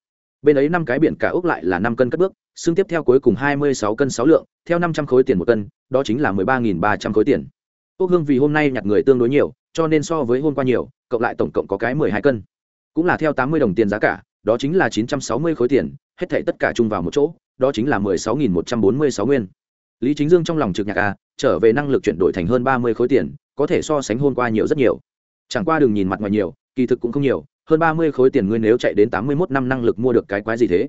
Bên ấy năm cái biển cả úc lại là năm cân cất bước, xương tiếp theo cuối cùng hai mươi sáu cân sáu lượng, theo năm trăm khối tiền một cân, đó chính là mười ba nghìn ba trăm khối tiền. Úc hương vì hôm nay nhặt người tương đối nhiều, cho nên so với hôm qua nhiều, cộng lại tổng cộng có cái mười hai cân. Cũng là theo tám mươi đồng tiền giá cả, đó chính là chín trăm sáu mươi khối tiền, hết thảy tất cả chung vào một chỗ đó chính là mười sáu nghìn một trăm bốn mươi sáu nguyên. Lý chính dương trong lòng trực nhạc a, trở về năng lực chuyển đổi thành hơn ba mươi khối tiền, có thể so sánh hôm qua nhiều rất nhiều. Chẳng qua đừng nhìn mặt ngoài nhiều, kỳ thực cũng không nhiều, hơn ba mươi khối tiền ngươi nếu chạy đến tám mươi mốt năm năng lực mua được cái quái gì thế?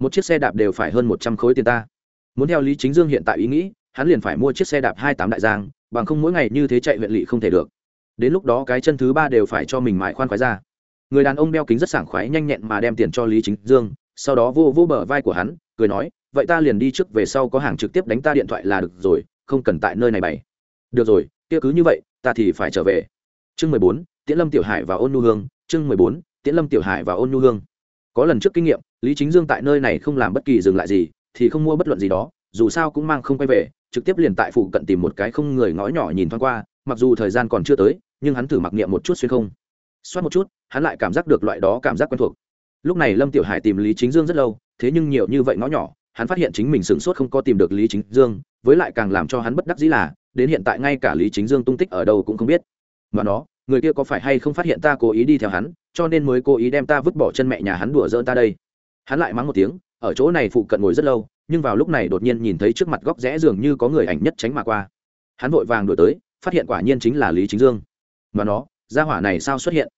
Một chiếc xe đạp đều phải hơn một trăm khối tiền ta. Muốn theo lý chính dương hiện tại ý nghĩ, hắn liền phải mua chiếc xe đạp hai tám đại giang, bằng không mỗi ngày như thế chạy huyện lỵ không thể được. Đến lúc đó cái chân thứ ba đều phải cho mình mãi khoan khoái ra. Người đàn ông đeo kính rất sảng khoái, nhanh nhẹn mà đem tiền cho lý chính dương, sau đó vô vô bờ vai của hắn cười nói, vậy ta liền đi trước về sau có hàng trực tiếp đánh ta điện thoại là được rồi, không cần tại nơi này bày. Được rồi, kia cứ như vậy, ta thì phải trở về. Chương mười bốn, tiễn lâm tiểu hải và ôn nhu hương. Chương mười bốn, tiễn lâm tiểu hải và ôn nhu hương. Có lần trước kinh nghiệm, lý chính dương tại nơi này không làm bất kỳ dừng lại gì, thì không mua bất luận gì đó, dù sao cũng mang không quay về, trực tiếp liền tại phụ cận tìm một cái không người ngõ nhỏ nhìn thoáng qua, mặc dù thời gian còn chưa tới, nhưng hắn thử mặc niệm một chút xuyên không. Xoát một chút, hắn lại cảm giác được loại đó cảm giác quen thuộc. Lúc này lâm tiểu hải tìm lý chính dương rất lâu thế nhưng nhiều như vậy ngõ nhỏ, hắn phát hiện chính mình sửng sốt không có tìm được lý chính dương, với lại càng làm cho hắn bất đắc dĩ là, đến hiện tại ngay cả lý chính dương tung tích ở đâu cũng không biết. Mà nó, người kia có phải hay không phát hiện ta cố ý đi theo hắn, cho nên mới cố ý đem ta vứt bỏ chân mẹ nhà hắn đùa dỡn ta đây. Hắn lại mắng một tiếng, ở chỗ này phụ cận ngồi rất lâu, nhưng vào lúc này đột nhiên nhìn thấy trước mặt góc rẽ dường như có người ảnh nhất tránh mà qua. Hắn vội vàng đổi tới, phát hiện quả nhiên chính là lý chính dương. Mà nó ra hỏa này sao xuất hiện?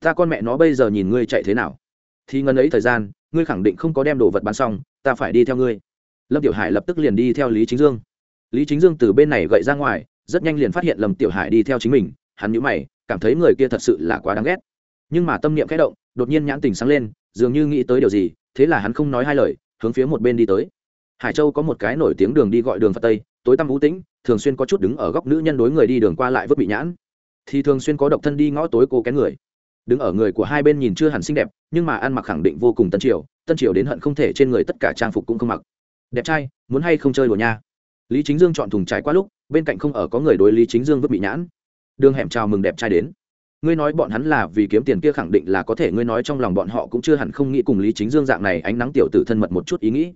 Ta con mẹ nó bây giờ nhìn ngươi chạy thế nào? Thì ngân ấy thời gian ngươi khẳng định không có đem đồ vật bán xong, ta phải đi theo ngươi. Lâm tiểu hải lập tức liền đi theo lý chính dương. Lý chính dương từ bên này gậy ra ngoài, rất nhanh liền phát hiện lâm tiểu hải đi theo chính mình, hắn nhũ mày, cảm thấy người kia thật sự là quá đáng ghét. Nhưng mà tâm niệm khẽ động, đột nhiên nhãn tình sáng lên, dường như nghĩ tới điều gì, thế là hắn không nói hai lời, hướng phía một bên đi tới. Hải châu có một cái nổi tiếng đường đi gọi đường phật tây, tối tăm vũ tĩnh, thường xuyên có chút đứng ở góc nữ nhân đối người đi đường qua lại vứt bị nhãn. Thì thường xuyên có độc thân đi ngõ tối cô kén người đứng ở người của hai bên nhìn chưa hẳn xinh đẹp, nhưng mà ăn mặc khẳng định vô cùng tân triều tân triều đến hận không thể trên người tất cả trang phục cũng không mặc. Đẹp trai, muốn hay không chơi đùa nha? Lý chính dương chọn thùng trái qua lúc, bên cạnh không ở có người đối lý chính dương vứt bị nhãn. Đường hẻm chào mừng đẹp trai đến. Ngươi nói bọn hắn là vì kiếm tiền kia khẳng định là có thể, ngươi nói trong lòng bọn họ cũng chưa hẳn không nghĩ cùng lý chính dương dạng này ánh nắng tiểu tử thân mật một chút ý nghĩ.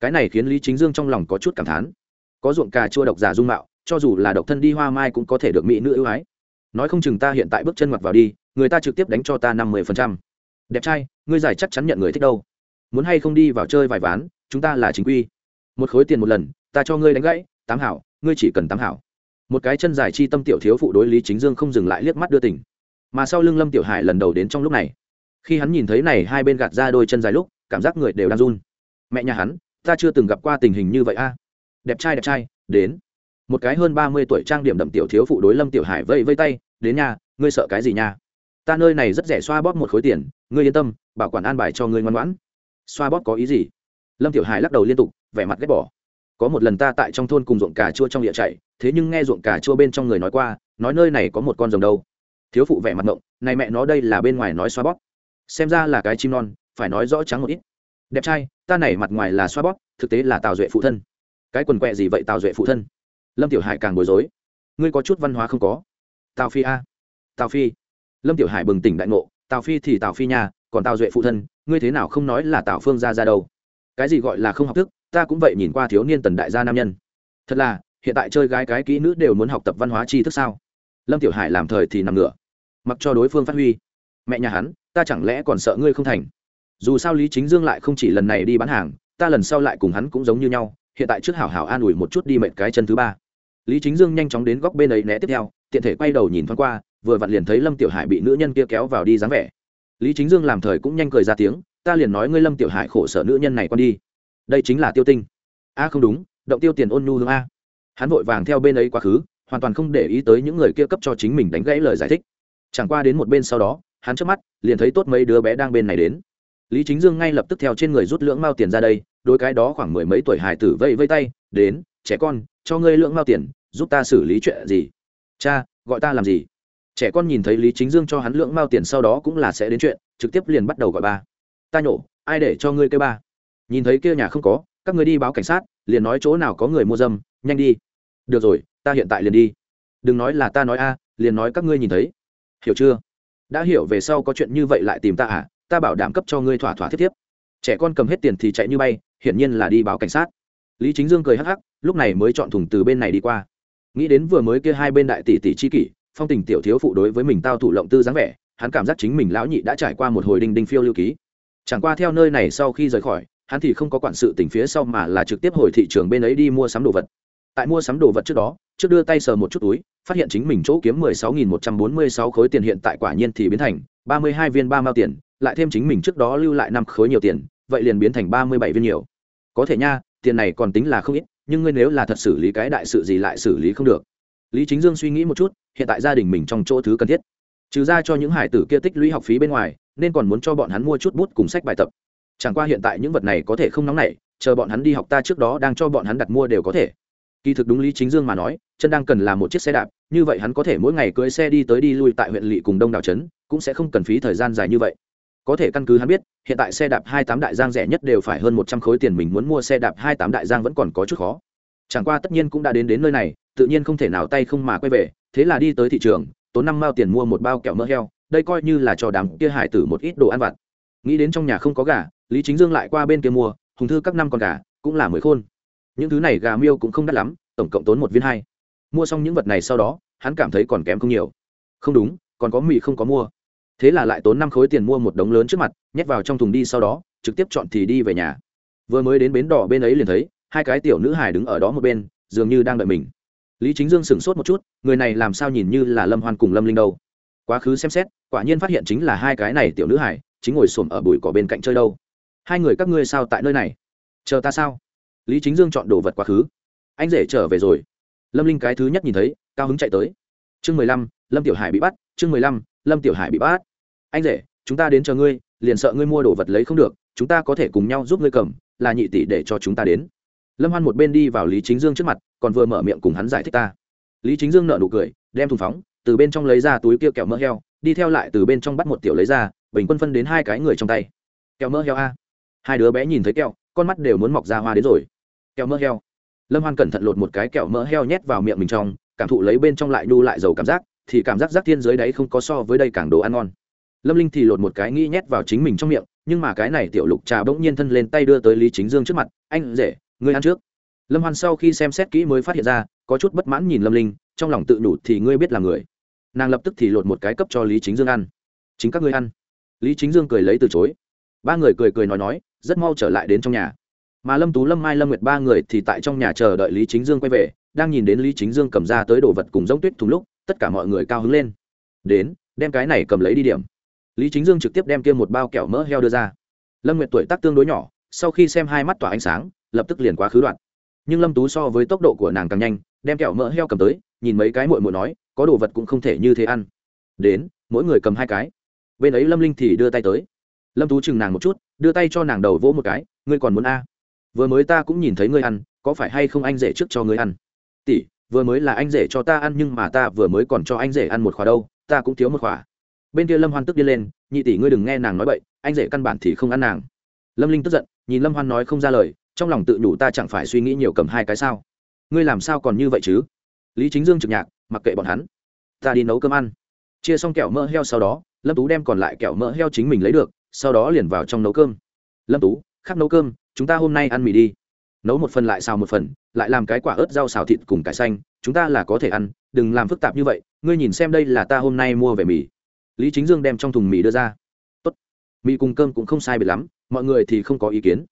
Cái này khiến lý chính dương trong lòng có chút cảm thán. Có ruộng cà chua độc giả dung mạo, cho dù là độc thân đi hoa mai cũng có thể được mỹ nữ ưu ái. Nói không chừng ta hiện tại bước chân ngoặt vào đi người ta trực tiếp đánh cho ta năm mươi phần trăm. Đẹp trai, ngươi giải chắc chắn nhận người thích đâu. Muốn hay không đi vào chơi vài ván, chúng ta là chính quy. Một khối tiền một lần, ta cho ngươi đánh gãy, tám hảo, ngươi chỉ cần tám hảo. Một cái chân dài chi tâm tiểu thiếu phụ đối lý chính dương không dừng lại liếc mắt đưa tỉnh mà sau lưng lâm tiểu hải lần đầu đến trong lúc này. Khi hắn nhìn thấy này hai bên gạt ra đôi chân dài lúc, cảm giác người đều đang run. Mẹ nhà hắn, ta chưa từng gặp qua tình hình như vậy a. Đẹp trai đẹp trai, đến. Một cái hơn ba mươi tuổi trang điểm đậm tiểu thiếu phụ đối lâm tiểu hải vây vây tay, đến nhà, ngươi sợ cái gì nha ta nơi này rất rẻ xoa bóp một khối tiền, ngươi yên tâm, bảo quản an bài cho ngươi ngoan ngoãn. Xoa bóp có ý gì? Lâm tiểu hải lắc đầu liên tục, vẻ mặt ghét bỏ. Có một lần ta tại trong thôn cùng ruộng cà chua trong địa chạy, thế nhưng nghe ruộng cà chua bên trong người nói qua, nói nơi này có một con rồng đâu. Thiếu phụ vẻ mặt ngộng, này mẹ nó đây là bên ngoài nói xoa bóp. Xem ra là cái chim non, phải nói rõ trắng một ít. Đẹp trai, ta này mặt ngoài là xoa bóp, thực tế là tào duệ phụ thân. Cái quần quẹ gì vậy tào duệ phụ thân? Lâm tiểu hải càng bối rối. Ngươi có chút văn hóa không có. Tào phi a. Tào phi lâm tiểu hải bừng tỉnh đại ngộ, tào phi thì tào phi nha, còn tào duệ phụ thân, ngươi thế nào không nói là tào phương ra ra đâu? Cái gì gọi là không học thức, ta cũng vậy nhìn qua thiếu niên tần đại gia nam nhân. Thật là, hiện tại chơi gái cái kỹ nữ đều muốn học tập văn hóa tri thức sao? Lâm tiểu hải làm thời thì nằm ngửa, mặc cho đối phương phát huy. Mẹ nhà hắn, ta chẳng lẽ còn sợ ngươi không thành? Dù sao lý chính dương lại không chỉ lần này đi bán hàng, ta lần sau lại cùng hắn cũng giống như nhau, hiện tại trước hảo hảo an ủi một chút đi mệnh cái chân thứ ba. Lý chính dương nhanh chóng đến góc bên ấy né tiếp theo, tiện thể quay đầu nhìn thoáng qua vừa vặn liền thấy lâm tiểu hải bị nữ nhân kia kéo vào đi dáng vẻ. Lý chính dương làm thời cũng nhanh cười ra tiếng, ta liền nói ngươi lâm tiểu hải khổ sở nữ nhân này con đi. Đây chính là tiêu tinh. A, không đúng, động tiêu tiền ôn nhu hương a. Hắn vội vàng theo bên ấy quá khứ, hoàn toàn không để ý tới những người kia cấp cho chính mình đánh gãy lời giải thích. Chẳng qua đến một bên sau đó, hắn trước mắt, liền thấy tốt mấy đứa bé đang bên này đến. Lý chính dương ngay lập tức theo trên người rút lưỡng mao tiền ra đây đôi cái đó khoảng mười mấy tuổi hải tử vây vây tay, đến, trẻ con, cho ngươi lưỡng mao tiền, giúp ta xử lý chuyện gì? Cha, gọi ta làm gì? Trẻ con nhìn thấy lý chính dương cho hắn lượng mao tiền sau đó cũng là sẽ đến chuyện, trực tiếp liền bắt đầu gọi ba ta nhổ, ai để cho ngươi kêu ba? Nhìn thấy kia nhà không có, các người đi báo cảnh sát, liền nói chỗ nào có người mua dâm, nhanh đi. Được rồi, ta hiện tại liền đi. Đừng nói là ta nói a, liền nói các ngươi nhìn thấy. Hiểu chưa? Đã hiểu về sau có chuyện như vậy lại tìm ta à ta bảo đảm cấp cho ngươi thỏa thỏa thiết thiếp. Trẻ con cầm hết tiền thì chạy như bay, hiển nhiên là đi báo cảnh sát. Lý chính dương cười hắc hắc, lúc này mới chọn thùng từ bên này đi qua. Nghĩ đến vừa mới kia hai bên đại tỷ tỷ chi kỷ phong tình tiểu thiếu phụ đối với mình tao thủ lộng tư dáng vẻ, hắn cảm giác chính mình lão nhị đã trải qua một hồi đinh đinh phiêu lưu ký. Chẳng qua theo nơi này sau khi rời khỏi, hắn thì không có quản sự tình phía sau mà là trực tiếp hồi thị trường bên ấy đi mua sắm đồ vật. Tại mua sắm đồ vật trước đó, trước đưa tay sờ một chút túi, phát hiện chính mình chỗ kiếm mười sáu nghìn một trăm bốn mươi sáu khối tiền hiện tại quả nhiên thì biến thành ba mươi hai viên ba mao tiền, lại thêm chính mình trước đó lưu lại năm khối nhiều tiền, vậy liền biến thành ba mươi bảy viên nhiều. Có thể nha, tiền này còn tính là không ít, nhưng ngươi nếu là thật xử lý cái đại sự gì lại xử lý không được. Lý chính dương suy nghĩ một chút hiện tại gia đình mình trong chỗ thứ cần thiết. Trừ ra cho những hải tử kia tích lũy học phí bên ngoài, nên còn muốn cho bọn hắn mua chút bút cùng sách bài tập. Chẳng qua hiện tại những vật này có thể không nóng nảy, chờ bọn hắn đi học ta trước đó đang cho bọn hắn đặt mua đều có thể. Kỳ thực đúng lý chính dương mà nói, chân đang cần là một chiếc xe đạp, như vậy hắn có thể mỗi ngày cưỡi xe đi tới đi lui tại huyện lỵ cùng đông đảo trấn, cũng sẽ không cần phí thời gian dài như vậy. Có thể căn cứ hắn biết, hiện tại xe đạp hai tám đại giang rẻ nhất đều phải hơn một trăm khối tiền mình muốn mua xe đạp hai tám đại giang vẫn còn có chút khó. Chẳng qua tất nhiên cũng đã đến đến nơi này, tự nhiên không thể nào tay không mà quay về thế là đi tới thị trường, tốn năm mao tiền mua một bao kẹo mỡ heo, đây coi như là cho đám kia hải tử một ít đồ ăn vặt. Nghĩ đến trong nhà không có gà, lý chính dương lại qua bên kia mua, hùng thư các năm con gà, cũng là mới khôn. Những thứ này gà miêu cũng không đắt lắm, tổng cộng tốn một viên hai. Mua xong những vật này sau đó, hắn cảm thấy còn kém không nhiều. Không đúng, còn có mì không có mua. Thế là lại tốn năm khối tiền mua một đống lớn trước mặt, nhét vào trong thùng đi sau đó, trực tiếp chọn thì đi về nhà. Vừa mới đến bến đỏ bên ấy liền thấy, hai cái tiểu nữ hải đứng ở đó một bên, dường như đang đợi mình lý chính dương sửng sốt một chút, người này làm sao nhìn như là lâm hoan cùng lâm linh đâu? Quá khứ xem xét, quả nhiên phát hiện chính là hai cái này tiểu nữ hải chính ngồi xổm ở bụi cỏ bên cạnh chơi đâu. Hai người các ngươi sao tại nơi này? Chờ ta sao? Lý chính dương chọn đồ vật quá khứ. Anh rể trở về rồi. Lâm linh cái thứ nhất nhìn thấy, cao hứng chạy tới. Chương mười lăm, lâm tiểu hải bị bắt, chương mười lăm, lâm tiểu hải bị bắt. Anh rể, chúng ta đến chờ ngươi, liền sợ ngươi mua đồ vật lấy không được, chúng ta có thể cùng nhau giúp ngươi cầm, là nhị tỷ để cho chúng ta đến lâm hoan một bên đi vào lý chính dương trước mặt, còn vừa mở miệng cùng hắn giải thích ta. Lý chính dương nợ nụ cười, đem thùng phóng, từ bên trong lấy ra túi kia kẹo mỡ heo, đi theo lại từ bên trong bắt một tiểu lấy ra, bình quân phân đến hai cái người trong tay. Kẹo mỡ heo a. Hai đứa bé nhìn thấy kẹo, con mắt đều muốn mọc ra hoa đến rồi. Kẹo mỡ heo. Lâm hoan cẩn thận lột một cái kẹo mỡ heo nhét vào miệng mình trong, cảm thụ lấy bên trong lại đu lại dầu cảm giác, thì cảm giác rác thiên dưới đấy không có so với đây càng đồ ăn ngon. Lâm linh thì lột một cái nghĩ nhét vào chính mình trong miệng, nhưng mà cái này tiểu lục trà bỗng nhiên thân lên tay đưa tới lý chính dương trước mặt, anh rể ngươi ăn trước. Lâm hoan sau khi xem xét kỹ mới phát hiện ra, có chút bất mãn nhìn lâm linh, trong lòng tự nhủ thì ngươi biết là người. Nàng lập tức thì lột một cái cấp cho lý chính dương ăn. Chính các ngươi ăn. Lý chính dương cười lấy từ chối. Ba người cười cười nói nói, rất mau trở lại đến trong nhà. Mà lâm tú, lâm mai, lâm nguyệt ba người thì tại trong nhà chờ đợi lý chính dương quay về, đang nhìn đến lý chính dương cầm ra tới đồ vật cùng giống tuyết thùng lúc, tất cả mọi người cao hứng lên. Đến, đem cái này cầm lấy đi điểm. Lý chính dương trực tiếp đem kia một bao kẹo mỡ heo đưa ra. Lâm nguyệt tuổi tác tương đối nhỏ, sau khi xem hai mắt tỏa ánh sáng lập tức liền quá khứ đoạn. Nhưng lâm tú so với tốc độ của nàng càng nhanh, đem kẹo mỡ heo cầm tới, nhìn mấy cái mội mội nói, có đồ vật cũng không thể như thế ăn. Đến, mỗi người cầm hai cái. Bên ấy lâm linh thì đưa tay tới. Lâm tú chừng nàng một chút, đưa tay cho nàng đầu vỗ một cái, ngươi còn muốn a? Vừa mới ta cũng nhìn thấy ngươi ăn, có phải hay không anh rể trước cho ngươi ăn? Tỷ, vừa mới là anh rể cho ta ăn nhưng mà ta vừa mới còn cho anh rể ăn một khóa đâu, ta cũng thiếu một khóa. Bên kia lâm hoan tức đi lên, nhị tỷ ngươi đừng nghe nàng nói bậy, anh rể căn bản thì không ăn nàng. Lâm linh tức giận, nhìn lâm hoan nói không ra lời trong lòng tự nhủ ta chẳng phải suy nghĩ nhiều cầm hai cái sao? Ngươi làm sao còn như vậy chứ? Lý chính dương trực nhạc, mặc kệ bọn hắn. Ta đi nấu cơm ăn. Chia xong kẹo mỡ heo sau đó, lâm tú đem còn lại kẹo mỡ heo chính mình lấy được, sau đó liền vào trong nấu cơm. Lâm tú khắc nấu cơm, chúng ta hôm nay ăn mì đi. Nấu một phần lại xào một phần, lại làm cái quả ớt rau xào thịt cùng cải xanh, chúng ta là có thể ăn, đừng làm phức tạp như vậy, ngươi nhìn xem đây là ta hôm nay mua về mì. Lý chính dương đem trong thùng mì đưa ra. Tốt. Mì cùng cơm cũng không sai biệt lắm, mọi người thì không có ý kiến.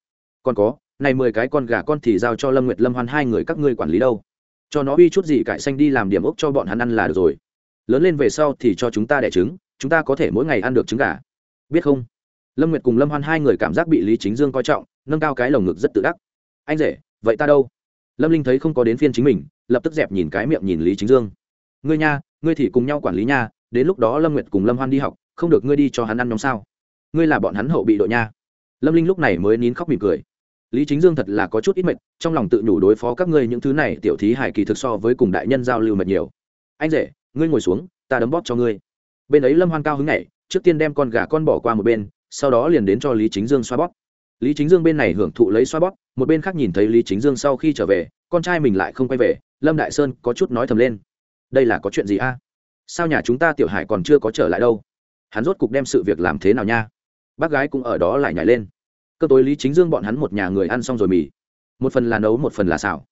Còn có này mười cái con gà con thì giao cho lâm nguyệt lâm hoan, hai người các ngươi quản lý đâu? Cho nó uy chút gì cải xanh đi làm điểm ốc cho bọn hắn ăn là được rồi. Lớn lên về sau thì cho chúng ta đẻ trứng, chúng ta có thể mỗi ngày ăn được trứng gà. Biết không? Lâm nguyệt cùng lâm hoan, hai người cảm giác bị lý chính dương coi trọng, nâng cao cái lồng ngực rất tự đắc. Anh rể, vậy ta đâu? Lâm linh thấy không có đến phiên chính mình, lập tức dẹp nhìn cái miệng nhìn lý chính dương. Ngươi nha, ngươi thì cùng nhau quản lý nha, đến lúc đó lâm nguyệt cùng lâm hoan đi học, không được ngươi đi cho hắn ăn nhóm sao? Ngươi là bọn hắn hậu bị đội nha. Lâm linh lúc này mới nín khóc mỉm cười lý chính dương thật là có chút ít mệt, trong lòng tự nhủ đối phó các ngươi những thứ này tiểu thí hải kỳ thực so với cùng đại nhân giao lưu mệt nhiều. Anh rể, ngươi ngồi xuống, ta đấm bóp cho ngươi. Bên ấy lâm hoan cao hứng nhảy, trước tiên đem con gà con bỏ qua một bên, sau đó liền đến cho lý chính dương xoa bóp. Lý chính dương bên này hưởng thụ lấy xoa bóp, một bên khác nhìn thấy lý chính dương sau khi trở về, con trai mình lại không quay về, lâm đại sơn có chút nói thầm lên. Đây là có chuyện gì a? Sao nhà chúng ta tiểu hải còn chưa có trở lại đâu? Hắn rốt cục đem sự việc làm thế nào nha? Bác gái cũng ở đó lại nhảy lên cơ tối lý chính dương bọn hắn một nhà người ăn xong rồi mì. Một phần là nấu, một phần là xào.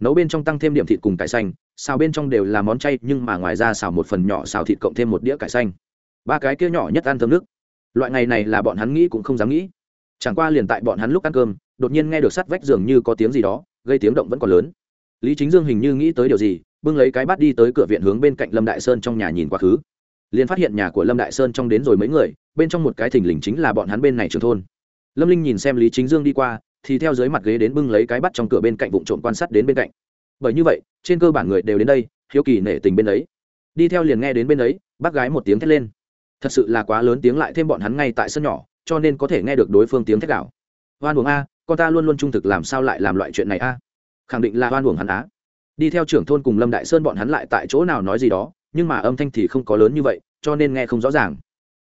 Nấu bên trong tăng thêm điểm thịt cùng cải xanh. Xào bên trong đều là món chay, nhưng mà ngoài ra xào một phần nhỏ, xào thịt cộng thêm một đĩa cải xanh. Ba cái kia nhỏ nhất ăn thơm nước. Loại ngày này là bọn hắn nghĩ cũng không dám nghĩ. Chẳng qua liền tại bọn hắn lúc ăn cơm, đột nhiên nghe được sắt vách dường như có tiếng gì đó, gây tiếng động vẫn còn lớn. Lý chính dương hình như nghĩ tới điều gì, bưng lấy cái bát đi tới cửa viện hướng bên cạnh lâm đại sơn trong nhà nhìn quá khứ. Liền phát hiện nhà của lâm đại sơn trong đến rồi mấy người, bên trong một cái thình lình chính là bọn hắn bên này trường thôn lâm linh nhìn xem lý chính dương đi qua, thì theo dưới mặt ghế đến bưng lấy cái bắt trong cửa bên cạnh vụ trộm quan sát đến bên cạnh. Bởi như vậy, trên cơ bản người đều đến đây, hiếu kỳ nể tình bên ấy. Đi theo liền nghe đến bên ấy, bác gái một tiếng thét lên. Thật sự là quá lớn tiếng lại thêm bọn hắn ngay tại sân nhỏ, cho nên có thể nghe được đối phương tiếng thét đảo hoan buồng a, con ta luôn luôn trung thực làm sao lại làm loại chuyện này a? Khẳng định là hoan buồng hắn á. Đi theo trưởng thôn cùng lâm đại sơn bọn hắn lại tại chỗ nào nói gì đó, nhưng mà âm thanh thì không có lớn như vậy, cho nên nghe không rõ ràng.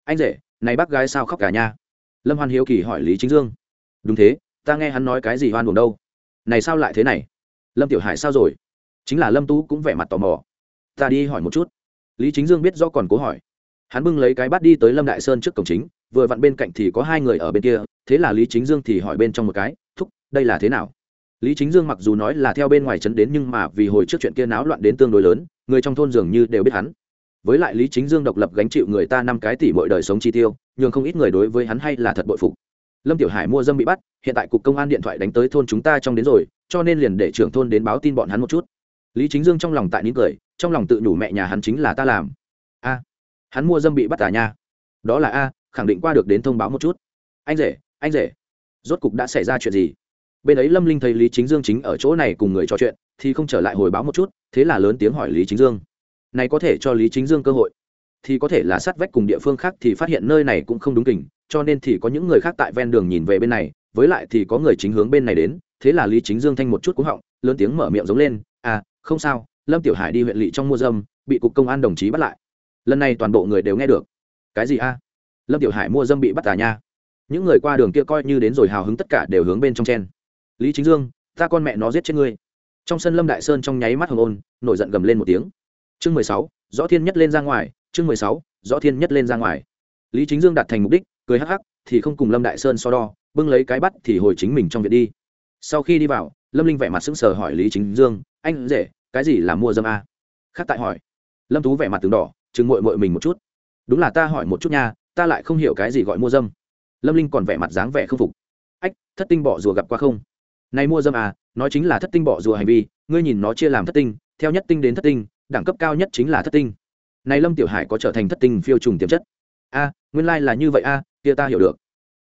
Anh rể, này bác gái sao khóc cả nha? Lâm hoan hiếu kỳ hỏi lý chính dương. Đúng thế, ta nghe hắn nói cái gì hoan buồn đâu? Này sao lại thế này? Lâm tiểu hải sao rồi? Chính là lâm tú cũng vẻ mặt tò mò. Ta đi hỏi một chút. Lý chính dương biết do còn cố hỏi. Hắn bưng lấy cái bát đi tới lâm đại sơn trước cổng chính, vừa vặn bên cạnh thì có hai người ở bên kia, thế là lý chính dương thì hỏi bên trong một cái, thúc, đây là thế nào? Lý chính dương mặc dù nói là theo bên ngoài trấn đến nhưng mà vì hồi trước chuyện kia náo loạn đến tương đối lớn, người trong thôn dường như đều biết hắn. Với lại lý chính dương độc lập gánh chịu người ta năm cái tỷ mỗi đời sống chi tiêu nhường không ít người đối với hắn hay là thật bội phục. Lâm tiểu hải mua dâm bị bắt, hiện tại cục công an điện thoại đánh tới thôn chúng ta trong đến rồi, cho nên liền để trưởng thôn đến báo tin bọn hắn một chút. Lý chính dương trong lòng tại nín cười, trong lòng tự nhủ mẹ nhà hắn chính là ta làm. A, hắn mua dâm bị bắt à nha. Đó là a, khẳng định qua được đến thông báo một chút. Anh rể anh rể, rốt cục đã xảy ra chuyện gì? Bên ấy lâm linh thấy lý chính dương chính ở chỗ này cùng người trò chuyện, thì không trở lại hồi báo một chút, thế là lớn tiếng hỏi lý chính dương. Này có thể cho lý chính dương cơ hội thì có thể là sát vách cùng địa phương khác thì phát hiện nơi này cũng không đúng tình, cho nên thì có những người khác tại ven đường nhìn về bên này với lại thì có người chính hướng bên này đến thế là lý chính dương thanh một chút cúng họng lớn tiếng mở miệng giống lên à không sao lâm tiểu hải đi huyện lỵ trong mua dâm bị cục công an đồng chí bắt lại. Lần này toàn bộ người đều nghe được. Cái gì a? Lâm tiểu hải mua dâm bị bắt tà nha. Những người qua đường kia coi như đến rồi hào hứng tất cả đều hướng bên trong chen. Lý chính dương ta con mẹ nó giết chết ngươi. Trong sân lâm đại sơn trong nháy mắt hồng ôn nổi giận gầm lên một tiếng. Chương mười sáu rõ thiên nhất lên ra ngoài chương mười sáu, rõ thiên nhất lên ra ngoài. Lý chính dương đạt thành mục đích, cười hắc hắc, thì không cùng lâm đại sơn so đo, bưng lấy cái bắt thì hồi chính mình trong viện đi. Sau khi đi vào, lâm linh vẻ mặt sững sờ hỏi lý chính dương, anh rể, cái gì là mua dâm a? Khác tại hỏi. Lâm tú vẻ mặt từng đỏ, chừng mội mội mình một chút. Đúng là ta hỏi một chút nha, ta lại không hiểu cái gì gọi mua dâm. Lâm linh còn vẻ mặt dáng vẻ không phục. Ách, thất tinh bỏ rùa gặp qua không? Này mua dâm à nói chính là thất tinh bỏ rùa hành vi, ngươi nhìn nó chia làm thất tinh, theo nhất tinh đến thất tinh, đẳng cấp cao nhất chính là thất tinh này lâm tiểu hải có trở thành thất tinh phiêu trùng tiềm chất. A, nguyên lai là như vậy a, kia ta hiểu được.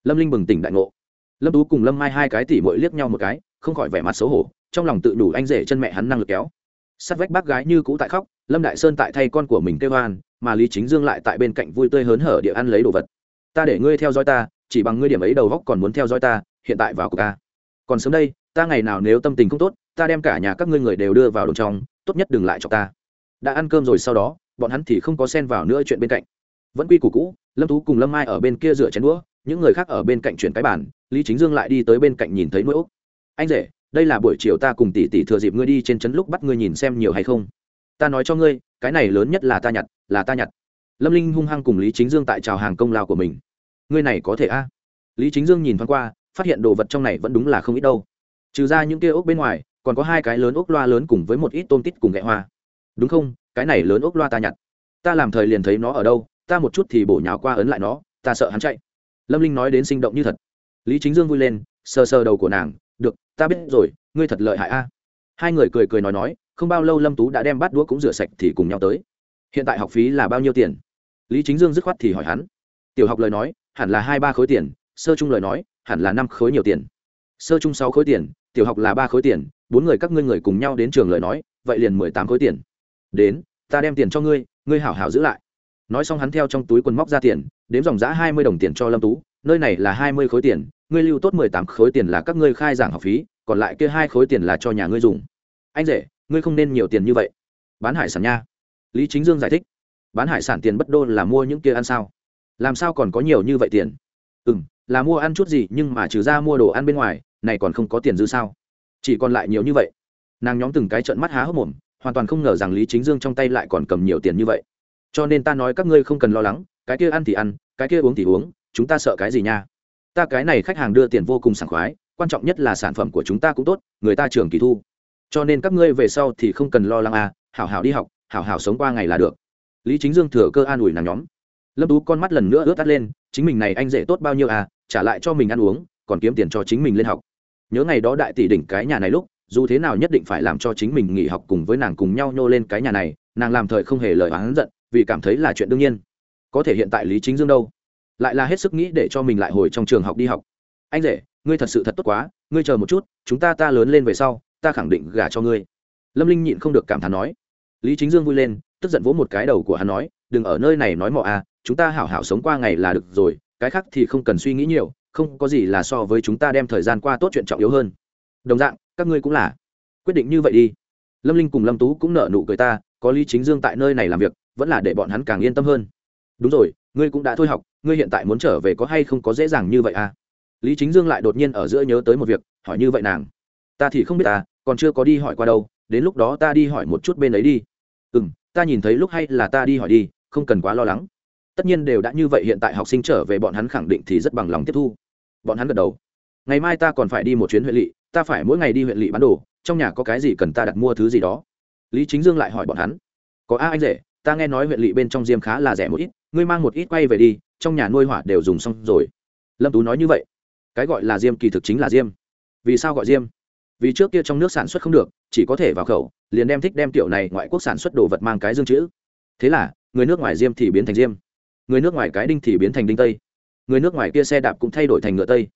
Lâm linh bừng tỉnh đại ngộ. Lâm tú cùng lâm mai hai cái tỉ mỗi liếc nhau một cái, không khỏi vẻ mặt xấu hổ, trong lòng tự đủ anh rể chân mẹ hắn năng lực kéo. Sát vách bác gái như cũ tại khóc, lâm đại sơn tại thay con của mình kêu hoan mà lý chính dương lại tại bên cạnh vui tươi hớn hở địa ăn lấy đồ vật. Ta để ngươi theo dõi ta, chỉ bằng ngươi điểm ấy đầu góc còn muốn theo dõi ta, hiện tại vào của ta còn sớm đây, ta ngày nào nếu tâm tình không tốt, ta đem cả nhà các ngươi người đều đưa vào đồn trong, tốt nhất đừng lại cho ta. Đã ăn cơm rồi sau đó bọn hắn thì không có xen vào nữa chuyện bên cạnh. Vẫn quy củ cũ, lâm tú cùng lâm mai ở bên kia rửa chén đũa, những người khác ở bên cạnh chuyển cái bàn, lý chính dương lại đi tới bên cạnh nhìn thấy nỗi úc. Anh rể, đây là buổi chiều ta cùng tỷ tỷ thừa dịp ngươi đi trên trấn lúc bắt ngươi nhìn xem nhiều hay không? Ta nói cho ngươi, cái này lớn nhất là ta nhặt, là ta nhặt. Lâm linh hung hăng cùng lý chính dương tại trào hàng công lao của mình. Ngươi này có thể a? Lý chính dương nhìn thoáng qua, phát hiện đồ vật trong này vẫn đúng là không ít đâu. Trừ ra những kia ốc bên ngoài, còn có hai cái lớn ốc loa lớn cùng với một ít tôm tít cùng gẹ hoa. Đúng không? Cái này lớn ốc loa ta nhặt. Ta làm thời liền thấy nó ở đâu, ta một chút thì bổ nhào qua ấn lại nó, ta sợ hắn chạy. Lâm linh nói đến sinh động như thật. Lý chính dương vui lên, sờ sờ đầu của nàng, được, ta biết rồi, ngươi thật lợi hại a. Hai người cười cười nói nói, không bao lâu lâm tú đã đem bát đũa cũng rửa sạch thì cùng nhau tới. Hiện tại học phí là bao nhiêu tiền? Lý chính dương dứt khoát thì hỏi hắn. Tiểu học lời nói, hẳn là hai ba khối tiền, sơ chung lời nói, hẳn là năm khối nhiều tiền. Sơ chung sáu khối tiền, tiểu học là ba khối tiền, bốn người các ngươi người cùng nhau đến trường lời nói, vậy liền mười tám khối tiền đến, ta đem tiền cho ngươi ngươi hảo hảo giữ lại. Nói xong hắn theo trong túi quần móc ra tiền, đếm dòng giã hai mươi đồng tiền cho lâm tú, nơi này là hai mươi khối tiền, ngươi lưu tốt mười tám khối tiền là các ngươi khai giảng học phí, còn lại kia hai khối tiền là cho nhà ngươi dùng. Anh rể, ngươi không nên nhiều tiền như vậy. Bán hải sản nha. Lý chính dương giải thích. Bán hải sản tiền bất đô là mua những kia ăn sao? Làm sao còn có nhiều như vậy tiền? Ừ m là mua ăn chút gì, nhưng mà trừ ra mua đồ ăn bên ngoài, này còn không có tiền dư sao? Chỉ còn lại nhiều như vậy. Nàng nhóm từng cái trận mắt há hốc mồm hoàn toàn không ngờ rằng lý chính dương trong tay lại còn cầm nhiều tiền như vậy. Cho nên ta nói các ngươi không cần lo lắng, cái kia ăn thì ăn, cái kia uống thì uống, chúng ta sợ cái gì nha? Ta cái này khách hàng đưa tiền vô cùng sảng khoái, quan trọng nhất là sản phẩm của chúng ta cũng tốt, người ta trường kỳ thu. Cho nên các ngươi về sau thì không cần lo lắng à hảo hảo đi học, hảo hảo sống qua ngày là được. Lý chính dương thừa cơ an ủi nàng nhóm. Lâm tú con mắt lần nữa ướt tắt lên, chính mình này anh dễ tốt bao nhiêu à trả lại cho mình ăn uống, còn kiếm tiền cho chính mình lên học. Nhớ ngày đó đại tỷ đỉnh cái nhà này lúc dù thế nào nhất định phải làm cho chính mình nghỉ học cùng với nàng cùng nhau nhô lên cái nhà này, nàng làm thời không hề lời oán giận, vì cảm thấy là chuyện đương nhiên. Có thể hiện tại lý chính dương đâu? Lại là hết sức nghĩ để cho mình lại hồi trong trường học đi học. Anh rể, ngươi thật sự thật tốt quá, ngươi chờ một chút, chúng ta ta lớn lên về sau, ta khẳng định gả cho ngươi. Lâm linh nhịn không được cảm thán nói. Lý chính dương vui lên, tức giận vỗ một cái đầu của hắn nói, đừng ở nơi này nói mọ à chúng ta hảo hảo sống qua ngày là được rồi, cái khác thì không cần suy nghĩ nhiều, không có gì là so với chúng ta đem thời gian qua tốt chuyện trọng yếu hơn. Đồng dạng các ngươi cũng là. Quyết định như vậy đi. Lâm linh cùng lâm tú cũng nợ nụ cười ta, có lý chính dương tại nơi này làm việc, vẫn là để bọn hắn càng yên tâm hơn. Đúng rồi, ngươi cũng đã thôi học, ngươi hiện tại muốn trở về có hay không có dễ dàng như vậy à? Lý chính dương lại đột nhiên ở giữa nhớ tới một việc, hỏi như vậy nàng. Ta thì không biết à còn chưa có đi hỏi qua đâu, đến lúc đó ta đi hỏi một chút bên ấy đi. Ừ m ta nhìn thấy lúc hay là ta đi hỏi đi, không cần quá lo lắng. Tất nhiên đều đã như vậy hiện tại học sinh trở về bọn hắn khẳng định thì rất bằng lòng tiếp thu. Bọn hắn gật đầu. Ngày mai ta còn phải đi một chuyến huệ lỵ ta phải mỗi ngày đi huyện lỵ bán đồ, trong nhà có cái gì cần ta đặt mua thứ gì đó. Lý chính dương lại hỏi bọn hắn. Có a anh rể, ta nghe nói huyện lỵ bên trong diêm khá là rẻ một ít, ngươi mang một ít quay về đi, trong nhà nuôi hỏa đều dùng xong rồi. Lâm tú nói như vậy. Cái gọi là diêm kỳ thực chính là diêm. Vì sao gọi diêm? Vì trước kia trong nước sản xuất không được, chỉ có thể vào khẩu, liền đem thích đem tiểu này ngoại quốc sản xuất đồ vật mang cái dương chữ. Thế là, người nước ngoài diêm thì biến thành diêm. Người nước ngoài cái đinh thì biến thành đinh tây. Người nước ngoài kia xe đạp cũng thay đổi thành ngựa tây.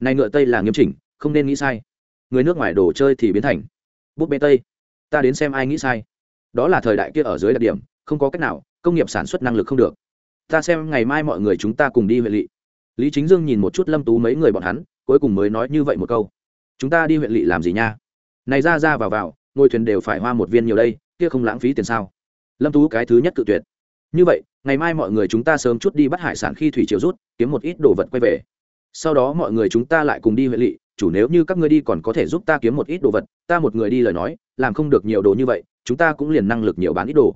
Này ngựa tây là nghiêm chỉnh, không nên nghĩ sai người nước ngoài đồ chơi thì biến thành bút bê tây. Ta đến xem ai nghĩ sai. Đó là thời đại kia ở dưới đặc điểm, không có cách nào, công nghiệp sản xuất năng lực không được. Ta xem ngày mai mọi người chúng ta cùng đi huyện lỵ. Lý chính dương nhìn một chút lâm tú mấy người bọn hắn, cuối cùng mới nói như vậy một câu. Chúng ta đi huyện lỵ làm gì nha? Này ra ra vào vào ngôi thuyền đều phải hoa một viên nhiều đây, kia không lãng phí tiền sao? Lâm tú cái thứ nhất cự tuyệt. Như vậy, ngày mai mọi người chúng ta sớm chút đi bắt hải sản khi thủy chiều rút, kiếm một ít đồ vật quay về. Sau đó mọi người chúng ta lại cùng đi huyện lỵ chủ nếu như các ngươi đi còn có thể giúp ta kiếm một ít đồ vật, ta một người đi lời nói, làm không được nhiều đồ như vậy, chúng ta cũng liền năng lực nhiều bán ít đồ.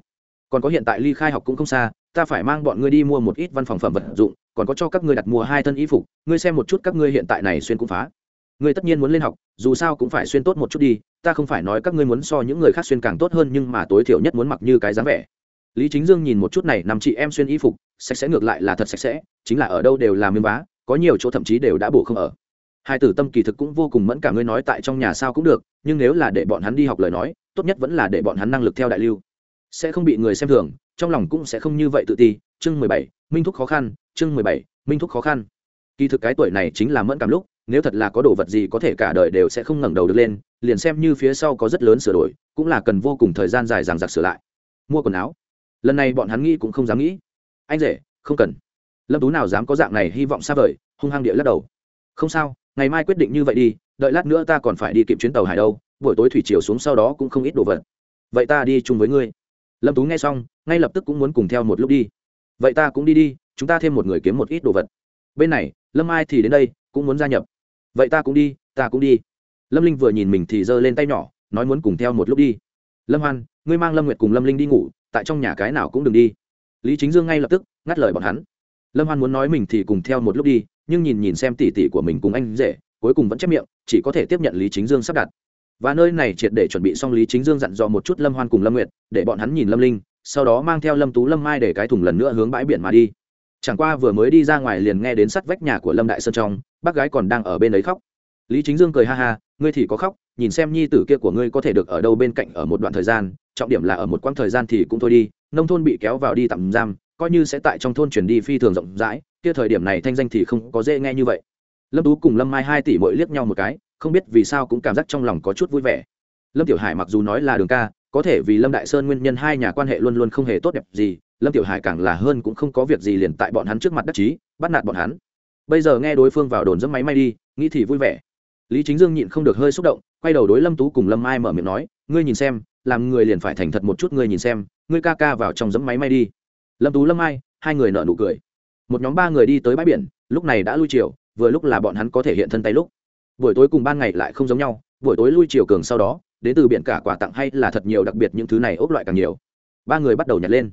Còn có hiện tại ly khai học cũng không xa, ta phải mang bọn ngươi đi mua một ít văn phòng phẩm vật dụng, còn có cho các ngươi đặt mua hai thân y phục, ngươi xem một chút các ngươi hiện tại này xuyên cũng phá. Ngươi tất nhiên muốn lên học, dù sao cũng phải xuyên tốt một chút đi, ta không phải nói các ngươi muốn so những người khác xuyên càng tốt hơn nhưng mà tối thiểu nhất muốn mặc như cái dáng vẻ. Lý chính dương nhìn một chút này nằm chị em xuyên y phục, sạch sẽ ngược lại là thật sạch sẽ, chính là ở đâu đều là miếng vá, có nhiều chỗ thậm chí đều đã bổ không ở hai tử tâm kỳ thực cũng vô cùng mẫn cả ngươi nói tại trong nhà sao cũng được, nhưng nếu là để bọn hắn đi học lời nói, tốt nhất vẫn là để bọn hắn năng lực theo đại lưu. Sẽ không bị người xem thường, trong lòng cũng sẽ không như vậy tự ti. Chương mười bảy, minh thúc khó khăn, chương mười bảy, minh thúc khó khăn. Kỳ thực cái tuổi này chính là mẫn cảm lúc, nếu thật là có đồ vật gì có thể cả đời đều sẽ không ngẩng đầu được lên, liền xem như phía sau có rất lớn sửa đổi, cũng là cần vô cùng thời gian dài dằng dặc sửa lại. Mua quần áo. Lần này bọn hắn nghĩ cũng không dám nghĩ. Anh rể, không cần. Lâm tú nào dám có dạng này hy vọng xa vời, hung hăng địa lắc đầu. Không sao ngày mai quyết định như vậy đi, đợi lát nữa ta còn phải đi kịp chuyến tàu hải đâu buổi tối thủy chiều xuống sau đó cũng không ít đồ vật. Vậy ta đi chung với ngươi. Lâm tú nghe xong, ngay lập tức cũng muốn cùng theo một lúc đi. Vậy ta cũng đi đi, chúng ta thêm một người kiếm một ít đồ vật. Bên này, lâm ai thì đến đây, cũng muốn gia nhập. Vậy ta cũng đi, ta cũng đi. Lâm linh vừa nhìn mình thì giơ lên tay nhỏ, nói muốn cùng theo một lúc đi. Lâm hoan, ngươi mang lâm nguyệt cùng lâm linh đi ngủ, tại trong nhà cái nào cũng đừng đi. Lý chính dương ngay lập tức ngắt lời bọn hắn. Lâm hoan muốn nói mình thì cùng theo một lúc đi nhưng nhìn nhìn xem tỉ tỉ của mình cùng anh rể, cuối cùng vẫn chép miệng, chỉ có thể tiếp nhận lý chính dương sắp đặt. Và nơi này triệt để chuẩn bị xong lý chính dương dặn dò một chút lâm hoan cùng lâm nguyệt, để bọn hắn nhìn lâm linh, sau đó mang theo lâm tú, lâm mai để cái thùng lần nữa hướng bãi biển mà đi. Chẳng qua vừa mới đi ra ngoài liền nghe đến sắt vách nhà của lâm đại sơn trong, bác gái còn đang ở bên ấy khóc. Lý chính dương cười ha ha, ngươi thì có khóc, nhìn xem nhi tử kia của ngươi có thể được ở đâu bên cạnh ở một đoạn thời gian, trọng điểm là ở một quãng thời gian thì cũng thôi đi, nông thôn bị kéo vào đi tạm giam, coi như sẽ tại trong thôn chuyển đi phi thường rộng rãi kia thời điểm này thanh danh thì không có dễ nghe như vậy. Lâm tú cùng lâm mai hai tỷ mỗi liếc nhau một cái, không biết vì sao cũng cảm giác trong lòng có chút vui vẻ. Lâm tiểu hải mặc dù nói là đường ca, có thể vì lâm đại sơn nguyên nhân hai nhà quan hệ luôn luôn không hề tốt đẹp gì, lâm tiểu hải càng là hơn cũng không có việc gì liền tại bọn hắn trước mặt đắc chí, bắt nạt bọn hắn. Bây giờ nghe đối phương vào đồn dẫm máy may đi, nghĩ thì vui vẻ. Lý chính dương nhịn không được hơi xúc động, quay đầu đối lâm tú cùng lâm mai mở miệng nói, ngươi nhìn xem, làm người liền phải thành thật một chút, ngươi nhìn xem, ngươi ca ca vào trong dẫm máy may đi. Lâm tú, lâm mai, hai người nợ nụ cười một nhóm ba người đi tới bãi biển, lúc này đã lui chiều, vừa lúc là bọn hắn có thể hiện thân tay lúc. Buổi tối cùng ban ngày lại không giống nhau, buổi tối lui chiều cường sau đó, đến từ biển cả quà tặng hay là thật nhiều đặc biệt những thứ này ốc loại càng nhiều. Ba người bắt đầu nhặt lên.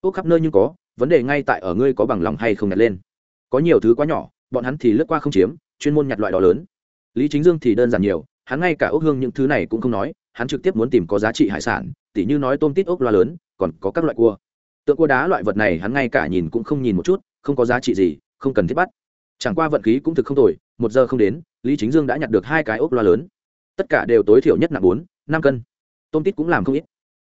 Ốc khắp nơi nhưng có, vấn đề ngay tại ở ngươi có bằng lòng hay không nhặt lên. Có nhiều thứ quá nhỏ, bọn hắn thì lướt qua không chiếm, chuyên môn nhặt loại đó lớn. Lý chính dương thì đơn giản nhiều, hắn ngay cả ốc hương những thứ này cũng không nói, hắn trực tiếp muốn tìm có giá trị hải sản, tỉ như nói tôm tít ốc loa lớn, còn có các loại cua. Tượng cua đá loại vật này hắn ngay cả nhìn cũng không nhìn một chút không có giá trị gì, không cần thiết bắt. Chẳng qua vận khí cũng thực không tồi, một giờ không đến, lý chính dương đã nhặt được hai cái ốc loa lớn. Tất cả đều tối thiểu nhất nặng bốn, năm cân. Tôm tít cũng làm không ít.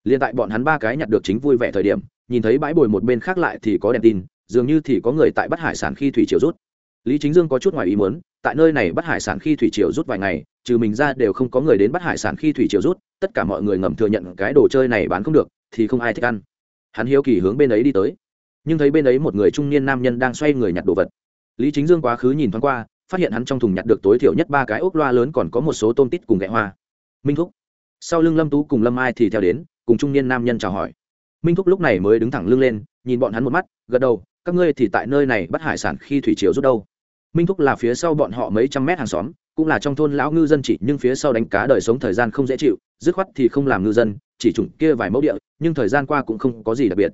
Liền tại bọn hắn ba cái nhặt được chính vui vẻ thời điểm, nhìn thấy bãi bồi một bên khác lại thì có đèn tin, dường như thì có người tại bắt hải sản khi thủy triều rút. Lý chính dương có chút ngoài ý muốn, tại nơi này bắt hải sản khi thủy triều rút vài ngày, trừ mình ra đều không có người đến bắt hải sản khi thủy triều rút, tất cả mọi người ngầm thừa nhận cái đồ chơi này bán không được, thì không ai thích ăn. Hắn hiếu kỳ hướng bên ấy đi tới nhưng thấy bên ấy một người trung niên nam nhân đang xoay người nhặt đồ vật. Lý chính dương quá khứ nhìn thoáng qua, phát hiện hắn trong thùng nhặt được tối thiểu nhất ba cái ốc loa lớn còn có một số tôm tít cùng gậy hoa. Minh thúc. Sau lưng lâm tú cùng lâm ai thì theo đến, cùng trung niên nam nhân chào hỏi. Minh thúc lúc này mới đứng thẳng lưng lên, nhìn bọn hắn một mắt, gật đầu, các ngươi thì tại nơi này bắt hải sản khi thủy chiều rút đâu. Minh thúc là phía sau bọn họ mấy trăm mét hàng xóm, cũng là trong thôn lão ngư dân chỉ, nhưng phía sau đánh cá đời sống thời gian không dễ chịu, dứt khoát thì không làm ngư dân, chỉ chủng kia vài mẫu địa, nhưng thời gian qua cũng không có gì đặc biệt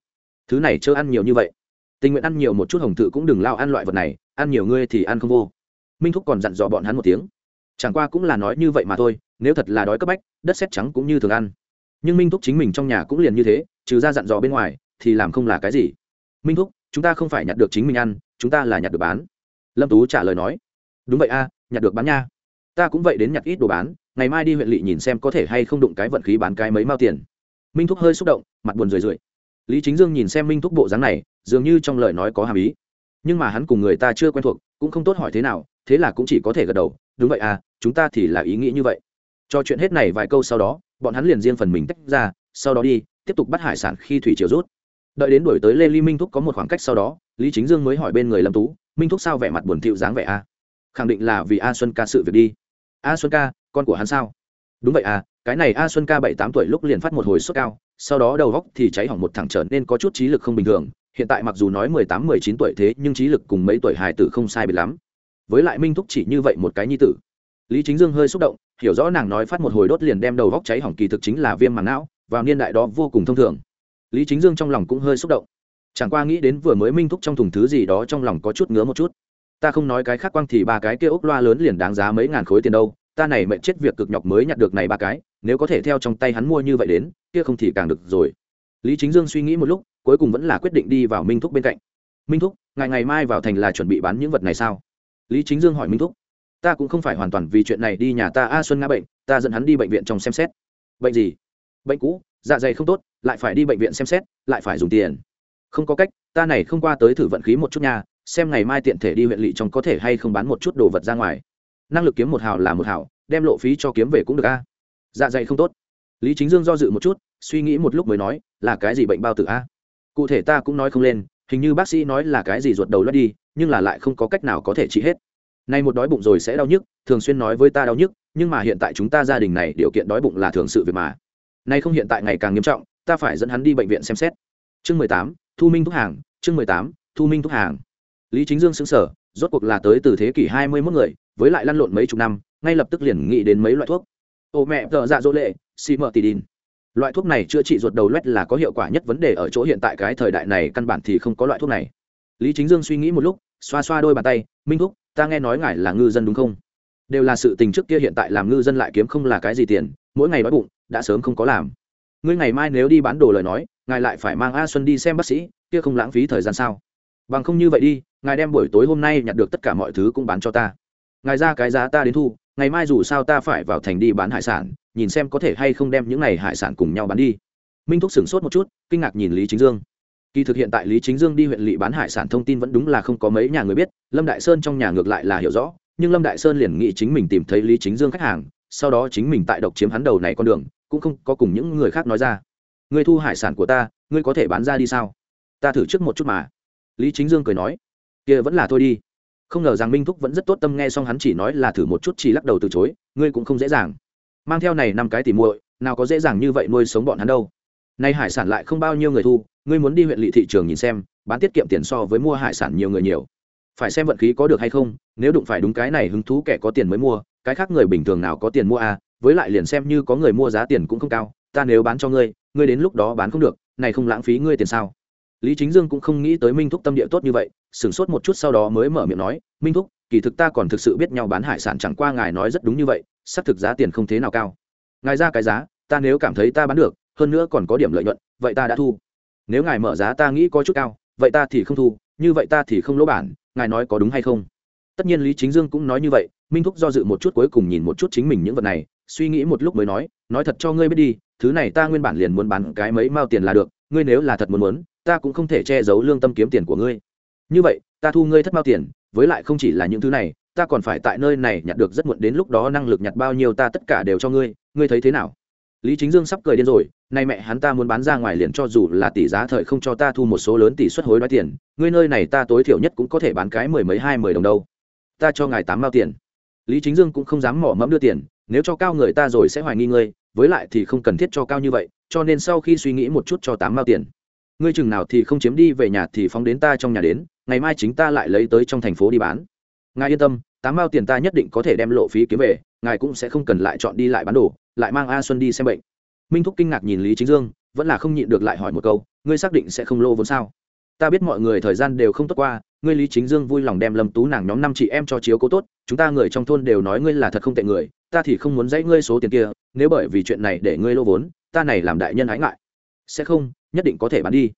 thứ này chớ ăn nhiều như vậy. Tình nguyện ăn nhiều một chút hồng tự cũng đừng lao ăn loại vật này, ăn nhiều ngươi thì ăn không vô. Minh thúc còn dặn dò bọn hắn một tiếng. Chẳng qua cũng là nói như vậy mà thôi, nếu thật là đói cấp bách, đất xét trắng cũng như thường ăn. Nhưng minh thúc chính mình trong nhà cũng liền như thế, trừ ra dặn dò bên ngoài, thì làm không là cái gì. Minh thúc, chúng ta không phải nhặt được chính mình ăn, chúng ta là nhặt được bán. Lâm tú trả lời nói. Đúng vậy a, nhặt được bán nha. Ta cũng vậy đến nhặt ít đồ bán, ngày mai đi huyện lỵ nhìn xem có thể hay không đụng cái vận khí bán cái mấy mao tiền. Minh thúc hơi xúc động, mặt buồn rười rượi lý chính dương nhìn xem minh thúc bộ dáng này, dường như trong lời nói có hàm ý. Nhưng mà hắn cùng người ta chưa quen thuộc, cũng không tốt hỏi thế nào, thế là cũng chỉ có thể gật đầu, đúng vậy à chúng ta thì là ý nghĩ như vậy. Cho chuyện hết này vài câu sau đó, bọn hắn liền riêng phần mình tách ra, sau đó đi, tiếp tục bắt hải sản khi thủy chiều rút. Đợi đến đuổi tới lê ly minh thúc có một khoảng cách sau đó, lý chính dương mới hỏi bên người lâm tú, minh thúc sao vẻ mặt buồn thiệu dáng vẻ a khẳng định là vì a xuân ca sự việc đi. A xuân ca, con của hắn sao? Đúng vậy à cái này a xuân ca bảy tám tuổi lúc liền phát một hồi sốt cao, sau đó đầu góc thì cháy hỏng một thẳng trở nên có chút trí lực không bình thường. Hiện tại mặc dù nói mười tám, mười chín tuổi thế, nhưng trí lực cùng mấy tuổi hài tử không sai biệt lắm. Với lại minh thúc chỉ như vậy một cái nhi tử. Lý chính dương hơi xúc động, hiểu rõ nàng nói phát một hồi đốt liền đem đầu góc cháy hỏng kỳ thực chính là viêm màng não, vào niên đại đó vô cùng thông thường. Lý chính dương trong lòng cũng hơi xúc động. Chẳng qua nghĩ đến vừa mới minh thúc trong thùng thứ gì đó trong lòng có chút ngứa một chút. Ta không nói cái khác quang thì ba cái kia ốc loa lớn liền đáng giá mấy ngàn khối tiền đâu ta này mệnh chết việc cực nhọc mới nhặt được này ba cái, nếu có thể theo trong tay hắn mua như vậy đến, kia không thì càng được rồi. Lý chính dương suy nghĩ một lúc, cuối cùng vẫn là quyết định đi vào minh thúc bên cạnh. Minh thúc, ngày ngày mai vào thành là chuẩn bị bán những vật này sao? Lý chính dương hỏi minh thúc. Ta cũng không phải hoàn toàn vì chuyện này đi nhà ta a xuân ngã bệnh, ta dẫn hắn đi bệnh viện trong xem xét. Bệnh gì? Bệnh cũ dạ dày không tốt, lại phải đi bệnh viện xem xét, lại phải dùng tiền. Không có cách, ta này không qua tới thử vận khí một chút nha, xem ngày mai tiện thể đi huyện lỵ trong có thể hay không bán một chút đồ vật ra ngoài năng lực kiếm một hào là một hào, đem lộ phí cho kiếm về cũng được a. Dạ dày không tốt. Lý chính dương do dự một chút, suy nghĩ một lúc mới nói, là cái gì bệnh bao tử a? Cụ thể ta cũng nói không lên, hình như bác sĩ nói là cái gì ruột đầu lót đi, nhưng là lại không có cách nào có thể trị hết. Nay một đói bụng rồi sẽ đau nhức, thường xuyên nói với ta đau nhức, nhưng mà hiện tại chúng ta gia đình này điều kiện đói bụng là thường sự việc mà. Nay không hiện tại ngày càng nghiêm trọng, ta phải dẫn hắn đi bệnh viện xem xét. Chương mười tám, thu minh thuốc hàng, chương mười tám, thu minh thuốc hàng. Lý chính dương xứng sở rốt cuộc là tới từ thế kỷ hai mươi mốt người với lại lăn lộn mấy chục năm, ngay lập tức liền nghĩ đến mấy loại thuốc. Ô mẹ tợ dạ dỗ lệ, xì mờ tì đin loại thuốc này chữa trị ruột đầu loét là có hiệu quả nhất vấn đề ở chỗ hiện tại cái thời đại này, căn bản thì không có loại thuốc này. Lý chính dương suy nghĩ một lúc, xoa xoa đôi bàn tay, minh thúc, ta nghe nói ngài là ngư dân đúng không? Đều là sự tình trước kia hiện tại làm ngư dân lại kiếm không là cái gì tiền, mỗi ngày đói bụng, đã sớm không có làm. Ngươi ngày mai nếu đi bán đồ lời nói, ngài lại phải mang a xuân đi xem bác sĩ, kia không lãng phí thời gian sao? Bằng không như vậy đi, ngài đem buổi tối hôm nay nhặt được tất cả mọi thứ cũng bán cho ta ngài ra cái giá ta đến thu, ngày mai dù sao ta phải vào thành đi bán hải sản, nhìn xem có thể hay không đem những này hải sản cùng nhau bán đi. Minh thúc sửng sốt một chút, kinh ngạc nhìn lý chính dương. Kỳ thực hiện tại lý chính dương đi huyện lỵ bán hải sản thông tin vẫn đúng là không có mấy nhà người biết, lâm đại sơn trong nhà ngược lại là hiểu rõ, nhưng lâm đại sơn liền nghĩ chính mình tìm thấy lý chính dương khách hàng, sau đó chính mình tại độc chiếm hắn đầu này con đường, cũng không có cùng những người khác nói ra. Người thu hải sản của ta, ngươi có thể bán ra đi sao? Ta thử trước một chút mà. Lý chính dương cười nói. Kia vẫn là thôi đi không ngờ rằng minh thúc vẫn rất tốt tâm nghe xong hắn chỉ nói là thử một chút chỉ lắc đầu từ chối, ngươi cũng không dễ dàng. Mang theo này năm cái tỉ muội, nào có dễ dàng như vậy nuôi sống bọn hắn đâu. Nay hải sản lại không bao nhiêu người thu, ngươi muốn đi huyện lỵ thị trường nhìn xem, bán tiết kiệm tiền so với mua hải sản nhiều người nhiều. Phải xem vận khí có được hay không, nếu đụng phải đúng cái này hứng thú kẻ có tiền mới mua, cái khác người bình thường nào có tiền mua à với lại liền xem như có người mua giá tiền cũng không cao, ta nếu bán cho ngươi ngươi đến lúc đó bán không được, này không lãng phí ngươi tiền sao? Lý chính dương cũng không nghĩ tới minh thúc tâm địa tốt như vậy sửng sốt một chút sau đó mới mở miệng nói, minh thúc, kỳ thực ta còn thực sự biết nhau bán hải sản chẳng qua ngài nói rất đúng như vậy, xác thực giá tiền không thế nào cao. Ngài ra cái giá, ta nếu cảm thấy ta bán được, hơn nữa còn có điểm lợi nhuận, vậy ta đã thu. Nếu ngài mở giá ta nghĩ có chút cao, vậy ta thì không thu, như vậy ta thì không lỗ bản, ngài nói có đúng hay không? Tất nhiên lý chính dương cũng nói như vậy, minh thúc do dự một chút cuối cùng nhìn một chút chính mình những vật này, suy nghĩ một lúc mới nói nói thật cho ngươi biết đi, thứ này ta nguyên bản liền muốn bán cái mấy mao tiền là được, ngươi nếu là thật muốn muốn, ta cũng không thể che giấu lương tâm kiếm tiền của ngươi như vậy, ta thu ngươi thất bao tiền, với lại không chỉ là những thứ này, ta còn phải tại nơi này nhặt được rất muộn đến lúc đó năng lực nhặt bao nhiêu ta tất cả đều cho ngươi ngươi thấy thế nào? Lý chính dương sắp cười điên rồi, nay mẹ hắn ta muốn bán ra ngoài liền cho dù là tỷ giá thời không cho ta thu một số lớn tỷ suất hối đoái tiền, ngươi nơi này ta tối thiểu nhất cũng có thể bán cái mười mấy hai mười đồng đâu. Ta cho ngài tám mao tiền. Lý chính dương cũng không dám mỏ mẫm đưa tiền, nếu cho cao người ta rồi sẽ hoài nghi ngươi, với lại thì không cần thiết cho cao như vậy, cho nên sau khi suy nghĩ một chút cho tám mao tiền. Ngươi chừng nào thì không chiếm đi về nhà thì phóng đến ta trong nhà đến ngày mai chính ta lại lấy tới trong thành phố đi bán. Ngài yên tâm, tám mao tiền ta nhất định có thể đem lộ phí kiếm về, ngài cũng sẽ không cần lại chọn đi lại bán đồ, lại mang a xuân đi xem bệnh. Minh thúc kinh ngạc nhìn lý chính dương, vẫn là không nhịn được lại hỏi một câu, ngươi xác định sẽ không lô vốn sao? Ta biết mọi người thời gian đều không tốt qua, ngươi lý chính dương vui lòng đem lâm tú nàng nhóm năm chị em cho chiếu cố tốt, chúng ta người trong thôn đều nói ngươi là thật không tệ người, ta thì không muốn dãy ngươi số tiền kia, nếu bởi vì chuyện này để ngươi lô vốn, ta này làm đại nhân ái ngại. Sẽ không, nhất định có thể bán đi.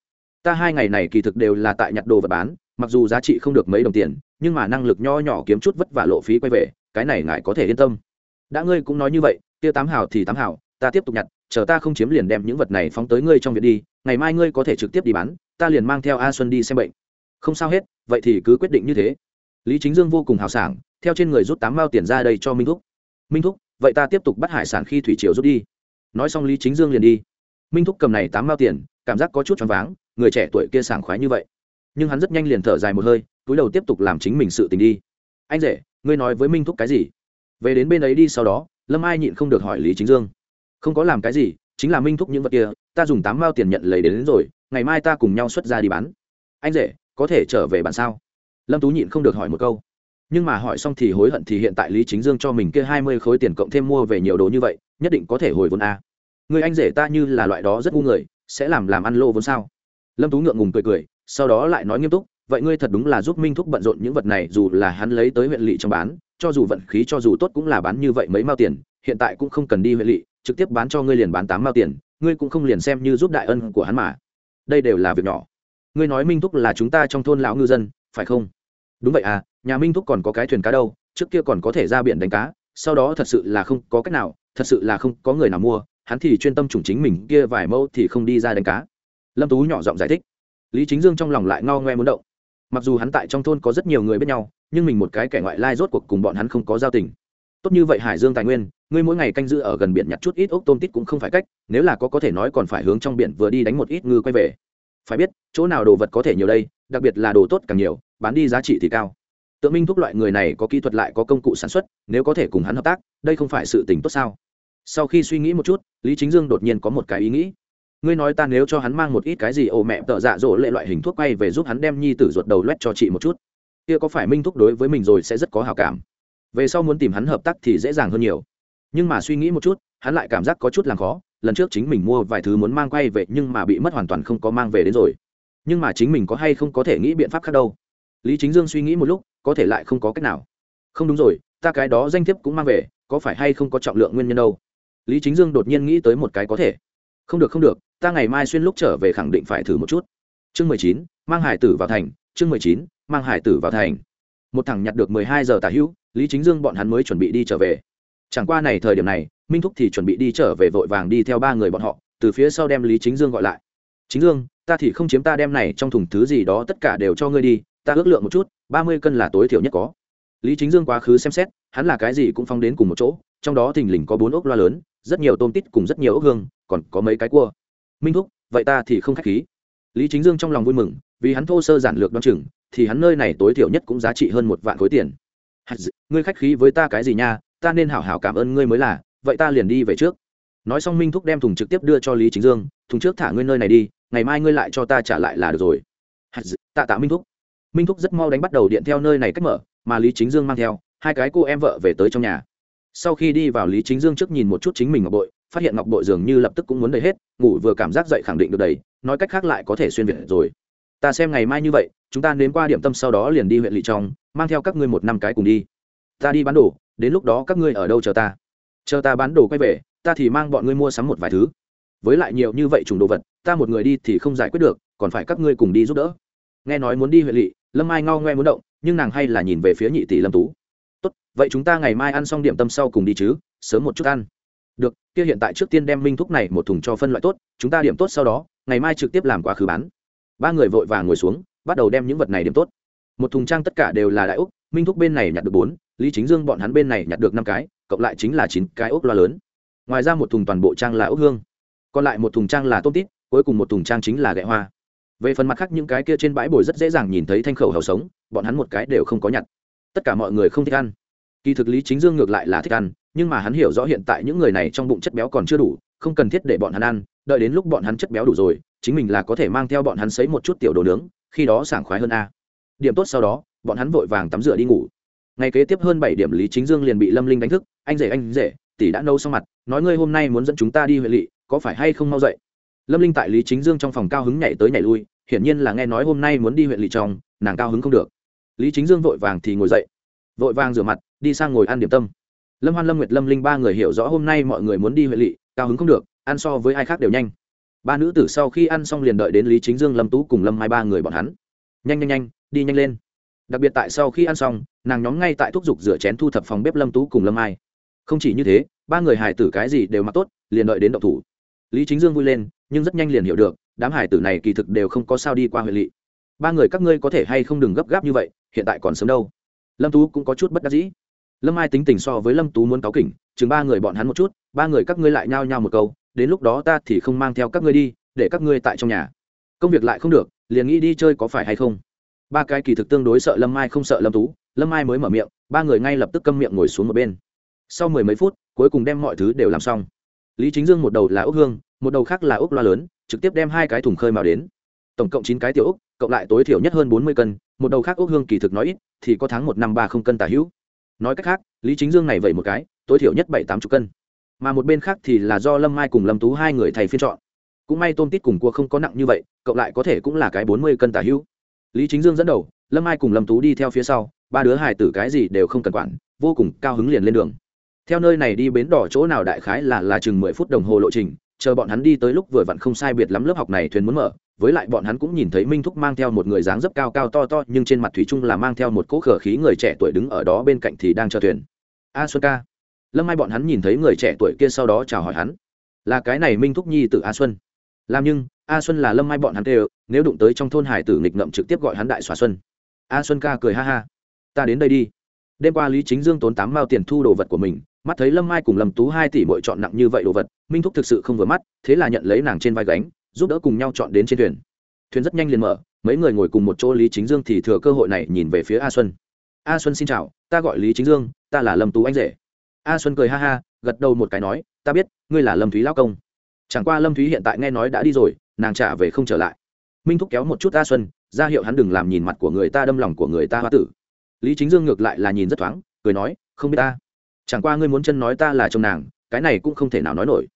Ta hai ngày này kỳ thực đều là tại nhặt đồ và bán mặc dù giá trị không được mấy đồng tiền, nhưng mà năng lực nho nhỏ kiếm chút vất vả lộ phí quay về, cái này ngài có thể yên tâm. Đã ngươi cũng nói như vậy, kia tám hào thì tám hào, ta tiếp tục nhặt, chờ ta không chiếm liền đem những vật này phóng tới ngươi trong viện đi, ngày mai ngươi có thể trực tiếp đi bán, ta liền mang theo a xuân đi xem bệnh. Không sao hết, vậy thì cứ quyết định như thế. Lý chính dương vô cùng hào sảng, theo trên người rút tám mao tiền ra đây cho minh thúc. Minh thúc, vậy ta tiếp tục bắt hải sản khi thủy triều rút đi. Nói xong lý chính dương liền đi. Minh thúc cầm này tám mao tiền, cảm giác có chút choáng váng, người trẻ tuổi kia sảng khoái như vậy nhưng hắn rất nhanh liền thở dài một hơi túi đầu tiếp tục làm chính mình sự tình đi. Anh rể ngươi nói với minh thúc cái gì? Về đến bên ấy đi sau đó lâm ai nhịn không được hỏi lý chính dương. Không có làm cái gì chính là minh thúc những vật kia ta dùng tám mao tiền nhận lấy đến, đến rồi ngày mai ta cùng nhau xuất ra đi bán. Anh rể có thể trở về bản sao? Lâm tú nhịn không được hỏi một câu. Nhưng mà hỏi xong thì hối hận thì hiện tại lý chính dương cho mình kia hai mươi khối tiền cộng thêm mua về nhiều đồ như vậy nhất định có thể hồi vốn a. Người anh rể ta như là loại đó rất ngu người sẽ làm làm ăn lô vốn sao? Lâm tú ngượng ngùng cười cười sau đó lại nói nghiêm túc, vậy ngươi thật đúng là giúp minh thúc bận rộn những vật này, dù là hắn lấy tới huyện lỵ trong bán, cho dù vận khí cho dù tốt cũng là bán như vậy mấy mao tiền, hiện tại cũng không cần đi huyện lỵ, trực tiếp bán cho ngươi liền bán tám mao tiền, ngươi cũng không liền xem như giúp đại ân của hắn mà. Đây đều là việc nhỏ. Ngươi nói minh thúc là chúng ta trong thôn lão ngư dân, phải không? Đúng vậy à nhà minh thúc còn có cái thuyền cá đâu, trước kia còn có thể ra biển đánh cá, sau đó thật sự là không có cách nào, thật sự là không có người nào mua, hắn thì chuyên tâm chủng chính mình, kia vài mẫu thì không đi ra đánh cá. Lâm tú nhỏ giọng giải thích lý chính dương trong lòng lại ngao ngoe muốn động. Mặc dù hắn tại trong thôn có rất nhiều người biết nhau, nhưng mình một cái kẻ ngoại lai rốt cuộc cùng bọn hắn không có giao tình. Tốt như vậy hải dương tài nguyên, ngươi mỗi ngày canh giữ ở gần biển nhặt chút ít ốc tôm tít cũng không phải cách, nếu là có có thể nói còn phải hướng trong biển vừa đi đánh một ít ngư quay về. Phải biết, chỗ nào đồ vật có thể nhiều đây, đặc biệt là đồ tốt càng nhiều, bán đi giá trị thì cao. Tự minh thúc loại người này có kỹ thuật lại có công cụ sản xuất, nếu có thể cùng hắn hợp tác, đây không phải sự tình tốt sao? Sau khi suy nghĩ một chút, lý chính dương đột nhiên có một cái ý nghĩ ngươi nói ta nếu cho hắn mang một ít cái gì, ồ, mẹ, tợ dạ dỗ lệ loại hình thuốc quay về giúp hắn đem nhi tử ruột đầu loét cho chị một chút. Kia có phải minh thúc đối với mình rồi sẽ rất có hào cảm? Về sau muốn tìm hắn hợp tác thì dễ dàng hơn nhiều. Nhưng mà suy nghĩ một chút, hắn lại cảm giác có chút làm khó. Lần trước chính mình mua vài thứ muốn mang quay về nhưng mà bị mất hoàn toàn không có mang về đến rồi. Nhưng mà chính mình có hay không có thể nghĩ biện pháp khác đâu? Lý chính dương suy nghĩ một lúc, có thể lại không có cách nào. Không đúng rồi, ta cái đó danh thiếp cũng mang về, có phải hay không có trọng lượng nguyên nhân đâu? Lý chính dương đột nhiên nghĩ tới một cái có thể. Không được không được ta ngày mai xuyên lúc trở về khẳng định phải thử một chút. Chương mười chín, mang hải tử vào thành. Chương mười chín, mang hải tử vào thành. Một thằng nhặt được mười hai giờ tả hữu, lý chính dương bọn hắn mới chuẩn bị đi trở về. Chẳng qua này thời điểm này, minh thúc thì chuẩn bị đi trở về vội vàng đi theo ba người bọn họ, từ phía sau đem lý chính dương gọi lại. Chính dương, ta thì không chiếm ta đem này trong thùng thứ gì đó tất cả đều cho ngươi đi, ta ước lượng một chút, ba mươi cân là tối thiểu nhất có. Lý chính dương quá khứ xem xét, hắn là cái gì cũng phong đến cùng một chỗ, trong đó thình lình có bốn ốc loa lớn, rất nhiều tôm tít cùng rất nhiều ốc hương, còn có mấy cái cua minh thúc, vậy ta thì không k h á c h khí. Lý chính dương trong lòng vui mừng, vì hắn thô sơ giản lược đ o á n chừng, thì hắn nơi này tối thiểu nhất cũng giá trị hơn một vạn khối tiền. Ngươi khách khí với ta cái gì nha, ta nên hảo hảo cảm ơn ngươi mới là, vậy ta liền đi về trước. Nói xong minh thúc đem thùng trực tiếp đưa cho lý chính dương, thùng trước thả ngươi nơi này đi, ngày mai ngươi lại cho ta trả lại là được rồi. Tạ tạ minh thúc. Minh thúc rất mau đánh bắt đầu điện theo nơi này cách mở, mà lý chính dương mang theo, hai cái cô em vợ về tới trong nhà. Sau khi đi vào lý chính dương trước nhìn một chút chính mình ngọc bội phát hiện ngọc bội dường như lập tức cũng muốn đầy hết, ngủ vừa cảm giác dậy khẳng định được đầy, nói cách khác lại có thể xuyên việt rồi. Ta xem ngày mai như vậy, chúng ta đến qua điểm tâm sau đó liền đi huyện lỵ trong, mang theo các ngươi một năm cái cùng đi. Ta đi bán đồ, đến lúc đó các ngươi ở đâu chờ ta? Chờ ta bán đồ quay về, ta thì mang bọn ngươi mua sắm một vài thứ. Với lại nhiều như vậy trùng đồ vật, ta một người đi thì không giải quyết được, còn phải các ngươi cùng đi giúp đỡ. Nghe nói muốn đi huyện lỵ, lâm mai ngao ngoe muốn động, nhưng nàng hay là nhìn về phía nhị tỷ lâm tú. Tốt, vậy chúng ta ngày mai ăn xong điểm tâm sau cùng đi chứ, sớm một chút ăn được, kia hiện tại trước tiên đem minh thuốc này một thùng cho phân loại tốt, chúng ta điểm tốt sau đó, ngày mai trực tiếp làm quá khứ bán. Ba người vội vàng ngồi xuống, bắt đầu đem những vật này điểm tốt. Một thùng trang tất cả đều là đại úc minh thuốc bên này nhặt được bốn, lý chính dương bọn hắn bên này nhặt được năm cái, cộng lại chính là chín cái úc loa lớn. Ngoài ra một thùng toàn bộ trang là úc hương. Còn lại một thùng trang là tôm tít, cuối cùng một thùng trang chính là gậy hoa. Về phần mặt khác những cái kia trên bãi bồi rất dễ dàng nhìn thấy thanh khẩu hầu sống, bọn hắn một cái đều không có nhặt. Tất cả mọi người không thích ăn. Kỳ thực lý chính dương ngược lại là thích ăn nhưng mà hắn hiểu rõ hiện tại những người này trong bụng chất béo còn chưa đủ, không cần thiết để bọn hắn ăn, đợi đến lúc bọn hắn chất béo đủ rồi, chính mình là có thể mang theo bọn hắn xấy một chút tiểu đồ nướng, khi đó sảng khoái hơn a. Điểm tốt sau đó, bọn hắn vội vàng tắm rửa đi ngủ. Ngày kế tiếp hơn bảy điểm lý chính dương liền bị lâm linh đánh thức, anh rể anh rể, tỷ đã nâu xong mặt, nói ngươi hôm nay muốn dẫn chúng ta đi huyện lỵ có phải hay không mau dậy? Lâm linh tại lý chính dương trong phòng cao hứng nhảy tới nhảy lui, hiển nhiên là nghe nói hôm nay muốn đi huyện lỵ trong, nàng cao hứng không được. Lý chính dương vội vàng thì ngồi dậy, vội vàng rửa mặt, đi sang ngồi ăn điểm tâm lâm hoan, lâm nguyệt, lâm linh ba người hiểu rõ hôm nay mọi người muốn đi huệ lỵ cao hứng không được, ăn so với ai khác đều nhanh. Ba nữ tử sau khi ăn xong liền đợi đến lý chính dương, lâm tú cùng lâm hai ba người bọn hắn. Nhanh nhanh nhanh, đi nhanh lên. Đặc biệt tại sau khi ăn xong, nàng nhóm ngay tại thúc giục rửa chén thu thập phòng bếp lâm tú cùng lâm ai không chỉ như thế, ba người hải tử cái gì đều mặc tốt, liền đợi đến động thủ. Lý chính dương vui lên, nhưng rất nhanh liền hiểu được, đám hải tử này kỳ thực đều không có sao đi qua huệ lỵ ba người các ngươi có thể hay không đừng gấp gáp như vậy, hiện tại còn sớm đâu. Lâm tú cũng có chút bất đắc dĩ lâm ai tính tình so với lâm tú muốn cáo kỉnh, chừng ba người bọn hắn một chút, ba người các ngươi lại nhao nhao một câu, đến lúc đó ta thì không mang theo các ngươi đi, để các ngươi tại trong nhà. Công việc lại không được, liền nghĩ đi chơi có phải hay không? Ba cái kỳ thực tương đối sợ lâm ai không sợ lâm tú, lâm ai mới mở miệng, ba người ngay lập tức câm miệng ngồi xuống một bên. Sau mười mấy phút, cuối cùng đem mọi thứ đều làm xong. Lý chính dương một đầu là ốc hương, một đầu khác là ốc loa lớn, trực tiếp đem hai cái thùng khơi màu đến. Tổng cộng chín cái tiểu ốc cộng lại tối thiểu nhất hơn bốn mươi cân, một đầu khác ốc hương kỳ thực nói ít, thì có tháng một năm ba không cân tả hữu nói cách khác, lý chính dương này vậy một cái, tối thiểu nhất bảy tám chục cân. Mà một bên khác thì là do lâm mai cùng lâm tú hai người thầy phiên chọn. Cũng may tôm tít cùng cua không có nặng như vậy cộng lại có thể cũng là cái bốn mươi cân tả hữu. Lý chính dương dẫn đầu, lâm mai cùng lâm tú đi theo phía sau, ba đứa hài tử cái gì đều không cần quản, vô cùng cao hứng liền lên đường. Theo nơi này đi bến đỏ chỗ nào đại khái là là chừng mười phút đồng hồ lộ trình chờ bọn hắn đi tới lúc vừa vặn không sai biệt lắm lớp học này thuyền muốn mở, với lại bọn hắn cũng nhìn thấy minh thúc mang theo một người dáng dấp cao cao to to, nhưng trên mặt thủy trung là mang theo một cỗ khở khí người trẻ tuổi đứng ở đó bên cạnh thì đang chờ thuyền. A xuân ca. Lâm mai bọn hắn nhìn thấy người trẻ tuổi kia sau đó chào hỏi hắn. Là cái này minh thúc nhi t a xuân. Làm nhưng, a xuân là lâm mai bọn hắn đều, nếu đụng tới trong thôn hải tử nghịch ngậm trực tiếp gọi hắn đại xóa xuân. A xuân ca cười ha ha. Ta đến đây đi. Đêm qua lý chính dương tốn tám mao tiền thu đồ vật của mình mắt thấy lâm mai cùng lâm tú hai tỷ mỗi chọn nặng như vậy đồ vật, minh thúc thực sự không vừa mắt, thế là nhận lấy nàng trên vai gánh, giúp đỡ cùng nhau chọn đến trên thuyền. Thuyền rất nhanh liền mở, mấy người ngồi cùng một chỗ lý chính dương thì thừa cơ hội này nhìn về phía a xuân. A xuân xin chào, ta gọi lý chính dương, ta là lâm tú anh rể. A xuân cười ha ha, gật đầu một cái nói, ta biết, ngươi là lâm thúy lao công. Chẳng qua lâm thúy hiện tại nghe nói đã đi rồi, nàng trả về không trở lại. Minh thúc kéo một chút a xuân, ra hiệu hắn đừng làm nhìn mặt của người ta, đâm lòng của người ta hoa tử. Lý chính dương ngược lại là nhìn rất thoáng, cười nói, không biết ta chẳng qua ngươi muốn chân nói ta là chồng nàng, cái này cũng không thể nào nói nổi.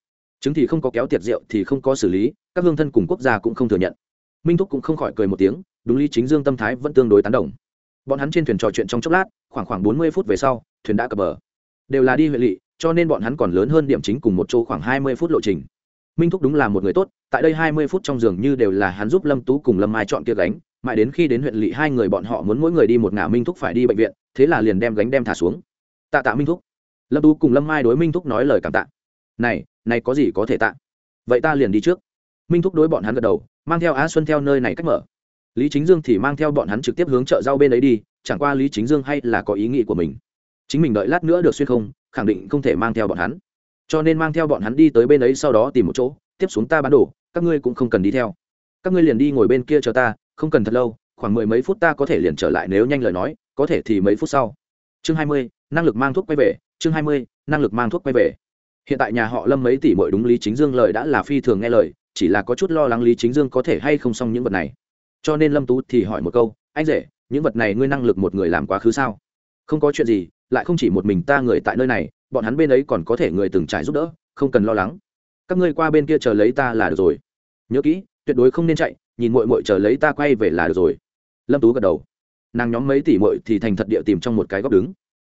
Chứng thì không có kéo tiệt rượu thì không có xử lý, các hương thân cùng quốc gia cũng không thừa nhận. Minh thúc cũng không khỏi cười một tiếng, đúng lý chính dương tâm thái vẫn tương đối tán đồng. Bọn hắn trên thuyền trò chuyện trong chốc lát, khoảng khoảng bốn mươi phút về sau, thuyền đã cập bờ. Đều là đi huyện lỵ, cho nên bọn hắn còn lớn hơn điểm chính cùng một chỗ khoảng hai mươi phút lộ trình. Minh thúc đúng là một người tốt, tại đây hai mươi phút trong giường như đều là hắn giúp lâm tú cùng lâm mai chọn kia gánh, mãi đến khi đến huyện lỵ hai người bọn họ muốn mỗi người đi một ngả minh thúc phải đi bệnh viện, thế là liền đem gánh đem thả xuống. Tạ tạ minh thúc lâm tú cùng lâm mai đối minh thúc nói lời cảm tạ. Này này có gì có thể tạ? Vậy ta liền đi trước. Minh thúc đối bọn hắn gật đầu, mang theo á xuân theo nơi này cách mở. Lý chính dương thì mang theo bọn hắn trực tiếp hướng chợ rau bên ấy đi, chẳng qua lý chính dương hay là có ý nghĩ của mình. Chính mình đợi lát nữa được xuyên không, khẳng định không thể mang theo bọn hắn. Cho nên mang theo bọn hắn đi tới bên ấy sau đó tìm một chỗ, tiếp xuống ta bán đồ, các ngươi cũng không cần đi theo. Các ngươi liền đi ngồi bên kia chờ ta, không cần thật lâu, khoảng mười mấy phút ta có thể liền trở lại, nếu nhanh lời nói, có thể thì mấy phút sau. Chương hai mươi, năng lực mang thuốc quay về chương hai mươi, năng lực mang thuốc quay về. Hiện tại nhà họ lâm mấy tỷ mọi đúng lý chính dương lời đã là phi thường nghe lời, chỉ là có chút lo lắng lý chính dương có thể hay không xong những vật này. Cho nên lâm tú thì hỏi một câu, anh rể, những vật này ngươi năng lực một người làm quá khứ sao? Không có chuyện gì, lại không chỉ một mình ta người tại nơi này, bọn hắn bên ấy còn có thể người từng trải giúp đỡ, không cần lo lắng. Các ngươi qua bên kia chờ lấy ta là được rồi. Nhớ kỹ, tuyệt đối không nên chạy, nhìn mội mội chờ lấy ta quay về là được rồi. Lâm tú gật đầu. Nàng nhóm mấy tỷ mội thì thành thật địa tìm trong một cái góc đứng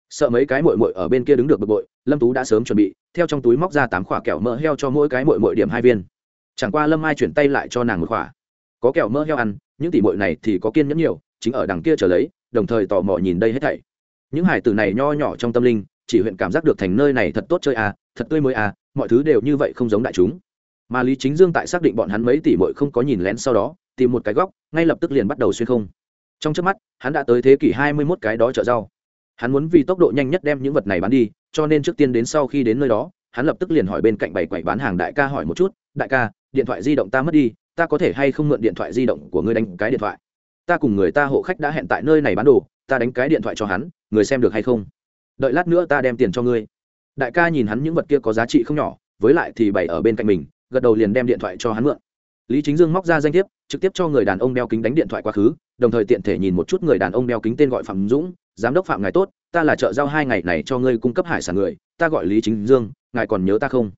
sợ mấy cái mội mội ở bên kia đứng được bực bội, lâm tú đã sớm chuẩn bị, theo trong túi móc ra tám khoả kẹo mỡ heo cho mỗi cái mội mội điểm hai viên. Chẳng qua lâm ai chuyển tay lại cho nàng một khoả có kẹo mỡ heo ăn, những tỷ mội này thì có kiên nhẫn nhiều, chính ở đằng kia chờ lấy, đồng thời tò mò nhìn đây hết thảy. Những hải tử này nho nhỏ trong tâm linh, chỉ huyện cảm giác được thành nơi này thật tốt chơi à thật tươi mới à mọi thứ đều như vậy không giống đại chúng. Mà lý chính dương tại xác định bọn hắn mấy tỷ mội không có nhìn lén sau đó, tìm một cái góc, ngay lập tức liền bắt đầu xuyên không. Trong trước mắt, hắn đã tới thế kỷ hai mươi mốt cái đó chợ rau hắn muốn vì tốc độ nhanh nhất đem những vật này bán đi, cho nên trước tiên đến sau khi đến nơi đó, hắn lập tức liền hỏi bên cạnh bảy quầy bán hàng đại ca hỏi một chút, đại ca, điện thoại di động ta mất đi, ta có thể hay không mượn điện thoại di động của ngươi đánh cái điện thoại? Ta cùng người ta hộ khách đã hẹn tại nơi này bán đồ, ta đánh cái điện thoại cho hắn, người xem được hay không? Đợi lát nữa ta đem tiền cho ngươi. Đại ca nhìn hắn những vật kia có giá trị không nhỏ, với lại thì bày ở bên cạnh mình, gật đầu liền đem điện thoại cho hắn mượn. Lý chính dương móc ra danh thiếp, trực tiếp cho người đàn ông đeo kính đánh điện thoại quá khứ, đồng thời tiện thể nhìn một chút người đàn ông đeo kính tên gọi phạm dũng giám đốc phạm ngài tốt, ta là chợ giao hai ngày này cho ngươi cung cấp hải sản người, ta gọi lý chính dương, ngài còn nhớ ta không?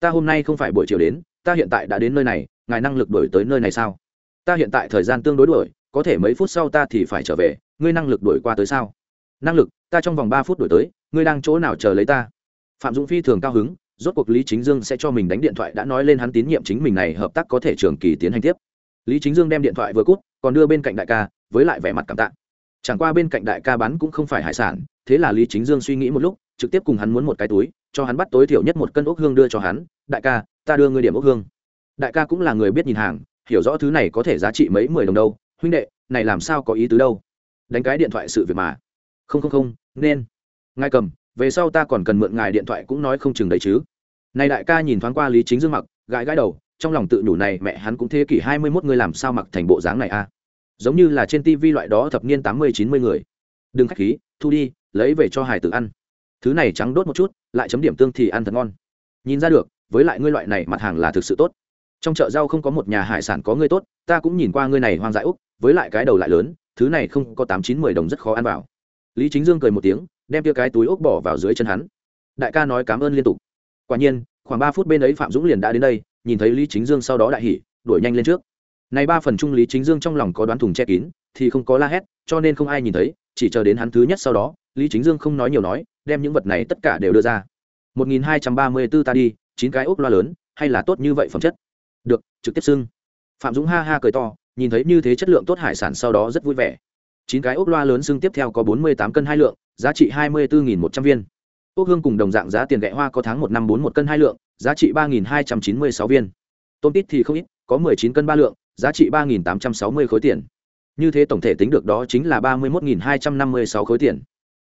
Ta hôm nay không phải buổi chiều đến, ta hiện tại đã đến nơi này, ngài năng lực đổi tới nơi này sao? Ta hiện tại thời gian tương đối đổi có thể mấy phút sau ta thì phải trở về, ngươi năng lực đổi qua tới sao? Năng lực, ta trong vòng ba phút đổi tới, ngươi đang chỗ nào chờ lấy ta? Phạm dũng phi thường cao hứng, rốt cuộc lý chính dương sẽ cho mình đánh điện thoại đã nói lên hắn tín nhiệm chính mình này hợp tác có thể trường kỳ tiến hành tiếp. Lý chính dương đem điện thoại vừa cút còn đưa bên cạnh đại ca, với lại vẻ mặt cảm tạ chẳng qua bên cạnh đại ca bán cũng không phải hải sản, thế là lý chính dương suy nghĩ một lúc, trực tiếp cùng hắn muốn một cái túi, cho hắn bắt tối thiểu nhất một cân ốc hương đưa cho hắn. Đại ca, ta đưa ngươi điểm ốc hương. Đại ca cũng là người biết nhìn hàng, hiểu rõ thứ này có thể giá trị mấy mười đồng đâu. Huynh đệ, này làm sao có ý tứ đâu? Đánh cái điện thoại sự việc mà. Không không không, nên. Ngài cầm, về sau ta còn cần mượn ngài điện thoại cũng nói không chừng đấy chứ. Này đại ca nhìn thoáng qua lý chính dương mặc, gãi gãi đầu, trong lòng tự nhủ này mẹ hắn cũng thế kỷ hai mươi mốt người làm sao mặc thành bộ dáng này a? Giống như là trên tivi loại đó thập niên tám mươi, chín mươi người. Đừng khách khí, thu đi, lấy về cho hải tử ăn. Thứ này trắng đốt một chút, lại chấm điểm tương thì ăn thật ngon. Nhìn ra được, với lại ngươi loại này mặt hàng là thực sự tốt. Trong chợ rau không có một nhà hải sản có ngươi tốt, ta cũng nhìn qua ngươi này hoang dại úc, với lại cái đầu lại lớn, thứ này không có tám, chín, mười đồng rất khó ăn vào. Lý chính dương cười một tiếng, đem tia cái túi úc bỏ vào dưới chân hắn. Đại ca nói cảm ơn liên tục. Quả nhiên, khoảng ba phút bên ấy phạm dũng liền đã đến đây, nhìn thấy lý chính dương sau đó đại hỉ, đuổi nhanh lên trước này ba phần trung lý chính dương trong lòng có đoán thùng che kín, thì không có la hét, cho nên không ai nhìn thấy, chỉ chờ đến hắn thứ nhất sau đó, lý chính dương không nói nhiều nói, đem những vật này tất cả đều đưa ra. Một nghìn hai trăm ba mươi 1234 ta đi, chín cái ốc loa lớn, hay là tốt như vậy phẩm chất? Được, trực tiếp xưng. Phạm dũng ha ha cười to, nhìn thấy như thế chất lượng tốt hải sản sau đó rất vui vẻ. Chín cái ốc loa lớn xưng tiếp theo có bốn mươi tám cân hai lượng, giá trị hai mươi bốn một trăm viên. Ốc hương cùng đồng dạng giá tiền gậy hoa có tháng một năm bốn một cân hai lượng, giá trị ba hai trăm chín mươi sáu viên. Tôm tít thì không ít, có mười chín cân ba lượng giá trị ba tám trăm sáu mươi khối tiền. Như thế tổng thể tính được đó chính là ba mươi một hai trăm năm mươi sáu khối tiền.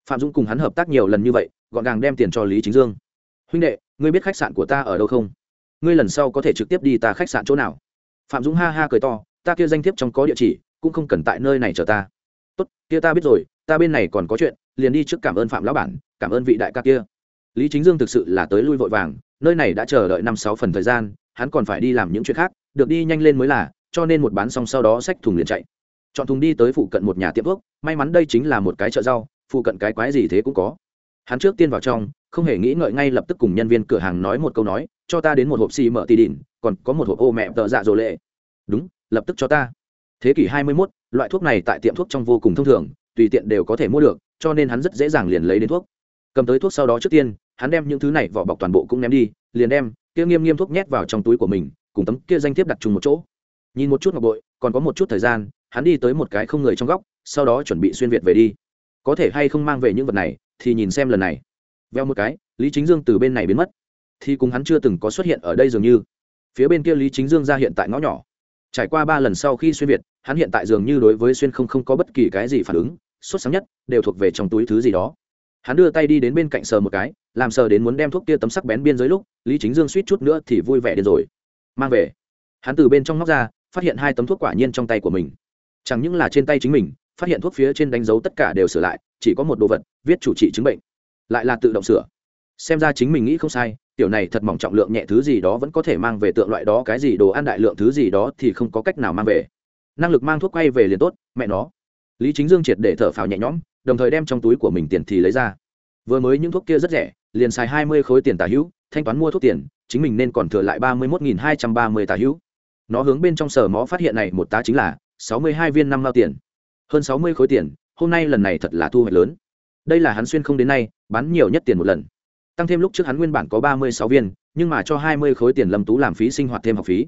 Phạm dũng cùng hắn hợp tác nhiều lần như vậy, gọn gàng đem tiền cho lý chính dương. Huynh đệ, ngươi biết khách sạn của ta ở đâu không? Ngươi lần sau có thể trực tiếp đi ta khách sạn chỗ nào? Phạm dũng ha ha cười to, ta kia danh thiếp trong có địa chỉ, cũng không cần tại nơi này chờ ta. Tốt, kia ta biết rồi, ta bên này còn có chuyện, liền đi trước cảm ơn phạm lão bản, cảm ơn vị đại ca kia. Lý chính dương thực sự là tới lui vội vàng, nơi này đã chờ đợi năm sáu phần thời gian, hắn còn phải đi làm những chuyện khác, được đi nhanh lên mới là cho nên một bán xong sau đó xách thùng liền chạy. Chọn thùng đi tới phụ cận một nhà tiệm thuốc may mắn đây chính là một cái chợ rau phụ cận cái quái gì thế cũng có. Hắn trước tiên vào trong không hề nghĩ ngợi ngay lập tức cùng nhân viên cửa hàng nói một câu nói cho ta đến một hộp xì mở tì đỉn còn có một hộp ô mẹ tợ dạ dỗ lệ. Đúng lập tức cho ta. Thế kỷ 21, loại thuốc này tại tiệm thuốc trong vô cùng thông thường tùy tiện đều có thể mua được cho nên hắn rất dễ dàng liền lấy đến thuốc. Cầm tới thuốc sau đó trước tiên hắn đem những thứ này vỏ bọc toàn bộ cũng ném đi liền đem kia nghiêm nghiêm thuốc nhét vào trong túi của mình cùng tấm kia danh thiếp đặt chung một chỗ nhìn một chút ngọc bội, còn có một chút thời gian, hắn đi tới một cái không người trong góc, sau đó chuẩn bị xuyên việt về đi. Có thể hay không mang về những vật này, thì nhìn xem lần này. Veo một cái, lý chính dương từ bên này biến mất. Thì cùng hắn chưa từng có xuất hiện ở đây dường như. Phía bên kia lý chính dương ra hiện tại ngõ nhỏ. Trải qua ba lần sau khi xuyên việt, hắn hiện tại dường như đối với xuyên không không có bất kỳ cái gì phản ứng xuất sáng nhất, đều thuộc về trong túi thứ gì đó. Hắn đưa tay đi đến bên cạnh sờ một cái, làm sờ đến muốn đem thuốc kia tấm sắc bén biên giới lúc, lý chính dương suýt chút nữa thì vui vẻ đến rồi. Mang về. Hắn từ bên trong móc ra phát hiện hai tấm thuốc quả nhiên trong tay của mình. Chẳng những là trên tay chính mình, phát hiện thuốc phía trên đánh dấu tất cả đều sửa lại, chỉ có một đồ vật, viết chủ trị chứng bệnh. Lại là tự động sửa. Xem ra chính mình nghĩ không sai, tiểu này thật mỏng trọng lượng nhẹ thứ gì đó vẫn có thể mang về tượng loại đó, cái gì đồ ăn đại lượng thứ gì đó thì không có cách nào mang về. Năng lực mang thuốc quay về liền tốt, mẹ nó. Lý chính dương triệt để thở phào nhẹ nhõm, đồng thời đem trong túi của mình tiền thì lấy ra. Vừa mới những thuốc kia rất rẻ, liền xài hai mươi khối tiền tả hữu, thanh toán mua thuốc tiền, chính mình nên còn thừa lại ba mươi một hai trăm ba mươi tả hữu nó hướng bên trong sở mó phát hiện này một tá chính là sáu mươi hai viên năm mao tiền. Hơn sáu mươi khối tiền, hôm nay lần này thật là thu hoạch lớn. Đây là hắn xuyên không đến nay, bán nhiều nhất tiền một lần. Tăng thêm lúc trước hắn nguyên bản có ba mươi sáu viên, nhưng mà cho hai mươi khối tiền lâm tú làm phí sinh hoạt thêm học phí.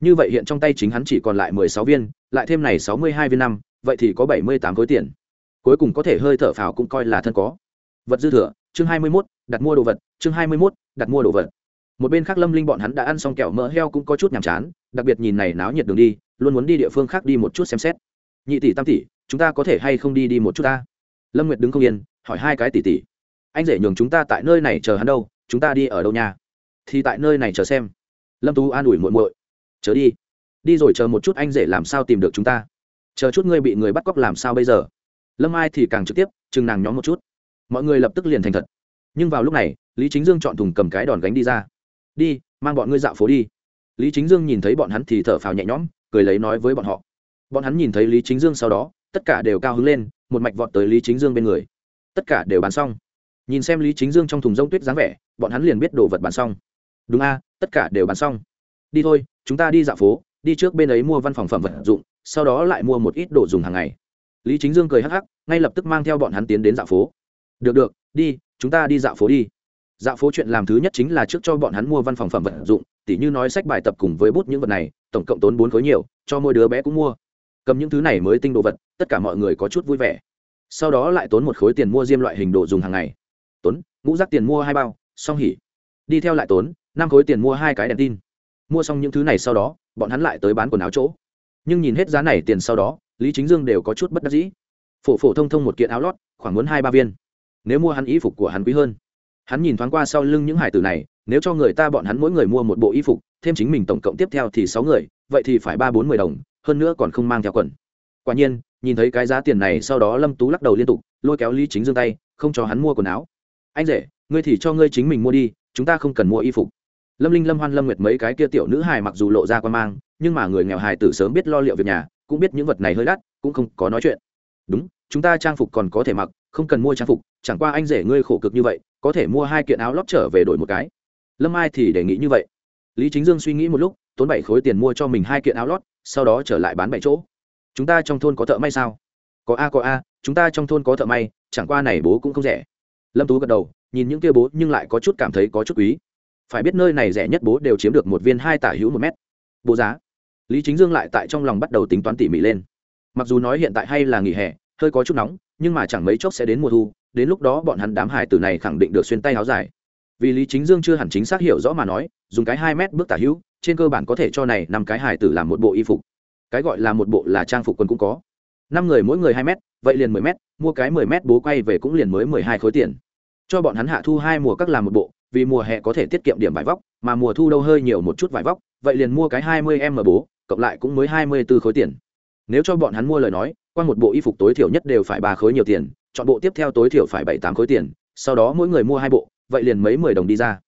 Như vậy hiện trong tay chính hắn chỉ còn lại mười sáu viên, lại thêm này sáu mươi hai viên năm, vậy thì có bảy mươi tám khối tiền. Cuối cùng có thể hơi thở phào cũng coi là thân có. Vật dư thừa, chương hai mươi mốt, đặt mua đồ vật, chương hai mươi mốt, đặt mua đồ vật một bên khác lâm linh bọn hắn đã ăn xong kẹo mỡ heo cũng có chút nhàm chán, đặc biệt nhìn này náo nhiệt đường đi, luôn muốn đi địa phương khác đi một chút xem xét. Nhị tỷ tam tỷ, chúng ta có thể hay không đi đi một chút ta? Lâm nguyệt đứng không yên, hỏi hai cái tỷ tỷ. Anh rể nhường chúng ta tại nơi này chờ hắn đâu, chúng ta đi ở đâu nhà thì tại nơi này chờ xem. Lâm tú an ủi muộn muội. Chờ đi. Đi rồi chờ một chút anh rể làm sao tìm được chúng ta? Chờ chút ngươi bị người bắt cóc làm sao bây giờ? Lâm ai thì càng trực tiếp, chừng nàng nhóm một chút. Mọi người lập tức liền thành thật. Nhưng vào lúc này, lý chính dương chọn thùng cầm cái đòn gánh đi ra đi, mang bọn ngươi dạo phố đi. Lý chính dương nhìn thấy bọn hắn thì thở phào nhẹ nhõm, cười lấy nói với bọn họ. Bọn hắn nhìn thấy lý chính dương sau đó, tất cả đều cao hứng lên, một mạch vọt tới lý chính dương bên người. Tất cả đều bán xong. Nhìn xem lý chính dương trong thùng rông tuyết dáng vẻ, bọn hắn liền biết đồ vật bán xong. Đúng a, tất cả đều bán xong. Đi thôi, chúng ta đi dạo phố, đi trước bên ấy mua văn phòng phẩm vật dụng, sau đó lại mua một ít đồ dùng hàng ngày. Lý chính dương cười hắc hắc, ngay lập tức mang theo bọn hắn tiến đến dạo phố. Được được, đi, chúng ta đi dạo phố đi dạo phố chuyện làm thứ nhất chính là trước cho bọn hắn mua văn phòng phẩm vật dụng, tỉ như nói sách bài tập cùng với bút những vật này, tổng cộng tốn bốn khối nhiều, cho mỗi đứa bé cũng mua. Cầm những thứ này mới tinh đồ vật, tất cả mọi người có chút vui vẻ. Sau đó lại tốn một khối tiền mua diêm loại hình đồ dùng hàng ngày. Tốn, ngũ rác tiền mua hai bao, xong hỉ. Đi theo lại tốn, năm khối tiền mua hai cái đèn tin. Mua xong những thứ này sau đó, bọn hắn lại tới bán quần áo chỗ. Nhưng nhìn hết giá này tiền sau đó, lý chính dương đều có chút bất đắc dĩ. Phổ phổ thông thông một kiện áo lót, khoảng muốn hai ba viên. Nếu mua hắn ý phục của hắn quý hơn hắn nhìn thoáng qua sau lưng những hải tử này, nếu cho người ta bọn hắn mỗi người mua một bộ y phục, thêm chính mình tổng cộng tiếp theo thì sáu người, vậy thì phải ba bốn mươi đồng, hơn nữa còn không mang theo quần. Quả nhiên, nhìn thấy cái giá tiền này sau đó lâm tú lắc đầu liên tục, lôi kéo lý chính dương tay, không cho hắn mua quần áo. Anh rể, ngươi thì cho ngươi chính mình mua đi, chúng ta không cần mua y phục. Lâm linh, lâm hoan, lâm nguyệt mấy cái kia tiểu nữ hài mặc dù lộ ra quan mang, nhưng mà người nghèo hài tử sớm biết lo liệu việc nhà, cũng biết những vật này hơi đắt, cũng không có nói chuyện. Đúng, chúng ta trang phục còn có thể mặc, không cần mua trang phục, chẳng qua anh rể ngươi khổ cực như vậy có thể mua hai kiện áo lót trở về đổi một cái. Lâm ai thì đề nghị như vậy. Lý chính dương suy nghĩ một lúc, tốn bảy khối tiền mua cho mình hai kiện áo lót, sau đó trở lại bán bảy chỗ. Chúng ta trong thôn có thợ may sao? Có a có a, chúng ta trong thôn có thợ may, chẳng qua này bố cũng không rẻ. Lâm tú gật đầu, nhìn những kia bố nhưng lại có chút cảm thấy có chút quý. Phải biết nơi này rẻ nhất bố đều chiếm được một viên hai tả hữu một mét. Bố giá. Lý chính dương lại tại trong lòng bắt đầu tính toán tỉ mỉ lên. Mặc dù nói hiện tại hay là nghỉ hè, hơi có chút nóng nhưng mà chẳng mấy chốc sẽ đến mùa thu, đến lúc đó bọn hắn đám hải tử này khẳng định được xuyên tay áo dài. Vì lý chính dương chưa hẳn chính xác hiểu rõ mà nói, dùng cái hai mét bước tả hữu, trên cơ bản có thể cho này năm cái hải tử làm một bộ y phục. Cái gọi là một bộ là trang phục quân cũng có. Năm người mỗi người hai mét, vậy liền mười mét, mua cái mười mét bố quay về cũng liền mới mười hai khối tiền. Cho bọn hắn hạ thu hai mùa các làm một bộ, vì mùa hè có thể tiết kiệm điểm vải vóc, mà mùa thu đâu hơi nhiều một chút vải vóc, vậy liền mua cái hai mươi em m bố, cộng lại cũng mới hai mươi b ố khối tiền. Nếu cho bọn hắn mua lời nói qua một bộ y phục tối thiểu nhất đều phải ba khối nhiều tiền, chọn bộ tiếp theo tối thiểu phải bảy tám khối tiền, sau đó mỗi người mua hai bộ, vậy liền mấy mười đồng đi ra.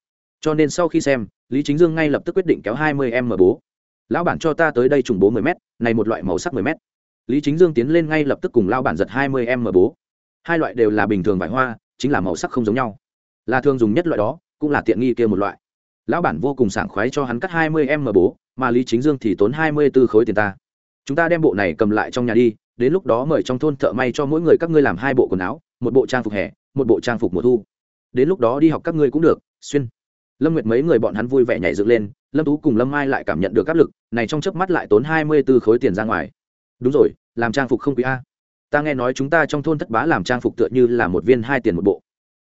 Cho nên sau khi xem, lý chính dương ngay lập tức quyết định kéo hai mươi em mở bố. Lão bản cho ta tới đây trùng bố mười m này một loại màu sắc mười m lý chính dương tiến lên ngay lập tức cùng lao bản giật hai mươi em mở bố. Hai loại đều là bình thường vải hoa, chính là màu sắc không giống nhau. Là thường dùng nhất loại đó, cũng là tiện nghi kia một loại. Lão bản vô cùng sảng khoái cho hắn cắt hai mươi em mở bố, mà lý chính dương thì tốn hai mươi b ố khối tiền ta chúng ta đem bộ này cầm lại trong nhà đi, đến lúc đó mời trong thôn thợ may cho mỗi người các ngươi làm hai bộ quần áo, một bộ trang phục hè, một bộ trang phục mùa thu. Đến lúc đó đi học các ngươi cũng được, xuyên. Lâm nguyệt mấy người bọn hắn vui vẻ nhảy dựng lên, lâm tú cùng lâm mai lại cảm nhận được áp lực, này trong chớp mắt lại tốn hai mươi b ố khối tiền ra ngoài. Đúng rồi, làm trang phục không quý a. Ta nghe nói chúng ta trong thôn thất bá làm trang phục tựa như là một viên hai tiền một bộ.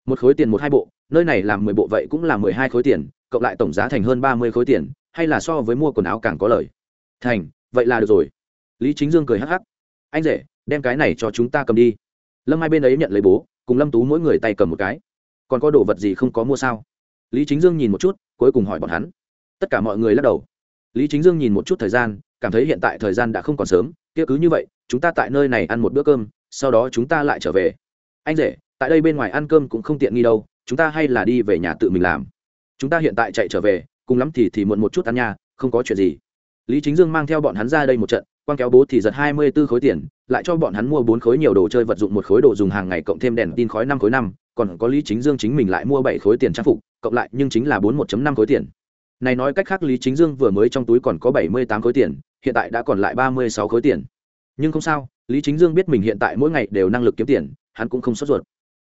Một khối tiền một hai bộ, nơi này làm mười bộ vậy cũng là mười hai khối tiền, cộng lại tổng giá thành hơn ba mươi khối tiền, hay là so với mua quần áo càng có lời thành, vậy là được rồi lý chính dương cười hắc hắc. Anh rể, đem cái này cho chúng ta cầm đi. Lâm hai bên ấy nhận lấy bố, cùng lâm tú mỗi người tay cầm một cái. Còn có đồ vật gì không có mua sao? Lý chính dương nhìn một chút, cuối cùng hỏi bọn hắn. Tất cả mọi người lắc đầu. Lý chính dương nhìn một chút thời gian, cảm thấy hiện tại thời gian đã không còn sớm, kia cứ như vậy, chúng ta tại nơi này ăn một bữa cơm, sau đó chúng ta lại trở về. Anh rể, tại đây bên ngoài ăn cơm cũng không tiện nghi đâu, chúng ta hay là đi về nhà tự mình làm. Chúng ta hiện tại chạy trở về, cùng lắm thì thì muộn một chút ăn nha, không có chuyện gì. Lý chính dương mang theo bọn hắn ra đây một trận quan kéo bố thì giật hai mươi b ố khối tiền, lại cho bọn hắn mua bốn khối nhiều đồ chơi vật dụng, một khối đồ dùng hàng ngày cộng thêm đèn tin khói năm khối năm, còn có lý chính dương chính mình lại mua bảy khối tiền trang phục, cộng lại nhưng chính là bốn một năm khối tiền. Này nói cách khác, lý chính dương vừa mới trong túi còn có bảy mươi tám khối tiền, hiện tại đã còn lại ba mươi sáu khối tiền. Nhưng không sao, lý chính dương biết mình hiện tại mỗi ngày đều năng lực kiếm tiền, hắn cũng không sốt ruột.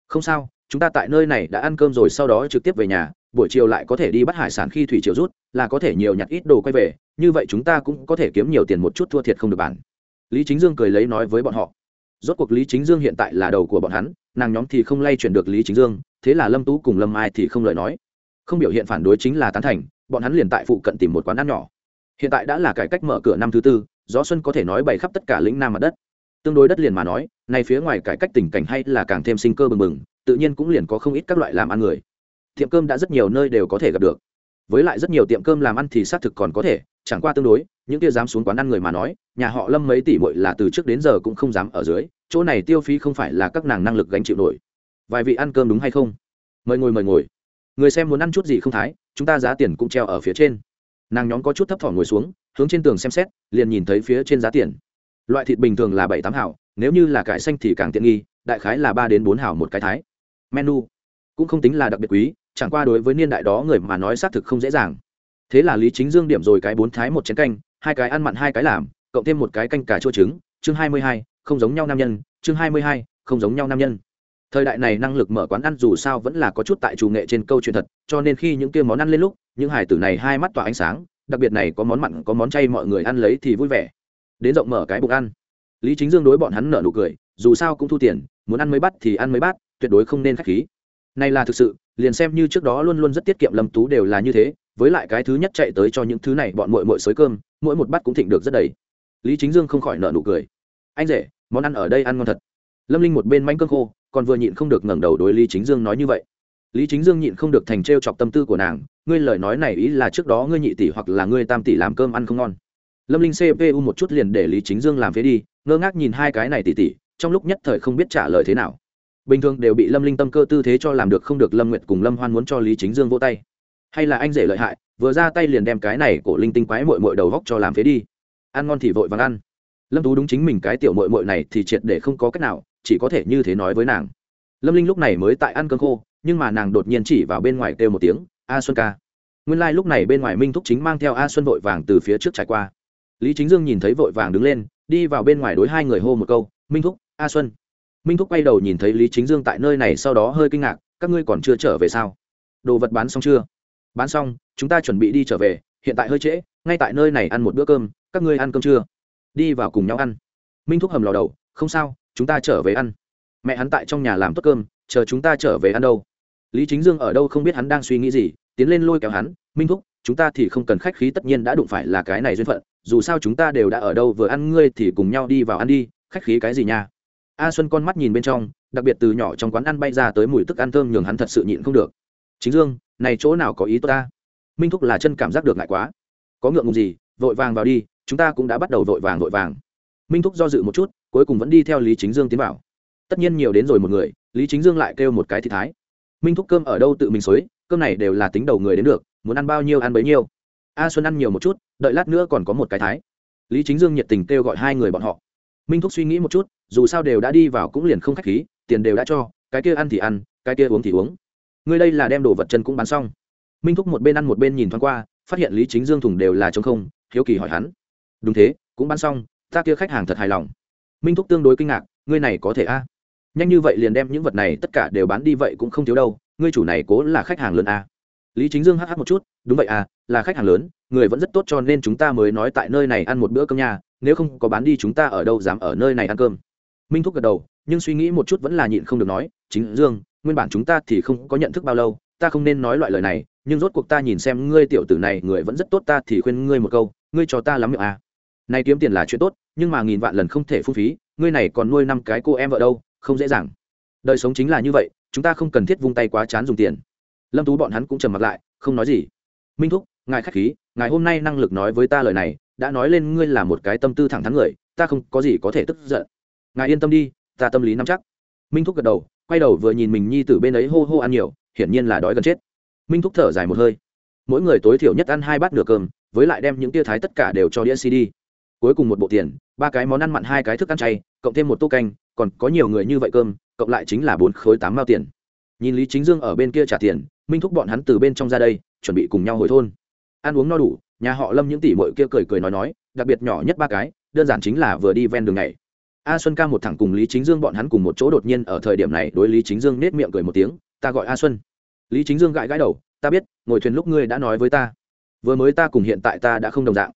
Không sao, chúng ta tại nơi này đã ăn cơm rồi, sau đó trực tiếp về nhà, buổi chiều lại có thể đi bắt hải sản khi thủy triều rút, là có thể nhiều nhặt ít đồ quay về như vậy chúng ta cũng có thể kiếm nhiều tiền một chút thua thiệt không được bản. Lý chính dương cười lấy nói với bọn họ. Rốt cuộc lý chính dương hiện tại là đầu của bọn hắn, nàng nhóm thì không lay chuyển được lý chính dương, thế là lâm tú cùng lâm ai thì không lời nói. Không biểu hiện phản đối chính là tán thành, bọn hắn liền tại phụ cận tìm một quán ăn nhỏ. Hiện tại đã là cải cách mở cửa năm thứ tư, gió xuân có thể nói bày khắp tất cả lĩnh nam mặt đất. Tương đối đất liền mà nói, nay phía ngoài cải cách tình cảnh hay là càng thêm sinh cơ bừng bừng, tự nhiên cũng liền có không ít các loại làm ăn người. Tiệm cơm đã rất nhiều nơi đều có thể gặp được. Với lại rất nhiều tiệm cơm làm ăn thì xác thực còn có thể chẳng qua tương đối, những kia dám xuống quán ăn người mà nói, nhà họ lâm mấy tỷ bội là từ trước đến giờ cũng không dám ở dưới, chỗ này tiêu phí không phải là các nàng năng lực gánh chịu nổi. Vài vị ăn cơm đúng hay không? Mời ngồi mời ngồi. Người xem muốn ăn chút gì không thái, chúng ta giá tiền cũng treo ở phía trên. Nàng nhóm có chút thấp thỏm ngồi xuống, hướng trên tường xem xét, liền nhìn thấy phía trên giá tiền. Loại thịt bình thường là bảy, tám hảo, nếu như là cải xanh thì càng tiện nghi, đại khái là ba đến bốn hảo một cái thái. Menu cũng không tính là đặc biệt quý, chẳng qua đối với niên đại đó người mà nói xác thực không dễ dàng thế là lý chính dương điểm rồi cái bốn thái một chén canh, hai cái ăn mặn, hai cái làm, cộng thêm một cái canh cà chua trứng, chương hai mươi hai, không giống nhau nam nhân, chương hai mươi hai, không giống nhau nam nhân. Thời đại này năng lực mở quán ăn dù sao vẫn là có chút tại chủ nghệ trên câu chuyện thật, cho nên khi những kia món ăn lên lúc, những hải tử này hai mắt tỏa ánh sáng, đặc biệt này có món mặn, có món chay mọi người ăn lấy thì vui vẻ. Đến rộng mở cái bụng ăn. Lý chính dương đối bọn hắn nở nụ cười, dù sao cũng thu tiền, muốn ăn mấy bát thì ăn mấy bát tuyệt đối không nên k h á c h khí. Này là thực sự, liền xem như trước đó luôn luôn rất tiết kiệm lâm tú đều là như thế với lại cái thứ nhất chạy tới cho những thứ này bọn mội mội xới cơm, mỗi một bát cũng thịnh được rất đầy. Lý chính dương không khỏi nợ nụ cười. Anh rể, món ăn ở đây ăn ngon thật. Lâm linh một bên manh cơm khô, còn vừa nhịn không được ngẩng đầu đối lý chính dương nói như vậy. Lý chính dương nhịn không được thành t chọc tâm tư của nàng, ngươi lời nói này ý là trước đó ngươi nhị tỷ hoặc là ngươi tam tỷ làm cơm ăn không ngon. Lâm linh cpu một chút liền để lý chính dương làm phế đi, ngơ ngác nhìn hai cái này tỷ tỷ, trong lúc nhất thời không biết trả lời thế nào. Bình thường đều bị lâm linh tâm cơ tư thế cho làm được không được lâm nguyệt cùng lâm hoan muốn cho lý chính dương vô tay hay là anh rể lợi hại, vừa ra tay liền đem cái này của linh tinh quái mội mội đầu góc cho làm phế đi. Ăn ngon thì vội vàng ăn. Lâm tú đúng chính mình cái tiểu mội mội này thì triệt để không có cách nào, chỉ có thể như thế nói với nàng. Lâm linh lúc này mới tại ăn cơm khô, nhưng mà nàng đột nhiên chỉ vào bên ngoài kêu một tiếng, a xuân ca. Nguyên lai、like、lúc này bên ngoài minh thúc chính mang theo a xuân vội vàng từ phía trước trải qua. Lý chính dương nhìn thấy vội vàng đứng lên, đi vào bên ngoài đối hai người hô một câu, minh thúc, a xuân. Minh thúc quay đầu nhìn thấy lý chính dương tại nơi này sau đó hơi kinh ngạc, các ngươi còn chưa trở về sao? Đồ vật bán xong chưa? Bán xong, chúng ta chuẩn bị đi trở về, hiện tại hơi trễ, ngay tại nơi này ăn một bữa cơm, các ngươi ăn cơm chưa? Đi vào cùng nhau ăn. Minh thúc hầm lò đầu, không sao, chúng ta trở về ăn. Mẹ hắn tại trong nhà làm tốt cơm, chờ chúng ta trở về ăn đâu. Lý chính dương ở đâu không biết hắn đang suy nghĩ gì, tiến lên lôi kéo hắn, minh thúc, chúng ta thì không cần khách khí, tất nhiên đã đụng phải là cái này duyên phận, dù sao chúng ta đều đã ở đâu vừa ăn, ngươi thì cùng nhau đi vào ăn đi, khách khí cái gì nha? A xuân con mắt nhìn bên trong, đặc biệt từ nhỏ trong quán ăn bay ra tới mùi thức ăn thơm nhường hắn thật sự nhịn không được. Chính dương này chỗ nào có ý tốt ta? Minh thúc là chân cảm giác được ngại quá. Có ngượng ngùng gì, vội vàng vào đi, chúng ta cũng đã bắt đầu vội vàng vội vàng. Minh thúc do dự một chút, cuối cùng vẫn đi theo lý chính dương tiến vào. Tất nhiên nhiều đến rồi một người, lý chính dương lại kêu một cái thì thái. Minh thúc cơm ở đâu tự mình xối cơm này đều là tính đầu người đến được, muốn ăn bao nhiêu ăn bấy nhiêu. A xuân ăn nhiều một chút, đợi lát nữa còn có một cái thái. Lý chính dương nhiệt tình kêu gọi hai người bọn họ. Minh thúc suy nghĩ một chút, dù sao đều đã đi vào cũng liền không k h á c h khí, tiền đều đã cho, cái kia ăn thì ăn, cái kia uống thì uống ngươi đây là đem đồ vật chân cũng bán xong. Minh thúc một bên ăn một bên nhìn thoáng qua, phát hiện lý chính dương thùng đều là t không, hiếu kỳ hỏi hắn. Đúng thế, cũng bán xong, ta kia khách hàng thật hài lòng. Minh thúc tương đối kinh ngạc, ngươi này có thể a? Nhanh như vậy liền đem những vật này tất cả đều bán đi vậy cũng không thiếu đâu, ngươi chủ này cố là khách hàng lớn a? Lý chính dương hh một chút, đúng vậy à là khách hàng lớn, người vẫn rất tốt cho nên chúng ta mới nói tại nơi này ăn một bữa cơm nhà nếu không có bán đi chúng ta ở đâu dám ở nơi này ăn cơm? Minh thúc gật đầu, nhưng suy nghĩ một chút vẫn là nhịn không được nói, chính dương nguyên bản chúng ta thì không có nhận thức bao lâu, ta không nên nói loại lời này, nhưng rốt cuộc ta nhìn xem ngươi tiểu tử này, người vẫn rất tốt, ta thì khuyên ngươi một câu, ngươi cho ta lắm miệng à. nay kiếm tiền là chuyện tốt, nhưng mà nghìn vạn lần không thể phung phí, ngươi này còn nuôi năm cái cô em vợ đâu, không dễ dàng. Đời sống chính là như vậy, chúng ta không cần thiết vung tay quá chán dùng tiền. Lâm tú bọn hắn cũng trầm mặt lại, không nói gì. Minh thúc, ngài k h á c h khí, ngài hôm nay năng lực nói với ta lời này, đã nói lên ngươi là một cái tâm tư thẳng thắn người, ta không có gì có thể tức giận. Ngài yên tâm đi, ta tâm lý nắm chắc. Minh thúc gật đầu quay đầu vừa nhìn mình nhi tử bên ấy hô hô ăn nhiều, hiển nhiên là đói gần chết. Minh thúc thở dài một hơi. Mỗi người tối thiểu nhất ăn hai bát nửa cơm, với lại đem những tia thái tất cả đều cho đĩa cd. Cuối cùng một bộ tiền, ba cái món ăn mặn, hai cái thức ăn chay, cộng thêm một tô canh, còn có nhiều người như vậy cơm, cộng lại chính là bốn khối tám mao tiền. Nhìn lý chính dương ở bên kia trả tiền, minh thúc bọn hắn từ bên trong ra đây, chuẩn bị cùng nhau hồi thôn. Ăn uống no đủ, nhà họ lâm những tỷ mội kia cười cười nói nói, đặc biệt nhỏ nhất ba cái, đơn giản chính là vừa đi ven đường này a xuân ca một thẳng cùng lý chính dương bọn hắn cùng một chỗ đột nhiên ở thời điểm này đối lý chính dương nết miệng cười một tiếng, ta gọi a xuân. Lý chính dương gãi gãi đầu, ta biết, ngồi thuyền lúc ngươi đã nói với ta. Vừa mới ta cùng hiện tại ta đã không đồng dạng.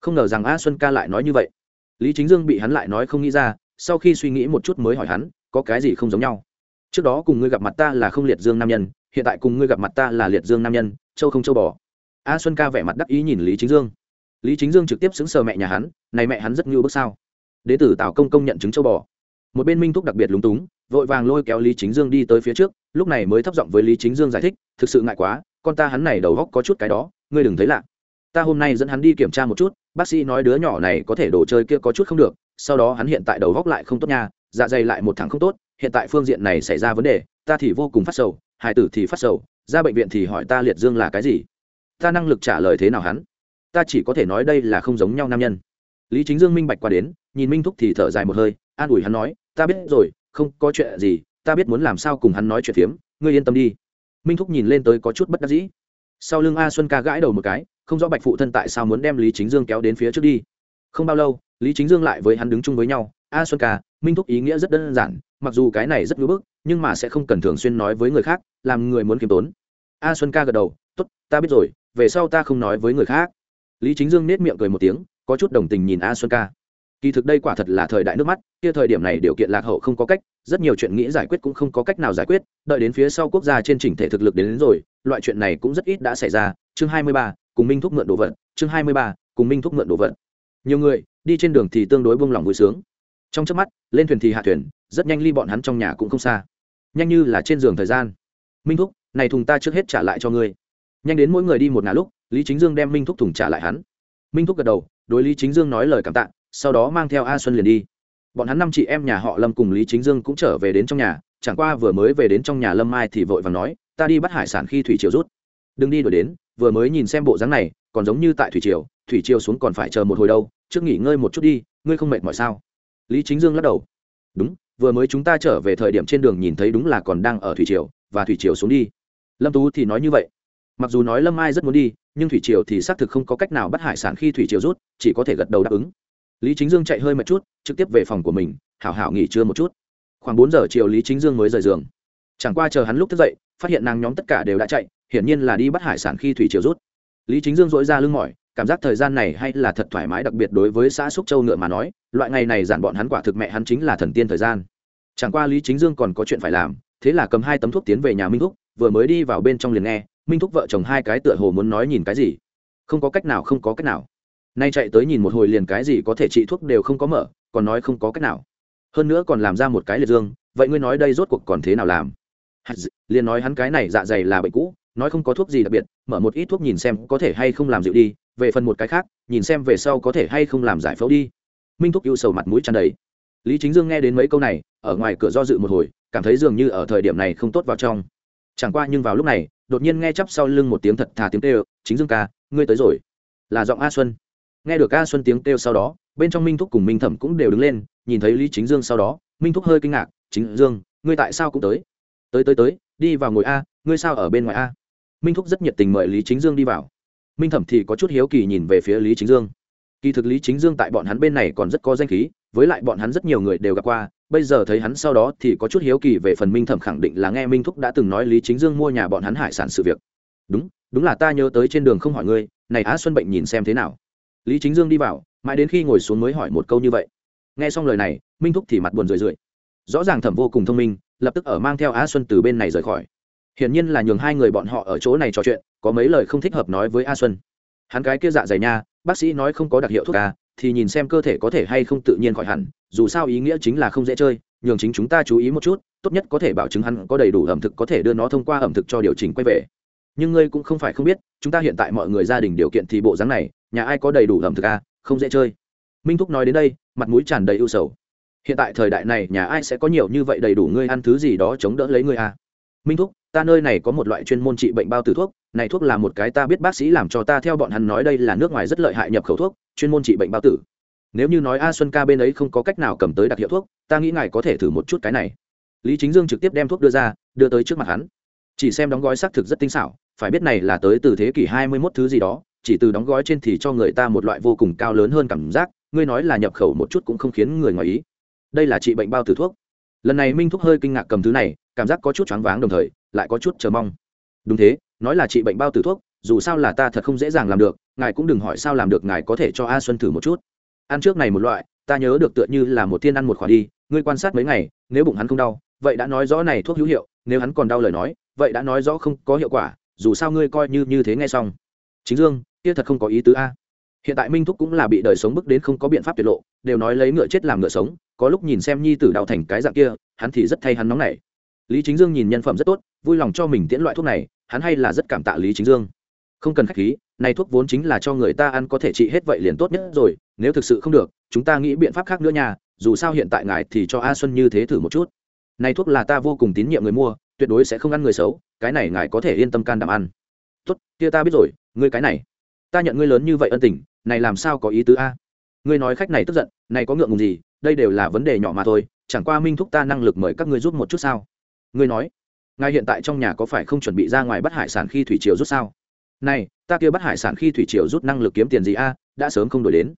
Không ngờ rằng a xuân ca lại nói như vậy. Lý chính dương bị hắn lại nói không nghĩ ra, sau khi suy nghĩ một chút mới hỏi hắn, có cái gì không giống nhau? Trước đó cùng ngươi gặp mặt ta là không liệt dương nam nhân, hiện tại cùng ngươi gặp mặt ta là liệt dương nam nhân, châu không châu bò. A xuân ca vẻ mặt đắc ý nhìn lý chính dương. Lý chính dương trực tiếp xứng sờ mẹ nhà hắn, này mẹ hắn rất như bước sao? Đế tử tào công công nhận chứng châu bò. Một bên minh thúc đặc biệt lúng túng, vội vàng lôi kéo lý chính dương đi tới phía trước, lúc này mới thấp giọng với lý chính dương giải thích, thực sự ngại quá, con ta hắn này đầu góc có chút cái đó, ngươi đừng thấy lạ. Ta hôm nay dẫn hắn đi kiểm tra một chút, bác sĩ nói đứa nhỏ này có thể đồ chơi kia có chút không được, sau đó hắn hiện tại đầu góc lại không tốt nha dạ dày lại một tháng không tốt, hiện tại phương diện này xảy ra vấn đề, ta thì vô cùng phát sầu hải tử thì phát sầu, ra bệnh viện thì hỏi ta liệt dương là cái gì? Ta năng lực trả lời thế nào hắn? Ta chỉ có thể nói đây là không giống nhau nam nhân lý chính dương minh bạch qua đến, nhìn minh thúc thì thở dài một hơi, an ủi hắn nói, ta biết rồi, không có chuyện gì, ta biết muốn làm sao cùng hắn nói chuyện phiếm, ngươi yên tâm đi. Minh thúc nhìn lên tới có chút bất đắc dĩ. Sau lưng a xuân ca gãi đầu một cái, không rõ bạch phụ thân tại sao muốn đem lý chính dương kéo đến phía trước đi. Không bao lâu, lý chính dương lại với hắn đứng chung với nhau, a xuân ca, minh thúc ý nghĩa rất đơn giản, mặc dù cái này rất ngưỡng bức, nhưng mà sẽ không cần thường xuyên nói với người khác, làm người muốn kiêm tốn. A xuân ca gật đầu t ố t ta biết rồi, về sau ta không nói với người khác. Lý chính dương nết miệng cười một tiếng có chút đồng tình nhìn a xuân ca. Kỳ thực đây quả thật là thời đại nước mắt kia thời điểm này điều kiện lạc hậu không có cách rất nhiều chuyện nghĩ giải quyết cũng không có cách nào giải quyết đợi đến phía sau quốc gia trên chỉnh thể thực lực đến, đến rồi loại chuyện này cũng rất ít đã xảy ra. Chương hai mươi ba cùng minh thúc mượn đồ vật. Chương hai mươi ba cùng minh thúc mượn đồ vật. Nhiều người đi trên đường thì tương đối buông lỏng vui sướng. Trong chớp mắt lên thuyền thì hạ thuyền rất nhanh ly bọn hắn trong nhà cũng không xa. Nhanh như là trên giường thời gian. Minh thúc này thùng ta trước hết trả lại cho ngươi. Nhanh đến mỗi người đi một ngã lúc lý chính dương đem minh thúc thùng trả lại hắn. Minh thúc gật đầu đối lý chính dương nói lời cảm tạ, sau đó mang theo a xuân liền đi. Bọn hắn năm chị em nhà họ lâm cùng lý chính dương cũng trở về đến trong nhà, chẳng qua vừa mới về đến trong nhà lâm mai thì vội và nói, ta đi bắt hải sản khi thủy triều rút. Đừng đi đổi đến, vừa mới nhìn xem bộ dáng này, còn giống như tại thủy triều thủy triều xuống còn phải chờ một hồi đâu, trước nghỉ ngơi một chút đi, ngươi không mệt mỏi sao? Lý chính dương lắc đầu. Đúng, vừa mới chúng ta trở về thời điểm trên đường nhìn thấy đúng là còn đang ở thủy triều, và thủy triều xuống đi. Lâm tú thì nói như vậy. Mặc dù nói lâm ai rất muốn đi nhưng thủy triều thì xác thực không có cách nào bắt hải sản khi thủy triều rút, chỉ có thể gật đầu đáp ứng. Lý chính dương chạy hơi một chút, trực tiếp về phòng của mình, hảo hảo nghỉ trưa một chút. Khoảng bốn giờ chiều lý chính dương mới rời giường. Chẳng qua chờ hắn lúc thức dậy, phát hiện nàng nhóm tất cả đều đã chạy, hiển nhiên là đi bắt hải sản khi thủy triều rút. Lý chính dương dỗi ra lưng mỏi, cảm giác thời gian này hay là thật thoải mái, đặc biệt đối với xã xúc châu ngựa mà nói, loại ngày này giản bọn hắn quả thực mẹ hắn chính là thần tiên thời gian. Chẳng qua lý chính dương còn có chuyện phải làm, thế là cầm hai tấm thuốc tiến về nhà minh thúc vừa mới đi vào bên trong liền nghe, minh thúc vợ chồng hai cái tựa hồ muốn nói nhìn cái gì. Không có cách nào, không có cách nào. Nay chạy tới nhìn một hồi liền cái gì có thể trị thuốc đều không có mở, còn nói không có cách nào. Hơn nữa còn làm ra một cái liệt dương, vậy ngươi nói đây rốt cuộc còn thế nào làm? Liền nói hắn cái này dạ dày là bệnh cũ, nói không có thuốc gì đặc biệt, mở một ít thuốc nhìn xem có thể hay không làm dịu đi, về phần một cái khác, nhìn xem về sau có thể hay không làm giải phẫu đi. Minh thúc ưu sầu mặt mũi tràn đầy. Lý chính dương nghe đến mấy câu này, ở ngoài cửa do dự một hồi, cảm thấy dường như ở thời điểm này không tốt vào trong chẳng qua nhưng vào lúc này, đột nhiên nghe chắp sau lưng một tiếng thật thà tiếng kêu, chính dương ca, ngươi tới rồi. Là giọng a xuân. Nghe được a xuân tiếng kêu sau đó, bên trong minh thúc cùng minh thẩm cũng đều đứng lên, nhìn thấy lý chính dương sau đó, minh thúc hơi kinh ngạc, chính dương, ngươi tại sao cũng tới? Tới tới tới, đi vào ngồi a, ngươi sao ở bên ngoài a? Minh thúc rất nhiệt tình mời lý chính dương đi vào. Minh thẩm thì có chút hiếu kỳ nhìn về phía lý chính dương. Kỳ thực lý chính dương tại bọn hắn bên này còn rất có danh khí, với lại bọn hắn rất nhiều người đều gặp qua bây giờ thấy hắn sau đó thì có chút hiếu kỳ về phần minh thẩm khẳng định là nghe minh thúc đã từng nói lý chính dương mua nhà bọn hắn hải sản sự việc. Đúng đúng là ta nhớ tới trên đường không hỏi ngươi, này á xuân bệnh nhìn xem thế nào. Lý chính dương đi vào, mãi đến khi ngồi xuống mới hỏi một câu như vậy. Nghe xong lời này, minh thúc thì mặt buồn rười rượi. Rõ ràng thẩm vô cùng thông minh, lập tức ở mang theo á xuân từ bên này rời khỏi. Hiển nhiên là nhường hai người bọn họ ở chỗ này trò chuyện, có mấy lời không thích hợp nói với a xuân. Hắn cái kia dạ dày nha, bác sĩ nói không có đặc hiệu thuốc a thì nhìn xem cơ thể có thể hay không tự nhiên khỏi hẳn, dù sao ý nghĩa chính là không dễ chơi, nhường chính chúng ta chú ý một chút, tốt nhất có thể bảo chứng hắn có đầy đủ ẩm thực có thể đưa nó thông qua ẩm thực cho điều chỉnh quay về nhưng ngươi cũng không phải không biết, chúng ta hiện tại mọi người gia đình điều kiện thì bộ dáng này, nhà ai có đầy đủ ẩm thực à? không dễ chơi minh thúc nói đến đây, mặt mũi tràn đầy ưu sầu hiện tại thời đại này, nhà ai sẽ có nhiều như vậy đầy đủ ngươi ăn thứ gì đó chống đỡ lấy ngươi à? minh thúc ta nơi này có một loại chuyên môn trị bệnh bao tử thuốc, này thuốc là một cái ta biết bác sĩ làm cho ta theo bọn hắn nói đây là nước ngoài rất lợi hại nhập khẩu thuốc, chuyên môn trị bệnh bao tử. Nếu như nói a xuân ca bên ấy không có cách nào cầm tới đặc hiệu thuốc, ta nghĩ ngài có thể thử một chút cái này. Lý chính dương trực tiếp đem thuốc đưa ra, đưa tới trước mặt hắn. Chỉ xem đóng gói xác thực rất tinh xảo, phải biết này là tới từ thế kỷ hai mươi 21 thứ gì đó, chỉ từ đóng gói trên thì cho người ta một loại vô cùng cao lớn hơn cảm giác, ngươi nói là nhập khẩu một chút cũng không khiến người ngoài ý. Đây là trị bệnh bao tử thuốc. Lần này minh thúc hơi kinh ngạc cầm thứ này, cảm giác có chút choáng váng đồng thời lại có chút chờ mong. Đúng thế, nói là trị bệnh bao tử thuốc, dù sao là ta thật không dễ dàng làm được, ngài cũng đừng hỏi sao làm được, ngài có thể cho a xuân thử một chút. Ăn trước này một loại, ta nhớ được tựa như là một thiên ăn một khoản đi, ngươi quan sát mấy ngày, nếu bụng hắn không đau, vậy đã nói rõ này thuốc hữu hiệu, nếu hắn còn đau lời nói, vậy đã nói rõ không có hiệu quả, dù sao ngươi coi như như thế nghe xong. Chính dương, kia thật không có ý tứ a. Hiện tại minh thúc cũng là bị đời sống bức đến không có biện pháp tiết lộ, đều nói lấy ngựa chết làm ngựa sống, có lúc nhìn xem nhi tử đau thành cái dạng kia, hắn thì rất thay hắn nóng nảy. Lý chính dương nhìn nhân phẩm rất tốt vui lòng cho mình tiễn loại thuốc này, hắn hay là rất cảm tạ lý chính dương. Không cần k h á c h khí, này thuốc vốn chính là cho người ta ăn có thể trị hết vậy liền tốt nhất rồi, nếu thực sự không được, chúng ta nghĩ biện pháp khác nữa nha, dù sao hiện tại ngài thì cho a xuân như thế thử một chút. Này thuốc là ta vô cùng tín nhiệm người mua, tuyệt đối sẽ không ăn người xấu, cái này ngài có thể yên tâm can đảm ăn. Tốt, kia ta biết rồi, ngươi cái này. Ta nhận ngươi lớn như vậy ân tình, này làm sao có ý tứ a? Ngươi nói khách này tức giận, này có ngượng ngùng gì, đây đều là vấn đề nhỏ mà thôi, chẳng qua minh thúc ta năng lực mời các ngươi giúp một chút sao? Ngươi nói ngài hiện tại trong nhà có phải không chuẩn bị ra ngoài bắt hải sản khi thủy triều rút sao? Này, ta kia bắt hải sản khi thủy triều rút năng lực kiếm tiền gì a, đã sớm không đổi đến.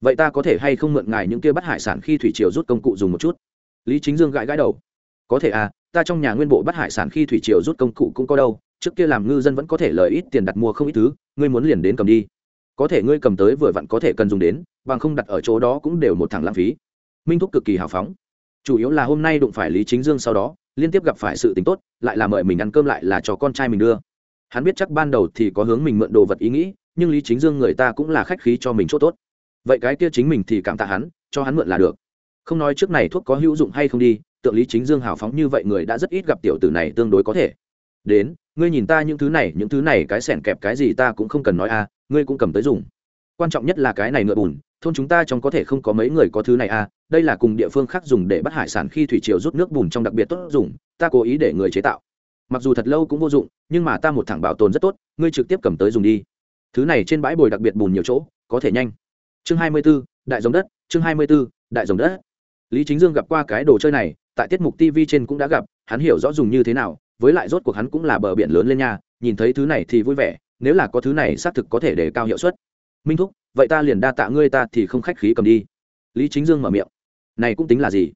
Vậy ta có thể hay không mượn ngài những kia bắt hải sản khi thủy triều rút công cụ dùng một chút? Lý chính dương gãi gãi đầu. Có thể à ta trong nhà nguyên bộ bắt hải sản khi thủy triều rút công cụ cũng có đâu, trước kia làm ngư dân vẫn có thể lời ít tiền đặt mua không ít thứ, ngươi muốn liền đến cầm đi. Có thể ngươi cầm tới vừa vặn có thể cần dùng đến, bằng không đặt ở chỗ đó cũng đều một thằng lãng phí. Minh thúc cực kỳ hào phóng chủ yếu là hôm nay đụng phải lý chính dương sau đó, liên tiếp gặp phải sự tính tốt, lại là mời mình ăn cơm lại là cho con trai mình đưa. Hắn biết chắc ban đầu thì có hướng mình mượn đồ vật ý nghĩ, nhưng lý chính dương người ta cũng là khách khí cho mình chỗ tốt. Vậy cái kia chính mình thì cảm tạ hắn, cho hắn mượn là được. Không nói trước này thuốc có hữu dụng hay không đi, tượng lý chính dương hào phóng như vậy người đã rất ít gặp tiểu tử này tương đối có thể. Đến, ngươi nhìn ta những thứ này, những thứ này cái sẻn kẹp cái gì ta cũng không cần nói a ngươi cũng cầm tới dùng. Quan trọng nhất là cái này ngựa bùn thôn chúng ta trong có thể không có mấy người có thứ này à? đây là cùng địa phương khác dùng để bắt hải sản khi thủy triều rút nước bùn trong đặc biệt tốt dùng ta cố ý để người chế tạo. Mặc dù thật lâu cũng vô dụng nhưng mà ta một thẳng bảo tồn rất tốt ngươi trực tiếp cầm tới dùng đi. Thứ này trên bãi bồi đặc biệt bùn nhiều chỗ có thể nhanh. Chương hai mươi 24, đại giống đất chương hai mươi 24, đại giống đất. Lý chính dương gặp qua cái đồ chơi này tại tiết mục tv trên cũng đã gặp hắn hiểu rõ dùng như thế nào với lại rốt cuộc hắn cũng là bờ biển lớn lên nhà, nhìn thấy thứ này thì vui vẻ nếu là có thứ này xác thực có thể để cao hiệu suất. Minh thúc vậy ta liền đa tạ ngươi ta thì không khách khí cầm đi. Lý chính dương mở miệng. Này cũng tính là gì?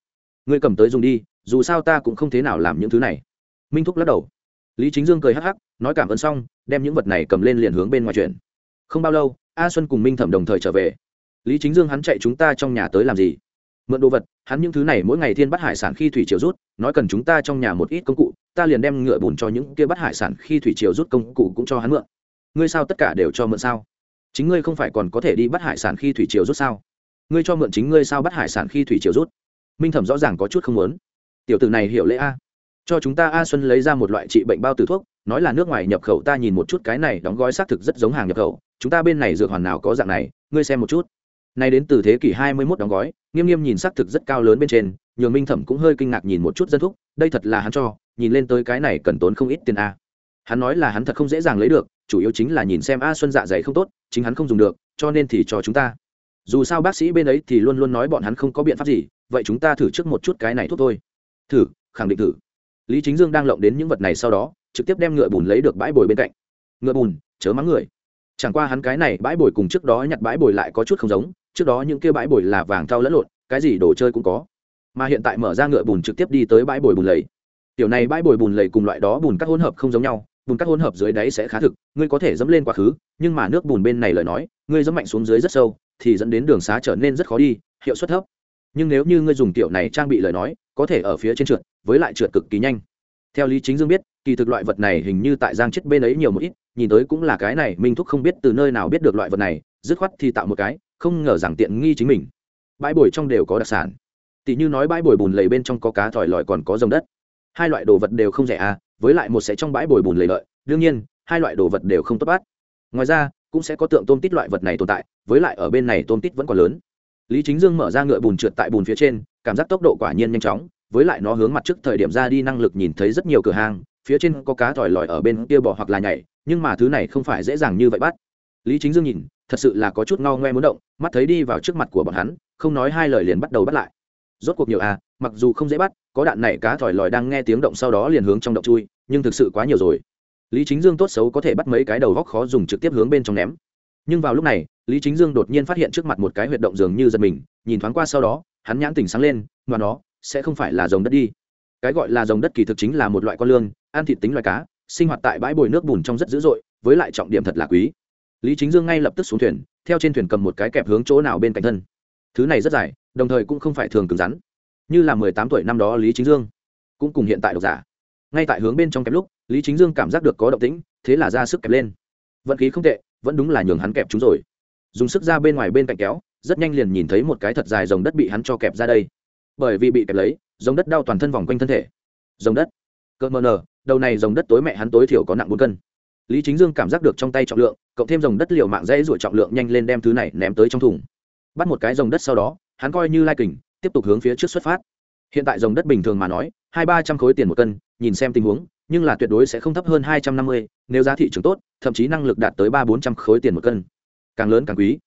Ngươi cầm tới dùng đi, dù sao ta cũng không thế nào làm những thứ này. Minh thúc lắc đầu. Lý chính dương cười hắc hắc, nói cảm ơn xong, đem những vật này cầm lên liền hướng bên ngoài chuyện không bao lâu, a xuân cùng minh thẩm đồng thời trở về. Lý chính dương hắn chạy chúng ta trong nhà tới làm gì? Mượn đồ vật, hắn những thứ này mỗi ngày thiên bắt hải sản khi thủy triều rút, nói cần chúng ta trong nhà một ít công cụ, ta liền đem ngựa bùn cho những kia bắt hải sản khi thủy triều rút công cụ cũng cho hắn mượn. Ngươi sao tất cả đều cho mượn sao? Chính ngươi không phải còn có thể đi bắt hải sản khi thủy triều rút sao? Ngươi cho mượn chính ngươi sao bắt hải sản khi thủy triều rút? Minh thẩm rõ ràng có chút không muốn. Tiểu tử này hiểu lễ a. Cho chúng ta a xuân lấy ra một loại trị bệnh bao tử thuốc, nói là nước ngoài nhập khẩu, ta nhìn một chút cái này đóng gói xác thực rất giống hàng nhập khẩu. Chúng ta bên này dược hoàn nào có dạng này, ngươi xem một chút. Nay đến từ thế kỷ 21 đóng gói, nghiêm nghiêm nhìn xác thực rất cao lớn bên trên, nhường minh thẩm cũng hơi kinh ngạc nhìn một chút dân thuốc. đây thật là hắn cho, nhìn lên tới cái này cần tốn không ít tiền a. Hắn nói là hắn thật không dễ dàng lấy được chủ yếu chính là nhìn xem a xuân dạ dày không tốt, chính hắn không dùng được, cho nên thì cho chúng ta. Dù sao bác sĩ bên ấy thì luôn luôn nói bọn hắn không có biện pháp gì, vậy chúng ta thử trước một chút cái này thuốc thôi. Thử, khẳng định thử. Lý chính dương đang lộng đến những vật này sau đó, trực tiếp đem ngựa bùn lấy được bãi bồi bên cạnh. Ngựa bùn, chớ mắng người. Chẳng qua hắn cái này bãi bồi cùng trước đó nhặt bãi bồi lại có chút không giống, trước đó những kia bãi bồi là vàng thau lẫn lộn, cái gì đồ chơi cũng có. Mà hiện tại mở ra ngựa bùn trực tiếp đi tới bãi bồi bùn lầy. Tiểu này bãi bồi bùn lầy cùng loại đó bùn các hỗn hợp không giống nhau bùn các hỗn hợp dưới đáy sẽ khá thực, ngươi có thể dẫm lên quá khứ, nhưng mà nước bùn bên này lời nói, ngươi dẫm mạnh xuống dưới rất sâu, thì dẫn đến đường xá trở nên rất khó đi, hiệu suất thấp. Nhưng nếu như ngươi dùng tiểu này trang bị lời nói, có thể ở phía trên trượt, với lại trượt cực kỳ nhanh. Theo lý chính dương biết, kỳ thực loại vật này hình như tại giang chết bên ấy nhiều một ít, nhìn tới cũng là cái này, minh thúc không biết từ nơi nào biết được loại vật này, dứt khoát thì tạo một cái, không ngờ rằng tiện nghi chính mình. Bãi bồi trong đều có đặc sản. Tỷ như nói bãi bồi bùn lầy bên trong có cá thỏi lòi còn có dòng đất hai loại đồ vật đều không rẻ à với lại một sẽ trong bãi bồi bùn lầy lợi đương nhiên, hai loại đồ vật đều không tốt bắt. Ngoài ra, cũng sẽ có tượng tôm tít loại vật này tồn tại, với lại ở bên này tôm tít vẫn còn lớn. Lý chính dương mở ra ngựa bùn trượt tại bùn phía trên, cảm giác tốc độ quả nhiên nhanh chóng, với lại nó hướng mặt trước thời điểm ra đi năng lực nhìn thấy rất nhiều cửa hàng, phía trên có cá thỏi lòi ở bên kia bò hoặc là nhảy, nhưng mà thứ này không phải dễ dàng như vậy bắt. Lý chính dương nhìn, thật sự là có chút ngao ngoe muốn động, mắt thấy đi vào trước mặt của bọn hắn, không nói hai lời liền bắt đầu bắt lại. Rốt cuộc nhiều à mặc dù không dễ bắt, có đạn này cá thỏi lòi đang nghe tiếng động sau đó liền hướng trong động chui, nhưng thực sự quá nhiều rồi. Lý chính dương tốt xấu có thể bắt mấy cái đầu góc khó dùng trực tiếp hướng bên trong ném. Nhưng vào lúc này, lý chính dương đột nhiên phát hiện trước mặt một cái huyệt động dường như giật mình, nhìn thoáng qua sau đó, hắn nhãn tỉnh sáng lên, mà nó, sẽ không phải là dòng đất đi. Cái gọi là dòng đất kỳ thực chính là một loại con lương, ăn thịt tính loài cá, sinh hoạt tại bãi bồi nước bùn trong rất dữ dội, với lại trọng điểm thật là quý. Lý chính dương ngay lập tức xuống thuyền, theo trên thuyền cầm một cái kẹp hướng chỗ nào bên cạnh thân. Thứ này rất dài, đồng thời cũng không phải thường cứng rắn như là mười tám tuổi năm đó lý chính dương, cũng cùng hiện tại độc giả. Ngay tại hướng bên trong kẹp lúc, lý chính dương cảm giác được có động tĩnh, thế là ra sức kẹp lên. Vận khí không tệ, vẫn đúng là nhường hắn kẹp chúng rồi. Dùng sức ra bên ngoài bên cạnh kéo, rất nhanh liền nhìn thấy một cái thật dài dòng đất bị hắn cho kẹp ra đây. Bởi vì bị kẹp lấy, dòng đất đau toàn thân vòng quanh thân thể. Dòng đất. Cơn mờ nờ, đầu này dòng đất tối mẹ hắn tối thiểu có nặng bốn cân. Lý chính dương cảm giác được trong tay trọng lượng, cộng thêm dòng đất liều mạng dễ ruổi trọng lượng nhanh lên đem thứ này ném tới trong thùng. Bắt một cái dòng đất sau đó, hắn coi như lai kình tiếp tục hướng phía trước xuất phát. Hiện tại dòng đất bình thường mà nói, hai ba trăm khối tiền một cân, nhìn xem tình huống, nhưng là tuyệt đối sẽ không thấp hơn hai trăm năm mươi, nếu giá thị trường tốt, thậm chí năng lực đạt tới ba bốn trăm khối tiền một cân. Càng lớn càng quý.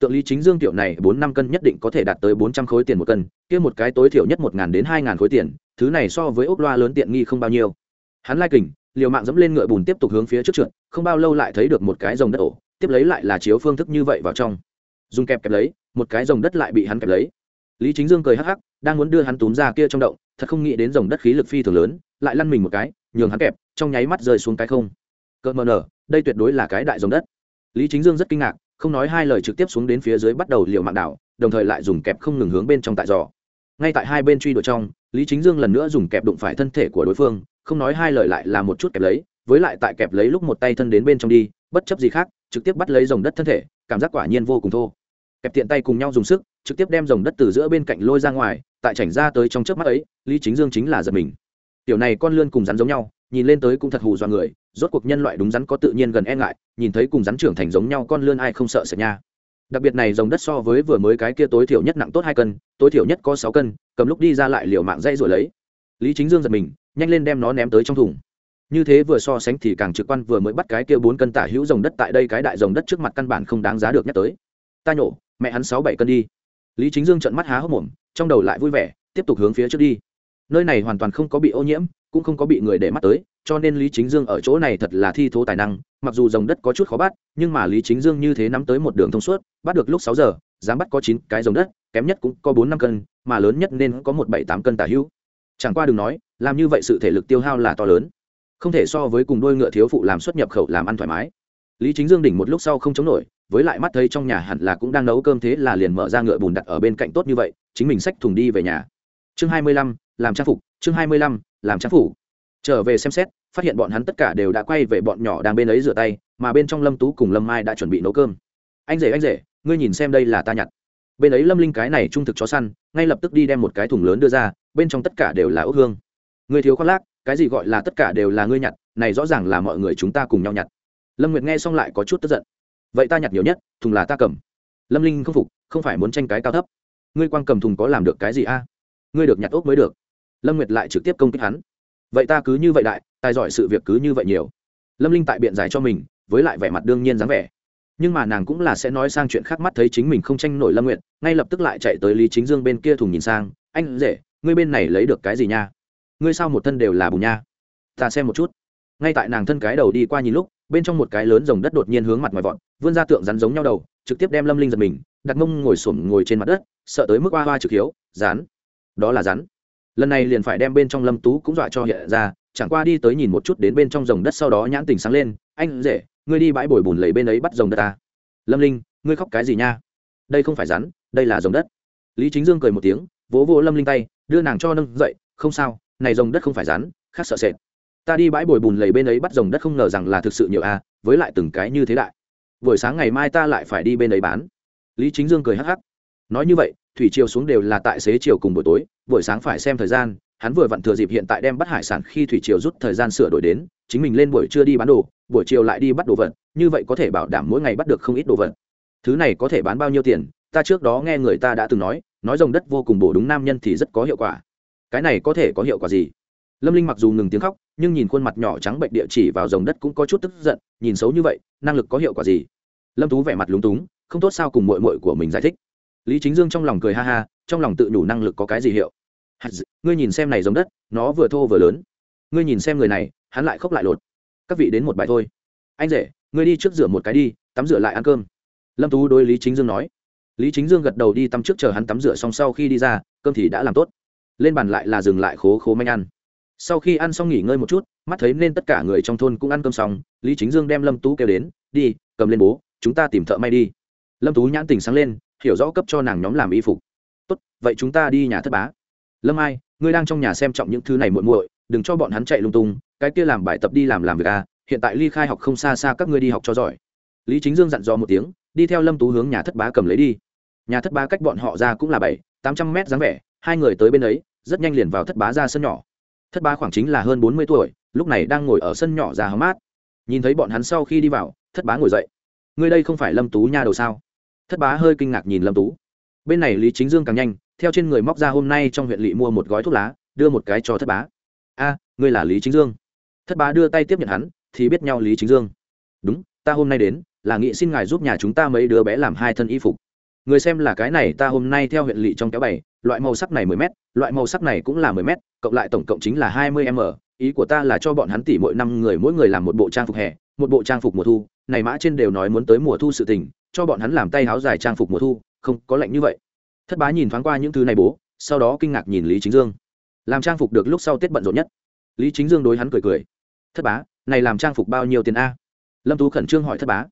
Tượng lý chính dương tiểu này bốn năm cân nhất định có thể đạt tới bốn trăm khối tiền một cân, kia một cái tối thiểu nhất một đến hai khối tiền, thứ này so với ốc loa lớn tiện nghi không bao nhiêu. Hắn lai kình, liều mạng dẫm lên ngựa bùn tiếp tục hướng phía trước trượt, không bao lâu lại thấy được một cái dòng đất ổ, tiếp lấy lại là chiếu phương thức như vậy vào trong. Dùng kẹp kẹp lấy, một cái dòng đất lại bị hắn kẹp lấy lý chính dương cười hắc hắc, đang muốn đưa hắn túm ra kia trong động, thật không nghĩ đến dòng đất khí lực phi thường lớn, lại lăn mình một cái, nhường hắn kẹp, trong nháy mắt rơi xuống cái không. Cợt mờ nở, đây tuyệt đối là cái đại dòng đất. Lý chính dương rất kinh ngạc, không nói hai lời trực tiếp xuống đến phía dưới bắt đầu liều mạng đảo, đồng thời lại dùng kẹp không ngừng hướng bên trong tại giò. Ngay tại hai bên truy đuổi trong, lý chính dương lần nữa dùng kẹp đụng phải thân thể của đối phương, không nói hai lời lại là một chút kẹp lấy, với lại tại kẹp lấy lúc một tay thân đến bên trong đi, bất chấp gì khác, trực tiếp bắt lấy dòng đất thân thể, cảm giác quả nhiên vô cùng thô. Kẹp tiện tay cùng nhau dùng sức trực tiếp đem dòng đất từ giữa bên cạnh lôi ra ngoài, tại chảnh ra tới trong trước mắt ấy, lý chính dương chính là giật mình. Tiểu này con lươn cùng rắn giống nhau, nhìn lên tới cũng thật hù do người, rốt cuộc nhân loại đúng rắn có tự nhiên gần e ngại, nhìn thấy cùng rắn trưởng thành giống nhau con lươn ai không sợ sợ nha. Đặc biệt này dòng đất so với vừa mới cái kia tối thiểu nhất nặng tốt hai cân, tối thiểu nhất có sáu cân, cầm lúc đi ra lại liều mạng dây rồi lấy. Lý chính dương giật mình, nhanh lên đem nó ném tới trong thùng. Như thế vừa so sánh thì càng trực quan vừa mới bắt cái kia bốn cân tả hữu dòng đất tại đây cái đại dòng đất trước mặt căn bản không đáng giá được nhắc tới. Ta nhổ, mẹ hắn sáu bảy cân đi lý chính dương trận mắt há hốc mồm, trong đầu lại vui vẻ, tiếp tục hướng phía trước đi. Nơi này hoàn toàn không có bị ô nhiễm, cũng không có bị người để mắt tới, cho nên lý chính dương ở chỗ này thật là thi thố tài năng, mặc dù dòng đất có chút khó bắt, nhưng mà lý chính dương như thế nắm tới một đường thông suốt, bắt được lúc sáu giờ, dám bắt có chín cái dòng đất, kém nhất cũng có bốn năm cân, mà lớn nhất nên có một bảy tám cân tả hữu. Chẳng qua đừng nói, làm như vậy sự thể lực tiêu hao là to lớn. Không thể so với cùng đôi ngựa thiếu phụ làm xuất nhập khẩu làm ăn thoải mái. Lý chính dương đỉnh một lúc sau không chống nổi với lại mắt thấy trong nhà hẳn là cũng đang nấu cơm thế là liền mở ra ngựa bùn đặt ở bên cạnh tốt như vậy, chính mình xách thùng đi về nhà. Chương hai mươi lăm, làm trang phục, chương hai mươi lăm, làm trang phủ trở về xem xét, phát hiện bọn hắn tất cả đều đã quay về bọn nhỏ đang bên ấy rửa tay, mà bên trong lâm tú cùng lâm mai đã chuẩn bị nấu cơm. Anh rể anh rể, ngươi nhìn xem đây là ta nhặt. Bên ấy lâm linh cái này trung thực chó săn, ngay lập tức đi đem một cái thùng lớn đưa ra, bên trong tất cả đều là ốc hương. Người thiếu khoác lác, cái gì gọi là tất cả đều là ngươi nhặt, này rõ ràng là mọi người chúng ta cùng nhau nhặt. Lâm nguyệt nghe xong lại có chút tức giận vậy ta nhặt nhiều nhất, thùng là ta cầm. Lâm linh không phục, không phải muốn tranh cái cao thấp. Ngươi quang cầm thùng có làm được cái gì a? Ngươi được nhặt ốc mới được. Lâm nguyệt lại trực tiếp công kích hắn. Vậy ta cứ như vậy đại, tài giỏi sự việc cứ như vậy nhiều. Lâm linh tại biện giải cho mình, với lại vẻ mặt đương nhiên dáng vẻ. Nhưng mà nàng cũng là sẽ nói sang chuyện khác mắt thấy chính mình không tranh nổi lâm nguyện ngay lập tức lại chạy tới lý chính dương bên kia thùng nhìn sang. Anh rể, ngươi bên này lấy được cái gì nha? Ngươi sao một thân đều là bù nha? Ta xem một chút. Ngay tại nàng thân cái đầu đi qua nhìn lúc bên trong một cái lớn rồng đất đột nhiên hướng mặt ngoài vọt, vươn ra tượng rắn giống nhau đầu, trực tiếp đem lâm linh giật mình, đặt mông ngồi xổm ngồi trên mặt đất, sợ tới mức hoa hoa trực hiếu rán đó là rắn. Lần này liền phải đem bên trong lâm tú cũng dọa cho hiện ra, chẳng qua đi tới nhìn một chút đến bên trong rồng đất sau đó nhãn tình sáng lên, anh rể, ngươi đi bãi bồi bùn lấy bên ấy bắt rồng đất ta. Lâm linh, ngươi khóc cái gì nha? Đây không phải rắn, đây là rồng đất. Lý chính dương cười một tiếng, vỗ vỗ lâm linh tay, đưa nàng cho nâng dậy, không sao, này rồng đất không phải rắn, khác sợ sệt ta đi bãi bồi bùn lầy bên ấy bắt rồng đất không ngờ rằng là thực sự nhiều a, với lại từng cái như thế đại. Buổi sáng ngày mai ta lại phải đi bên ấy bán. Lý chính dương cười hắc hắc. Nói như vậy, thủy triều xuống đều là tại xế chiều cùng buổi tối, buổi sáng phải xem thời gian, hắn vừa vặn thừa dịp hiện tại đem bắt hải sản khi thủy triều rút thời gian sửa đổi đến, chính mình lên buổi trưa đi bán đồ, buổi chiều lại đi bắt đồ vật, như vậy có thể bảo đảm mỗi ngày bắt được không ít đồ vật. Thứ này có thể bán bao nhiêu tiền, ta trước đó nghe người ta đã từng nói nói dòng đất vô cùng bổ đúng nam nhân thì rất có hiệu quả. Cái này có thể có hiệu quả gì? Lâm linh mặc dù ngừng tiếng khóc, nhưng nhìn khuôn mặt nhỏ trắng bệnh địa chỉ vào dòng đất cũng có chút tức giận, nhìn xấu như vậy, năng lực có hiệu quả gì? Lâm tú vẻ mặt lúng túng, không tốt sao cùng mội mội của mình giải thích. Lý chính dương trong lòng cười ha ha, trong lòng tự đủ năng lực có cái gì hiệu? Ngươi nhìn xem này giống đất, nó vừa thô vừa lớn. Ngươi nhìn xem người này, hắn lại khóc lại lột. Các vị đến một bài thôi. Anh rể, ngươi đi trước rửa một cái đi, tắm rửa lại ăn cơm. Lâm tú đối lý chính dương nói. Lý chính dương gật đầu đi tắm trước chờ hắn tắm rửa xong sau khi đi ra, cơm thì đã làm tốt. Lên bàn lại là dừng lại khố khố manh ăn sau khi ăn xong nghỉ ngơi một chút, mắt thấy nên tất cả người trong thôn cũng ăn cơm xong, lý chính dương đem lâm tú kêu đến, đi, cầm lên bố, chúng ta tìm thợ may đi. Lâm tú nhãn tình sáng lên, hiểu rõ cấp cho nàng nhóm làm y phục. Tốt, vậy chúng ta đi nhà thất bá. Lâm ai, ngươi đang trong nhà xem trọng những thứ này muội muội, đừng cho bọn hắn chạy lung tung, cái kia làm bài tập đi làm làm việc à hiện tại ly khai học không xa xa các ngươi đi học cho giỏi. Lý chính dương dặn dò một tiếng, đi theo lâm tú hướng nhà thất bá cầm lấy đi. Nhà thất bá cách bọn họ ra cũng là bảy, tám trăm mét dáng vẻ, hai người tới bên ấy, rất nhanh liền vào thất bá ra sân nhỏ thất bá khoảng chính là hơn bốn mươi tuổi, lúc này đang ngồi ở sân nhỏ ra hóng mát. Nhìn thấy bọn hắn sau khi đi vào, thất bá ngồi dậy. Ngươi đây không phải lâm tú nha đầu sao? Thất bá hơi kinh ngạc nhìn lâm tú. Bên này lý chính dương càng nhanh, theo trên người móc ra hôm nay trong huyện lỵ mua một gói thuốc lá, đưa một cái cho thất bá. A, ngươi là lý chính dương. Thất bá đưa tay tiếp nhận hắn, thì biết nhau lý chính dương. Đúng, ta hôm nay đến, là nghị xin ngài giúp nhà chúng ta mấy đứa bé làm hai thân y phục. Người xem là cái này ta hôm nay theo huyện lỵ trong kéo bảy loại màu sắc này mười m loại màu sắc này cũng là mười m cộng lại tổng cộng chính là hai mươi m. Ý của ta là cho bọn hắn tỉ mỗi năm người mỗi người làm một bộ trang phục hè, một bộ trang phục mùa thu. Này mã trên đều nói muốn tới mùa thu sự tình, cho bọn hắn làm tay áo dài trang phục mùa thu, không, có lạnh như vậy. Thất bá nhìn thoáng qua những thứ này bố, sau đó kinh ngạc nhìn lý chính dương. Làm trang phục được lúc sau tết bận rộn nhất. Lý chính dương đối hắn cười cười. Thất bá, này làm trang phục bao nhiêu tiền a? Lâm tú khẩn trương hỏi thất bá.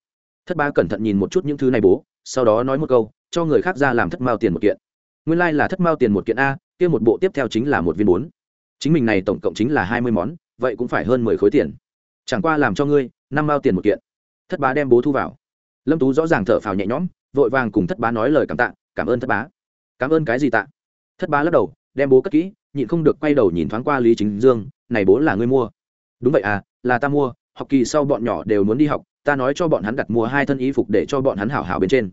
Thất bá cẩn thận nhìn một chút những thứ này bố, sau đó nói một câu, cho người khác ra làm thất mao tiền một kiện nguyên lai、like、là thất mao tiền một kiện a, kia một bộ tiếp theo chính là một viên bốn. Chính mình này tổng cộng chính là hai mươi món, vậy cũng phải hơn mười khối tiền. Chẳng qua làm cho ngươi, năm mao tiền một kiện. Thất bá đem bố thu vào. Lâm tú rõ ràng thở phào nhẹ nhõm, vội vàng cùng thất bá nói lời cảm tạ, cảm ơn thất bá. Cảm ơn cái gì tạ? Thất bá lắc đầu, đem bố cất kỹ, nhịn không được quay đầu nhìn thoáng qua lý chính dương, này bố là ngươi mua. Đúng vậy à là ta mua, học kỳ sau bọn nhỏ đều muốn đi học, ta nói cho bọn hắn đặt mua hai thân y phục để cho bọn hắn hảo hảo bên trên.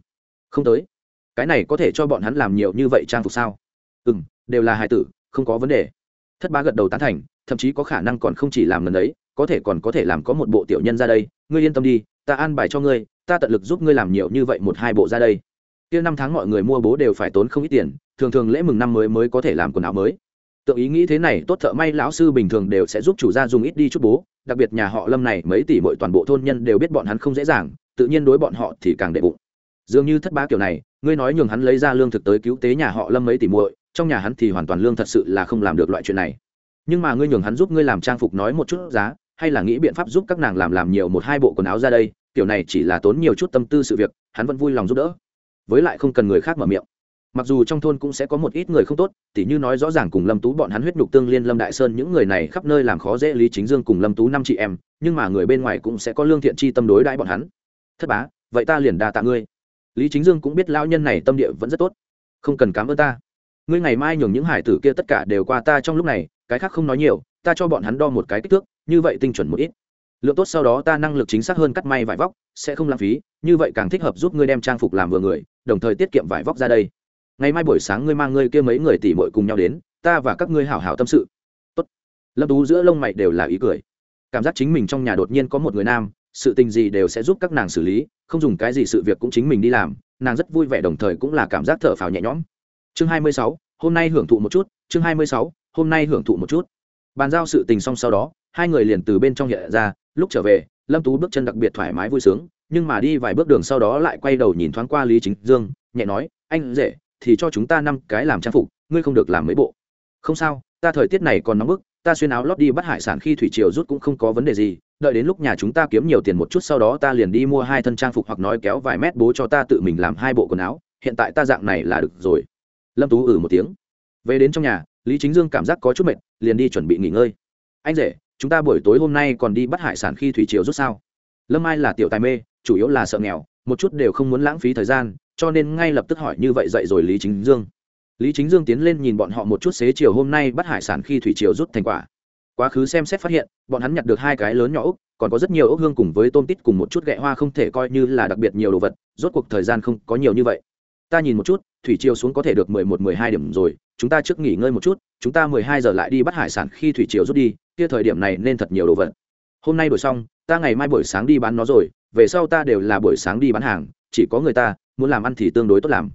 Không tới cái này có thể cho bọn hắn làm nhiều như vậy trang phục sao? Ừ m đều là hài tử, không có vấn đề. Thất bá gật đầu tán thành, thậm chí có khả năng còn không chỉ làm lần đấy, có thể còn có thể làm có một bộ tiểu nhân ra đây. Ngươi yên tâm đi, ta an bài cho ngươi, ta tận lực giúp ngươi làm nhiều như vậy một hai bộ ra đây. Kia năm tháng mọi người mua bố đều phải tốn không ít tiền, thường thường lễ mừng năm mới mới có thể làm quần áo mới. Tự ý nghĩ thế này, tốt thợ may lão sư bình thường đều sẽ giúp chủ gia dùng ít đi chút bố, đặc biệt nhà họ lâm này mấy tỷ mọi toàn bộ thôn nhân đều biết bọn hắn không dễ dàng, tự nhiên đối bọn họ thì càng đệ bụng dường như thất bá kiểu này, ngươi nói nhường hắn lấy ra lương thực tới cứu tế nhà họ lâm mấy tỷ muội, trong nhà hắn thì hoàn toàn lương thật sự là không làm được loại chuyện này. Nhưng mà ngươi nhường hắn giúp ngươi làm trang phục nói một chút giá, hay là nghĩ biện pháp giúp các nàng làm làm nhiều một hai bộ quần áo ra đây, kiểu này chỉ là tốn nhiều chút tâm tư sự việc, hắn vẫn vui lòng giúp đỡ. Với lại không cần người khác mở miệng. Mặc dù trong thôn cũng sẽ có một ít người không tốt, tỉ như nói rõ ràng cùng lâm tú bọn hắn huyết nhục tương liên lâm đại sơn những người này khắp nơi làm khó dễ lý chính dương cùng lâm tú năm chị em, nhưng mà người bên ngoài cũng sẽ có lương thiện chi tâm đối đãi bọn hắn. Thất bá, vậy ta liền đa tạ ngươi lý chính dương cũng biết lao nhân này tâm địa vẫn rất tốt. Không cần cám ơn ta. Ngươi ngày mai nhường những hải tử kia tất cả đều qua ta trong lúc này, cái khác không nói nhiều, ta cho bọn hắn đo một cái kích thước, như vậy tinh chuẩn một ít. Lượng tốt sau đó ta năng lực chính xác hơn cắt may vải vóc, sẽ không lãng phí, như vậy càng thích hợp giúp ngươi đem trang phục làm vừa người, đồng thời tiết kiệm vải vóc ra đây. Ngày mai buổi sáng ngươi mang ngươi kia mấy người tỉ mội cùng nhau đến, ta và các ngươi hảo hảo tâm sự. Tốt. lâm tú giữa lông mày đều là ý cười. Cảm giác chính mình trong nhà đột nhiên có một người nam sự tình gì đều sẽ giúp các nàng xử lý không dùng cái gì sự việc cũng chính mình đi làm nàng rất vui vẻ đồng thời cũng là cảm giác thở phào nhẹ nhõm. Chương 26, hôm nay hưởng thụ một chút chương 26, hôm nay hưởng thụ một chút. Bàn giao sự tình xong sau đó hai người liền từ bên trong hiện ra lúc trở về lâm tú bước chân đặc biệt thoải mái vui sướng nhưng mà đi vài bước đường sau đó lại quay đầu nhìn thoáng qua lý chính dương nhẹ nói anh dễ thì cho chúng ta năm cái làm trang phục ngươi không được làm mấy bộ. Không sao ta thời tiết này còn nóng bức ta xuyên áo lót đi bắt hải sản khi thủy triều rút cũng không có vấn đề gì, đợi đến lúc nhà chúng ta kiếm nhiều tiền một chút sau đó ta liền đi mua hai thân trang phục hoặc nói kéo vài mét bố cho ta tự mình làm hai bộ quần áo, hiện tại ta dạng này là được rồi. Lâm tú ử ừ một tiếng. Về đến trong nhà, lý chính dương cảm giác có chút mệt, liền đi chuẩn bị nghỉ ngơi. Anh rể, chúng ta buổi tối hôm nay còn đi bắt hải sản khi thủy triều rút sao? Lâm ai là tiểu tài mê, chủ yếu là sợ nghèo, một chút đều không muốn lãng phí thời gian, cho nên ngay lập tức hỏi như vậy dậy rồi lý chính dương lý chính dương tiến lên nhìn bọn họ một chút xế chiều hôm nay bắt hải sản khi thủy triều rút thành quả. Quá khứ xem xét phát hiện, bọn hắn nhặt được hai cái lớn nhỏ úc còn có rất nhiều ốc hương cùng với tôm tít cùng một chút ghẹ hoa không thể coi như là đặc biệt nhiều đồ vật, rốt cuộc thời gian không có nhiều như vậy. Ta nhìn một chút, thủy chiều xuống có thể được mười một, mười hai điểm rồi, chúng ta trước nghỉ ngơi một chút, chúng ta mười hai giờ lại đi bắt hải sản khi thủy chiều rút đi, kia thời điểm này nên thật nhiều đồ vật. Hôm nay đổi xong, ta ngày mai buổi sáng đi bán nó rồi, về sau ta đều là buổi sáng đi bán hàng, chỉ có người ta, muốn làm ăn thì tương đối tốt làm.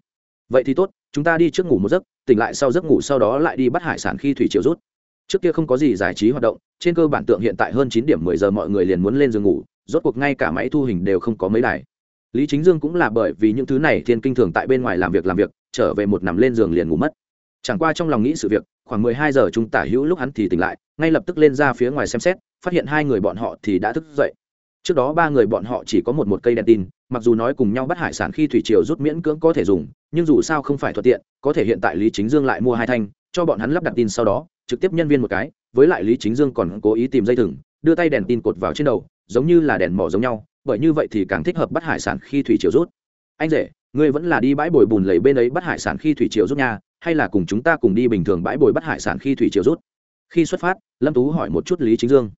Vậy thì tốt chúng ta đi trước ngủ một giấc, tỉnh lại sau giấc ngủ sau đó lại đi bắt hải sản khi thủy triều rút. Trước kia không có gì giải trí hoạt động, trên cơ bản tượng hiện tại hơn chín điểm mười giờ mọi người liền muốn lên giường ngủ, rốt cuộc ngay cả máy thu hình đều không có mấy đài. Lý chính dương cũng là bởi vì những thứ này thiên kinh thường tại bên ngoài làm việc làm việc, trở về một nằm lên giường liền ngủ mất. Chẳng qua trong lòng nghĩ sự việc, khoảng mười hai giờ chúng tả hữu lúc hắn thì tỉnh lại, ngay lập tức lên ra phía ngoài xem xét, phát hiện hai người bọn họ thì đã thức dậy. Trước đó ba người bọn họ chỉ có một một cây đèn tin mặc dù nói cùng nhau bắt hải sản khi thủy triều rút miễn cưỡng có thể dùng, nhưng dù sao không phải thuận tiện, có thể hiện tại lý chính dương lại mua hai thanh, cho bọn hắn lắp đặt tin sau đó, trực tiếp nhân viên một cái, với lại lý chính dương còn cố ý tìm dây thừng, đưa tay đèn tin cột vào trên đầu, giống như là đèn mỏ giống nhau, bởi như vậy thì càng thích hợp bắt hải sản khi thủy triều rút. Anh rể, ngươi vẫn là đi bãi bồi bùn lầy bên ấy bắt hải sản khi thủy triều rút nha, hay là cùng chúng ta cùng đi bình thường bãi bồi bắt hải sản khi thủy triều rút? Khi xuất phát, lâm tú hỏi một chút lý chính dương.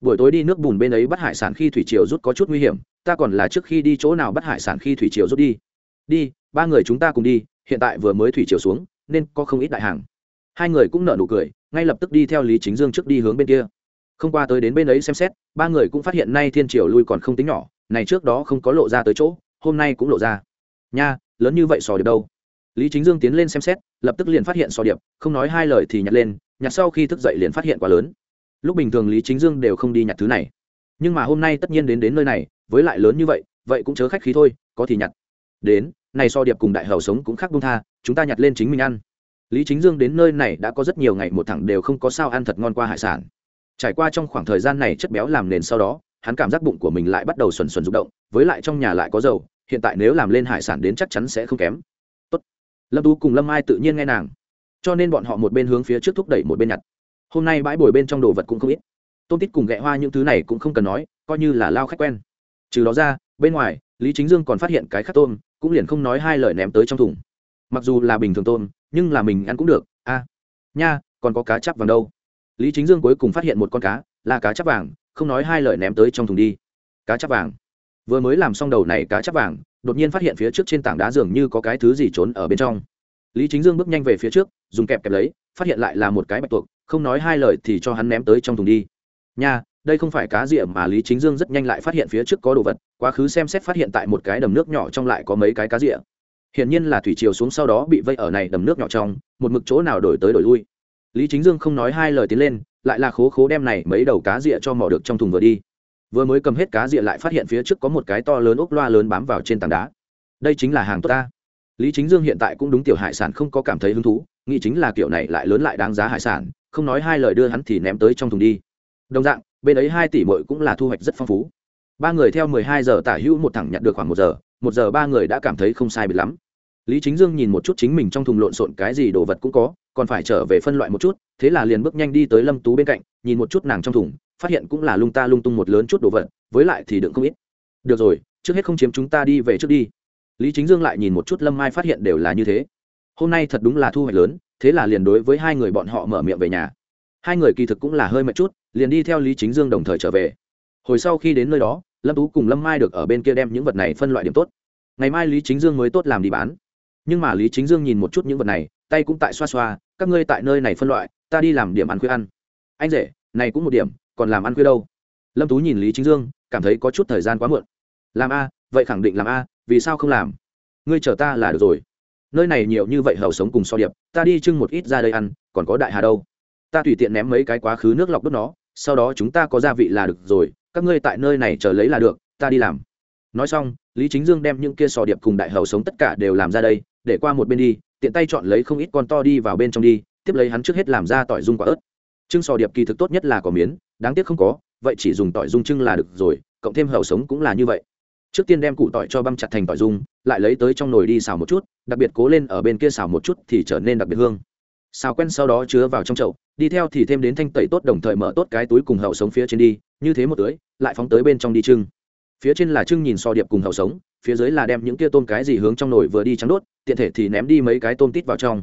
Buổi tối đi nước bùn bên ấy bắt hải sản khi thủy triều rút có chút nguy hiểm ta còn là trước khi đi chỗ nào bắt hải sản khi thủy triều rút đi. Đi, ba người chúng ta cùng đi, hiện tại vừa mới thủy triều xuống, nên có không ít đại hàng. Hai người cũng nở nụ cười, ngay lập tức đi theo lý chính dương trước đi hướng bên kia. Không qua tới đến bên ấy xem xét, ba người cũng phát hiện nay thiên triều lui còn không tính nhỏ, này trước đó không có lộ ra tới chỗ, hôm nay cũng lộ ra. Nha, lớn như vậy sò điệp đâu? Lý chính dương tiến lên xem xét, lập tức liền phát hiện sò điệp, không nói hai lời thì nhặt lên, nhặt sau khi thức dậy liền phát hiện quá lớn. Lúc bình thường lý chính dương đều không đi nhặt thứ này. Nhưng mà hôm nay tất nhiên đến đến nơi này với lại lớn như vậy vậy cũng chớ khách khí thôi, có thì nhặt. Đến, này so điệp cùng đại hầu sống cũng khác bung tha, chúng ta nhặt lên chính mình ăn. Lý chính dương đến nơi này đã có rất nhiều ngày một thẳng đều không có sao ăn thật ngon qua hải sản. Trải qua trong khoảng thời gian này chất béo làm nền sau đó, hắn cảm giác bụng của mình lại bắt đầu xuẩn xuẩn rụng động, với lại trong nhà lại có dầu, hiện tại nếu làm lên hải sản đến chắc chắn sẽ không kém. Tốt. lâm tú cùng lâm ai tự nhiên nghe nàng. Cho nên bọn họ một bên hướng phía trước thúc đẩy một bên nhặt. Hôm nay bãi bồi bên trong đồ vật cũng không ít. Tôm tít cùng ghẹ hoa những thứ này cũng không cần nói, coi như là lao khách quen trừ đó ra, bên ngoài, lý chính dương còn phát hiện cái khắc tôm, cũng liền không nói hai lời ném tới trong thùng. Mặc dù là bình thường tôm, nhưng là mình ăn cũng được, a. À, nha, còn có cá chắp vàng đâu. Lý chính dương cuối cùng phát hiện một con cá, là cá chắp vàng, không nói hai lời ném tới trong thùng đi. Cá chắp vàng. Vừa mới làm xong đầu này cá chắp vàng, đột nhiên phát hiện phía trước trên tảng đá dường như có cái thứ gì trốn ở bên trong. Lý chính dương bước nhanh về phía trước, dùng kẹp kẹp lấy, phát hiện lại là một cái bạch tuộc, không nói hai lời thì cho hắn ném tới trong thùng đi. Nha đây không phải cá rịa mà lý chính dương rất nhanh lại phát hiện phía trước có đồ vật, quá khứ xem xét phát hiện tại một cái đầm nước nhỏ trong lại có mấy cái cá rịa hiển nhiên là thủy chiều xuống sau đó bị vây ở này đầm nước nhỏ trong, một mực chỗ nào đổi tới đổi lui. Lý chính dương không nói hai lời tiến lên, lại là khố khố đem này mấy đầu cá rịa cho mò được trong thùng vừa đi. Vừa mới cầm hết cá rịa lại phát hiện phía trước có một cái to lớn ốc loa lớn bám vào trên tảng đá. Đây chính là hàng tốt ta. Lý chính dương hiện tại cũng đúng tiểu hải sản không có cảm thấy hứng thú, nghĩ chính là kiểu này lại lớn lại đáng giá hải sản, không nói hai lời đưa hắn thì ném tới trong thùng đi. Đồng dạng bên ấy hai tỷ mội cũng là thu hoạch rất phong phú. Ba người theo mười hai giờ tả hữu một thẳng nhặt được khoảng một giờ một giờ ba người đã cảm thấy không sai biệt lắm. Lý chính dương nhìn một chút chính mình trong thùng lộn xộn cái gì đồ vật cũng có, còn phải trở về phân loại một chút, thế là liền bước nhanh đi tới lâm tú bên cạnh, nhìn một chút nàng trong thùng, phát hiện cũng là lung ta lung tung một lớn chút đồ vật, với lại thì đựng không ít. Được rồi, trước hết không chiếm chúng ta đi về trước đi. Lý chính dương lại nhìn một chút lâm mai phát hiện đều là như thế. Hôm nay thật đúng là thu hoạch lớn, thế là liền đối với hai người bọn họ mở miệng về nhà hai người kỳ thực cũng là hơi mệt chút, liền đi theo lý chính dương đồng thời trở về. Hồi sau khi đến nơi đó, lâm tú cùng lâm mai được ở bên kia đem những vật này phân loại điểm tốt. Ngày mai lý chính dương mới tốt làm đi bán. Nhưng mà lý chính dương nhìn một chút những vật này, tay cũng tại xoa xoa, các ngươi tại nơi này phân loại, ta đi làm điểm ăn khuya ăn. Anh rể, này cũng một điểm, còn làm ăn khuya đâu? Lâm tú nhìn lý chính dương, cảm thấy có chút thời gian quá muộn. Làm a, vậy khẳng định làm a, vì sao không làm? Ngươi chờ ta là được rồi. Nơi này nhiều như vậy hầu sống cùng so điệp, ta đi trưng một ít ra đây ăn, còn có đại hà đâu? Ta tùy tiện ném mấy cái quá khứ nước lọc đốt nó, sau đó chúng ta có gia vị là được rồi, các ngươi tại nơi này chờ lấy là được, ta đi làm. Nói xong, lý chính dương đem những kia sò điệp cùng đại hầu sống tất cả đều làm ra đây, để qua một bên đi, tiện tay chọn lấy không ít con to đi vào bên trong đi, tiếp lấy hắn trước hết làm ra tỏi dung quả ớt. Trưng sò điệp kỳ thực tốt nhất là có miến, đáng tiếc không có, vậy chỉ dùng tỏi dung trưng là được rồi, cộng thêm hầu sống cũng là như vậy. Trước tiên đem củ tỏi cho băm chặt thành tỏi dung, lại lấy tới trong nồi đi xào một chút, đặc biệt cố lên ở bên kia xào một chút thì trở nên đặc biệt hương xào quen sau đó chứa vào trong chậu, đi theo thì thêm đến thanh tẩy tốt đồng thời mở tốt cái túi cùng hậu sống phía trên đi, như thế một tưới, lại phóng tới bên trong đi trưng. Phía trên là trưng nhìn so điệp cùng hậu sống, phía dưới là đem những kia tôm cái gì hướng trong nồi vừa đi trắng đốt, tiện thể thì ném đi mấy cái tôm tít vào trong.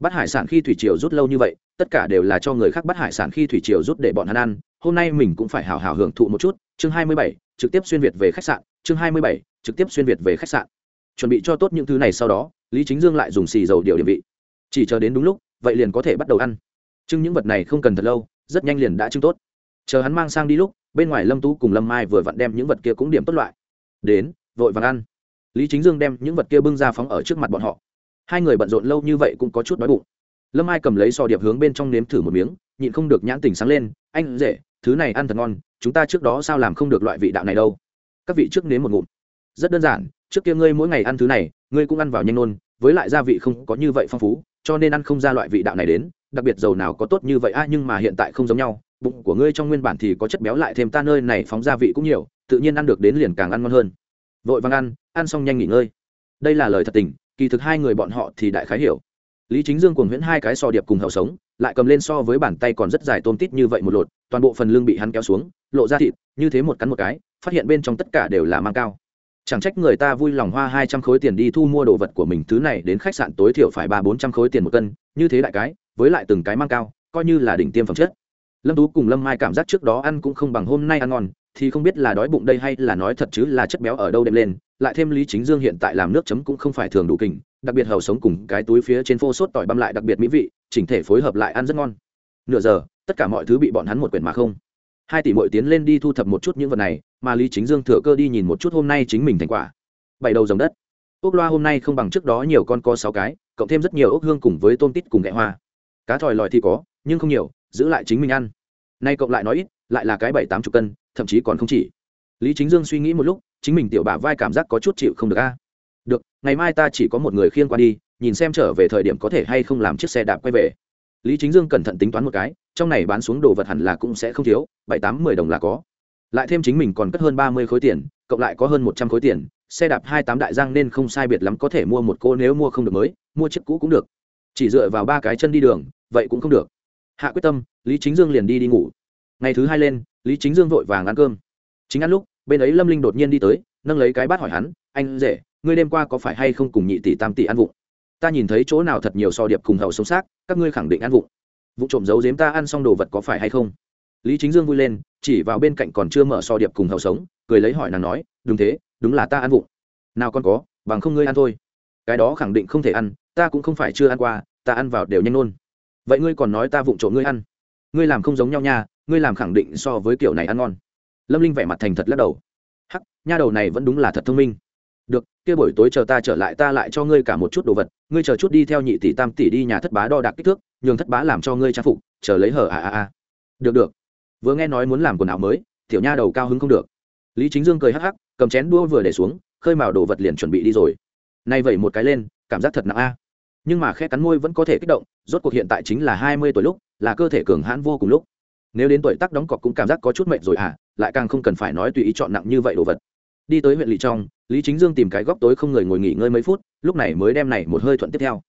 Bắt hải sản khi thủy triều rút lâu như vậy, tất cả đều là cho người khác bắt hải sản khi thủy triều rút để bọn hắn ăn, hôm nay mình cũng phải hào hào hưởng thụ một chút. Chương hai mươi bảy, trực tiếp xuyên việt về khách sạn, chương hai mươi bảy, trực tiếp xuyên việt về khách sạn. Chuẩn bị cho tốt những thứ này sau đó, lý chính dương lại dùng xì dầu điều điểm vị. Chỉ chờ đến đúng lúc vậy liền có thể bắt đầu ăn. Trưng những vật này không cần thật lâu rất nhanh liền đã trưng tốt. Chờ hắn mang sang đi lúc bên ngoài lâm tú cùng lâm mai vừa vặn đem những vật kia cũng điểm tốt loại. Đến vội vàng ăn. Lý chính dương đem những vật kia bưng ra phóng ở trước mặt bọn họ. Hai người bận rộn lâu như vậy cũng có chút đói bụng. Lâm mai cầm lấy sò điệp hướng bên trong nếm thử một miếng nhịn không được nhãn tình sáng lên anh dễ, thứ này ăn thật ngon chúng ta trước đó sao làm không được loại vị đạo này đâu? Các vị trước nếm một ngụm. Rất đơn giản trước kia ngươi mỗi ngày ăn thứ này ngươi cũng ăn vào nhanh nôn với lại gia vị không có như vậy phong phú cho nên ăn không ra loại vị đạo này đến, đặc biệt dầu nào có tốt như vậy, a, nhưng mà hiện tại không giống nhau, bụng của ngươi trong nguyên bản thì có chất béo lại thêm ta nơi này phóng gia vị cũng nhiều, tự nhiên ăn được đến liền càng ăn ngon hơn. Vội vàng ăn ăn xong nhanh nghỉ ngơi. Đây là lời thật tình, kỳ thực hai người bọn họ thì đại khái hiểu. Lý chính dương cùng huyễn hai cái sò điệp cùng hậu sống, lại cầm lên so với bàn tay còn rất dài tôm tít như vậy một lột, toàn bộ phần lưng bị hắn kéo xuống, lộ ra thịt, như thế một cắn một cái, phát hiện bên trong tất cả đều là mang cao chẳng trách người ta vui lòng hoa hai trăm khối tiền đi thu mua đồ vật của mình, thứ này đến khách sạn tối thiểu phải ba bốn trăm khối tiền một cân, như thế đại cái, với lại từng cái mang cao, coi như là đỉnh tiêm phẩm chất. Lâm tú cùng lâm mai cảm giác trước đó ăn cũng không bằng hôm nay ăn ngon, thì không biết là đói bụng đây hay là nói thật chứ là chất béo ở đâu đệm lên, lại thêm lý chính dương hiện tại làm nước chấm cũng không phải thường đủ kình, đặc biệt hầu sống cùng cái túi phía trên phô sốt tỏi băm lại đặc biệt mỹ vị, chỉnh thể phối hợp lại ăn rất ngon. Nửa giờ, tất cả mọi thứ bị bọn hắn một quyển mà không hai tỷ mội tiến lên đi thu thập một chút những vật này, mà lý chính dương thừa cơ đi nhìn một chút hôm nay chính mình thành quả. Bảy đầu dòng đất. Ốc loa hôm nay không bằng trước đó nhiều con có sáu cái, cộng thêm rất nhiều ốc hương cùng với tôm tít cùng ghẹ hoa. Cá thòi lòi thì có, nhưng không nhiều, giữ lại chính mình ăn. Nay cộng lại nói ít, lại là cái bảy tám chục cân, thậm chí còn không chỉ. Lý chính dương suy nghĩ một lúc, chính mình tiểu bả vai cảm giác có chút chịu không được a. Được, ngày mai ta chỉ có một người khiêng qua đi, nhìn xem trở về thời điểm có thể hay không làm chiếc xe đạp quay về lý chính dương cẩn thận tính toán một cái, trong này bán xuống đồ vật hẳn là cũng sẽ không thiếu, bảy tám mười đồng là có. Lại thêm chính mình còn cất hơn ba mươi khối tiền, cộng lại có hơn một trăm khối tiền, xe đạp hai tám đại giang nên không sai biệt lắm có thể mua một cô nếu mua không được mới, mua chiếc cũ cũng được. Chỉ dựa vào ba cái chân đi đường, vậy cũng không được. Hạ quyết tâm, lý chính dương liền đi đi ngủ. Ngày thứ hai lên, lý chính dương vội vàng ăn cơm. Chính ăn lúc, bên ấy lâm linh đột nhiên đi tới, nâng lấy cái bát hỏi hắn, anh rể, ngươi đêm qua có phải hay không cùng nhị tỷ tam tỷ ăn vụng? Ta nhìn thấy chỗ nào thật nhiều so điệp cùng hậu sống xác, các ngươi khẳng định ăn vụng. Vụ trộm giấu giếm ta ăn xong đồ vật có phải hay không? Lý chính dương vui lên, chỉ vào bên cạnh còn chưa mở so điệp cùng hậu sống, cười lấy hỏi nàng nói, đúng thế, đúng là ta ăn vụng. Nào con có, bằng không ngươi ăn thôi. Cái đó khẳng định không thể ăn, ta cũng không phải chưa ăn qua, ta ăn vào đều nhanh nôn. Vậy ngươi còn nói ta vụng trộm ngươi ăn? Ngươi làm không giống nhau nha, ngươi làm khẳng định so với kiểu này ăn ngon. Lâm linh vẻ mặt thành thật lắc đầu. Hắc, nha đầu này vẫn đúng là thật thông minh được, kia buổi tối chờ ta trở lại ta lại cho ngươi cả một chút đồ vật, ngươi chờ chút đi theo nhị tỷ tam tỷ đi nhà thất bá đo đạc kích thước, nhường thất bá làm cho ngươi trang phục, chờ lấy hở à à à được được. Vừa nghe nói muốn làm quần áo mới, tiểu nha đầu cao hứng không được. Lý chính dương cười hắc hắc, cầm chén đua vừa để xuống, khơi mào đồ vật liền chuẩn bị đi rồi. Nay vậy một cái lên, cảm giác thật nặng a. Nhưng mà khe cắn môi vẫn có thể kích động, rốt cuộc hiện tại chính là hai mươi tuổi lúc, là cơ thể cường hãn vô cùng lúc. Nếu đến tuổi tác đóng cọc cũng cảm giác có chút mệt rồi à lại càng không cần phải nói tùy ý chọn nặng như vậy đồ vật đi tới huyện lỵ trong, lý chính dương tìm cái góc tối không người ngồi nghỉ ngơi mấy phút, lúc này mới đem này một hơi thuận tiếp theo.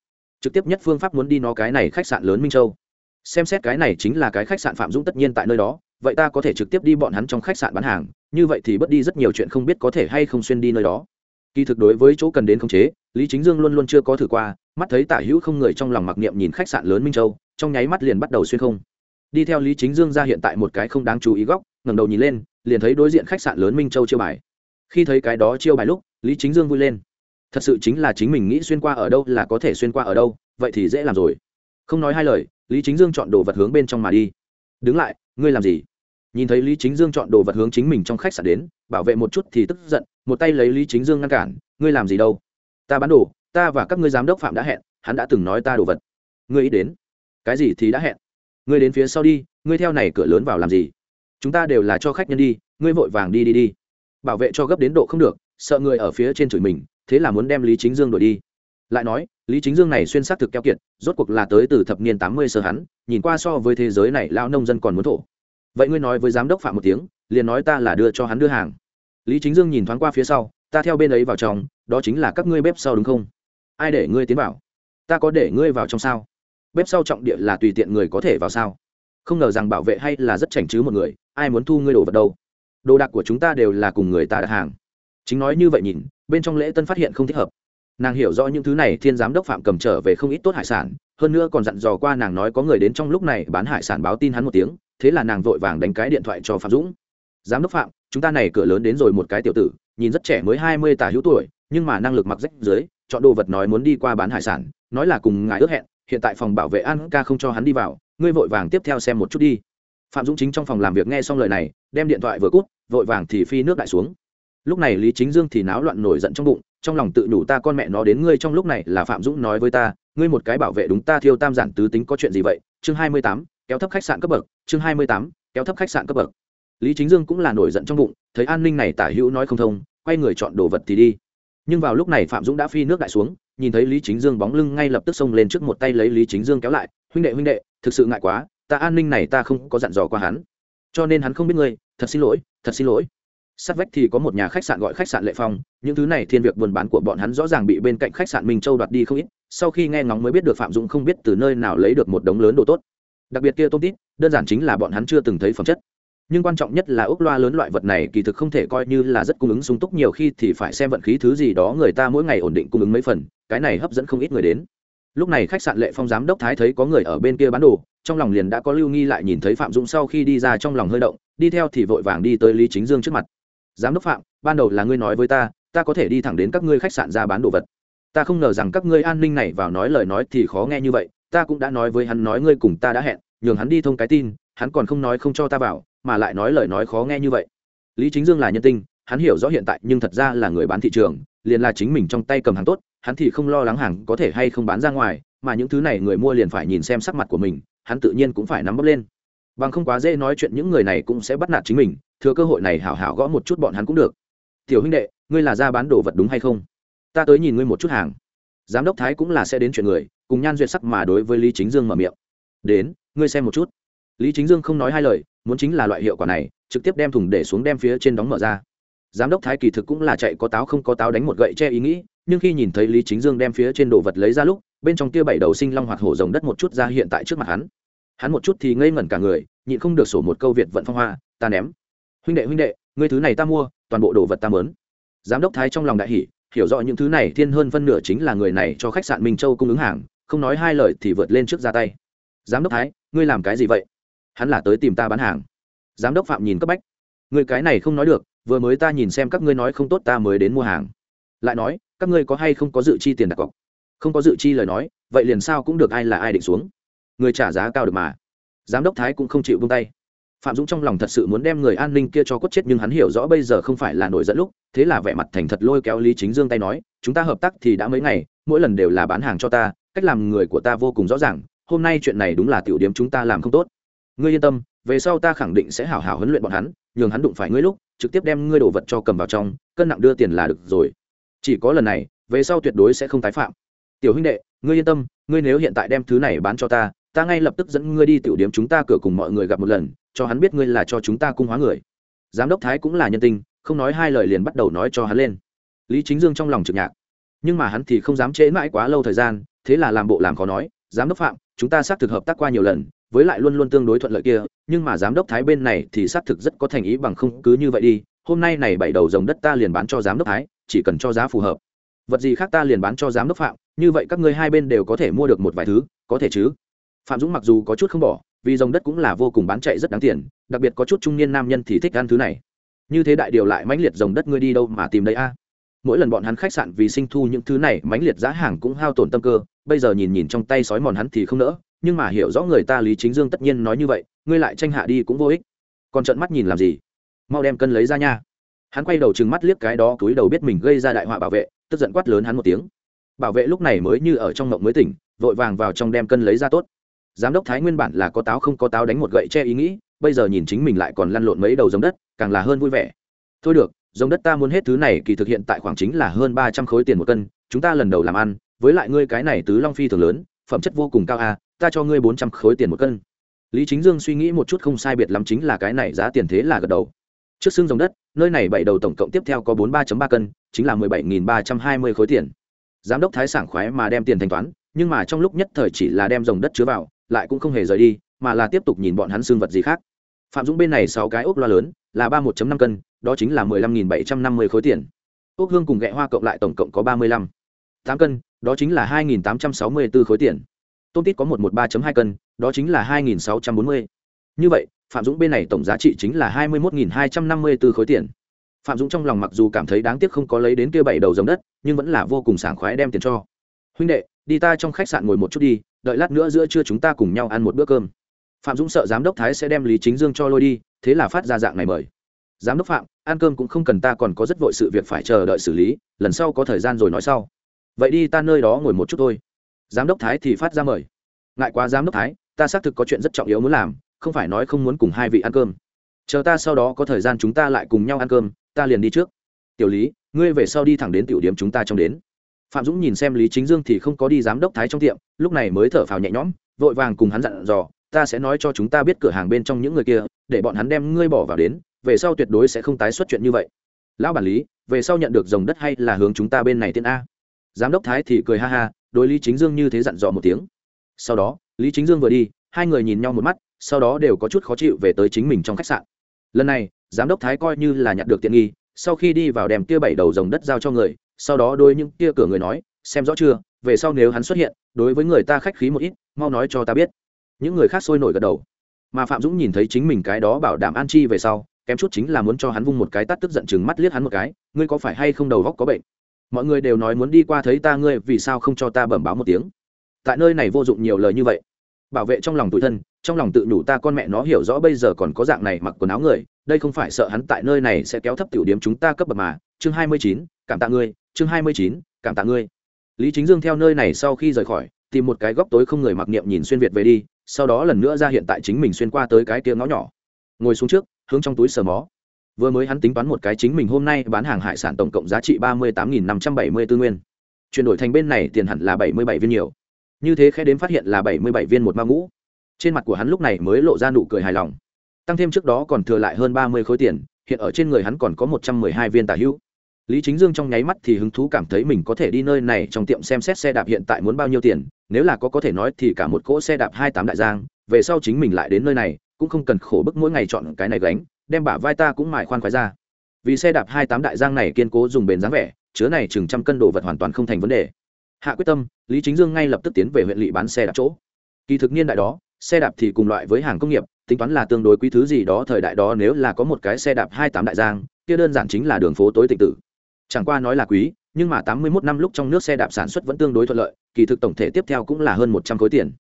Trực tiếp nhất phương pháp muốn đi nó cái này khách sạn lớn minh châu. Xem xét cái này chính là cái khách sạn phạm dũng tất nhiên tại nơi đó, vậy ta có thể trực tiếp đi bọn hắn trong khách sạn bán hàng, như vậy thì bớt đi rất nhiều chuyện không biết có thể hay không xuyên đi nơi đó. Kỳ thực đối với chỗ cần đến khống chế, lý chính dương luôn luôn chưa có thử qua, mắt thấy tả hữu không người trong lòng mặc niệm nhìn khách sạn lớn minh châu, trong nháy mắt liền bắt đầu xuyên không. Đi theo lý chính dương ra hiện tại một cái không đáng chú ý góc, ngẩng đầu nhìn lên, liền thấy đối diện khách sạn lớn minh châu chiêu bài khi thấy cái đó chiêu bài lúc, lý chính dương vui lên. Thật sự chính là chính mình nghĩ xuyên qua ở đâu là có thể xuyên qua ở đâu, vậy thì dễ làm rồi. Không nói hai lời, lý chính dương chọn đồ vật hướng bên trong mà đi. Đứng lại, ngươi làm gì? Nhìn thấy lý chính dương chọn đồ vật hướng chính mình trong khách sạn đến, bảo vệ một chút thì tức giận, một tay lấy lý chính dương ngăn cản, ngươi làm gì đâu? Ta bán đồ, ta và các ngươi giám đốc phạm đã hẹn, hắn đã từng nói ta đồ vật. Ngươi ý đến. Cái gì thì đã hẹn. Ngươi đến phía sau đi, ngươi theo này cửa lớn vào làm gì? Chúng ta đều là cho khách nhân đi, ngươi vội vàng đi đi đi bảo vệ cho gấp đến độ không được, sợ người ở phía trên chửi mình, thế là muốn đem lý chính dương đuổi đi. Lại nói, lý chính dương này xuyên xác thực keo kiệt, rốt cuộc là tới từ thập niên tám mươi sơ hắn, nhìn qua so với thế giới này lao nông dân còn muốn thổ. Vậy ngươi nói với giám đốc phạm một tiếng, liền nói ta là đưa cho hắn đưa hàng. Lý chính dương nhìn thoáng qua phía sau, ta theo bên ấy vào trong, đó chính là các ngươi bếp sau đúng không? Ai để ngươi tiến vào? Ta có để ngươi vào trong sao? Bếp sau trọng địa là tùy tiện người có thể vào sao? Không ngờ rằng bảo vệ hay là rất chảnh chứ một người, ai muốn thu ngươi đồ vật đâu? Đồ đạc của chúng ta đều là cùng người ta đặt hàng. Chính nói như vậy nhìn, bên trong lễ tân phát hiện không thích hợp. Nàng hiểu rõ những thứ này, thiên giám đốc phạm cầm trở về không ít tốt hải sản, hơn nữa còn dặn dò qua nàng nói có người đến trong lúc này bán hải sản báo tin hắn một tiếng, thế là nàng vội vàng đánh cái điện thoại cho phạm dũng. Giám đốc phạm, chúng ta này cửa lớn đến rồi một cái tiểu tử, nhìn rất trẻ mới hai mươi tả hữu tuổi, nhưng mà năng lực mặc rách dưới, chọn đồ vật nói muốn đi qua bán hải sản, nói là cùng ngài ước hẹn, hiện tại phòng bảo vệ an ca không cho hắn đi vào, ngươi vội vàng tiếp theo xem một chút đi phạm dũng chính trong phòng làm việc nghe xong lời này, đem điện thoại vừa cút vội vàng thì phi nước đại xuống. Lúc này lý chính dương thì náo loạn nổi giận trong bụng, trong lòng tự đủ ta con mẹ nó đến ngươi trong lúc này là phạm dũng nói với ta, ngươi một cái bảo vệ đúng ta thiêu tam giản tứ tính có chuyện gì vậy? Chương hai mươi tám, kéo thấp khách sạn cấp bậc, chương hai mươi tám, kéo thấp khách sạn cấp bậc. Lý chính dương cũng là nổi giận trong bụng, thấy an ninh này tả hữu nói không thông, quay người chọn đồ vật thì đi. Nhưng vào lúc này phạm dũng đã phi nước đại xuống, nhìn thấy lý chính dương bóng lưng ngay lập tức xông lên trước một tay lấy lý chính dương kéo lại, huynh đệ huynh đệ, thực sự ngại quá ta an ninh này ta không có dặn dò qua hắn. Cho nên hắn không biết ngươi, thật xin lỗi, thật xin lỗi. Sát vách thì có một nhà khách sạn gọi khách sạn lệ phong, những thứ này thiên việc buôn bán của bọn hắn rõ ràng bị bên cạnh khách sạn minh châu đoạt đi không ít, sau khi nghe ngóng mới biết được phạm dũng không biết từ nơi nào lấy được một đống lớn đồ tốt. Đặc biệt kia tôm tít, đơn giản chính là bọn hắn chưa từng thấy phẩm chất. Nhưng quan trọng nhất là ốc loa lớn loại vật này kỳ thực không thể coi như là rất cung ứng sung túc, nhiều khi thì phải xem vận khí thứ gì đó người ta mỗi ngày ổn định cung ứng mấy phần, cái này hấp dẫn không ít người đến. Lúc này khách sạn lệ phong giám đốc thái thấy có người ở bên kia bán đồ trong lòng liền đã có lưu nghi lại nhìn thấy phạm dũng sau khi đi ra trong lòng hơi động, đi theo thì vội vàng đi tới lý chính dương trước mặt. Giám đốc phạm, ban đầu là ngươi nói với ta ta có thể đi thẳng đến các ngươi khách sạn ra bán đồ vật. Ta không ngờ rằng các ngươi an ninh này vào nói lời nói thì khó nghe như vậy, ta cũng đã nói với hắn nói ngươi cùng ta đã hẹn, nhường hắn đi thông cái tin, hắn còn không nói không cho ta vào, mà lại nói lời nói khó nghe như vậy. Lý chính dương là nhân tinh hắn hiểu rõ hiện tại nhưng thật ra là người bán thị trường, liền là chính mình trong tay cầm hàng tốt, hắn thì không lo lắng hàng có thể hay không bán ra ngoài, mà những thứ này người mua liền phải nhìn xem sắc mặt của mình hắn tự nhiên cũng phải nắm bắt lên. Bằng không quá dễ nói chuyện những người này cũng sẽ bắt nạt chính mình, thừa cơ hội này hảo hảo gõ một chút bọn hắn cũng được. Tiểu huynh đệ, ngươi là ra bán đồ vật đúng hay không? Ta tới nhìn ngươi một chút hàng. Giám đốc thái cũng là sẽ đến chuyện người, cùng nhan duyệt sắc mà đối với lý chính dương mở miệng. Đến, ngươi xem một chút. Lý chính dương không nói hai lời, muốn chính là loại hiệu quả này, trực tiếp đem thùng để xuống đem phía trên đóng mở ra. Giám đốc thái kỳ thực cũng là chạy có táo không có táo đánh một gậy che ý nghĩ, nhưng khi nhìn thấy lý chính dương đem phía trên đồ vật lấy ra lúc, bên trong kia bảy đầu sinh long hoạt hổ rồng đất một chút ra hiện tại trước mặt hắn hắn một chút thì ngây ngẩn cả người, nhịn không được sổ một câu việt vận phong hoa, ta ném. Huynh đệ huynh đệ, ngươi thứ này ta mua, toàn bộ đồ vật ta mớn giám đốc thái trong lòng đại hỷ hiểu rõ những thứ này thiên hơn phân nửa chính là người này cho khách sạn minh châu cung ứng hàng, không nói hai lời thì vượt lên trước ra tay. Giám đốc thái, ngươi làm cái gì vậy? Hắn là tới tìm ta bán hàng. Giám đốc phạm nhìn cấp bách. Người cái này không nói được, vừa mới ta nhìn xem các ngươi nói không tốt ta mới đến mua hàng. Lại nói, các ngươi có hay không có dự chi tiền đặt cọc? Không có dự chi lời nói, vậy liền sao cũng được, ai là ai định xuống? Người trả giá cao được mà. Giám đốc thái cũng không chịu buông tay. Phạm dũng trong lòng thật sự muốn đem người an ninh kia cho cốt chết nhưng hắn hiểu rõ bây giờ không phải là nổi dẫn lúc, thế là vẻ mặt thành thật lôi kéo lý chính dương tay nói, chúng ta hợp tác thì đã mấy ngày, mỗi lần đều là bán hàng cho ta, cách làm người của ta vô cùng rõ ràng, hôm nay chuyện này đúng là tiểu điểm chúng ta làm không tốt. Ngươi yên tâm, về sau ta khẳng định sẽ hảo hảo huấn luyện bọn hắn, nhường hắn đụng phải ngươi lúc, trực tiếp đem ngươi đồ vật cho cầm vào trong, cân nặng đưa tiền là được rồi. Chỉ có lần này, về sau tuyệt đối sẽ không tái phạm. Tiểu huynh đệ, ngươi yên tâm, ngươi nếu hiện tại đem thứ này bán cho ta ta ngay lập tức dẫn ngươi đi tiểu điểm chúng ta cửa cùng mọi người gặp một lần, cho hắn biết ngươi là cho chúng ta cung hóa người. Giám đốc thái cũng là nhân tình, không nói hai lời liền bắt đầu nói cho hắn lên. Lý chính dương trong lòng trực nhạc. Nhưng mà hắn thì không dám trễ mãi quá lâu thời gian, thế là làm bộ làm khó nói, giám đốc phạm, chúng ta xác thực hợp tác qua nhiều lần, với lại luôn luôn tương đối thuận lợi kia, nhưng mà giám đốc thái bên này thì xác thực rất có thành ý bằng không, cứ như vậy đi, hôm nay này bảy đầu dòng đất ta liền bán cho giám đốc thái, chỉ cần cho giá phù hợp. Vật gì khác ta liền bán cho giám đốc phạm, như vậy các ngươi hai bên đều có thể mua được một vài thứ, có thể chứ? Phạm dũng mặc dù có chút không bỏ, vì dòng đất cũng là vô cùng bán chạy rất đáng tiền, đặc biệt có chút trung niên nam nhân thì thích ăn thứ này. Như thế đại điều lại mãnh liệt dòng đất ngươi đi đâu mà tìm đấy a? Mỗi lần bọn hắn khách sạn vì sinh thu những thứ này, mãnh liệt giá hàng cũng hao tổn tâm cơ, bây giờ nhìn nhìn trong tay sói mòn hắn thì không nỡ, nhưng mà hiểu rõ người ta lý chính dương tất nhiên nói như vậy, ngươi lại tranh hạ đi cũng vô ích. Còn trận mắt nhìn làm gì? Mau đem cân lấy ra nha. Hắn quay đầu trừng mắt liếc cái đó túi đầu biết mình gây ra đại họa bảo vệ, tức giận quát lớn hắn một tiếng. Bảo vệ lúc này mới như ở trong mộng mới tỉnh, vội vàng vào trong đem cân lấy ra tốt giám đốc thái nguyên bản là có táo không có táo đánh một gậy che ý nghĩ, bây giờ nhìn chính mình lại còn lăn lộn mấy đầu giống đất, càng là hơn vui vẻ. Thôi được, giống đất ta muốn hết thứ này, kỳ thực hiện tại khoảng chính là hơn ba trăm khối tiền một cân, chúng ta lần đầu làm ăn, với lại ngươi cái này tứ long phi thường lớn, phẩm chất vô cùng cao a, ta cho ngươi bốn trăm khối tiền một cân. Lý chính dương suy nghĩ một chút không sai biệt lắm chính là cái này giá tiền thế là gật đầu. Trước xương dòng đất, nơi này bảy đầu tổng cộng tiếp theo có bốn ba ba cân, chính là mười bảy nghìn ba trăm hai mươi khối tiền. Giám đốc thái sảng khoái mà đem tiền thanh toán, nhưng mà trong lúc nhất thời chỉ là đem dòng đất chứa vào lại cũng không hề rời đi, mà là tiếp tục nhìn bọn hắn xương vật gì khác. Phạm dũng bên này sáu cái ốc loa lớn, là ba một năm cân, đó chính là mười lăm nghìn bảy trăm năm mươi khối tiền. Ốc hương cùng ghẹ hoa cộng lại tổng cộng có ba mươi lăm. Tám cân, đó chính là hai nghìn tám trăm sáu mươi b ố khối tiền. Tôm tít có một một ba hai cân, đó chính là hai nghìn sáu trăm bốn mươi. Như vậy, phạm dũng bên này tổng giá trị chính là hai mươi một nghìn hai trăm năm mươi b ố khối tiền. Phạm dũng trong lòng mặc dù cảm thấy đáng tiếc không có lấy đến kia bảy đầu dòng đất, nhưng vẫn là vô cùng sảng khoái đem tiền cho. Huynh đệ, đi ta trong khách sạn ngồi một chút đi đợi lát nữa giữa trưa chúng ta cùng nhau ăn một bữa cơm. Phạm dũng sợ giám đốc thái sẽ đem lý chính dương cho lôi đi, thế là phát ra dạng này mời. Giám đốc phạm, ăn cơm cũng không cần ta còn có rất vội sự việc phải chờ đợi xử lý, lần sau có thời gian rồi nói sau. Vậy đi ta nơi đó ngồi một chút thôi. Giám đốc thái thì phát ra mời. Ngại quá giám đốc thái, ta xác thực có chuyện rất trọng yếu muốn làm, không phải nói không muốn cùng hai vị ăn cơm. Chờ ta sau đó có thời gian chúng ta lại cùng nhau ăn cơm, ta liền đi trước. Tiểu lý, ngươi về sau đi thẳng đến tiểu điểm chúng ta trong đến phạm dũng nhìn xem lý chính dương thì không có đi giám đốc thái trong tiệm, lúc này mới thở phào nhẹ nhõm, vội vàng cùng hắn dặn dò, ta sẽ nói cho chúng ta biết cửa hàng bên trong những người kia, để bọn hắn đem ngươi bỏ vào đến, về sau tuyệt đối sẽ không tái xuất chuyện như vậy. Lão bản lý, về sau nhận được dòng đất hay là hướng chúng ta bên này tiên a? Giám đốc thái thì cười ha ha, đối lý chính dương như thế dặn dò một tiếng. Sau đó, lý chính dương vừa đi, hai người nhìn nhau một mắt, sau đó đều có chút khó chịu về tới chính mình trong khách sạn. Lần này, giám đốc thái coi như là nhặt được tiện nghi, sau khi đi vào đem kia bảy đầu dòng đất giao cho người sau đó đôi những kia cửa người nói, xem rõ chưa, về sau nếu hắn xuất hiện, đối với người ta khách khí một ít, mau nói cho ta biết. Những người khác sôi nổi gật đầu. Mà phạm dũng nhìn thấy chính mình cái đó bảo đảm an chi về sau, kém chút chính là muốn cho hắn vung một cái tắt tức giận chừng mắt liếc hắn một cái, ngươi có phải hay không đầu góc có bệnh? Mọi người đều nói muốn đi qua thấy ta ngươi, vì sao không cho ta bẩm báo một tiếng? Tại nơi này vô dụng nhiều lời như vậy. Bảo vệ trong lòng tủi thân, trong lòng tự nhủ ta con mẹ nó hiểu rõ bây giờ còn có dạng này mặc quần áo người, đây không phải sợ hắn tại nơi này sẽ kéo thấp tiểu điểm chúng ta cấp bậc mà. Chương hai mươi chín, cảm tạ ngươi chương hai mươi chín, cảm tạ ngươi. Lý chính dương theo nơi này sau khi rời khỏi, tìm một cái góc tối không người mặc niệm nhìn xuyên việt về đi, sau đó lần nữa ra hiện tại chính mình xuyên qua tới cái kia ngõ nhỏ. Ngồi xuống trước, hướng trong túi sờ mó. Vừa mới hắn tính toán một cái chính mình hôm nay bán hàng hải sản tổng cộng giá trị ba mươi tám nghìn năm trăm bảy mươi tư nguyên. Chuyển đổi thành bên này tiền hẳn là bảy mươi bảy viên nhiều. Như thế khẽ đến phát hiện là bảy mươi bảy viên một ma ngũ. Trên mặt của hắn lúc này mới lộ ra nụ cười hài lòng. Tăng thêm trước đó còn thừa lại hơn ba mươi khối tiền, hiện ở trên người hắn còn có một trăm mười hai viên tà hữu lý chính dương trong nháy mắt thì hứng thú cảm thấy mình có thể đi nơi này trong tiệm xem xét xe đạp hiện tại muốn bao nhiêu tiền, nếu là có có thể nói thì cả một cỗ xe đạp hai tám đại giang, về sau chính mình lại đến nơi này, cũng không cần khổ bức mỗi ngày chọn cái này gánh, đem bả vai ta cũng mài khoan khoái ra. Vì xe đạp hai tám đại giang này kiên cố dùng bền dáng vẻ, chứa này chừng trăm cân đồ vật hoàn toàn không thành vấn đề. Hạ quyết tâm, lý chính dương ngay lập tức tiến về huyện lỵ bán xe đạp chỗ. Kỳ thực niên đại đó, xe đạp thì cùng loại với hàng công nghiệp, tính toán là tương đối quý thứ gì đó, thời đại đó nếu là có một cái xe đạp hai tám đại giang, kia đơn giản chính là đường phố tối tịch tử chẳng qua nói là quý, nhưng mà tám mươi 81 năm lúc trong nước xe đạp sản xuất vẫn tương đối thuận lợi, kỳ thực tổng thể tiếp theo cũng là hơn một trăm khối tiền.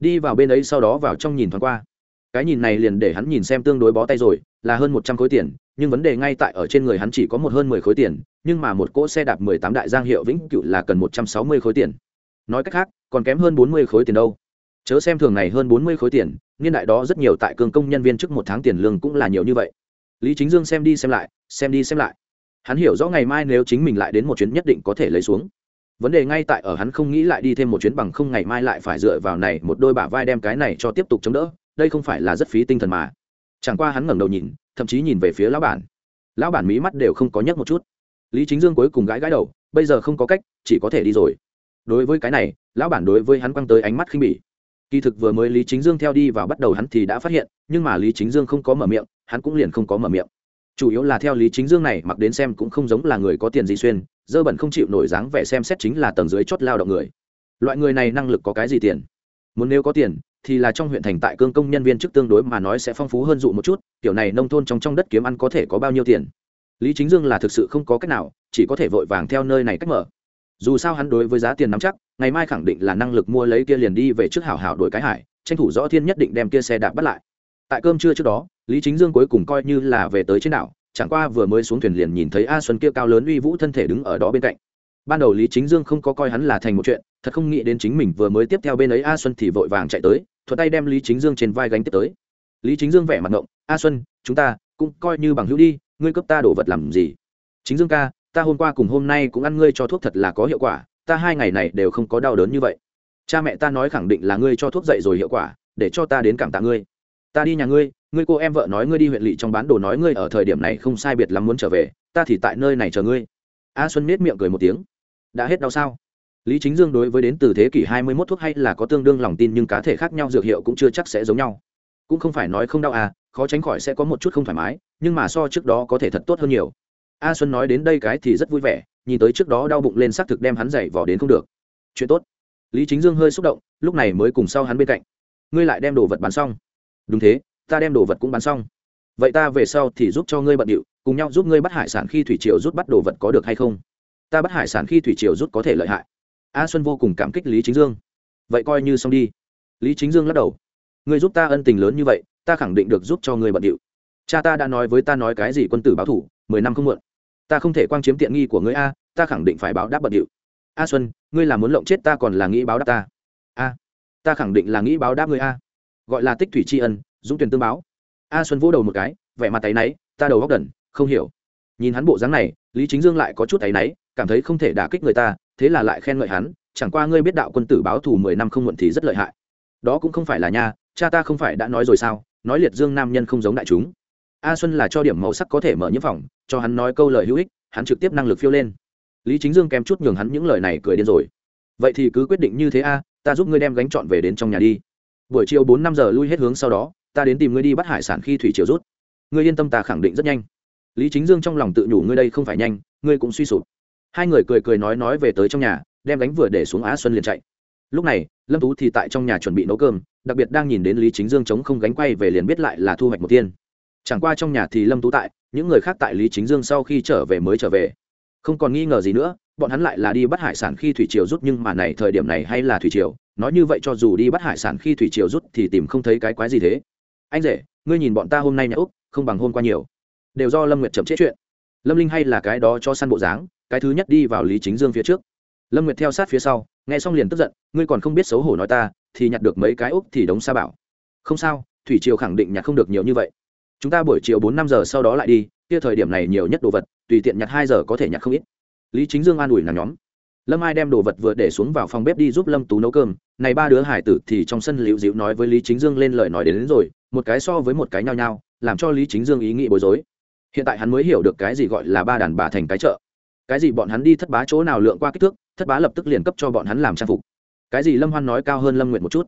Đi vào bên ấy sau đó vào trong nhìn thoáng qua. Cái nhìn này liền để hắn nhìn xem tương đối bó tay rồi, là hơn một trăm khối tiền, nhưng vấn đề ngay tại ở trên người hắn chỉ có một hơn mười khối tiền, nhưng mà một cỗ xe đạp mười tám đại giang hiệu vĩnh cựu là cần một trăm sáu mươi khối tiền. Nói cách khác, còn kém hơn bốn mươi khối tiền đâu. Chớ xem thường này hơn bốn mươi khối tiền, niên đại đó rất nhiều tại cường công nhân viên trước một tháng tiền lương cũng là nhiều như vậy. Lý chính dương xem đi xem lại, xem đi xem lại hắn hiểu rõ ngày mai nếu chính mình lại đến một chuyến nhất định có thể lấy xuống. Vấn đề ngay tại ở hắn không nghĩ lại đi thêm một chuyến bằng không ngày mai lại phải dựa vào này một đôi bả vai đem cái này cho tiếp tục chống đỡ, đây không phải là rất phí tinh thần mà. Chẳng qua hắn ngẩng đầu nhìn, thậm chí nhìn về phía lão bản. Lão bản mí mắt đều không có nhấc một chút. Lý chính dương cuối cùng gãi gãi đầu, bây giờ không có cách, chỉ có thể đi rồi. Đối với cái này, lão bản đối với hắn quăng tới ánh mắt khinh bỉ. Kỳ thực vừa mới lý chính dương theo đi và bắt đầu hắn thì đã phát hiện, nhưng mà lý chính dương không có mở miệng, hắn cũng liền không có mở miệng chủ yếu là theo lý chính dương này, mặc đến xem cũng không giống là người có tiền gì xuyên, dơ bẩn không chịu nổi dáng vẻ xem xét chính là tầng dưới chót lao động người. Loại người này năng lực có cái gì tiền? Muốn nếu có tiền, thì là trong huyện thành tại cương công nhân viên chức tương đối mà nói sẽ phong phú hơn dụ một chút, kiểu này nông thôn trong trong đất kiếm ăn có thể có bao nhiêu tiền? Lý chính dương là thực sự không có cách nào, chỉ có thể vội vàng theo nơi này cách mở. Dù sao hắn đối với giá tiền nắm chắc, ngày mai khẳng định là năng lực mua lấy kia liền đi về trước hảo hảo đổi cái hải, tranh thủ rõ thiên nhất định đem kia xe đạp bắt lại tại cơm trưa trước đó, lý chính dương cuối cùng coi như là về tới trên đảo, chẳng qua vừa mới xuống thuyền liền nhìn thấy a xuân kia cao lớn uy vũ thân thể đứng ở đó bên cạnh. Ban đầu lý chính dương không có coi hắn là thành một chuyện, thật không nghĩ đến chính mình vừa mới tiếp theo bên ấy a xuân thì vội vàng chạy tới thuật tay đem lý chính dương trên vai gánh tiếp tới. Lý chính dương vẻ mặt ngộng, a xuân, chúng ta cũng coi như bằng hữu đi, ngươi cấp ta đổ vật làm gì? Chính dương ca, ta hôm qua cùng hôm nay cũng ăn ngươi cho thuốc thật là có hiệu quả, ta hai ngày này đều không có đau đớn như vậy. Cha mẹ ta nói khẳng định là ngươi cho thuốc dậy rồi hiệu quả, để cho ta đến cảm tạ ngươi ta đi nhà ngươi ngươi cô em vợ nói ngươi đi huyện lỵ trong bán đồ nói ngươi ở thời điểm này không sai biệt lắm muốn trở về, ta thì tại nơi này chờ ngươi. A xuân nết miệng cười một tiếng. Đã hết đau sao? Lý chính dương đối với đến từ thế kỷ hai mươi 21 thuốc hay là có tương đương lòng tin nhưng cá thể khác nhau dược hiệu cũng chưa chắc sẽ giống nhau. Cũng không phải nói không đau à khó tránh khỏi sẽ có một chút không thoải mái, nhưng mà so trước đó có thể thật tốt hơn nhiều. A xuân nói đến đây cái thì rất vui vẻ, nhìn tới trước đó đau bụng lên xác thực đem hắn dậy vò đến không được. Chuyện tốt. Lý chính dương hơi xúc động, lúc này mới cùng sau hắn bên cạnh. Ngươi lại đem đồ vật bán xong đúng thế, ta đem đồ vật cũng bán xong. Vậy ta về sau thì giúp cho ngươi bận điệu, cùng nhau giúp ngươi bắt hải sản khi thủy triều rút bắt đồ vật có được hay không? Ta bắt hải sản khi thủy triều rút có thể lợi hại. A xuân vô cùng cảm kích lý chính dương. Vậy coi như xong đi. Lý chính dương lắc đầu. Ngươi giúp ta ân tình lớn như vậy, ta khẳng định được giúp cho ngươi bận điệu. Cha ta đã nói với ta nói cái gì quân tử báo thủ, mười năm không muộn. Ta không thể quang chiếm tiện nghi của ngươi a, ta khẳng định phải báo đáp bận điệu. A xuân, ngươi là muốn lộng chết ta còn là nghĩ báo đáp ta? A, ta khẳng định là nghĩ báo đáp ngươi a gọi là tích thủy tri ân, dũng tuyển tương báo. A xuân vỗ đầu một cái, vẻ mặt tay náy, ta đầu góc đần, không hiểu. Nhìn hắn bộ dáng này, lý chính dương lại có chút tay náy, cảm thấy không thể đả kích người ta, thế là lại khen ngợi hắn, chẳng qua ngươi biết đạo quân tử báo thù mười năm không muộn thì rất lợi hại. Đó cũng không phải là nha, cha ta không phải đã nói rồi sao, nói liệt dương nam nhân không giống đại chúng. A xuân là cho điểm màu sắc có thể mở nhiễm phòng, cho hắn nói câu lời hữu ích, hắn trực tiếp năng lực phiêu lên. Lý chính dương kém chút nhường hắn những lời này cười điên rồi. Vậy thì cứ quyết định như thế a, ta giúp ngươi đem gánh trọn về đến trong nhà đi buổi chiều bốn năm giờ lui hết hướng sau đó, ta đến tìm ngươi đi bắt hải sản khi thủy chiều rút. Ngươi yên tâm ta khẳng định rất nhanh. Lý chính dương trong lòng tự nhủ ngươi đây không phải nhanh, ngươi cũng suy sụp. Hai người cười cười nói nói về tới trong nhà, đem gánh vừa để xuống á xuân liền chạy. Lúc này, lâm tú thì tại trong nhà chuẩn bị nấu cơm, đặc biệt đang nhìn đến lý chính dương chống không gánh quay về liền biết lại là thu hoạch một tiên. Chẳng qua trong nhà thì lâm tú tại, những người khác tại lý chính dương sau khi trở về mới trở về. Không còn nghi ngờ gì nữa, bọn hắn lại là đi bắt hải sản khi thủy triều rút nhưng mà này thời điểm này hay là thủy triều nói như vậy cho dù đi bắt hải sản khi thủy triều rút thì tìm không thấy cái quái gì thế. Anh rể, ngươi nhìn bọn ta hôm nay nhà úc, không bằng hôm qua nhiều. Đều do lâm nguyệt chậm chết chuyện. Lâm linh hay là cái đó cho săn bộ dáng, cái thứ nhất đi vào lý chính dương phía trước. Lâm nguyệt theo sát phía sau, nghe xong liền tức giận, ngươi còn không biết xấu hổ nói ta, thì nhặt được mấy cái úc thì đống sa bảo. Không sao, thủy triều khẳng định nhặt không được nhiều như vậy. Chúng ta buổi chiều bốn năm giờ sau đó lại đi, kia thời điểm này nhiều nhất đồ vật, tùy tiện nhặt hai giờ có thể nhặt không ít. Lý chính dương an ủi nàng nhóm lâm ai đem đồ vật vừa để xuống vào phòng bếp đi giúp lâm tú nấu cơm. Này ba đứa hải tử thì trong sân liễu dịu nói với lý chính dương lên lời nói đến, đến rồi một cái so với một cái nhao nhao làm cho lý chính dương ý nghĩ bối rối. Hiện tại hắn mới hiểu được cái gì gọi là ba đàn bà thành cái chợ. Cái gì bọn hắn đi thất bá chỗ nào lượng qua kích thước thất bá lập tức liền cấp cho bọn hắn làm trang phục. Cái gì lâm hoan nói cao hơn lâm nguyệt một chút.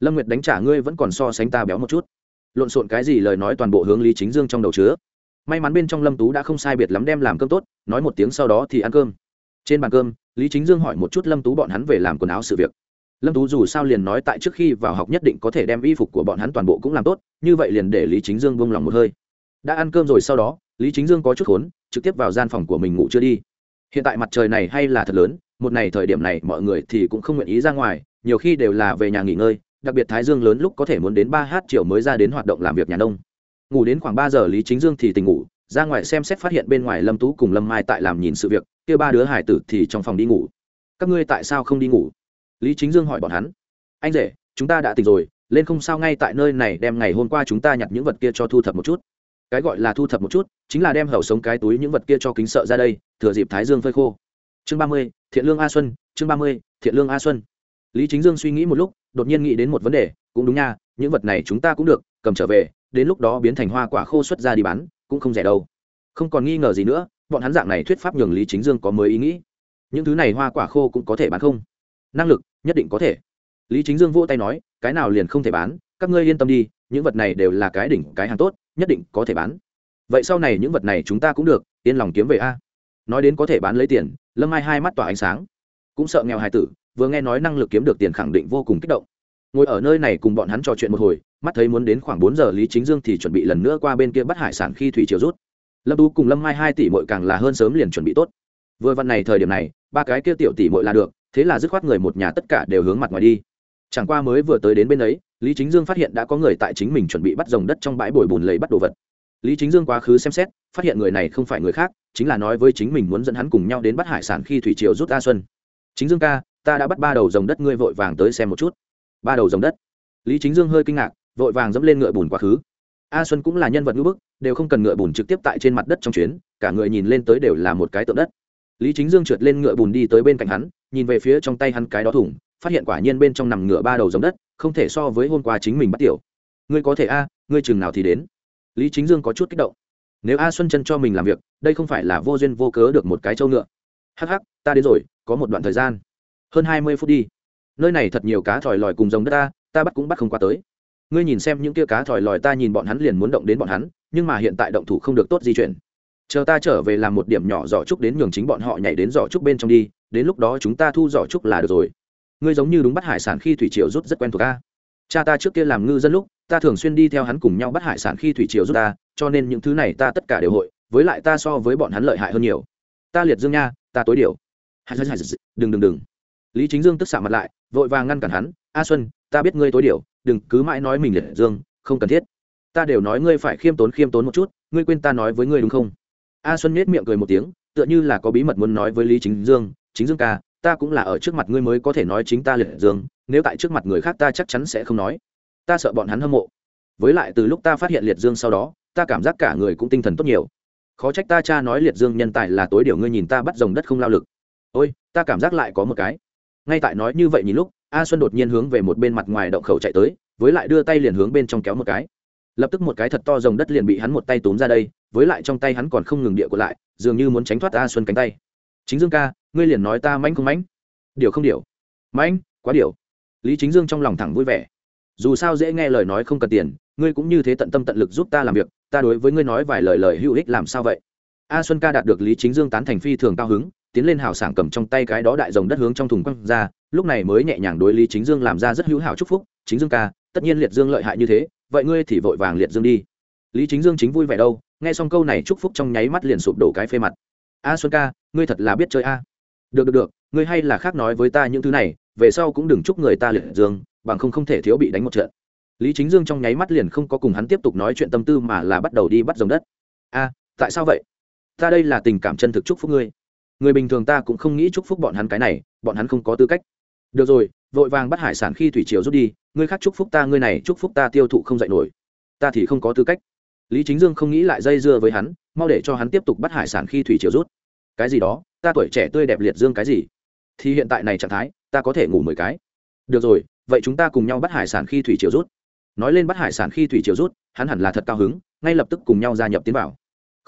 Lâm nguyệt đánh trả ngươi vẫn còn so sánh ta béo một chút. Lộn xộn cái gì lời nói toàn bộ hướng lý chính dương trong đầu chứa. May mắn bên trong lâm tú đã không sai biệt lắm đem làm cơm tốt nói một tiếng sau đó thì ăn cơm trên bàn cơm, lý chính dương hỏi một chút lâm tú bọn hắn về làm quần áo sự việc. Lâm tú dù sao liền nói tại trước khi vào học nhất định có thể đem y phục của bọn hắn toàn bộ cũng làm tốt, như vậy liền để lý chính dương buông lòng một hơi. Đã ăn cơm rồi sau đó, lý chính dương có chút khốn, trực tiếp vào gian phòng của mình ngủ chưa đi. Hiện tại mặt trời này hay là thật lớn, một ngày thời điểm này mọi người thì cũng không nguyện ý ra ngoài, nhiều khi đều là về nhà nghỉ ngơi, đặc biệt thái dương lớn lúc có thể muốn đến ba h chiều mới ra đến hoạt động làm việc nhà nông. Ngủ đến khoảng ba giờ lý chính dương thì tỉnh ngủ ra ngoài xem xét phát hiện bên ngoài lâm tú cùng lâm mai tại làm nhìn sự việc, kia ba đứa hải tử thì trong phòng đi ngủ. Các ngươi tại sao không đi ngủ? Lý chính dương hỏi bọn hắn. Anh rể, chúng ta đã tỉnh rồi, lên không sao ngay tại nơi này đem ngày hôm qua chúng ta nhặt những vật kia cho thu thập một chút. Cái gọi là thu thập một chút, chính là đem hậu sống cái túi những vật kia cho kính sợ ra đây, thừa dịp thái dương phơi khô. Chương ba mươi, thiện lương a xuân, chương ba mươi, thiện lương a xuân. Lý chính dương suy nghĩ một lúc, đột nhiên nghĩ đến một vấn đề, cũng đúng nha, những vật này chúng ta cũng được, cầm trở về, đến lúc đó biến thành hoa quả khô xuất ra đi bán cũng không rẻ đâu. Không còn nghi ngờ gì nữa, bọn hắn dạng này thuyết pháp nhường lý chính dương có mới ý nghĩ. Những thứ này hoa quả khô cũng có thể bán không? Năng lực, nhất định có thể. Lý chính dương vỗ tay nói, cái nào liền không thể bán, các ngươi yên tâm đi, những vật này đều là cái đỉnh, cái hàng tốt, nhất định có thể bán. Vậy sau này những vật này chúng ta cũng được, yên lòng kiếm về a. Nói đến có thể bán lấy tiền, lâm ai hai mắt tỏa ánh sáng. Cũng sợ nghèo hài tử, vừa nghe nói năng lực kiếm được tiền khẳng định vô cùng kích động ngồi ở nơi này cùng bọn hắn trò chuyện một hồi, mắt thấy muốn đến khoảng bốn giờ lý chính dương thì chuẩn bị lần nữa qua bên kia bắt hải sản khi thủy chiều rút. Lâm tú cùng lâm mai hai tỷ mội càng là hơn sớm liền chuẩn bị tốt. Vừa vặn này thời điểm này, ba cái kia tiểu tỷ muội là được, thế là dứt khoát người một nhà tất cả đều hướng mặt ngoài đi. Chẳng qua mới vừa tới đến bên ấy, lý chính dương phát hiện đã có người tại chính mình chuẩn bị bắt dòng đất trong bãi bồi bùn lấy bắt đồ vật. Lý chính dương quá khứ xem xét, phát hiện người này không phải người khác, chính là nói với chính mình muốn dẫn hắn cùng nhau đến bắt hải sản khi thủy triều rút ra xuân. Chính dương ca, ta đã bắt ba đầu dòng đất, ngươi vội vàng tới xem một chút ba đầu dòng đất. Lý chính dương hơi kinh ngạc, vội vàng dẫm lên ngựa bùn quá khứ. A xuân cũng là nhân vật ngữ bức, đều không cần ngựa bùn trực tiếp tại trên mặt đất trong chuyến, cả người nhìn lên tới đều là một cái tượng đất. Lý chính dương trượt lên ngựa bùn đi tới bên cạnh hắn, nhìn về phía trong tay hắn cái đó thủng, phát hiện quả nhiên bên trong nằm ngựa ba đầu dòng đất, không thể so với hôm qua chính mình bắt tiểu. Ngươi có thể a, ngươi chừng nào thì đến. Lý chính dương có chút kích động. Nếu a xuân chân cho mình làm việc, đây không phải là vô duyên vô cớ được một cái trâu ngựa. Hắc hắc, ta đến rồi, có một đoạn thời gian. Hơn hai mươi phút đi nơi này thật nhiều cá thòi lòi cùng giống đất ta ta bắt cũng bắt không qua tới ngươi nhìn xem những kia cá thòi lòi ta nhìn bọn hắn liền muốn động đến bọn hắn nhưng mà hiện tại động thủ không được tốt di chuyển chờ ta trở về làm một điểm nhỏ giỏ trúc đến nhường chính bọn họ nhảy đến giỏ trúc bên trong đi đến lúc đó chúng ta thu giỏ trúc là được rồi ngươi giống như đúng bắt hải sản khi thủy triều rút rất quen thuộc ta cha ta trước kia làm ngư dân lúc ta thường xuyên đi theo hắn cùng nhau bắt hải sản khi thủy triều rút ta cho nên những thứ này ta tất cả đều hội với lại ta so với bọn hắn lợi hại hơn nhiều ta liệt dương nha ta tối điều đừng đừng đừng lý chính dương tức xạ mặt lại, vội vàng ngăn cản hắn, a xuân, ta biết ngươi tối điều đừng cứ mãi nói mình liệt dương, không cần thiết. Ta đều nói ngươi phải khiêm tốn khiêm tốn một chút, ngươi quên ta nói với ngươi đúng không? A xuân nhếch miệng cười một tiếng, tựa như là có bí mật muốn nói với lý chính dương chính dương ca, ta cũng là ở trước mặt ngươi mới có thể nói chính ta liệt dương, nếu tại trước mặt người khác ta chắc chắn sẽ không nói. Ta sợ bọn hắn hâm mộ. Với lại từ lúc ta phát hiện liệt dương sau đó, ta cảm giác cả người cũng tinh thần tốt nhiều. Khó trách ta cha nói liệt dương nhân tài là tối điều ngươi nhìn ta bắt dòng đất không lao lực. Ôi, ta cảm giác lại có một cái ngay tại nói như vậy nhìn lúc, a xuân đột nhiên hướng về một bên mặt ngoài động khẩu chạy tới, với lại đưa tay liền hướng bên trong kéo một cái. Lập tức một cái thật to dòng đất liền bị hắn một tay túm ra đây, với lại trong tay hắn còn không ngừng địa của lại, dường như muốn tránh thoát a xuân cánh tay. Chính dương ca, ngươi liền nói ta mãnh không mãnh? Điều không điều. Mãnh? Quá điều. Lý chính dương trong lòng thẳng vui vẻ. Dù sao dễ nghe lời nói không cần tiền, ngươi cũng như thế tận tâm tận lực giúp ta làm việc, ta đối với ngươi nói vài lời lời hữu ích làm sao vậy? A xuân ca đạt được lý chính dương tán thành phi thường cao hứng tiến lên hào sảng cầm trong tay cái đó đại rồng đất hướng trong thùng quăng ra, lúc này mới nhẹ nhàng đối lý chính dương làm ra rất hữu hảo chúc phúc, chính dương ca, tất nhiên liệt dương lợi hại như thế, vậy ngươi thì vội vàng liệt dương đi. Lý chính dương chính vui vẻ đâu, nghe xong câu này chúc phúc trong nháy mắt liền sụp đổ cái phê mặt. A xuân ca, ngươi thật là biết chơi a. Được được được, ngươi hay là khác nói với ta những thứ này, về sau cũng đừng chúc người ta liệt dương, bằng không không thể thiếu bị đánh một trận. Lý chính dương trong nháy mắt liền không có cùng hắn tiếp tục nói chuyện tâm tư mà là bắt đầu đi bắt dòng đất. A, tại sao vậy? Ta đây là tình cảm chân thực chúc phúc ngươi người bình thường ta cũng không nghĩ chúc phúc bọn hắn cái này, bọn hắn không có tư cách. Được rồi, vội vàng bắt hải sản khi thủy triều rút đi, ngươi khác chúc phúc ta, ngươi này chúc phúc ta tiêu thụ không dạy nổi. Ta thì không có tư cách. Lý chính dương không nghĩ lại dây dưa với hắn, mau để cho hắn tiếp tục bắt hải sản khi thủy triều rút. Cái gì đó? Ta tuổi trẻ tươi đẹp liệt dương cái gì? Thì hiện tại này trạng thái, ta có thể ngủ mười cái. Được rồi, vậy chúng ta cùng nhau bắt hải sản khi thủy triều rút. Nói lên bắt hải sản khi thủy triều rút, hắn hẳn là thật cao hứng, ngay lập tức cùng nhau gia nhập tiến vào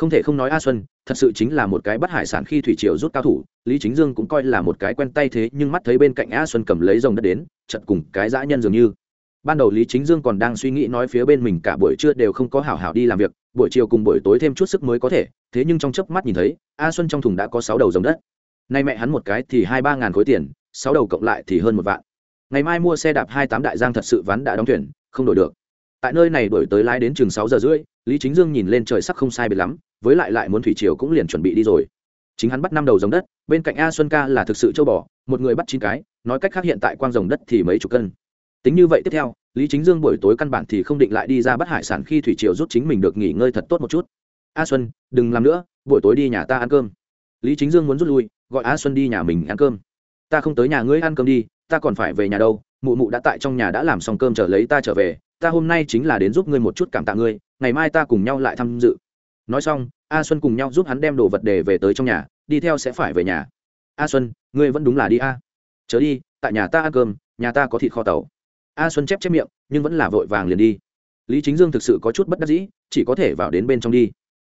không thể không nói a xuân, thật sự chính là một cái bắt hải sản khi thủy triều rút cao thủ, lý chính dương cũng coi là một cái quen tay thế, nhưng mắt thấy bên cạnh a xuân cầm lấy rồng đất đến chật cùng cái dã nhân dường như. Ban đầu lý chính dương còn đang suy nghĩ nói phía bên mình cả buổi trưa đều không có hảo hảo đi làm việc, buổi chiều cùng buổi tối thêm chút sức mới có thể, thế nhưng trong chớp mắt nhìn thấy, a xuân trong thùng đã có sáu đầu rồng đất. Nay mẹ hắn một cái thì hai ba ngàn khối tiền, sáu đầu cộng lại thì hơn một vạn. Ngày mai mua xe đạp hai tám đại giang thật sự ván đã đóng thuyền, không đổi được. Tại nơi này đổi tới lái đến chừng sáu giờ rưỡi, lý chính dương nhìn lên trời sắc không sai biệt lắm với lại lại muốn thủy triều cũng liền chuẩn bị đi rồi. Chính hắn bắt năm đầu giống đất, bên cạnh a xuân ca là thực sự châu bò, một người bắt chín cái, nói cách khác hiện tại quang rồng đất thì mấy chục cân. Tính như vậy tiếp theo, lý chính dương buổi tối căn bản thì không định lại đi ra bắt hải sản khi thủy triều rút chính mình được nghỉ ngơi thật tốt một chút. A xuân, đừng làm nữa, buổi tối đi nhà ta ăn cơm. Lý chính dương muốn rút lui, gọi a xuân đi nhà mình ăn cơm. Ta không tới nhà ngươi ăn cơm đi, ta còn phải về nhà đâu, mụ mụ đã tại trong nhà đã làm xong cơm chờ lấy ta trở về, ta hôm nay chính là đến giúp ngươi một chút cảm tạ ngươi, ngày mai ta cùng nhau lại tham dự nói xong, a xuân cùng nhau giúp hắn đem đồ vật để về tới trong nhà, đi theo sẽ phải về nhà. A xuân, ngươi vẫn đúng là đi a. Chớ đi, tại nhà ta ăn cơm, nhà ta có thịt kho tàu. A xuân chép chép miệng, nhưng vẫn là vội vàng liền đi. Lý chính dương thực sự có chút bất đắc dĩ, chỉ có thể vào đến bên trong đi.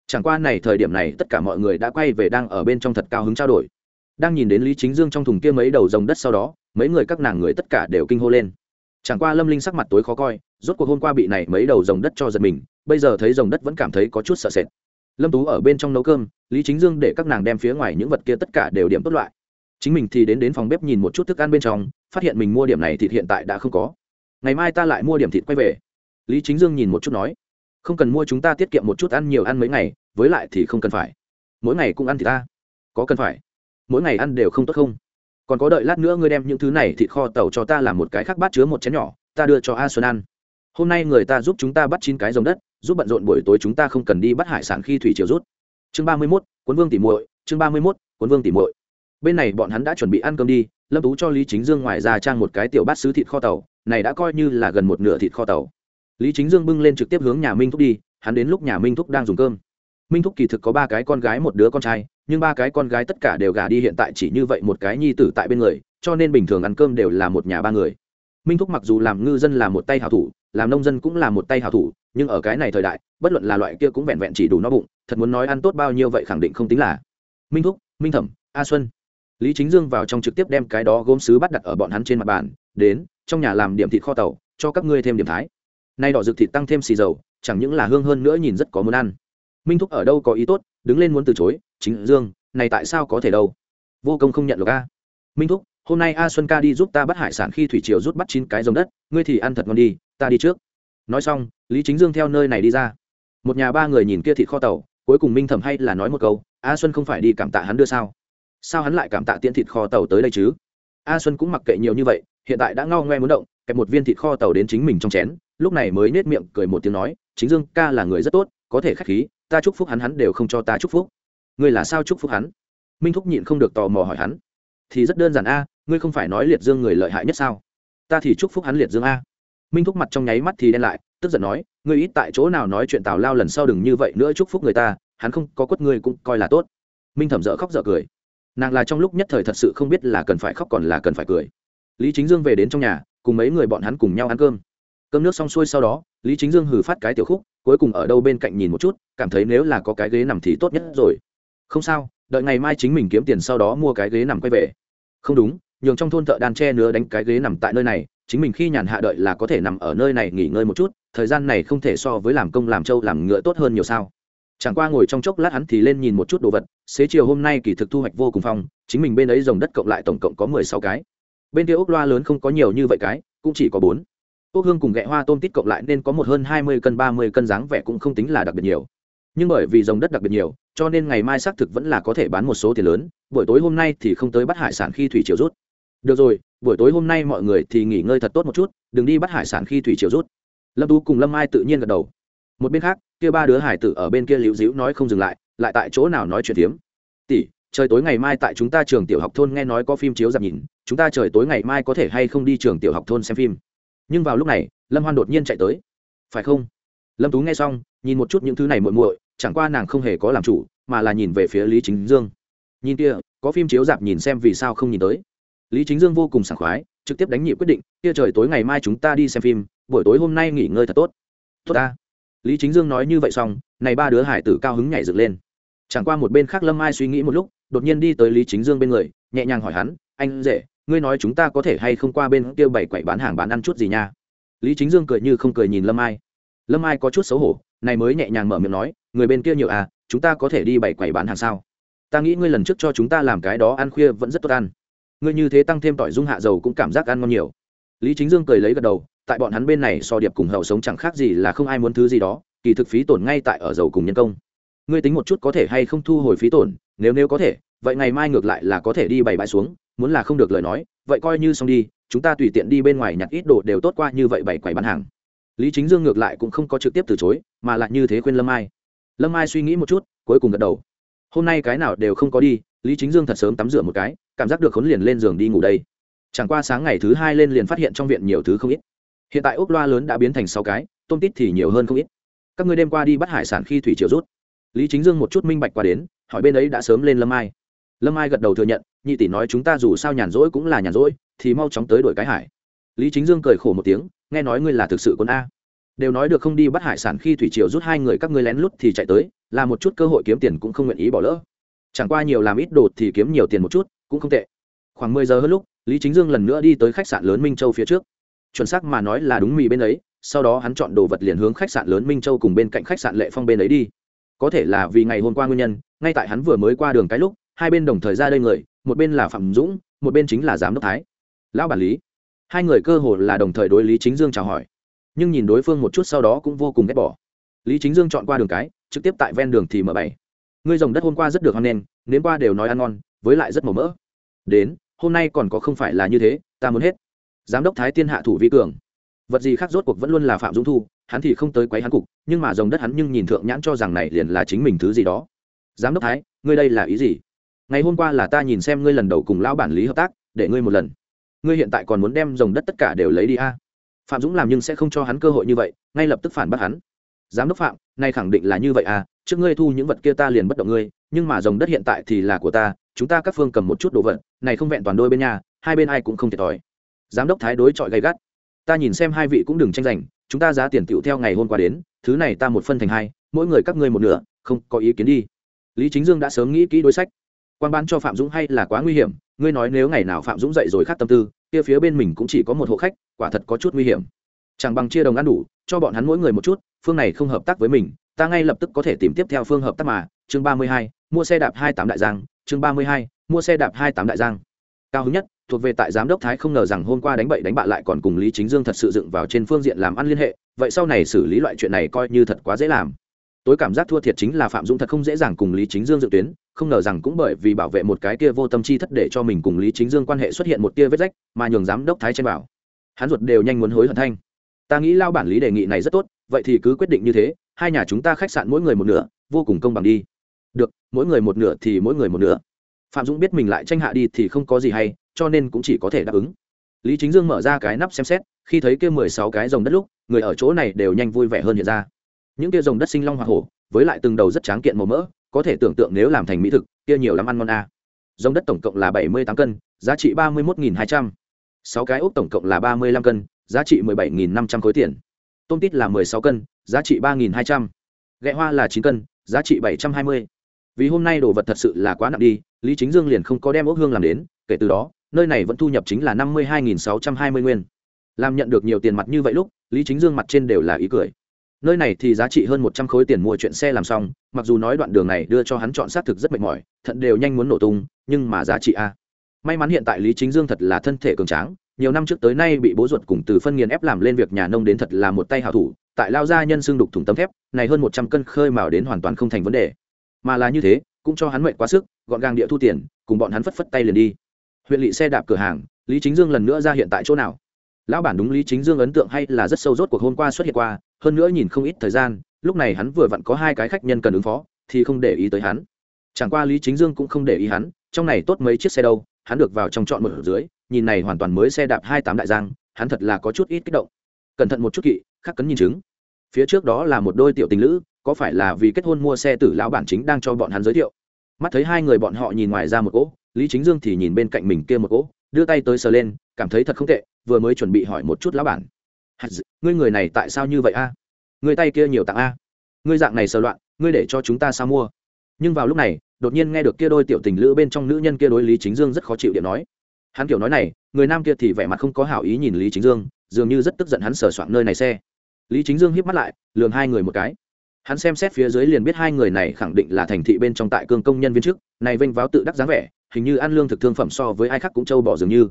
Chẳng qua này thời điểm này, tất cả mọi người đã quay về đang ở bên trong thật cao hứng trao đổi. Đang nhìn đến lý chính dương trong thùng kia mấy đầu dòng đất sau đó, mấy người các nàng người tất cả đều kinh hô lên. Chẳng qua lâm linh sắc mặt tối khó coi, rốt cuộc hôm qua bị này mấy đầu dòng đất cho giật mình, bây giờ thấy dòng đất vẫn cảm thấy có chút sợ sệt lâm tú ở bên trong nấu cơm, lý chính dương để các nàng đem phía ngoài những vật kia tất cả đều điểm tốt loại. Chính mình thì đến đến phòng bếp nhìn một chút thức ăn bên trong, phát hiện mình mua điểm này thịt hiện tại đã không có. Ngày mai ta lại mua điểm thịt quay về. Lý chính dương nhìn một chút nói, không cần mua chúng ta tiết kiệm một chút ăn nhiều ăn mấy ngày, với lại thì không cần phải. Mỗi ngày cũng ăn thì ta. Có cần phải. Mỗi ngày ăn đều không tốt không? Còn có đợi lát nữa ngươi đem những thứ này thịt kho tàu cho ta làm một cái khác bát chứa một chén nhỏ, ta đưa cho a xuân ăn hôm nay người ta giúp chúng ta bắt chín cái rồng đất, giúp bận rộn buổi tối chúng ta không cần đi bắt hải sản khi thủy chiều rút. Chương ba mươi mốt quân vương tỉ muội, chương ba mươi mốt quân vương tỉ muội. Bên này bọn hắn đã chuẩn bị ăn cơm đi, lâm tú cho lý chính dương ngoài ra trang một cái tiểu bát sứ thịt kho tàu, này đã coi như là gần một nửa thịt kho tàu. Lý chính dương bưng lên trực tiếp hướng nhà minh thúc đi, hắn đến lúc nhà minh thúc đang dùng cơm. Minh thúc kỳ thực có ba cái con gái một đứa con trai, nhưng ba cái con gái tất cả đều gả đi hiện tại chỉ như vậy một cái nhi tử tại bên người, cho nên bình thường ăn cơm đều là một nhà ba người. Minh thúc mặc dù làm ngư dân là một tay hảo thủ làm nông dân cũng là một tay hảo thủ, nhưng ở cái này thời đại, bất luận là loại kia cũng vẹn vẹn chỉ đủ no bụng, thật muốn nói ăn tốt bao nhiêu vậy khẳng định không tính là. Minh thúc, minh thẩm, a xuân. Lý chính dương vào trong trực tiếp đem cái đó gốm sứ bắt đặt ở bọn hắn trên mặt bàn, đến, trong nhà làm điểm thịt kho tàu, cho các ngươi thêm điểm thái. Nay đỏ rực thịt tăng thêm xì dầu, chẳng những là hương hơn nữa nhìn rất có muốn ăn. Minh thúc ở đâu có ý tốt, đứng lên muốn từ chối, chính dương, này tại sao có thể đâu? Vô công không nhận được a. Minh thúc hôm nay a xuân ca đi giúp ta bắt hải sản khi thủy triều rút bắt chín cái giống đất, ngươi thì ăn thật ngon đi, ta đi trước. Nói xong, lý chính dương theo nơi này đi ra. Một nhà ba người nhìn kia thịt kho tàu, cuối cùng minh thẩm hay là nói một câu, a xuân không phải đi cảm tạ hắn đưa sao? Sao hắn lại cảm tạ tiễn thịt kho tàu tới đây chứ? A xuân cũng mặc kệ nhiều như vậy, hiện tại đã ngao ngoe muốn động, kẹp một viên thịt kho tàu đến chính mình trong chén, lúc này mới nết miệng cười một tiếng nói, chính dương ca là người rất tốt, có thể khách khí, ta chúc phúc hắn hắn đều không cho ta chúc phúc. Ngươi là sao chúc phúc hắn? Minh thúc nhịn không được tò mò hỏi hắn. Thì rất đơn giản a ngươi không phải nói liệt dương người lợi hại nhất sao? Ta thì chúc phúc hắn liệt dương a. Minh thúc mặt trong nháy mắt thì đen lại, tức giận nói, ngươi ít tại chỗ nào nói chuyện tào lao lần sau đừng như vậy nữa chúc phúc người ta, hắn không có quất ngươi cũng coi là tốt. Minh thẩm dở khóc dở cười. Nàng là trong lúc nhất thời thật sự không biết là cần phải khóc còn là cần phải cười. Lý chính dương về đến trong nhà, cùng mấy người bọn hắn cùng nhau ăn cơm. Cơm nước xong xuôi sau đó, lý chính dương hử phát cái tiểu khúc, cuối cùng ở đâu bên cạnh nhìn một chút, cảm thấy nếu là có cái ghế nằm thì tốt nhất rồi. Không sao, đợi ngày mai chính mình kiếm tiền sau đó mua cái ghế nằm quay về. Không đúng nhường trong thôn thợ đan tre nứa đánh cái ghế nằm tại nơi này, chính mình khi nhàn hạ đợi là có thể nằm ở nơi này nghỉ ngơi một chút, thời gian này không thể so với làm công làm trâu làm ngựa tốt hơn nhiều sao. Chẳng qua ngồi trong chốc lát hắn thì lên nhìn một chút đồ vật, xế chiều hôm nay kỳ thực thu hoạch vô cùng phong, chính mình bên ấy dòng đất cộng lại tổng cộng có mười sáu cái. Bên kia ốc loa lớn không có nhiều như vậy cái, cũng chỉ có bốn. Ốc hương cùng ghẹ hoa tôm tít cộng lại nên có một hơn hai mươi cân, ba mươi cân dáng vẻ cũng không tính là đặc biệt nhiều. Nhưng bởi vì dòng đất đặc biệt nhiều, cho nên ngày mai xác thực vẫn là có thể bán một số tiền lớn, buổi tối hôm nay thì không tới bắt hải sản khi thủy chiều rút được rồi, buổi tối hôm nay mọi người thì nghỉ ngơi thật tốt một chút, đừng đi bắt hải sản khi thủy chiều rút. Lâm tú cùng lâm ai tự nhiên gật đầu. Một bên khác, kia ba đứa hải tử ở bên kia liễu dĩu nói không dừng lại lại tại chỗ nào nói chuyện tiếm tỷ, trời tối ngày mai tại chúng ta trường tiểu học thôn nghe nói có phim chiếu dạp nhìn, chúng ta trời tối ngày mai có thể hay không đi trường tiểu học thôn xem phim? Nhưng vào lúc này, lâm hoan đột nhiên chạy tới. Phải không? Lâm tú nghe xong, nhìn một chút những thứ này muội muội, chẳng qua nàng không hề có làm chủ, mà là nhìn về phía lý chính dương. Nhìn kia, có phim chiếu dạp nhìn xem vì sao không nhìn tới? Lý chính dương vô cùng sảng khoái, trực tiếp đánh nhị quyết định, kia trời tối ngày mai chúng ta đi xem phim, buổi tối hôm nay nghỉ ngơi thật tốt. Tốt ta. Lý chính dương nói như vậy xong, này ba đứa hải tử cao hứng nhảy dựng lên. Chẳng qua một bên khác lâm ai suy nghĩ một lúc, đột nhiên đi tới lý chính dương bên người, nhẹ nhàng hỏi hắn, anh rể, ngươi nói chúng ta có thể hay không qua bên kia bảy quậy bán hàng bán ăn chút gì nha? Lý chính dương cười như không cười nhìn lâm ai lâm ai có chút xấu hổ, này mới nhẹ nhàng mở miệng nói, người bên kia nhiều à chúng ta có thể đi bảy quầy bán hàng sao? Ta nghĩ ngươi lần trước cho chúng ta làm cái đó ăn khuya vẫn rất tốt ăn ngươi như thế tăng thêm tỏi dung hạ dầu cũng cảm giác ăn ngon nhiều. Lý chính dương cười lấy gật đầu, tại bọn hắn bên này so điệp cùng hậu sống chẳng khác gì là không ai muốn thứ gì đó, kỳ thực phí tổn ngay tại ở dầu cùng nhân công. Ngươi tính một chút có thể hay không thu hồi phí tổn, nếu nếu có thể, vậy ngày mai ngược lại là có thể đi bày bãi xuống, muốn là không được lời nói, vậy coi như xong đi, chúng ta tùy tiện đi bên ngoài nhặt ít đồ đều tốt qua như vậy bảy quầy bán hàng. Lý chính dương ngược lại cũng không có trực tiếp từ chối, mà lại như thế khuyên lâm ai lâm ai suy nghĩ một chút, cuối cùng gật đầu. Hôm nay cái nào đều không có đi, lý chính dương thật sớm tắm rửa một cái cảm giác được khốn liền lên giường đi ngủ đây. Chẳng qua sáng ngày thứ hai lên liền phát hiện trong viện nhiều thứ không ít. Hiện tại ốc loa lớn đã biến thành sáu cái, tôm tít thì nhiều hơn không ít. Các ngươi đêm qua đi bắt hải sản khi thủy triều rút. Lý chính dương một chút minh bạch qua đến, hỏi bên ấy đã sớm lên lâm ai. Lâm ai gật đầu thừa nhận, nhị tỷ nói chúng ta dù sao nhàn rỗi cũng là nhàn rỗi, thì mau chóng tới đổi cái hải. Lý chính dương cười khổ một tiếng, nghe nói ngươi là thực sự quân a. Đều nói được không đi bắt hải sản khi thủy triều rút hai người các ngươi lén lút thì chạy tới, là một chút cơ hội kiếm tiền cũng không nguyện ý bỏ lỡ. Chẳng qua nhiều làm ít đột thì kiếm nhiều tiền một chút cũng không tệ. Khoảng mười giờ hơn lúc, lý chính dương lần nữa đi tới khách sạn lớn minh châu phía trước. Chuẩn xác mà nói là đúng mì bên ấy, sau đó hắn chọn đồ vật liền hướng khách sạn lớn minh châu cùng bên cạnh khách sạn lệ phong bên ấy đi. Có thể là vì ngày hôm qua nguyên nhân, ngay tại hắn vừa mới qua đường cái lúc, hai bên đồng thời ra đây người, một bên là phạm dũng, một bên chính là giám đốc thái. Lão bản lý. Hai người cơ hồ là đồng thời đối lý chính dương chào hỏi. Nhưng nhìn đối phương một chút sau đó cũng vô cùng ghét bỏ. Lý chính dương chọn qua đường cái, trực tiếp tại ven đường thì mở bảy ngươi dòng đất hôm qua rất được hoan nghênh nếm qua đều nói ăn ngon với lại rất màu mỡ. Đến, hôm nay còn có không phải là như thế, ta muốn hết. Giám đốc thái tiên hạ thủ vi cường. Vật gì khác rốt cuộc vẫn luôn là phạm dũng thu, hắn thì không tới quấy hắn cục, nhưng mà dòng đất hắn nhưng nhìn thượng nhãn cho rằng này liền là chính mình thứ gì đó. Giám đốc thái, ngươi đây là ý gì? Ngày hôm qua là ta nhìn xem ngươi lần đầu cùng lão bản lý hợp tác, để ngươi một lần. Ngươi hiện tại còn muốn đem dòng đất tất cả đều lấy đi a à? phạm dũng làm nhưng sẽ không cho hắn cơ hội như vậy, ngay lập tức phản bác hắn. Giám đốc phạm, nay khẳng định là như vậy à trước ngươi thu những vật kia ta liền bất động ngươi, nhưng mà dòng đất hiện tại thì là của ta chúng ta các phương cầm một chút đồ vật, này không vẹn toàn đôi bên nhà, hai bên ai cũng không thiệt thòi. Giám đốc thái đối chọi gay gắt. Ta nhìn xem hai vị cũng đừng tranh giành, chúng ta giá tiền tựu theo ngày hôm qua đến, thứ này ta một phân thành hai, mỗi người các ngươi một nửa, không có ý kiến đi. Lý chính dương đã sớm nghĩ kỹ đối sách. Quan bán cho phạm dũng hay là quá nguy hiểm, ngươi nói nếu ngày nào phạm dũng dậy rồi khác tâm tư, kia phía bên mình cũng chỉ có một hộ khách, quả thật có chút nguy hiểm. Chẳng bằng chia đồng ăn đủ, cho bọn hắn mỗi người một chút, phương này không hợp tác với mình, ta ngay lập tức có thể tìm tiếp theo phương hợp tác mà. Chương ba mươi hai, mua xe đạp hai tám đại giang chương ba mươi hai, mua xe đạp hai tám đại giang. Cao hứng nhất, thuộc về tại giám đốc thái không ngờ rằng hôm qua đánh bậy đánh bạ lại còn cùng lý chính dương thật sự dựng vào trên phương diện làm ăn liên hệ, vậy sau này xử lý loại chuyện này coi như thật quá dễ làm. Tối cảm giác thua thiệt chính là phạm dũng thật không dễ dàng cùng lý chính dương dự tuyến, không ngờ rằng cũng bởi vì bảo vệ một cái kia vô tâm chi thất để cho mình cùng lý chính dương quan hệ xuất hiện một tia vết rách, mà nhường giám đốc thái chen bảo hắn ruột đều nhanh muốn hối hận thanh. Ta nghĩ lao bản lý đề nghị này rất tốt, vậy thì cứ quyết định như thế, hai nhà chúng ta khách sạn mỗi người một nửa, vô cùng công bằng đi được, mỗi người một nửa thì mỗi người một nửa. Phạm dũng biết mình lại tranh hạ đi thì không có gì hay, cho nên cũng chỉ có thể đáp ứng. Lý chính dương mở ra cái nắp xem xét, khi thấy kia mười sáu cái dòng đất lúc, người ở chỗ này đều nhanh vui vẻ hơn hiện ra. Những kia dòng đất sinh long hoa hổ, với lại từng đầu rất tráng kiện màu mỡ, có thể tưởng tượng nếu làm thành mỹ thực, kia nhiều lắm ăn ngon a à. dòng đất tổng cộng là bảy mươi tám cân, giá trị ba mươi một hai trăm. Sáu cái ốc tổng cộng là ba mươi lăm cân, giá trị mười bảy năm trăm khối tiền. Tôm tít là mười sáu cân, giá trị ba hai trăm. Ghẹ hoa là chín cân, giá trị bảy trăm hai mươi vì hôm nay đồ vật thật sự là quá nặng đi, lý chính dương liền không có đem ốc hương làm đến, kể từ đó, nơi này vẫn thu nhập chính là năm mươi hai sáu trăm hai mươi nguyên. Làm nhận được nhiều tiền mặt như vậy lúc, lý chính dương mặt trên đều là ý cười. Nơi này thì giá trị hơn một trăm khối tiền mua chuyện xe làm xong, mặc dù nói đoạn đường này đưa cho hắn chọn xác thực rất mệt mỏi, thận đều nhanh muốn nổ tung, nhưng mà giá trị a. May mắn hiện tại lý chính dương thật là thân thể cường tráng, nhiều năm trước tới nay bị bố ruột cùng từ phân nghiền ép làm lên việc nhà nông đến thật là một tay hảo thủ, tại lao gia nhân xương đục thủng tấm thép, này hơn một trăm cân khơi mào đến hoàn toàn không thành vấn đề mà là như thế, cũng cho hắn mệnh quá sức, gọn gàng địa thu tiền, cùng bọn hắn phất phất tay liền đi. Huyện lỵ xe đạp cửa hàng, lý chính dương lần nữa ra hiện tại chỗ nào? Lão bản đúng lý chính dương ấn tượng hay là rất sâu rốt cuộc hôm qua xuất hiện qua, hơn nữa nhìn không ít thời gian, lúc này hắn vừa vặn có hai cái khách nhân cần ứng phó, thì không để ý tới hắn. Chẳng qua lý chính dương cũng không để ý hắn, trong này tốt mấy chiếc xe đâu, hắn được vào trong chọn một ở dưới, nhìn này hoàn toàn mới xe đạp hai tám đại giang, hắn thật là có chút ít kích động. Cẩn thận một chút kỵ, khắc cấn nhìn chứng. Phía trước đó là một đôi tiểu tình lữ có phải là vì kết hôn mua xe tử lão bản chính đang cho bọn hắn giới thiệu? Mắt thấy hai người bọn họ nhìn ngoài ra một cỗ, lý chính dương thì nhìn bên cạnh mình kia một cỗ, đưa tay tới sờ lên, cảm thấy thật không tệ, vừa mới chuẩn bị hỏi một chút lão bản. Ngươi người này tại sao như vậy a? Ngươi tay kia nhiều tặng a. Ngươi dạng này sờ loạn, ngươi để cho chúng ta sao mua? Nhưng vào lúc này, đột nhiên nghe được kia đôi tiểu tình lữ bên trong nữ nhân kia đối lý chính dương rất khó chịu điện nói. Hắn kiểu nói này, người nam kia thì vẻ mặt không có hảo ý nhìn lý chính dương, dường như rất tức giận hắn sờ soạn nơi này xe. Lý chính dương hiếp mắt lại lường hai người một cái hắn xem xét phía dưới liền biết hai người này khẳng định là thành thị bên trong tại cương công nhân viên chức, này vênh váo tự đắc dáng vẻ, hình như ăn lương thực thương phẩm so với ai khác cũng trâu bỏ dường như.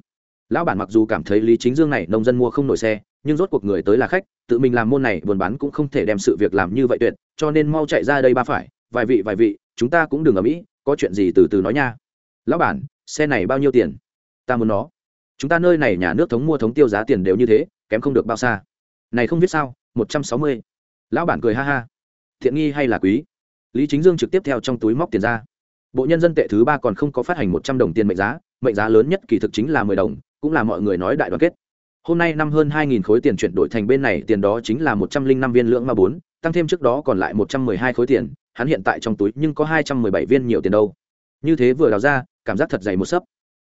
Lão bản mặc dù cảm thấy lý chính dương này nông dân mua không nổi xe, nhưng rốt cuộc người tới là khách, tự mình làm môn này buôn bán cũng không thể đem sự việc làm như vậy tuyệt, cho nên mau chạy ra đây ba phải, vài vị vài vị, chúng ta cũng đừng ở mỹ, có chuyện gì từ từ nói nha. Lão bản, xe này bao nhiêu tiền? Ta muốn nó. Chúng ta nơi này nhà nước thống mua thống tiêu giá tiền đều như thế, kém không được bao xa. Này không biết sao, một trăm sáu mươi. Lão bản cười ha ha thiện nghi hay là quý? Lý chính dương trực tiếp theo trong túi móc tiền ra. Bộ nhân dân tệ thứ ba còn không có phát hành một trăm đồng tiền mệnh giá mệnh giá lớn nhất kỳ thực chính là mười đồng, cũng là mọi người nói đại đoàn kết. Hôm nay năm hơn hai nghìn khối tiền chuyển đổi thành bên này, tiền đó chính là một trăm linh năm viên lưỡng ma bốn, tăng thêm trước đó còn lại một trăm mười hai khối tiền, hắn hiện tại trong túi nhưng có hai trăm mười bảy viên nhiều tiền đâu. Như thế vừa đào ra, cảm giác thật dày một sấp.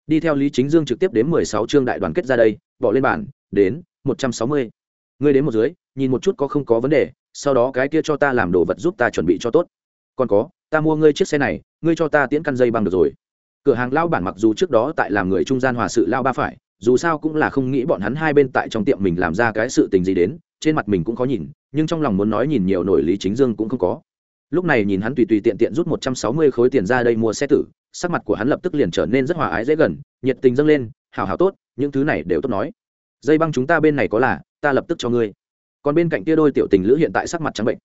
Đi theo lý chính dương trực tiếp đến mười sáu chương đại đoàn kết ra đây, bỏ lên bản đến một trăm sáu mươi. Ngươi đến một dưới, nhìn một chút có không có vấn đề sau đó cái kia cho ta làm đồ vật giúp ta chuẩn bị cho tốt. Còn có, ta mua ngươi chiếc xe này, ngươi cho ta tiễn căn dây bằng được rồi. Cửa hàng lao bản mặc dù trước đó tại làm người trung gian hòa sự lao ba phải, dù sao cũng là không nghĩ bọn hắn hai bên tại trong tiệm mình làm ra cái sự tình gì đến, trên mặt mình cũng có nhìn, nhưng trong lòng muốn nói nhìn nhiều nổi lý chính dương cũng không có. Lúc này nhìn hắn tùy tùy tiện tiện rút một trăm sáu mươi khối tiền ra đây mua xe tử, sắc mặt của hắn lập tức liền trở nên rất hòa ái dễ gần, nhiệt tình dâng lên hào hào tốt, những thứ này đều tốt nói. Dây băng chúng ta bên này có là, ta lập tức cho ngươi còn bên cạnh kia đôi tiểu tình lữ hiện tại sắc mặt trắng bệnh.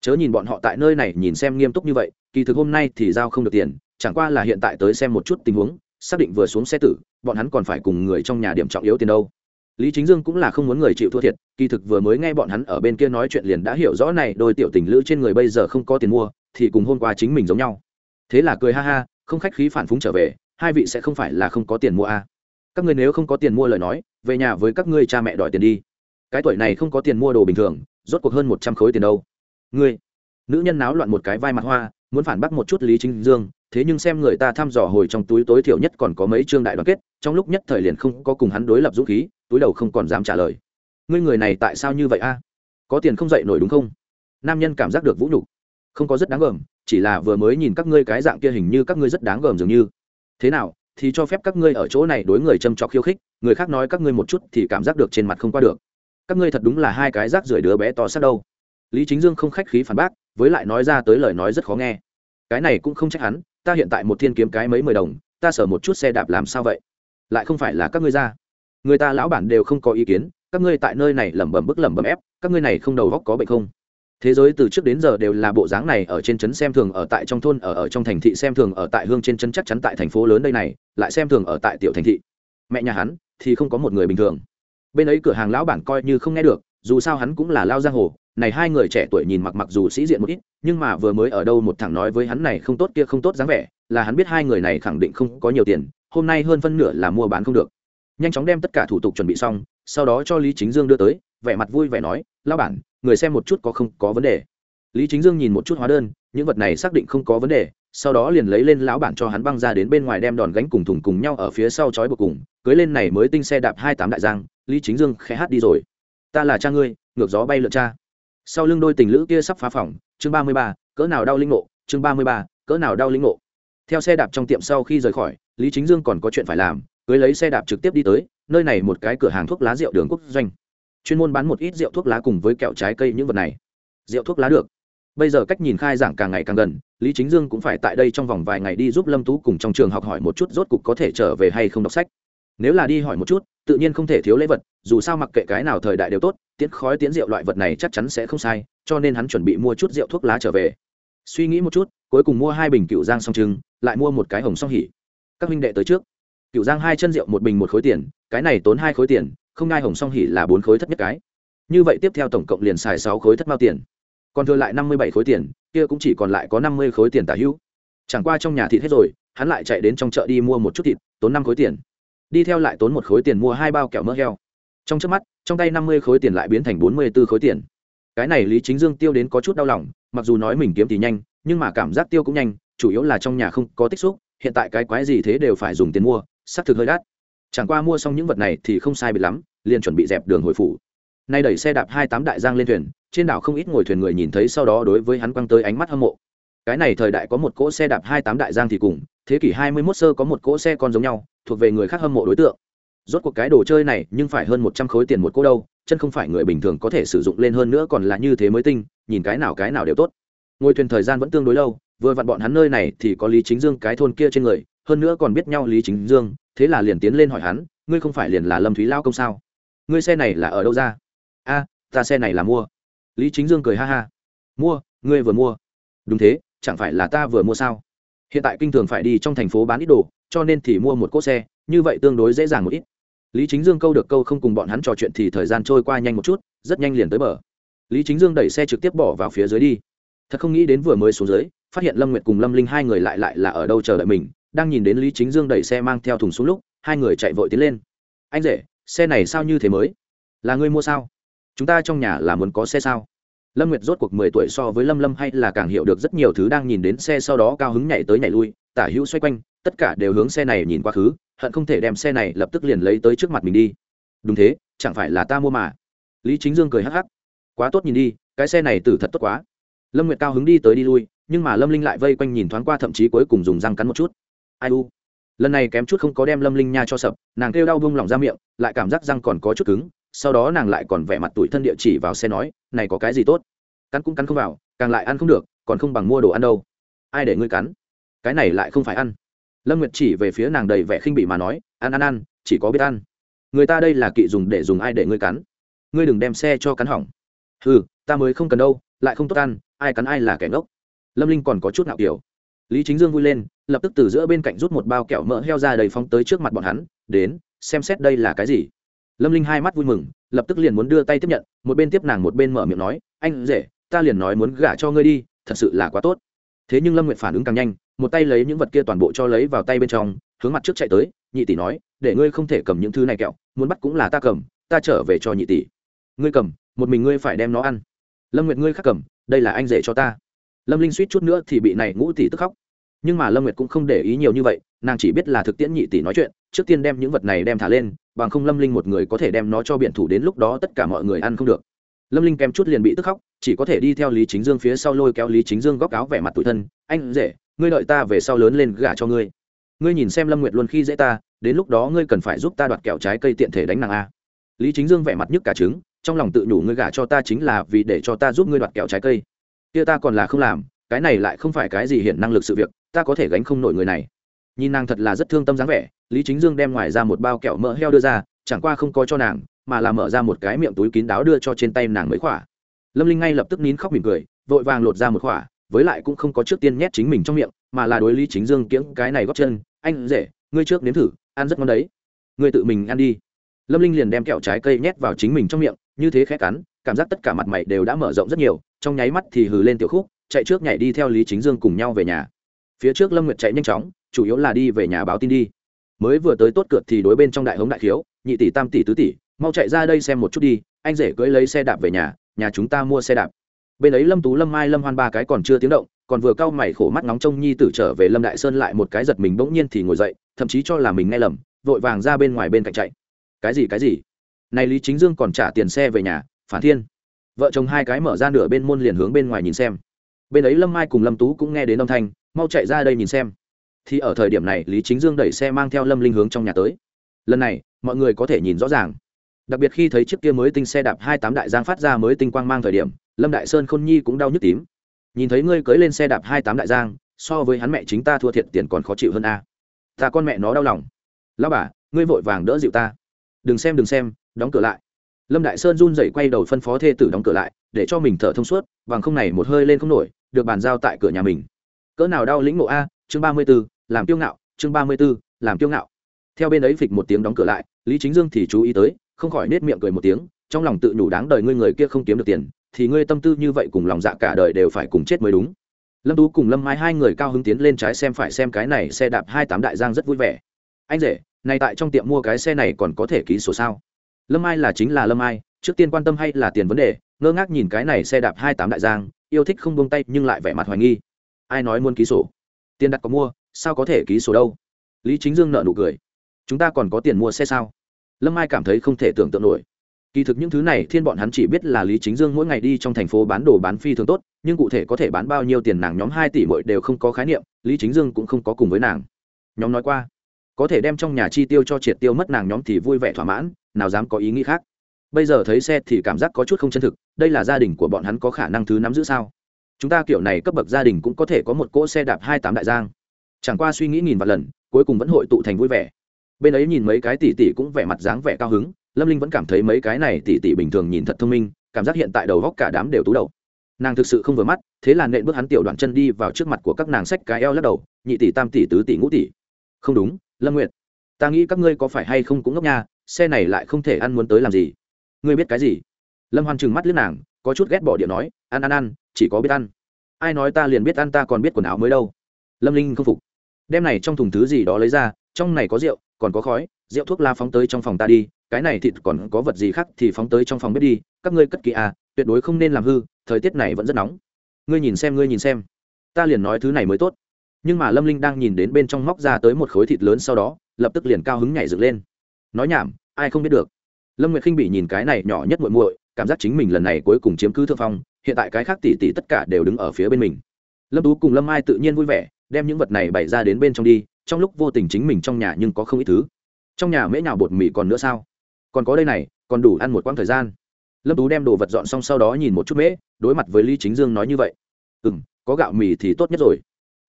Chớ nhìn bọn họ tại nơi này nhìn xem nghiêm túc như vậy, kỳ thực hôm nay thì giao không được tiền, chẳng qua là hiện tại tới xem một chút tình huống, xác định vừa xuống xe tử, bọn hắn còn phải cùng người trong nhà điểm trọng yếu tiền đâu. Lý chính dương cũng là không muốn người chịu thua thiệt, kỳ thực vừa mới nghe bọn hắn ở bên kia nói chuyện liền đã hiểu rõ này đôi tiểu tình lữ trên người bây giờ không có tiền mua, thì cùng hôm qua chính mình giống nhau. Thế là cười ha ha, không khách khí phản phúng trở về, hai vị sẽ không phải là không có tiền mua à. các ngươi nếu không có tiền mua lời nói, về nhà với các ngươi cha mẹ đòi tiền đi cái tuổi này không có tiền mua đồ bình thường, rốt cuộc hơn một trăm khối tiền đâu. Ngươi, nữ nhân náo loạn một cái vai mặt hoa, muốn phản bác một chút lý chính dương, thế nhưng xem người ta thăm dò hồi trong túi tối thiểu nhất còn có mấy chương đại đoàn kết, trong lúc nhất thời liền không có cùng hắn đối lập dũng khí, túi đầu không còn dám trả lời. Ngươi người này tại sao như vậy a? Có tiền không dậy nổi đúng không? Nam nhân cảm giác được vũ nhục. Không có rất đáng gờm, chỉ là vừa mới nhìn các ngươi cái dạng kia hình như các ngươi rất đáng gờm dường như. Thế nào, thì cho phép các ngươi ở chỗ này đối người châm trọc khiêu khích, người khác nói các ngươi một chút thì cảm giác được trên mặt không qua được các ngươi thật đúng là hai cái rác rưởi đứa bé to sát đâu. Lý chính dương không khách khí phản bác, với lại nói ra tới lời nói rất khó nghe. Cái này cũng không trách hắn, ta hiện tại một thiên kiếm cái mấy mười đồng, ta sở một chút xe đạp làm sao vậy? Lại không phải là các ngươi ra. Người ta lão bản đều không có ý kiến, các ngươi tại nơi này lẩm bẩm bức lẩm bẩm ép, các ngươi này không đầu góc có bệnh không? Thế giới từ trước đến giờ đều là bộ dáng này, ở trên trấn xem thường, ở tại trong thôn, ở ở trong thành thị xem thường, ở tại hương trên trấn chắc chắn tại thành phố lớn đây này, lại xem thường ở tại tiểu thành thị. Mẹ nhà hắn thì không có một người bình thường bên ấy cửa hàng lão bản coi như không nghe được, dù sao hắn cũng là lao giang hồ, này hai người trẻ tuổi nhìn mặc mặc dù sĩ diện một ít, nhưng mà vừa mới ở đâu một thằng nói với hắn này không tốt kia không tốt dáng vẻ, là hắn biết hai người này khẳng định không có nhiều tiền, hôm nay hơn phân nửa là mua bán không được. Nhanh chóng đem tất cả thủ tục chuẩn bị xong, sau đó cho lý chính dương đưa tới, vẻ mặt vui vẻ nói lao bản, người xem một chút có không có vấn đề? Lý chính dương nhìn một chút hóa đơn, những vật này xác định không có vấn đề sau đó liền lấy lên lão bản cho hắn băng ra đến bên ngoài đem đòn gánh cùng thùng cùng nhau ở phía sau chói buộc cùng, cưới lên này mới tinh xe đạp hai tám đại giang, lý chính dương khẽ hát đi rồi. Ta là cha ngươi, ngược gió bay lượn cha. Sau lưng đôi tình lữ kia sắp phá phỏng, chương ba mươi ba, cỡ nào đau linh ngộ, chương ba mươi ba, cỡ nào đau linh ngộ. Theo xe đạp trong tiệm sau khi rời khỏi, lý chính dương còn có chuyện phải làm, cưới lấy xe đạp trực tiếp đi tới, nơi này một cái cửa hàng thuốc lá rượu đường quốc doanh. Chuyên môn bán một ít rượu thuốc lá cùng với kẹo trái cây những vật này. Rượu thuốc lá được bây giờ cách nhìn khai giảng càng ngày càng gần, lý chính dương cũng phải tại đây trong vòng vài ngày đi giúp lâm tú cùng trong trường học hỏi một chút rốt cục có thể trở về hay không đọc sách. Nếu là đi hỏi một chút, tự nhiên không thể thiếu lễ vật, dù sao mặc kệ cái nào thời đại đều tốt, tiễn khói tiễn rượu loại vật này chắc chắn sẽ không sai, cho nên hắn chuẩn bị mua chút rượu thuốc lá trở về. Suy nghĩ một chút, cuối cùng mua hai bình cựu giang song trưng, lại mua một cái hồng song hỉ. Các minh đệ tới trước. Cựu giang hai chân rượu, một bình một khối tiền, cái này tốn hai khối tiền, không ngai hồng song hỉ là bốn khối thất nhất cái. Như vậy tiếp theo tổng cộng liền xài sáu khối thất mao tiền còn thừa lại năm mươi bảy khối tiền, kia cũng chỉ còn lại có năm mươi khối tiền tả hữu. Chẳng qua trong nhà thịt hết rồi, hắn lại chạy đến trong chợ đi mua một chút thịt, tốn năm khối tiền. Đi theo lại tốn một khối tiền mua hai bao kẹo mỡ heo. Trong trước mắt, trong tay năm mươi khối tiền lại biến thành bốn mươi b ố khối tiền. Cái này lý chính dương tiêu đến có chút đau lòng, mặc dù nói mình kiếm thì nhanh, nhưng mà cảm giác tiêu cũng nhanh, chủ yếu là trong nhà không có tích xúc, hiện tại cái quái gì thế đều phải dùng tiền mua xác thực hơi đắt. Chẳng qua mua xong những vật này thì không sai bị lắm, liền chuẩn bị dẹp đường hồi phủ. Nay đẩy xe đạp hai tám đại giang lên thuyền trên đảo không ít ngồi thuyền người nhìn thấy sau đó đối với hắn quăng tới ánh mắt hâm mộ. Cái này thời đại có một cỗ xe đạp hai tám đại giang thì cùng, thế kỷ hai mươi 21 sơ có một cỗ xe con giống nhau, thuộc về người khác hâm mộ đối tượng. Rốt cuộc cái đồ chơi này nhưng phải hơn một trăm khối tiền một cỗ đâu, chân không phải người bình thường có thể sử dụng lên hơn nữa còn là như thế mới tinh, nhìn cái nào cái nào đều tốt. Ngồi thuyền thời gian vẫn tương đối lâu, vừa vặn bọn hắn nơi này thì có lý chính dương cái thôn kia trên người, hơn nữa còn biết nhau lý chính dương, thế là liền tiến lên hỏi hắn, ngươi không phải liền là lâm thúy lao công sao? Ngươi xe này là ở đâu ra? A, ta xe này là mua lý chính dương cười ha ha. Mua, ngươi vừa mua. Đúng thế, chẳng phải là ta vừa mua sao? Hiện tại kinh thường phải đi trong thành phố bán ít đồ, cho nên thì mua một cỗ xe, như vậy tương đối dễ dàng một ít. Lý chính dương câu được câu không cùng bọn hắn trò chuyện thì thời gian trôi qua nhanh một chút, rất nhanh liền tới bờ. Lý chính dương đẩy xe trực tiếp bỏ vào phía dưới đi. Thật không nghĩ đến vừa mới xuống dưới, phát hiện lâm nguyệt cùng lâm linh hai người lại lại là ở đâu chờ đợi mình, đang nhìn đến lý chính dương đẩy xe mang theo thùng xuống lúc, hai người chạy vội tiến lên. Anh rể, xe này sao như thế mới? Là ngươi mua sao? Chúng ta trong nhà là muốn có xe sao? Lâm nguyệt rốt cuộc mười tuổi so với lâm lâm hay là càng hiểu được rất nhiều thứ đang nhìn đến xe sau đó cao hứng nhảy tới nhảy lui, tả hữu xoay quanh, tất cả đều hướng xe này nhìn quá khứ, hận không thể đem xe này lập tức liền lấy tới trước mặt mình đi. Đúng thế, chẳng phải là ta mua mà. Lý chính dương cười hắc hắc. Quá tốt nhìn đi, cái xe này tử thật tốt quá. Lâm nguyệt cao hứng đi tới đi lui, nhưng mà lâm linh lại vây quanh nhìn thoáng qua thậm chí cuối cùng dùng răng cắn một chút. Ai u? Lần này kém chút không có đem lâm linh nha cho sập, nàng kêu đau buông lỏng ra miệng, lại cảm giác răng còn có chút cứng sau đó nàng lại còn vẻ mặt tủi thân địa chỉ vào xe nói, này có cái gì tốt? Cắn cũng cắn không vào, càng lại ăn không được, còn không bằng mua đồ ăn đâu. Ai để ngươi cắn? Cái này lại không phải ăn. Lâm nguyệt chỉ về phía nàng đầy vẻ khinh bị mà nói, ăn ăn ăn, chỉ có biết ăn. Người ta đây là kỵ dùng để dùng ai để ngươi cắn? Ngươi đừng đem xe cho cắn hỏng. Ừ ta mới không cần đâu, lại không tốt ăn, ai cắn ai là kẻ ngốc. Lâm linh còn có chút nạo kiểu. Lý chính dương vui lên, lập tức từ giữa bên cạnh rút một bao kẹo mỡ heo ra đầy phóng tới trước mặt bọn hắn, đến, xem xét đây là cái gì? Lâm linh hai mắt vui mừng, lập tức liền muốn đưa tay tiếp nhận, một bên tiếp nàng một bên mở miệng nói, anh rể, ta liền nói muốn gả cho ngươi đi, thật sự là quá tốt. Thế nhưng lâm nguyệt phản ứng càng nhanh, một tay lấy những vật kia toàn bộ cho lấy vào tay bên trong, hướng mặt trước chạy tới, nhị tỷ nói, để ngươi không thể cầm những thứ này kẹo, muốn bắt cũng là ta cầm, ta trở về cho nhị tỷ. Ngươi cầm, một mình ngươi phải đem nó ăn. Lâm nguyệt ngươi khắc cầm, đây là anh rể cho ta. Lâm linh suýt chút nữa thì bị này ngũ tỷ tức khóc. Nhưng mà lâm nguyệt cũng không để ý nhiều như vậy nàng chỉ biết là thực tiễn nhị tỷ nói chuyện trước tiên đem những vật này đem thả lên bằng không lâm linh một người có thể đem nó cho biện thủ đến lúc đó tất cả mọi người ăn không được. Lâm linh kèm chút liền bị tức khóc chỉ có thể đi theo lý chính dương phía sau lôi kéo lý chính dương góc áo vẻ mặt tủi thân anh dễ, ngươi đợi ta về sau lớn lên gả cho ngươi. Ngươi nhìn xem lâm nguyệt luôn khi dễ ta đến lúc đó ngươi cần phải giúp ta đoạt kẹo trái cây tiện thể đánh nàng a. Lý chính dương vẻ mặt nhức cả trứng trong lòng tự nhủ ngươi gả cho ta chính là vì để cho ta giúp ngươi đoạt kẹo trái cây. Kia ta còn là không làm cái này lại không phải cái gì hiện năng lực sự việc ta có thể gánh không nổi người này nhìn nàng thật là rất thương tâm dáng vẻ, lý chính dương đem ngoài ra một bao kẹo mỡ heo đưa ra, chẳng qua không có cho nàng, mà là mở ra một cái miệng túi kín đáo đưa cho trên tay nàng mấy khỏa. Lâm linh ngay lập tức nín khóc mỉm cười, vội vàng lột ra một khỏa, với lại cũng không có trước tiên nhét chính mình trong miệng, mà là đối lý chính dương kiễng cái này góp chân, anh rể, ngươi trước nếm thử, ăn rất ngon đấy. Ngươi tự mình ăn đi. Lâm linh liền đem kẹo trái cây nhét vào chính mình trong miệng, như thế khẽ cắn, cảm giác tất cả mặt mày đều đã mở rộng rất nhiều, trong nháy mắt thì hừ lên tiểu khúc, chạy trước nhảy đi theo lý chính dương cùng nhau về nhà. Phía trước lâm nguyệt chạy nhanh chóng chủ yếu là đi về nhà báo tin đi. Mới vừa tới tốt cượt thì đối bên trong đại hống đại khiếu, nhị tỷ tam tỷ tứ tỷ, mau chạy ra đây xem một chút đi, anh rể cưỡi lấy xe đạp về nhà nhà chúng ta mua xe đạp. Bên ấy lâm tú, lâm mai, lâm hoan ba cái còn chưa tiếng động, còn vừa cau mày khổ mắt nóng trông nhi tử trở về lâm đại sơn lại một cái giật mình bỗng nhiên thì ngồi dậy, thậm chí cho là mình nghe lầm, vội vàng ra bên ngoài bên cạnh chạy. Cái gì cái gì? Này lý chính dương còn trả tiền xe về nhà, phản thiên. Vợ chồng hai cái mở ra nửa bên môn liền hướng bên ngoài nhìn xem. Bên ấy lâm mai cùng lâm tú cũng nghe đến âm thanh, mau chạy ra đây nhìn xem thì ở thời điểm này, lý chính dương đẩy xe mang theo lâm linh hướng trong nhà tới. Lần này, mọi người có thể nhìn rõ ràng. Đặc biệt khi thấy chiếc kia mới tinh xe đạp hai tám đại giang phát ra mới tinh quang mang thời điểm, lâm đại sơn khôn nhi cũng đau nhức tím. Nhìn thấy ngươi cưới lên xe đạp hai tám đại giang, so với hắn mẹ chính ta thua thiệt tiền còn khó chịu hơn a. Ta con mẹ nó đau lòng. Lao bà, ngươi vội vàng đỡ dịu ta. Đừng xem đừng xem, đóng cửa lại. Lâm đại sơn run rẩy quay đầu phân phó thê tử đóng cửa lại, để cho mình thở thông suốt, bằng không này một hơi lên không nổi, được bàn giao tại cửa nhà mình. Cỡ nào đau lĩnh ngộ a, chương ba mươi b ố làm kiêu ngạo, chương ba mươi b ố làm kiêu ngạo. Theo bên ấy phịch một tiếng đóng cửa lại, lý chính dương thì chú ý tới, không khỏi nết miệng cười một tiếng, trong lòng tự nhủ đáng đời ngươi người kia không kiếm được tiền, thì ngươi tâm tư như vậy cùng lòng dạ cả đời đều phải cùng chết mới đúng. Lâm tú cùng lâm mai hai người cao hứng tiến lên trái xem phải xem cái này xe đạp hai tám đại giang rất vui vẻ. Anh rể, này tại trong tiệm mua cái xe này còn có thể ký sổ sao? Lâm mai là chính là lâm mai, trước tiên quan tâm hay là tiền vấn đề, ngơ ngác nhìn cái này xe đạp hai tám đại giang, yêu thích không buông tay nhưng lại vẻ mặt hoài nghi. Ai nói muốn ký sổ? Tiền đặt có mua sao có thể ký sổ đâu? Lý chính dương nợ nụ cười. Chúng ta còn có tiền mua xe sao? Lâm mai cảm thấy không thể tưởng tượng nổi. Kỳ thực những thứ này thiên bọn hắn chỉ biết là lý chính dương mỗi ngày đi trong thành phố bán đồ bán phi thường tốt, nhưng cụ thể có thể bán bao nhiêu tiền nàng nhóm hai tỷ mỗi đều không có khái niệm, lý chính dương cũng không có cùng với nàng. Nhóm nói qua, có thể đem trong nhà chi tiêu cho triệt tiêu mất nàng nhóm thì vui vẻ thỏa mãn, nào dám có ý nghĩ khác. Bây giờ thấy xe thì cảm giác có chút không chân thực, đây là gia đình của bọn hắn có khả năng thứ nắm giữ sao? Chúng ta kiểu này cấp bậc gia đình cũng có thể có một cỗ xe đạp hai tám đại giang chẳng qua suy nghĩ nghìn vạn lần, cuối cùng vẫn hội tụ thành vui vẻ. Bên ấy nhìn mấy cái tỷ tỷ cũng vẻ mặt dáng vẻ cao hứng, lâm linh vẫn cảm thấy mấy cái này tỷ tỷ bình thường nhìn thật thông minh, cảm giác hiện tại đầu góc cả đám đều tú đầu. Nàng thực sự không vừa mắt, thế là nện bước hắn tiểu đoạn chân đi vào trước mặt của các nàng sách cái eo lắc đầu, nhị tỷ tam tỷ tứ tỷ ngũ tỷ. Không đúng, lâm nguyệt, ta nghĩ các ngươi có phải hay không cũng ngốc nha, xe này lại không thể ăn muốn tới làm gì. Ngươi biết cái gì? Lâm hoan trừng mắt lướt nàng, có chút ghét bỏ điện nói, ăn ăn ăn, chỉ có biết ăn. Ai nói ta liền biết ăn, ta còn biết quần áo mới đâu. Lâm linh không phục đem này trong thùng thứ gì đó lấy ra, trong này có rượu, còn có khói, rượu thuốc la phóng tới trong phòng ta đi, cái này thịt còn có vật gì khác thì phóng tới trong phòng bếp đi, các ngươi cất kỹ à tuyệt đối không nên làm hư, thời tiết này vẫn rất nóng. Ngươi nhìn xem, ngươi nhìn xem. Ta liền nói thứ này mới tốt. Nhưng mà lâm linh đang nhìn đến bên trong móc ra tới một khối thịt lớn sau đó, lập tức liền cao hứng nhảy dựng lên. Nói nhảm, ai không biết được. Lâm nguyệt khinh bị nhìn cái này nhỏ nhất muội muội, cảm giác chính mình lần này cuối cùng chiếm cứ thượng phong, hiện tại cái khác tỷ tỷ tất cả đều đứng ở phía bên mình. Lâm tú cùng lâm ai tự nhiên vui vẻ đem những vật này bày ra đến bên trong đi, trong lúc vô tình chính mình trong nhà nhưng có không ít thứ. Trong nhà mễ nhào bột mì còn nữa sao? Còn có đây này, còn đủ ăn một quãng thời gian. Lâm tú đem đồ vật dọn xong sau đó nhìn một chút mễ, đối mặt với lý chính dương nói như vậy. Ừ m có gạo mì thì tốt nhất rồi.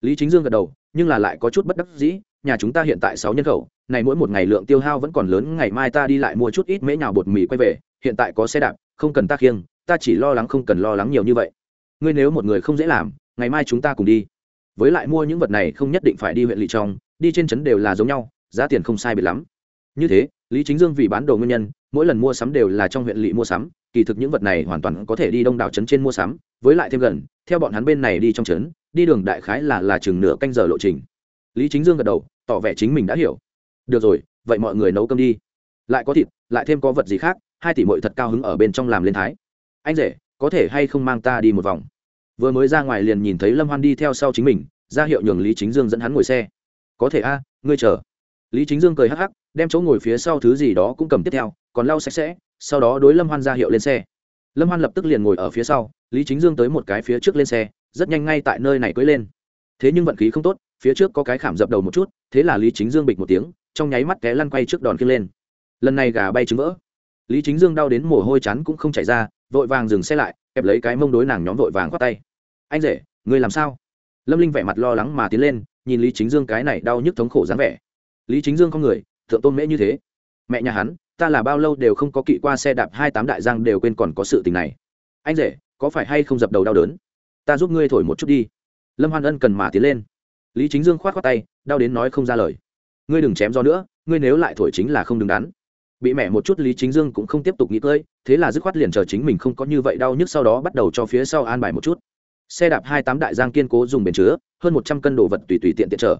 Lý chính dương gật đầu, nhưng là lại có chút bất đắc dĩ, nhà chúng ta hiện tại sáu nhân khẩu, này mỗi một ngày lượng tiêu hao vẫn còn lớn, ngày mai ta đi lại mua chút ít mễ nhào bột mì quay về, hiện tại có xe đạp, không cần ta khiêng, ta chỉ lo lắng không cần lo lắng nhiều như vậy. Ngươi nếu một người không dễ làm, ngày mai chúng ta cùng đi với lại mua những vật này không nhất định phải đi huyện lỵ trong, đi trên trấn đều là giống nhau, giá tiền không sai biệt lắm. Như thế, lý chính dương vì bán đồ nguyên nhân, mỗi lần mua sắm đều là trong huyện lỵ mua sắm, kỳ thực những vật này hoàn toàn có thể đi đông đảo trấn trên mua sắm, với lại thêm gần, theo bọn hắn bên này đi trong trấn, đi đường đại khái là là chừng nửa canh giờ lộ trình. Lý chính dương gật đầu, tỏ vẻ chính mình đã hiểu. Được rồi, vậy mọi người nấu cơm đi. Lại có thịt, lại thêm có vật gì khác, hai tỷ mội thật cao hứng ở bên trong làm lên thái. Anh rể, có thể hay không mang ta đi một vòng? Vừa mới ra ngoài liền nhìn thấy lâm hoan đi theo sau chính mình, ra hiệu nhường lý chính dương dẫn hắn ngồi xe. Có thể a, ngươi chờ. Lý chính dương cười hắc hắc, đem chỗ ngồi phía sau thứ gì đó cũng cầm tiếp theo, còn lau sạch sẽ, sau đó đối lâm hoan ra hiệu lên xe. Lâm hoan lập tức liền ngồi ở phía sau, lý chính dương tới một cái phía trước lên xe, rất nhanh ngay tại nơi này cưới lên. Thế nhưng vận khí không tốt, phía trước có cái khảm dập đầu một chút, thế là lý chính dương bịch một tiếng, trong nháy mắt té lăn quay trước đòn kia lên. Lần này gà bay trứng vỡ. Lý chính dương đau đến mồ hôi chắn cũng không chảy ra vội vàng dừng xe lại, kẹp lấy cái mông đối nàng nhóm vội vàng khoác tay. Anh rể, người làm sao? Lâm linh vẻ mặt lo lắng mà tiến lên, nhìn lý chính dương cái này đau nhức thống khổ dáng vẻ. Lý chính dương con người, thượng tôn mễ như thế. Mẹ nhà hắn, ta là bao lâu đều không có kỵ qua xe đạp hai tám đại giang đều quên còn có sự tình này. Anh rể, có phải hay không dập đầu đau đớn? Ta giúp ngươi thổi một chút đi. Lâm hoan ân cần mà tiến lên. Lý chính dương k h o á t tay, đau đến nói không ra lời. Ngươi đừng chém gió nữa, ngươi nếu lại thổi chính là không đứng đắn bị mẹ một chút lý chính dương cũng không tiếp tục nghĩ cơi thế là dứt khoát liền chờ chính mình không có như vậy đau nhức sau đó bắt đầu cho phía sau an bài một chút. Xe đạp hai tám đại giang kiên cố dùng bền chứa, hơn một trăm cân đồ vật tùy tùy tiện tiện trở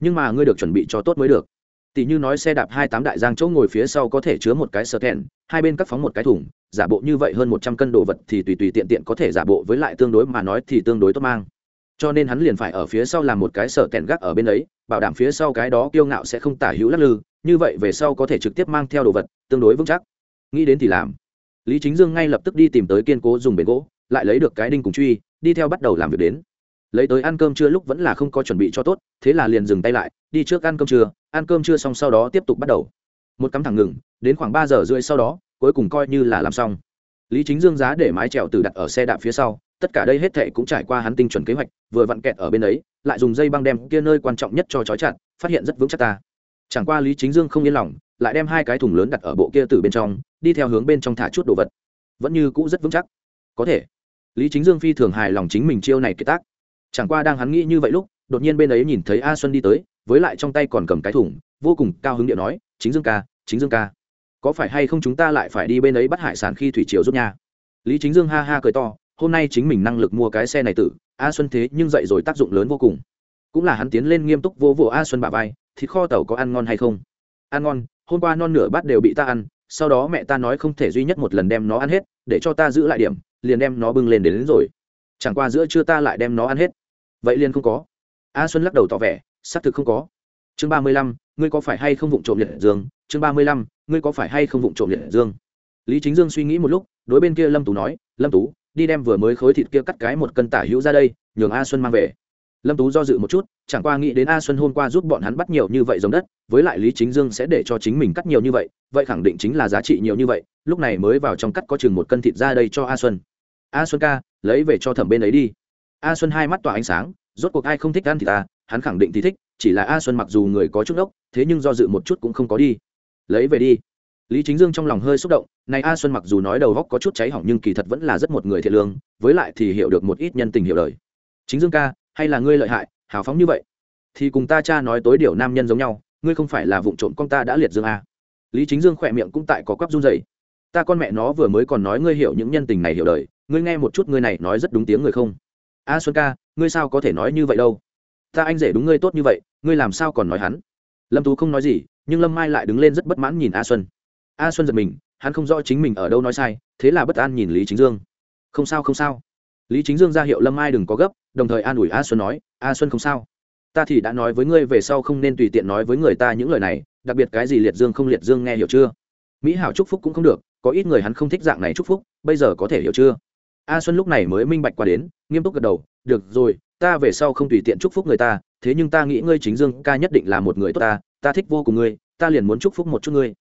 nhưng mà ngươi được chuẩn bị cho tốt mới được. Tỷ như nói xe đạp hai tám đại giang chỗ ngồi phía sau có thể chứa một cái sơ thẹn, hai bên cắt phóng một cái thùng, giả bộ như vậy hơn một trăm cân đồ vật thì tùy tùy tiện tiện có thể giả bộ với lại tương đối mà nói thì tương đối tốt mang. Cho nên hắn liền phải ở phía sau làm một cái sở tèn gác ở bên ấy, bảo đảm phía sau cái đó kiêu ngạo sẽ không tả hữu lắc lư như vậy về sau có thể trực tiếp mang theo đồ vật, tương đối vững chắc. Nghĩ đến thì làm. Lý chính dương ngay lập tức đi tìm tới kiên cố dùng bền gỗ, lại lấy được cái đinh cùng truy, đi theo bắt đầu làm việc đến. Lấy tới ăn cơm trưa lúc vẫn là không có chuẩn bị cho tốt, thế là liền dừng tay lại, đi trước ăn cơm trưa, ăn cơm trưa xong sau đó tiếp tục bắt đầu. Một cắm thẳng ngừng, đến khoảng ba giờ rưỡi sau đó, cuối cùng coi như là làm xong. Lý chính dương giá để mái trèo từ đặt ở xe đạp phía sau, tất cả đây hết thệ cũng trải qua hắn tinh chuẩn kế hoạch, vừa vặn kẹt ở bên ấy, lại dùng dây băng đem kia nơi quan trọng nhất cho trói chặt, phát hiện rất vững chắc ta chẳng qua lý chính dương không yên lòng, lại đem hai cái thùng lớn đặt ở bộ kia từ bên trong, đi theo hướng bên trong thả chút đồ vật. Vẫn như cũ rất vững chắc. Có thể. Lý chính dương phi thường hài lòng chính mình chiêu này kế tác. Chẳng qua đang hắn nghĩ như vậy lúc, đột nhiên bên ấy nhìn thấy a xuân đi tới, với lại trong tay còn cầm cái thùng, vô cùng cao hứng điện nói, chính dương ca, chính dương ca, có phải hay không chúng ta lại phải đi bên ấy bắt hải sản khi thủy triều giúp nhà lý chính dương ha ha cười to, hôm nay chính mình năng lực mua cái xe này tử, a xuân thế nhưng dậy rồi tác dụng lớn vô cùng. Cũng là hắn tiến lên nghiêm túc vô vô a xuân bà vai thịt kho tàu có ăn ngon hay không? Ăn ngon hôm qua non nửa bát đều bị ta ăn sau đó mẹ ta nói không thể duy nhất một lần đem nó ăn hết để cho ta giữ lại điểm liền đem nó bưng lên đến, đến rồi. Chẳng qua giữa trưa ta lại đem nó ăn hết. Vậy liền không có. A xuân lắc đầu tỏ vẻ xác thực không có. Chương ba mươi lăm ngươi có phải hay không vụng trộm liệt dương? Chương ba mươi lăm ngươi có phải hay không vụng trộm liệt dương? Lý chính dương suy nghĩ một lúc đối bên kia lâm tú nói lâm tú đi đem vừa mới khối thịt kia cắt cái một cân tả hữu ra đây nhường a xuân mang về lâm tú do dự một chút, chẳng qua nghĩ đến a xuân hôm qua giúp bọn hắn bắt nhiều như vậy giống đất, với lại lý chính dương sẽ để cho chính mình cắt nhiều như vậy vậy khẳng định chính là giá trị nhiều như vậy, lúc này mới vào trong cắt có chừng một cân thịt ra đây cho a xuân. A xuân ca, lấy về cho thẩm bên ấy đi. A xuân hai mắt tỏa ánh sáng, rốt cuộc ai không thích ăn thì ta, hắn khẳng định thì thích, chỉ là a xuân mặc dù người có chút ốc, thế nhưng do dự một chút cũng không có đi. Lấy về đi. Lý chính dương trong lòng hơi xúc động, này a xuân mặc dù nói đầu góc có chút cháy hỏng nhưng kỳ thật vẫn là rất một người thiện lương, với lại thì hiểu được một ít nhân tình hiểu đời. Chính dương ca hay là ngươi lợi hại, hào phóng như vậy, thì cùng ta cha nói tối điều nam nhân giống nhau, ngươi không phải là vụ trộm con ta đã liệt dương à? lý chính dương khỏe miệng cũng tại có quắp run dày ta con mẹ nó vừa mới còn nói ngươi hiểu những nhân tình này hiểu đời, ngươi nghe một chút ngươi này nói rất đúng tiếng người không? A xuân ca, ngươi sao có thể nói như vậy đâu? Ta anh rể đúng ngươi tốt như vậy, ngươi làm sao còn nói hắn? Lâm tú không nói gì, nhưng lâm mai lại đứng lên rất bất mãn nhìn a xuân. A xuân giật mình, hắn không rõ chính mình ở đâu nói sai, thế là bất an nhìn lý chính dương. Không sao không sao lý chính dương ra hiệu lâm Ai đừng có gấp, đồng thời an ủi a xuân nói, a xuân không sao. Ta thì đã nói với ngươi về sau không nên tùy tiện nói với người ta những lời này, đặc biệt cái gì liệt dương không liệt dương nghe hiểu chưa? Mỹ hảo chúc phúc cũng không được, có ít người hắn không thích dạng này chúc phúc, bây giờ có thể hiểu chưa? A xuân lúc này mới minh bạch qua đến, nghiêm túc gật đầu, được rồi, ta về sau không tùy tiện chúc phúc người ta, thế nhưng ta nghĩ ngươi chính dương ca nhất định là một người tốt ta ta thích vô cùng ngươi, ta liền muốn chúc phúc một chút ngươi.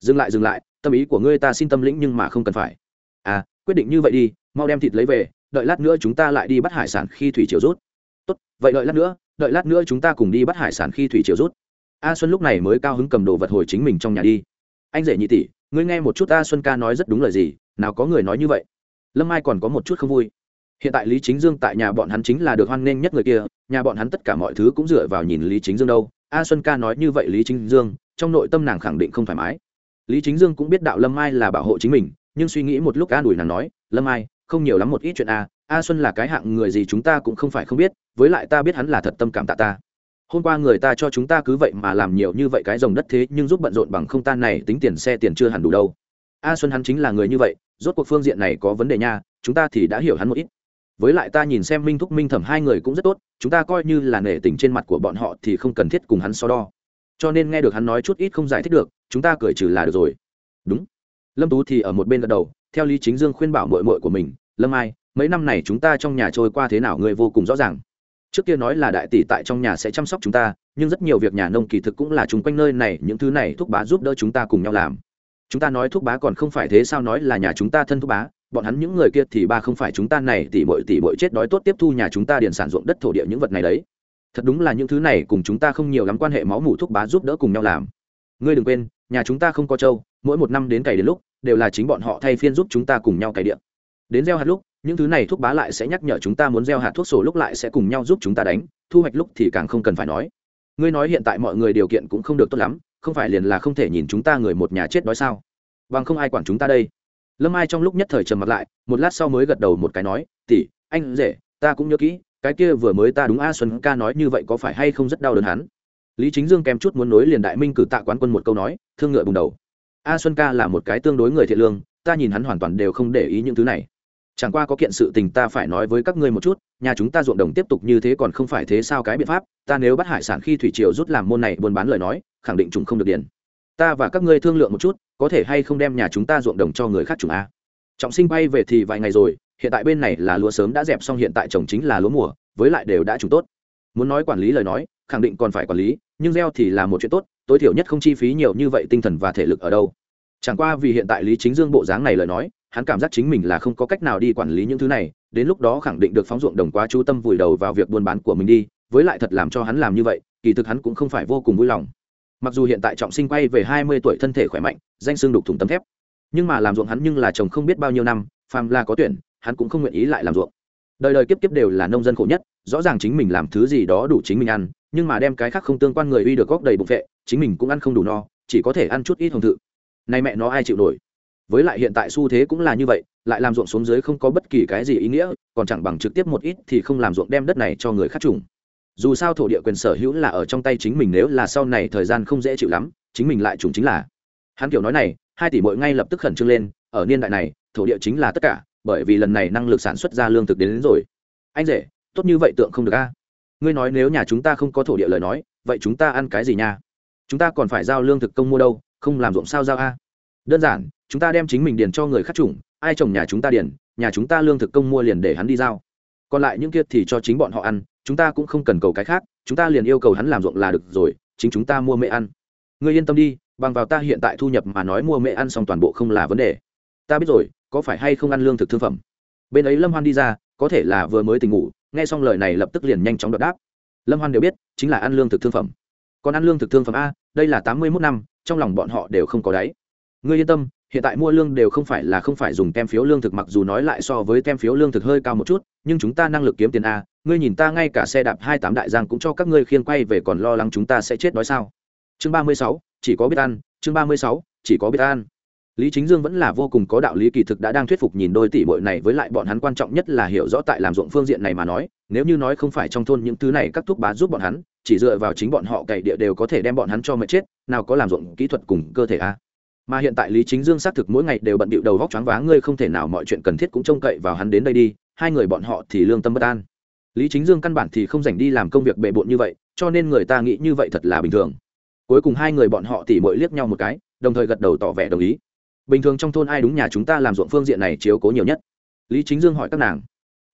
Dừng lại dừng lại, tâm ý của ngươi ta xin tâm lĩnh nhưng mà không cần phải. À quyết định như vậy đi, mau đem thịt lấy về đợi lát nữa chúng ta lại đi bắt hải sản khi thủy triều rút. Tốt, vậy đợi lát nữa, đợi lát nữa chúng ta cùng đi bắt hải sản khi thủy triều rút. A xuân lúc này mới cao hứng cầm đồ vật hồi chính mình trong nhà đi. Anh rể nhị tỷ, ngươi nghe một chút a xuân ca nói rất đúng lời gì, nào có người nói như vậy. Lâm ai còn có một chút không vui. Hiện tại lý chính dương tại nhà bọn hắn chính là được hoan nghênh nhất người kia, nhà bọn hắn tất cả mọi thứ cũng dựa vào nhìn lý chính dương đâu. A xuân ca nói như vậy lý chính dương, trong nội tâm nàng khẳng định không thoải mái. Lý chính dương cũng biết đạo lâm ai là bảo hộ chính mình, nhưng suy nghĩ một lúc an ủi nàng nói, lâm ai không nhiều lắm một ít chuyện a a xuân là cái hạng người gì chúng ta cũng không phải không biết, với lại ta biết hắn là thật tâm cảm tạ ta. Hôm qua người ta cho chúng ta cứ vậy mà làm nhiều như vậy cái dòng đất thế, nhưng giúp bận rộn bằng không tan này, tính tiền xe tiền chưa hẳn đủ đâu. A xuân hắn chính là người như vậy, rốt cuộc phương diện này có vấn đề nha, chúng ta thì đã hiểu hắn một ít. Với lại ta nhìn xem minh thúc minh thẩm hai người cũng rất tốt, chúng ta coi như là nể tình trên mặt của bọn họ thì không cần thiết cùng hắn so đo. Cho nên nghe được hắn nói chút ít không giải thích được, chúng ta cười trừ là được rồi. Đúng. Lâm tú thì ở một bên gật đầu theo lý chính dương khuyên bảo mội mội của mình, lâm ai, mấy năm này chúng ta trong nhà trôi qua thế nào ngươi vô cùng rõ ràng. Trước kia nói là đại tỷ tại trong nhà sẽ chăm sóc chúng ta, nhưng rất nhiều việc nhà nông kỳ thực cũng là chung quanh nơi này, những thứ này thúc bá giúp đỡ chúng ta cùng nhau làm. Chúng ta nói thúc bá còn không phải thế sao nói là nhà chúng ta thân thúc bá, bọn hắn những người kia thì ba không phải chúng ta này, tỷ bội tỷ bội chết đói tốt tiếp thu nhà chúng ta điền sản ruộng đất thổ địa những vật này đấy. Thật đúng là những thứ này cùng chúng ta không nhiều lắm quan hệ, máu mủ thúc bá giúp đỡ cùng nhau làm. Ngươi đừng quên, nhà chúng ta không có trâu, mỗi một năm đến cày đến lúc đều là chính bọn họ thay phiên giúp chúng ta cùng nhau cày điện. Đến gieo hạt lúc, những thứ này thuốc bá lại sẽ nhắc nhở chúng ta muốn gieo hạt thuốc sổ lúc lại sẽ cùng nhau giúp chúng ta đánh, thu hoạch lúc thì càng không cần phải nói. Ngươi nói hiện tại mọi người điều kiện cũng không được tốt lắm, không phải liền là không thể nhìn chúng ta người một nhà chết đói sao? Bằng không ai quản chúng ta đây. Lâm ai trong lúc nhất thời trầm mặt lại, một lát sau mới gật đầu một cái nói, tỷ, anh rể, ta cũng nhớ kỹ, cái kia vừa mới ta đúng a xuân ca nói như vậy có phải hay không rất đau đớn hắn? Lý chính dương kèm chút muốn nối liền đại minh cử tạ quán quân một câu nói, thương ngựa bùng đầu a xuân ca là một cái tương đối người thiện lương, ta nhìn hắn hoàn toàn đều không để ý những thứ này. Chẳng qua có kiện sự tình ta phải nói với các ngươi một chút, nhà chúng ta ruộng đồng tiếp tục như thế còn không phải thế sao cái biện pháp, ta nếu bắt hải sản khi thủy triều rút làm môn này buôn bán lời nói, khẳng định chúng không được điền ta và các ngươi thương lượng một chút, có thể hay không đem nhà chúng ta ruộng đồng cho người khác chủng a. Trọng sinh bay về thì vài ngày rồi, hiện tại bên này là lúa sớm đã dẹp xong hiện tại trồng chính là lúa mùa, với lại đều đã trùng tốt. Muốn nói quản lý lời nói, khẳng định còn phải quản lý, nhưng gieo thì là một chuyện tốt, tối thiểu nhất không chi phí nhiều như vậy tinh thần và thể lực ở đâu chẳng qua vì hiện tại lý chính dương bộ dáng này lời nói, hắn cảm giác chính mình là không có cách nào đi quản lý những thứ này, đến lúc đó khẳng định được phóng ruộng đồng quá chú tâm vùi đầu vào việc buôn bán của mình đi, với lại thật làm cho hắn làm như vậy, kỳ thực hắn cũng không phải vô cùng vui lòng. Mặc dù hiện tại trọng sinh quay về hai mươi tuổi thân thể khỏe mạnh, danh xương đục thủng tấm thép, nhưng mà làm ruộng hắn nhưng là chồng không biết bao nhiêu năm, phàm là có tuyển, hắn cũng không nguyện ý lại làm ruộng. Đời đời kiếp kiếp đều là nông dân khổ nhất, rõ ràng chính mình làm thứ gì đó đủ chính mình ăn, nhưng mà đem cái khác không tương quan người uy được góp đầy bụng vệ chính mình cũng ăn không đủ no, chỉ có thể ăn chút ít hồng thự nay mẹ nó ai chịu nổi? Với lại hiện tại xu thế cũng là như vậy lại làm ruộng xuống dưới không có bất kỳ cái gì ý nghĩa còn chẳng bằng trực tiếp một ít thì không làm ruộng đem đất này cho người khác trùng. Dù sao thổ địa quyền sở hữu là ở trong tay chính mình nếu là sau này thời gian không dễ chịu lắm chính mình lại trùng chính là. Hắn kiểu nói này hai tỷ mỗi ngay lập tức khẩn trương lên ở niên đại này thổ địa chính là tất cả bởi vì lần này năng lực sản xuất ra lương thực đến, đến rồi. Anh rể tốt như vậy tượng không được a. Ngươi nói nếu nhà chúng ta không có thổ địa lời nói vậy chúng ta ăn cái gì nha? Chúng ta còn phải giao lương thực công mua đâu? Không làm ruộng sao giao a? Đơn giản, chúng ta đem chính mình điền cho người khác chủng ai trồng nhà chúng ta điền, nhà chúng ta lương thực công mua liền để hắn đi giao. Còn lại những kia thì cho chính bọn họ ăn, chúng ta cũng không cần cầu cái khác, chúng ta liền yêu cầu hắn làm ruộng là được rồi, chính chúng ta mua mẹ ăn. Ngươi yên tâm đi, bằng vào ta hiện tại thu nhập mà nói mua mẹ ăn xong toàn bộ không là vấn đề. Ta biết rồi, có phải hay không ăn lương thực thương phẩm? Bên ấy lâm hoan đi ra, có thể là vừa mới tỉnh ngủ, nghe xong lời này lập tức liền nhanh chóng đọc đáp. Lâm hoan đều biết, chính là ăn lương thực thương phẩm. Còn ăn lương thực thương phẩm a, đây là tám mươi mốt năm trong lòng bọn họ đều không có đáy. Ngươi yên tâm, hiện tại mua lương đều không phải là không phải dùng tem phiếu lương thực, mặc dù nói lại so với tem phiếu lương thực hơi cao một chút, nhưng chúng ta năng lực kiếm tiền a, ngươi nhìn ta ngay cả xe đạp hai tám đại giang cũng cho các ngươi khiêng quay về còn lo lắng chúng ta sẽ chết đói sao? Chương ba mươi sáu, chỉ có biết ăn, chương ba mươi sáu, chỉ có biết ăn. Lý chính dương vẫn là vô cùng có đạo lý kỳ thực đã đang thuyết phục nhìn đôi tỷ bội này với lại bọn hắn quan trọng nhất là hiểu rõ tại làm ruộng phương diện này mà nói, nếu như nói không phải trong thôn những thứ này các thuốc bá giúp bọn hắn chỉ dựa vào chính bọn họ cày địa đều có thể đem bọn hắn cho mệt chết, nào có làm ruộng kỹ thuật cùng cơ thể a mà hiện tại lý chính dương xác thực mỗi ngày đều bận bịu đầu vóc choáng váng, ngươi không thể nào mọi chuyện cần thiết cũng trông cậy vào hắn đến đây đi, hai người bọn họ thì lương tâm bất an. Lý chính dương căn bản thì không dành đi làm công việc bề bộn như vậy, cho nên người ta nghĩ như vậy thật là bình thường. Cuối cùng hai người bọn họ tỉ mỗi liếc nhau một cái, đồng thời gật đầu tỏ vẻ đồng ý. Bình thường trong thôn ai đúng nhà chúng ta làm ruộng phương diện này chiếu cố nhiều nhất? Lý chính dương hỏi các nàng.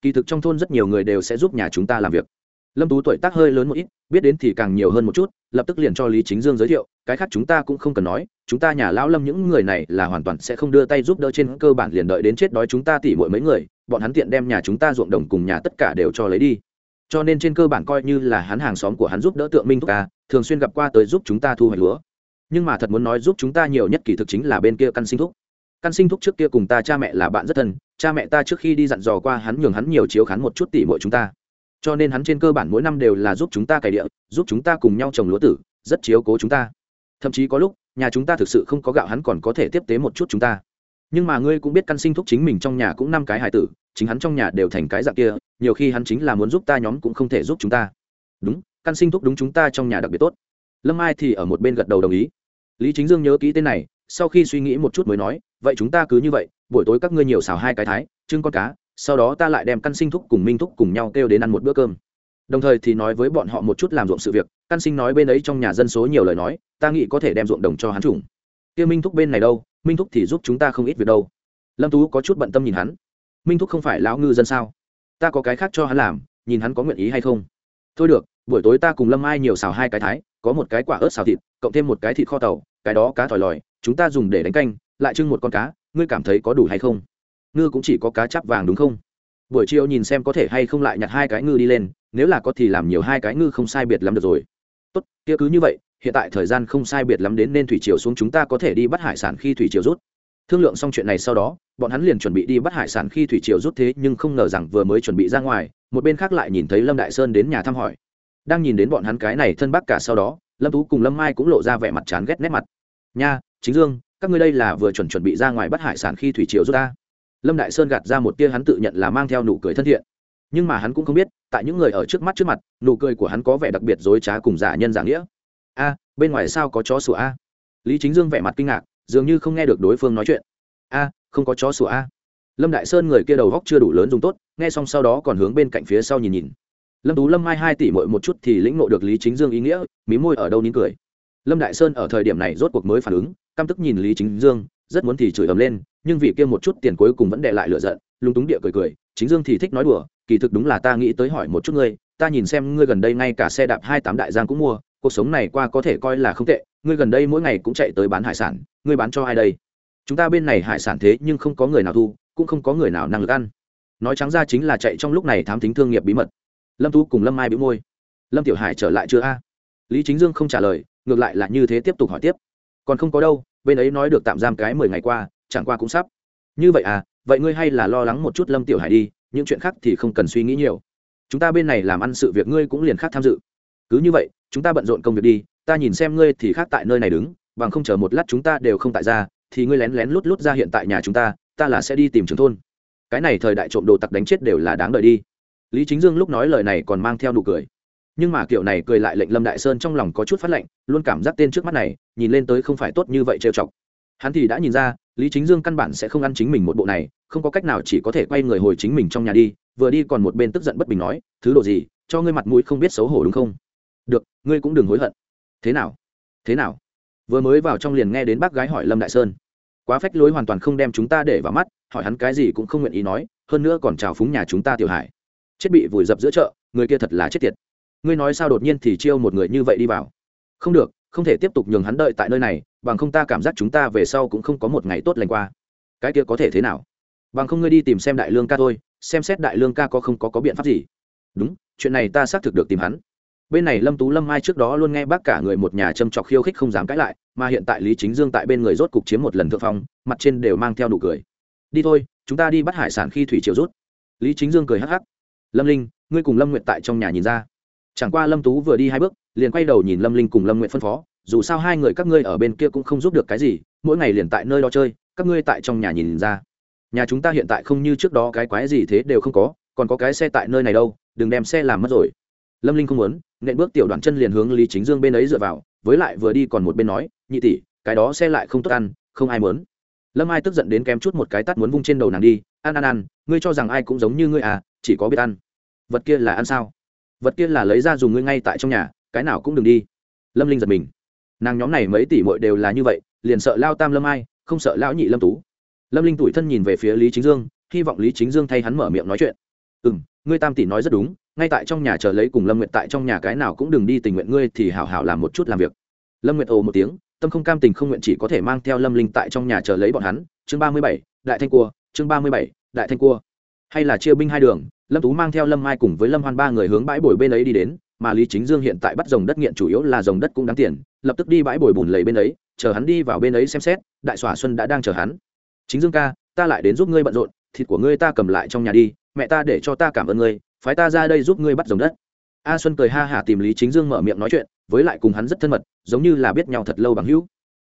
Kỳ thực trong thôn rất nhiều người đều sẽ giúp nhà chúng ta làm việc lâm tú tuổi tác hơi lớn một ít, biết đến thì càng nhiều hơn một chút, lập tức liền cho lý chính dương giới thiệu, cái khác chúng ta cũng không cần nói, chúng ta nhà lão lâm những người này là hoàn toàn sẽ không đưa tay giúp đỡ trên cơ bản liền đợi đến chết đói chúng ta tỉ mỗi mấy người, bọn hắn tiện đem nhà chúng ta ruộng đồng cùng nhà tất cả đều cho lấy đi. Cho nên trên cơ bản coi như là hắn hàng xóm của hắn giúp đỡ tượng minh thúc ca thường xuyên gặp qua tới giúp chúng ta thu hoạch lúa. Nhưng mà thật muốn nói giúp chúng ta nhiều nhất kỳ thực chính là bên kia căn sinh thúc. Căn sinh thúc trước kia cùng ta cha mẹ là bạn rất thân, cha mẹ ta trước khi đi dặn dò qua hắn nhường hắn nhiều chiếu khán một chút tỉ mỗi chúng ta cho nên hắn trên cơ bản mỗi năm đều là giúp chúng ta cày địa, giúp chúng ta cùng nhau trồng lúa tử, rất chiếu cố chúng ta. Thậm chí có lúc, nhà chúng ta thực sự không có gạo hắn còn có thể tiếp tế một chút chúng ta. Nhưng mà ngươi cũng biết căn sinh thúc chính mình trong nhà cũng năm cái hải tử, chính hắn trong nhà đều thành cái dạng kia, nhiều khi hắn chính là muốn giúp ta nhóm cũng không thể giúp chúng ta. Đúng, căn sinh thúc đúng chúng ta trong nhà đặc biệt tốt. Lâm ai thì ở một bên gật đầu đồng ý. Lý chính dương nhớ kỹ tên này, sau khi suy nghĩ một chút mới nói, vậy chúng ta cứ như vậy, buổi tối các ngươi nhiều xào hai cái thái, trưng con cá sau đó ta lại đem căn sinh thúc cùng minh thúc cùng nhau kêu đến ăn một bữa cơm. Đồng thời thì nói với bọn họ một chút làm ruộng sự việc, căn sinh nói bên ấy trong nhà dân số nhiều lời nói, ta nghĩ có thể đem ruộng đồng cho hắn chủng kia minh thúc bên này đâu, minh thúc thì giúp chúng ta không ít việc đâu. Lâm tú có chút bận tâm nhìn hắn. Minh thúc không phải lão ngư dân sao? Ta có cái khác cho hắn làm, nhìn hắn có nguyện ý hay không? Thôi được, buổi tối ta cùng lâm ai nhiều xào hai cái thái, có một cái quả ớt xào thịt, cộng thêm một cái thịt kho tàu, cái đó cá thỏi lòi, chúng ta dùng để đánh canh, lại trưng một con cá, ngươi cảm thấy có đủ hay không? Ngư cũng chỉ có cá chắp vàng đúng không? Buổi chiều nhìn xem có thể hay không lại nhặt hai cái ngư đi lên, nếu là có thì làm nhiều hai cái ngư không sai biệt lắm được rồi. Tốt, kia cứ như vậy, hiện tại thời gian không sai biệt lắm đến nên thủy triều xuống chúng ta có thể đi bắt hải sản khi thủy triều rút. Thương lượng xong chuyện này sau đó, bọn hắn liền chuẩn bị đi bắt hải sản khi thủy triều rút thế, nhưng không ngờ rằng vừa mới chuẩn bị ra ngoài, một bên khác lại nhìn thấy lâm đại sơn đến nhà thăm hỏi. Đang nhìn đến bọn hắn cái này thân bác cả sau đó, lâm tú cùng lâm mai cũng lộ ra vẻ mặt chán ghét nét mặt. Nha, chính dương, các ngươi đây là vừa chuẩn chuẩn bị ra ngoài bắt hải sản khi thủy triều rút ta? Lâm đại sơn gạt ra một tia hắn tự nhận là mang theo nụ cười thân thiện. Nhưng mà hắn cũng không biết, tại những người ở trước mắt trước mặt, nụ cười của hắn có vẻ đặc biệt dối trá cùng giả nhân giả nghĩa. A, bên ngoài sao có chó sủa a? Lý chính dương vẻ mặt kinh ngạc, dường như không nghe được đối phương nói chuyện. A, không có chó sủa a. Lâm đại sơn người kia đầu góc chưa đủ lớn dùng tốt, nghe xong sau đó còn hướng bên cạnh phía sau nhìn nhìn. Lâm tú lâm mai hai tỷ mội một chút thì lĩnh nộ được lý chính dương ý nghĩa, mí môi ở đâu nín cười. Lâm đại sơn ở thời điểm này rốt cuộc mới phản ứng, căm tức nhìn lý chính dương rất muốn thì chửi ầm lên, nhưng vì kia một chút tiền cuối cùng vẫn để lại lựa giận, lúng túng địa cười cười, chính dương thì thích nói đùa, kỳ thực đúng là ta nghĩ tới hỏi một chút ngươi, ta nhìn xem ngươi gần đây ngay cả xe đạp hai tám đại giang cũng mua, cuộc sống này qua có thể coi là không tệ, ngươi gần đây mỗi ngày cũng chạy tới bán hải sản, ngươi bán cho ai đây? Chúng ta bên này hải sản thế nhưng không có người nào thu, cũng không có người nào năng lực ăn. Nói trắng ra chính là chạy trong lúc này thám tính thương nghiệp bí mật. Lâm tú cùng lâm mai bị môi. Lâm tiểu hải trở lại chưa a? Lý chính dương không trả lời, ngược lại là như thế tiếp tục hỏi tiếp. Còn không có đâu bên ấy nói được tạm giam cái mười ngày qua, chẳng qua cũng sắp. Như vậy à vậy ngươi hay là lo lắng một chút lâm tiểu hải đi, những chuyện khác thì không cần suy nghĩ nhiều. Chúng ta bên này làm ăn sự việc ngươi cũng liền khác tham dự. Cứ như vậy, chúng ta bận rộn công việc đi, ta nhìn xem ngươi thì khác tại nơi này đứng, bằng không chờ một lát chúng ta đều không tại ra, thì ngươi lén lén lút lút ra hiện tại nhà chúng ta ta là sẽ đi tìm trường thôn. Cái này thời đại trộm đồ tặc đánh chết đều là đáng đợi đi. Lý chính dương lúc nói lời này còn mang theo nụ cười nhưng mà kiểu này cười lại lệnh lâm đại sơn trong lòng có chút phát lệnh, luôn cảm giác tên trước mắt này, nhìn lên tới không phải tốt như vậy trêu chọc. Hắn thì đã nhìn ra, lý chính dương căn bản sẽ không ăn chính mình một bộ này, không có cách nào chỉ có thể quay người hồi chính mình trong nhà đi, vừa đi còn một bên tức giận bất bình nói, thứ đồ gì, cho ngươi mặt mũi không biết xấu hổ đúng không? Được, ngươi cũng đừng hối hận. Thế nào? Thế nào? Vừa mới vào trong liền nghe đến bác gái hỏi lâm đại sơn. Quá phách lối hoàn toàn không đem chúng ta để vào mắt, hỏi hắn cái gì cũng không nguyện ý nói, hơn nữa còn chào phúng nhà chúng ta tiểu hải chết bị vùi dập giữa chợ, người kia thật là chết tiệt ngươi nói sao đột nhiên thì chiêu một người như vậy đi vào? Không được, không thể tiếp tục nhường hắn đợi tại nơi này, bằng không ta cảm giác chúng ta về sau cũng không có một ngày tốt lành qua. Cái kia có thể thế nào? Bằng không ngươi đi tìm xem đại lương ca thôi, xem xét đại lương ca có không có có biện pháp gì. Đúng, chuyện này ta xác thực được tìm hắn. Bên này lâm tú lâm mai trước đó luôn nghe bác cả người một nhà châm trọc khiêu khích không dám cãi lại, mà hiện tại lý chính dương tại bên người rốt cục chiếm một lần thượng phong, mặt trên đều mang theo nụ cười. Đi thôi, chúng ta đi bắt hải sản khi thủy triều rút. Lý chính dương cười hắc hắc. Lâm linh, ngươi cùng lâm nguyện tại trong nhà nhìn ra chẳng qua lâm tú vừa đi hai bước, liền quay đầu nhìn lâm linh cùng lâm nguyện phân phó, dù sao hai người các ngươi ở bên kia cũng không giúp được cái gì, mỗi ngày liền tại nơi đó chơi, các ngươi tại trong nhà nhìn ra. Nhà chúng ta hiện tại không như trước đó cái quái gì thế đều không có, còn có cái xe tại nơi này đâu, đừng đem xe làm mất rồi. Lâm linh không muốn, nện bước tiểu đoạn chân liền hướng lý chính dương bên ấy dựa vào, với lại vừa đi còn một bên nói, nhị tỷ, cái đó xe lại không tốt ăn, không ai muốn. Lâm ai tức giận đến kém chút một cái tắt muốn vung trên đầu nàng đi, ăn ăn ăn, ngươi cho rằng ai cũng giống như ngươi à chỉ có biết ăn. Vật kia là ăn sao? Vật kia là lấy ra dùng ngươi ngay tại trong nhà, cái nào cũng đừng đi. Lâm linh giật mình. Nàng nhóm này mấy tỷ mội đều là như vậy, liền sợ lao tam lâm ai, không sợ lão nhị lâm tú. Lâm linh tủi thân nhìn về phía lý chính dương, hy vọng lý chính dương thay hắn mở miệng nói chuyện. Ừ m ngươi tam tỷ nói rất đúng, ngay tại trong nhà chờ lấy cùng lâm nguyệt tại trong nhà cái nào cũng đừng đi tình nguyện ngươi thì hảo hảo làm một chút làm việc. Lâm nguyệt ồ một tiếng, tâm không cam tình không nguyện chỉ có thể mang theo lâm linh tại trong nhà chờ lấy bọn hắn. Chương ba mươi bảy, đại thanh cua, chương ba mươi bảy, đại thanh cua. Hay là chia binh hai đường lâm tú mang theo lâm mai cùng với lâm hoan ba người hướng bãi bồi bên ấy đi đến, mà lý chính dương hiện tại bắt dòng đất nghiện chủ yếu là dòng đất cũng đáng tiền, lập tức đi bãi bồi bùn lầy bên ấy, chờ hắn đi vào bên ấy xem xét, đại xòa xuân đã đang chờ hắn. Chính dương ca, ta lại đến giúp ngươi bận rộn, thịt của ngươi ta cầm lại trong nhà đi, mẹ ta để cho ta cảm ơn ngươi, phái ta ra đây giúp ngươi bắt dòng đất. A xuân cười ha hả tìm lý chính dương mở miệng nói chuyện, với lại cùng hắn rất thân mật, giống như là biết nhau thật lâu bằng hữu.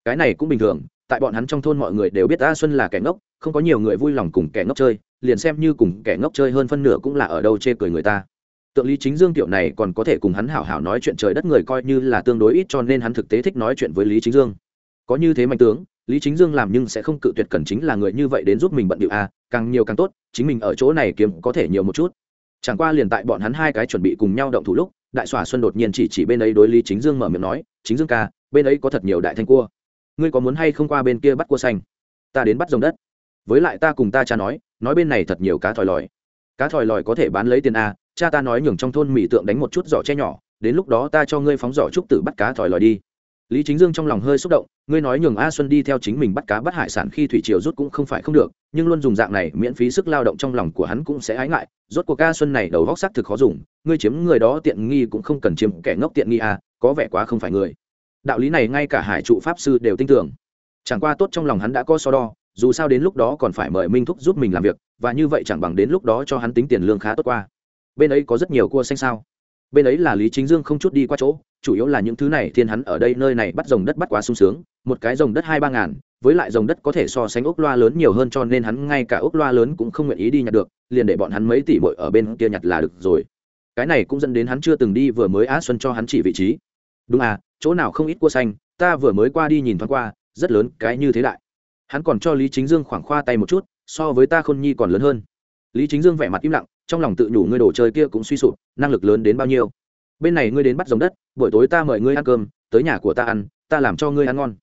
Cái này cũng bình thường, tại bọn hắn trong thôn mọi người đều biết a xuân là kẻ ngốc, không có nhiều người vui lòng cùng kẻ ngốc chơi liền xem như cùng kẻ ngốc chơi hơn phân nửa cũng là ở đâu chê cười người ta. Tượng lý chính dương tiểu này còn có thể cùng hắn hảo hảo nói chuyện trời đất người coi như là tương đối ít cho nên hắn thực tế thích nói chuyện với lý chính dương. Có như thế mạnh tướng, lý chính dương làm nhưng sẽ không cự tuyệt cần chính là người như vậy đến giúp mình bận điệu a càng nhiều càng tốt, chính mình ở chỗ này kiếm có thể nhiều một chút. Chẳng qua liền tại bọn hắn hai cái chuẩn bị cùng nhau động thủ lúc, đại xòa xuân đột nhiên chỉ chỉ bên ấy đối lý chính dương mở miệng nói, chính dương ca, bên ấy có thật nhiều đại thanh cua. Ngươi có muốn hay không qua bên kia bắt cua xanh? Ta đến bắt dòng đất. Với lại ta cùng ta cha nói nói bên này thật nhiều cá thòi lòi. Cá thòi lòi có thể bán lấy tiền a, cha ta nói nhường trong thôn mỹ tượng đánh một chút giỏ che nhỏ, đến lúc đó ta cho ngươi phóng giỏ trúc tử bắt cá thòi lòi đi. Lý chính dương trong lòng hơi xúc động, ngươi nói nhường a xuân đi theo chính mình bắt cá bắt hải sản khi thủy triều rút cũng không phải không được, nhưng luôn dùng dạng này miễn phí sức lao động trong lòng của hắn cũng sẽ ái ngại, rốt cuộc a xuân này đầu vóc xác thực khó dùng, ngươi chiếm người đó tiện nghi cũng không cần chiếm kẻ ngốc tiện nghi a, có vẻ quá không phải người. Đạo lý này ngay cả hải trụ pháp sư đều tin tưởng. Chẳng qua tốt trong lòng hắn đã có so đo dù sao đến lúc đó còn phải mời minh thúc giúp mình làm việc, và như vậy chẳng bằng đến lúc đó cho hắn tính tiền lương khá tốt qua. Bên ấy có rất nhiều cua xanh sao? Bên ấy là lý chính dương không chút đi qua chỗ, chủ yếu là những thứ này thiên hắn ở đây nơi này bắt rồng đất bắt quá sung sướng, một cái rồng đất hai ba ngàn, với lại rồng đất có thể so sánh ốc loa lớn nhiều hơn cho nên hắn ngay cả ốc loa lớn cũng không nguyện ý đi nhặt được, liền để bọn hắn mấy tỷ bội ở bên kia nhặt là được rồi. Cái này cũng dẫn đến hắn chưa từng đi vừa mới á xuân cho hắn chỉ vị trí. Đúng à chỗ nào không ít cua xanh, ta vừa mới qua đi nhìn thoáng qua, rất lớn, cái như thế đại hắn còn cho lý chính dương khoảng khoa tay một chút, so với ta khôn nhi còn lớn hơn. Lý chính dương vẻ mặt im lặng, trong lòng tự nhủ ngươi đồ chơi kia cũng suy sụp, năng lực lớn đến bao nhiêu. Bên này ngươi đến bắt giống đất, buổi tối ta mời ngươi ăn cơm, tới nhà của ta ăn, ta làm cho ngươi ăn ngon.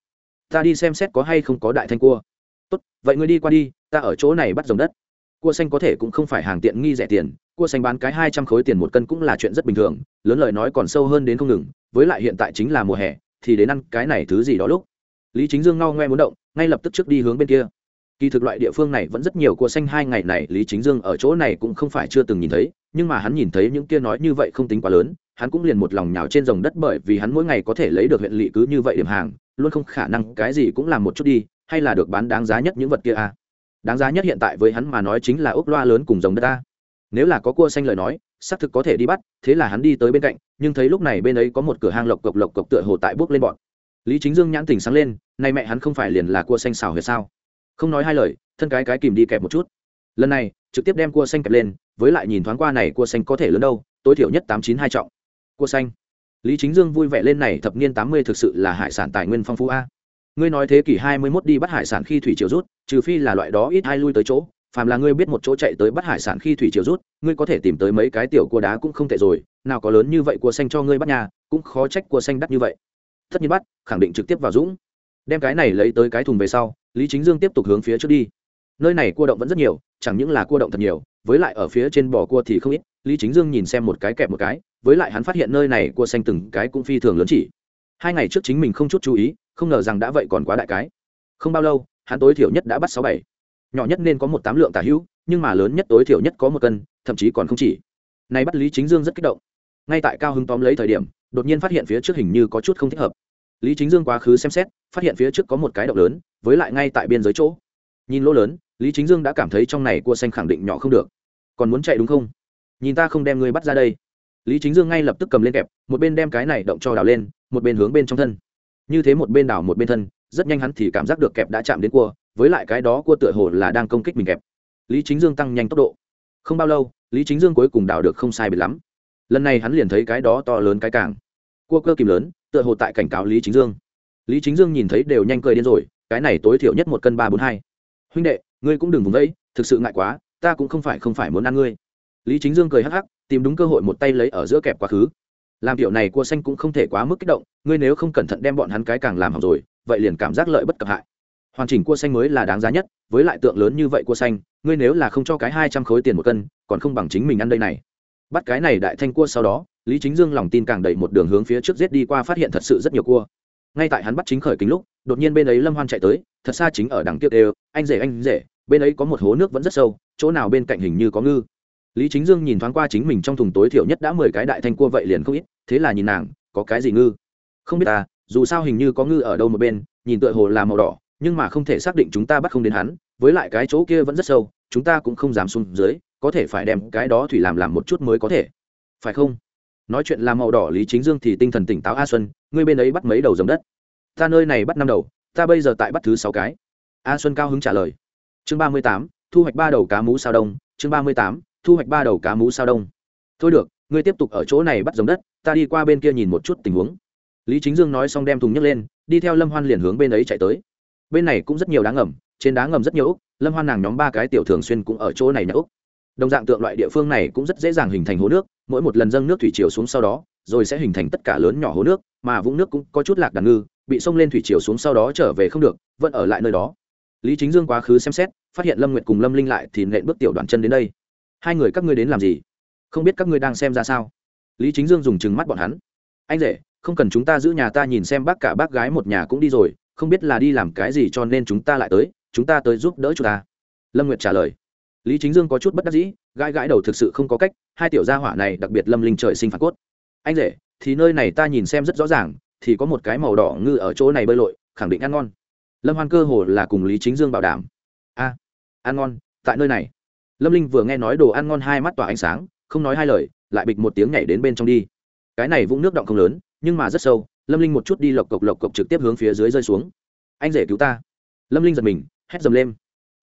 Ta đi xem xét có hay không có đại thanh cua. Tốt, vậy ngươi đi qua đi, ta ở chỗ này bắt giống đất. Cua xanh có thể cũng không phải hàng tiện nghi rẻ tiền, cua xanh bán cái hai trăm khối tiền một cân cũng là chuyện rất bình thường, lớn lời nói còn sâu hơn đến không ngừng, với lại hiện tại chính là mùa hè, thì đến ăn cái này thứ gì đó lúc. Lý chính dương ngao ngoe muốn động ngay lập tức trước đi hướng bên kia. Kỳ thực loại địa phương này vẫn rất nhiều cua xanh hai ngày này, lý chính dương ở chỗ này cũng không phải chưa từng nhìn thấy, nhưng mà hắn nhìn thấy những kia nói như vậy không tính quá lớn, hắn cũng liền một lòng nhào trên dòng đất bởi vì hắn mỗi ngày có thể lấy được huyện lỵ cứ như vậy điểm hàng, luôn không khả năng cái gì cũng làm một chút đi, hay là được bán đáng giá nhất những vật kia à. đáng giá nhất hiện tại với hắn mà nói chính là ốc loa lớn cùng dòng đất ta. Nếu là có cua xanh lời nói, xác thực có thể đi bắt, thế là hắn đi tới bên cạnh, nhưng thấy lúc này bên ấy có một cửa hang lộc cộc lộc cộc tựa hồ tại bước lên bọn lý chính dương nhãn tỉnh sáng lên nay mẹ hắn không phải liền là cua xanh xào huyệt sao? Không nói hai lời, thân cái cái kìm đi kẹp một chút. Lần này, trực tiếp đem cua xanh kẹp lên, với lại nhìn thoáng qua này cua xanh có thể lớn đâu, tối thiểu nhất tám chín hai trọng. Cua xanh. Lý chính dương vui vẻ lên này thập niên tám mươi thực sự là hải sản tài nguyên phong phú a. Ngươi nói thế kỷ hai mươi mốt đi bắt hải sản khi thủy triều rút, trừ phi là loại đó ít ai lui tới chỗ, phàm là ngươi biết một chỗ chạy tới bắt hải sản khi thủy triều rút, ngươi có thể tìm tới mấy cái tiểu cua đá cũng không tệ rồi, nào có lớn như vậy cua xanh cho ngươi bắt nhà, cũng khó trách cua xanh đắt như vậy tất nhiên bắt, khẳng định trực tiếp vào dũng. Đem cái này lấy tới cái thùng về sau, lý chính dương tiếp tục hướng phía trước đi. Nơi này cua động vẫn rất nhiều, chẳng những là cua động thật nhiều, với lại ở phía trên bò cua thì không ít, lý chính dương nhìn xem một cái kẹp một cái, với lại hắn phát hiện nơi này cua xanh từng cái cũng phi thường lớn chỉ. Hai ngày trước chính mình không chút chú ý, không ngờ rằng đã vậy còn quá đại cái. Không bao lâu, hắn tối thiểu nhất đã bắt sáu bảy. Nhỏ nhất nên có một tám lượng tả hữu, nhưng mà lớn nhất tối thiểu nhất có một cân, thậm chí còn không chỉ. Nay bắt lý chính dương rất kích động. Ngay tại cao hưng tóm lấy thời điểm đột nhiên phát hiện phía trước hình như có chút không thích hợp. Lý chính dương quá khứ xem xét, phát hiện phía trước có một cái động lớn, với lại ngay tại biên giới chỗ. Nhìn lỗ lớn, lý chính dương đã cảm thấy trong này cua xanh khẳng định nhỏ không được. Còn muốn chạy đúng không? Nhìn ta không đem ngươi bắt ra đây. Lý chính dương ngay lập tức cầm lên kẹp, một bên đem cái này động cho đào lên, một bên hướng bên trong thân. Như thế một bên đào một bên thân, rất nhanh hắn thì cảm giác được kẹp đã chạm đến cua, với lại cái đó cua tựa hồ là đang công kích mình kẹp. Lý chính dương tăng nhanh tốc độ. Không bao lâu, lý chính dương cuối cùng đào được không sai biệt lắm lần này hắn liền thấy cái đó to lớn cái càng. Cua cơ kìm lớn, tựa hồ tại cảnh cáo lý chính dương. Lý chính dương nhìn thấy đều nhanh cười điên rồi, cái này tối thiểu nhất một cân ba bốn hai. Huynh đệ, ngươi cũng đừng vùng vẫy, thực sự ngại quá, ta cũng không phải không phải muốn ăn ngươi. Lý chính dương cười hắc hắc, tìm đúng cơ hội một tay lấy ở giữa kẹp quá khứ. Làm kiểu này cua xanh cũng không thể quá mức kích động, ngươi nếu không cẩn thận đem bọn hắn cái càng làm hỏng rồi, vậy liền cảm giác lợi bất cập hại. Hoàn chỉnh cua xanh mới là đáng giá nhất, với lại tượng lớn như vậy cua xanh, ngươi nếu là không cho cái hai trăm khối tiền một cân, còn không bằng chính mình ăn đây này bắt cái này đại thanh cua sau đó, lý chính dương lòng tin càng đẩy một đường hướng phía trước giết đi qua phát hiện thật sự rất nhiều cua. Ngay tại hắn bắt chính khởi kính lúc, đột nhiên bên ấy lâm hoan chạy tới, thật xa chính ở đằng kia đều anh rể anh rể, bên ấy có một hố nước vẫn rất sâu, chỗ nào bên cạnh hình như có ngư. Lý chính dương nhìn thoáng qua chính mình trong thùng tối thiểu nhất đã mười cái đại thanh cua vậy liền không ít, thế là nhìn nàng, có cái gì ngư? Không biết ta dù sao hình như có ngư ở đâu một bên, nhìn tựa hồ là màu đỏ, nhưng mà không thể xác định chúng ta bắt không đến hắn, với lại cái chỗ kia vẫn rất sâu, chúng ta cũng không dám xuống dưới có thể phải đem cái đó thủy làm làm một chút mới có thể. Phải không? Nói chuyện làm màu đỏ lý chính dương thì tinh thần tỉnh táo a xuân, ngươi bên ấy bắt mấy đầu dòng đất? Ta nơi này bắt năm đầu, ta bây giờ tại bắt thứ sáu cái. A xuân cao hứng trả lời. Chương ba mươi tám, thu hoạch ba đầu cá mú sao đông. Chương ba mươi tám, thu hoạch ba đầu cá mú sao đông. Thôi được, ngươi tiếp tục ở chỗ này bắt dòng đất, ta đi qua bên kia nhìn một chút tình huống. Lý chính dương nói xong đem thùng nhấc lên, đi theo lâm hoan liền hướng bên ấy chạy tới. Bên này cũng rất nhiều đá ngầm, trên đá ngầm rất nhiều úc lâm hoan nàng nhóm ba cái tiểu thường xuyên cũng ở chỗ này nhà úc đồng dạng tượng loại địa phương này cũng rất dễ dàng hình thành hố nước, mỗi một lần dâng nước thủy chiều xuống sau đó, rồi sẽ hình thành tất cả lớn nhỏ hố nước, mà vũng nước cũng có chút lạc đàn ngư, bị sông lên thủy chiều xuống sau đó trở về không được, vẫn ở lại nơi đó. Lý chính dương quá khứ xem xét, phát hiện lâm nguyệt cùng lâm linh lại thì nện bước tiểu đoàn chân đến đây. Hai người các ngươi đến làm gì? Không biết các ngươi đang xem ra sao? Lý chính dương dùng chừng mắt bọn hắn. Anh rể, không cần chúng ta giữ nhà ta nhìn xem bác cả bác gái một nhà cũng đi rồi, không biết là đi làm cái gì cho nên chúng ta lại tới, chúng ta tới giúp đỡ chúng ta. Lâm nguyệt trả lời lý chính dương có chút bất đắc dĩ, gãi gãi đầu thực sự không có cách, hai tiểu gia hỏa này đặc biệt lâm linh trời sinh phạt cốt. Anh rể, thì nơi này ta nhìn xem rất rõ ràng, thì có một cái màu đỏ ngư ở chỗ này bơi lội, khẳng định ăn ngon. Lâm hoan cơ hồ là cùng lý chính dương bảo đảm. A, ăn ngon, tại nơi này. Lâm linh vừa nghe nói đồ ăn ngon hai mắt tỏa ánh sáng, không nói hai lời, lại bịch một tiếng nhảy đến bên trong đi. Cái này vũng nước động không lớn, nhưng mà rất sâu, lâm linh một chút đi lộc cộc lộc cộc trực tiếp hướng phía dưới rơi xuống. Anh rể cứu ta. Lâm linh giật mình, hét dầm lên.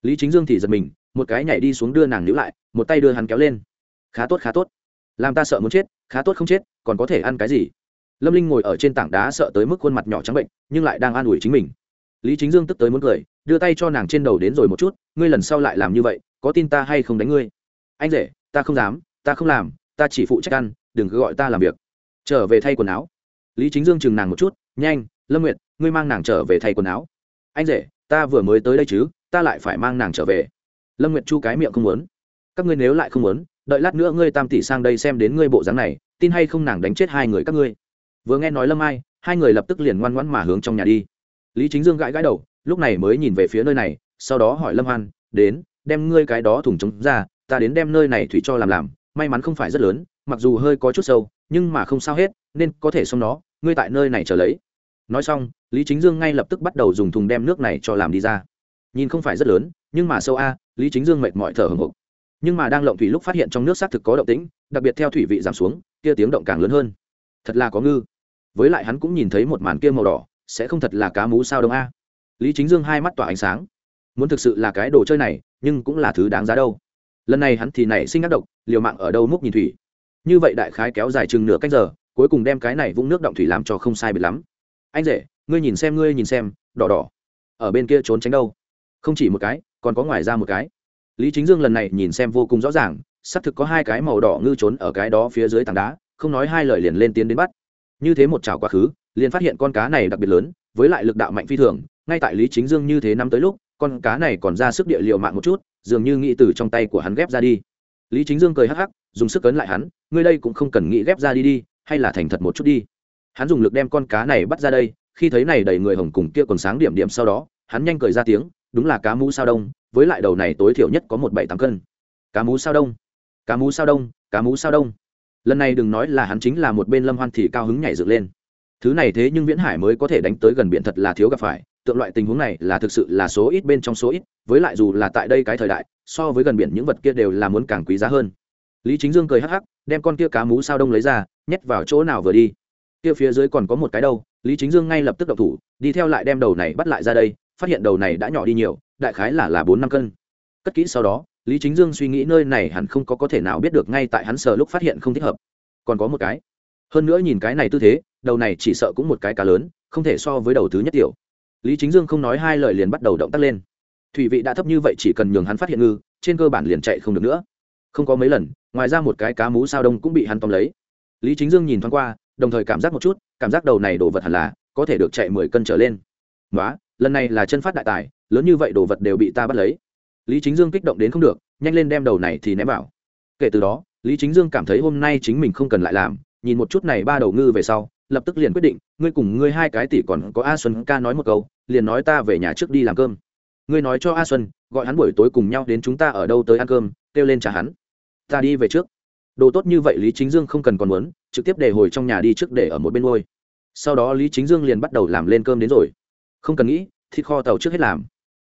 Lý chính dương thì giật mình một cái nhảy đi xuống đưa nàng níu lại, một tay đưa hắn kéo lên. Khá tốt khá tốt. Làm ta sợ muốn chết, khá tốt không chết, còn có thể ăn cái gì? Lâm linh ngồi ở trên tảng đá sợ tới mức khuôn mặt nhỏ trắng bệnh, nhưng lại đang an ủi chính mình. Lý chính dương tức tới muốn cười, đưa tay cho nàng trên đầu đến rồi một chút, ngươi lần sau lại làm như vậy, có tin ta hay không đánh ngươi? Anh rể, ta không dám, ta không làm, ta chỉ phụ trách ăn, đừng cứ gọi ta làm việc. Trở về thay quần áo. Lý chính dương chừng nàng một chút, nhanh, lâm nguyệt, ngươi mang nàng trở về thay quần áo. Anh rể, ta vừa mới tới đây chứ, ta lại phải mang nàng trở về lâm nguyệt chu cái miệng không muốn. Các ngươi nếu lại không muốn, đợi lát nữa ngươi tam tỷ sang đây xem đến ngươi bộ dáng này, tin hay không nàng đánh chết hai người các ngươi. Vừa nghe nói lâm ai, hai người lập tức liền ngoan ngoãn mà hướng trong nhà đi. Lý chính dương gãi gãi đầu, lúc này mới nhìn về phía nơi này, sau đó hỏi lâm hoan, đến, đem ngươi cái đó thùng trống ra, ta đến đem nơi này thủy cho làm làm, may mắn không phải rất lớn, mặc dù hơi có chút sâu, nhưng mà không sao hết, nên có thể xong nó, ngươi tại nơi này chờ lấy. Nói xong, lý chính dương ngay lập tức bắt đầu dùng thùng đem nước này cho làm đi ra. Nhìn không phải rất lớn nhưng mà sâu a, lý chính dương mệt mỏi thở hồng hộc. Nhưng mà đang lộng thủy lúc phát hiện trong nước xác thực có động tĩnh, đặc biệt theo thủy vị giảm xuống, kia tiếng động càng lớn hơn. Thật là có ngư. Với lại hắn cũng nhìn thấy một màn kia màu đỏ, sẽ không thật là cá mú sao đông a. Lý chính dương hai mắt tỏa ánh sáng. Muốn thực sự là cái đồ chơi này, nhưng cũng là thứ đáng giá đâu. Lần này hắn thì nảy sinh ác độc, liều mạng ở đâu múc nhìn thủy. Như vậy đại khái kéo dài chừng nửa cách giờ, cuối cùng đem cái này vũng nước động thủy làm cho không sai biệt lắm. Anh rể, ngươi nhìn xem, ngươi nhìn xem, đỏ đỏ. Ở bên kia trốn tránh đâu? Không chỉ một cái, còn có ngoài ra một cái. Lý chính dương lần này nhìn xem vô cùng rõ ràng, xác thực có hai cái màu đỏ ngư trốn ở cái đó phía dưới tảng đá, không nói hai lời liền lên tiến đến bắt. Như thế một chảo quá khứ, liền phát hiện con cá này đặc biệt lớn, với lại lực đạo mạnh phi thường, ngay tại lý chính dương như thế năm tới lúc, con cá này còn ra sức địa liệu mạng một chút, dường như nghĩ từ trong tay của hắn ghép ra đi. Lý chính dương cười hắc hắc, dùng sức cấn lại hắn, ngươi đây cũng không cần nghĩ ghép ra đi đi, hay là thành thật một chút đi. Hắn dùng lực đem con cá này bắt ra đây, khi thấy này đầy người hồng cùng kia còn sáng điểm điểm sau đó, hắn nhanh cười ra tiếng đúng là cá mú sao đông, với lại đầu này tối thiểu nhất có một bảy tám cân. Cá mú sao đông, cá mú sao đông, cá mú sao đông. Lần này đừng nói là hắn chính là một bên lâm hoan thì cao hứng nhảy dựng lên. Thứ này thế nhưng viễn hải mới có thể đánh tới gần biển thật là thiếu gặp phải, tượng loại tình huống này là thực sự là số ít bên trong số ít, với lại dù là tại đây cái thời đại, so với gần biển những vật kia đều là muốn càng quý giá hơn. Lý chính dương cười hắc hắc, đem con kia cá mú sao đông lấy ra, nhét vào chỗ nào vừa đi. Kia phía dưới còn có một cái đâu, lý chính dương ngay lập tức độc thủ, đi theo lại đem đầu này bắt lại ra đây phát hiện đầu này đã nhỏ đi nhiều, đại khái là là bốn năm cân. Cất kỹ sau đó, lý chính dương suy nghĩ nơi này hẳn không có có thể nào biết được ngay tại hắn sờ lúc phát hiện không thích hợp. Còn có một cái. Hơn nữa nhìn cái này tư thế, đầu này chỉ sợ cũng một cái cá lớn, không thể so với đầu thứ nhất tiểu. Lý chính dương không nói hai lời liền bắt đầu động tác lên. Thủy vị đã thấp như vậy chỉ cần nhường hắn phát hiện ngư, trên cơ bản liền chạy không được nữa. Không có mấy lần, ngoài ra một cái cá mú sao đông cũng bị hắn tóm lấy. Lý chính dương nhìn thoáng qua, đồng thời cảm giác một chút, cảm giác đầu này đổ vật hẳn là có thể được chạy mười cân trở lên. Nói lần này là chân phát đại tài, lớn như vậy đồ vật đều bị ta bắt lấy. Lý chính dương kích động đến không được, nhanh lên đem đầu này thì ném vào. Kể từ đó, lý chính dương cảm thấy hôm nay chính mình không cần lại làm, nhìn một chút này ba đầu ngư về sau, lập tức liền quyết định, ngươi cùng ngươi hai cái tỷ còn có a xuân ca nói một câu, liền nói ta về nhà trước đi làm cơm. Ngươi nói cho a xuân, gọi hắn buổi tối cùng nhau đến chúng ta ở đâu tới ăn cơm, kêu lên trả hắn. Ta đi về trước. Đồ tốt như vậy lý chính dương không cần còn muốn, trực tiếp để hồi trong nhà đi trước để ở một bên ngôi sau đó lý chính dương liền bắt đầu làm lên cơm đến rồi không cần nghĩ thịt kho tàu trước hết làm.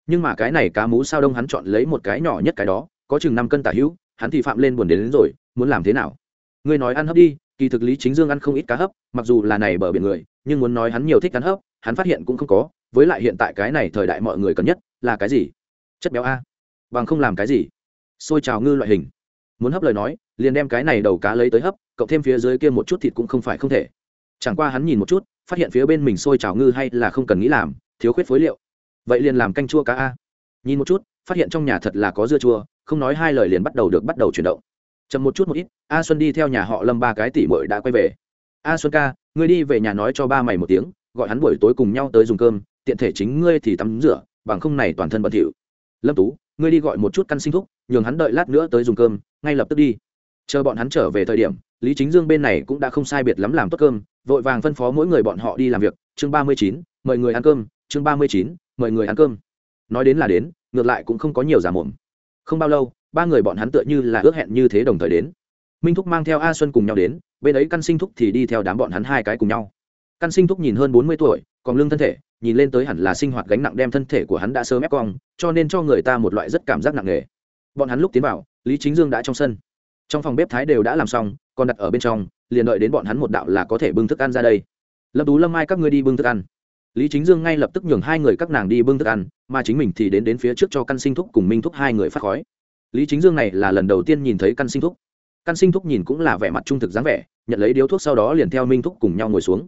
Nhưng mà cái này cá mú sao đông hắn chọn lấy một cái nhỏ nhất cái đó có chừng năm cân tả hữu hắn thì phạm lên buồn đến, đến rồi muốn làm thế nào? Ngươi nói ăn hấp đi kỳ thực lý chính dương ăn không ít cá hấp mặc dù là này bờ biển người nhưng muốn nói hắn nhiều thích ăn hấp hắn phát hiện cũng không có với lại hiện tại cái này thời đại mọi người cần nhất là cái gì? Chất béo a. Bằng không làm cái gì? Xôi trào ngư loại hình. Muốn hấp lời nói liền đem cái này đầu cá lấy tới hấp cộng thêm phía dưới kia một chút thịt cũng không phải không thể. Chẳng qua hắn nhìn một chút phát hiện phía bên mình sôi trào ngư hay là không cần nghĩ làm, thiếu khuyết phối liệu. Vậy liền làm canh chua cá a. Nhìn một chút, phát hiện trong nhà thật là có dưa chua, không nói hai lời liền bắt đầu được bắt đầu chuyển động. Chậm một chút một ít, a xuân đi theo nhà họ lâm ba cái tỷ mội đã quay về. A xuân ca, ngươi đi về nhà nói cho ba mày một tiếng, gọi hắn buổi tối cùng nhau tới dùng cơm, tiện thể chính ngươi thì tắm rửa, bằng không này toàn thân bẩn thỉu. Lâm tú, ngươi đi gọi một chút căn sinh thúc, nhường hắn đợi lát nữa tới dùng cơm, ngay lập tức đi. Chờ bọn hắn trở về thời điểm lý chính dương bên này cũng đã không sai biệt lắm làm tốt cơm, vội vàng phân phó mỗi người bọn họ đi làm việc. Chương ba mươi chín, mời người ăn cơm. Chương ba mươi chín, mời người ăn cơm. Nói đến là đến, ngược lại cũng không có nhiều giả mồm. Không bao lâu, ba người bọn hắn tựa như là ước hẹn như thế đồng thời đến. Minh thúc mang theo a xuân cùng nhau đến, bên ấy căn sinh thúc thì đi theo đám bọn hắn hai cái cùng nhau. Căn sinh thúc nhìn hơn bốn mươi tuổi, còn lương thân thể, nhìn lên tới hẳn là sinh hoạt gánh nặng đem thân thể của hắn đã sớm ép cong, cho nên cho người ta một loại rất cảm giác nặng nề. Bọn hắn lúc tiến vào, lý chính dương đã trong sân. Trong phòng bếp thái đều đã làm xong còn đặt ở bên trong, liền đợi đến bọn hắn một đạo là có thể bưng thức ăn ra đây. Lâm tú, lâm mai, các ngươi đi bưng thức ăn. Lý chính dương ngay lập tức nhường hai người các nàng đi bưng thức ăn, mà chính mình thì đến đến phía trước cho căn sinh thúc cùng minh thúc hai người phát khói. Lý chính dương này là lần đầu tiên nhìn thấy căn sinh thúc. Căn sinh thúc nhìn cũng là vẻ mặt trung thực dáng vẻ, nhận lấy điếu thuốc sau đó liền theo minh thúc cùng nhau ngồi xuống.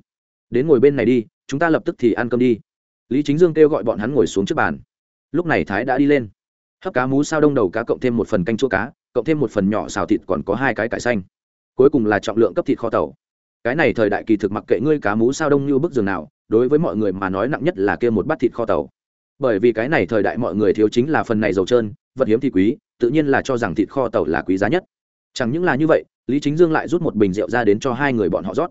Đến ngồi bên này đi, chúng ta lập tức thì ăn cơm đi. Lý chính dương kêu gọi bọn hắn ngồi xuống trước bàn. Lúc này thái đã đi lên. Hấp cá mú sao đông đầu cá cộng thêm một phần canh chua cá, cộng thêm một phần nhỏ xào thịt còn có hai cái cải xanh cuối cùng là trọng lượng cấp thịt kho tàu. Cái này thời đại kỳ thực mặc kệ ngươi cá mú sao đông như bức giường nào, đối với mọi người mà nói nặng nhất là kia một bát thịt kho tàu. Bởi vì cái này thời đại mọi người thiếu chính là phần này dầu trơn, vật hiếm thì quý, tự nhiên là cho rằng thịt kho tàu là quý giá nhất. Chẳng những là như vậy, lý chính dương lại rút một bình rượu ra đến cho hai người bọn họ rót.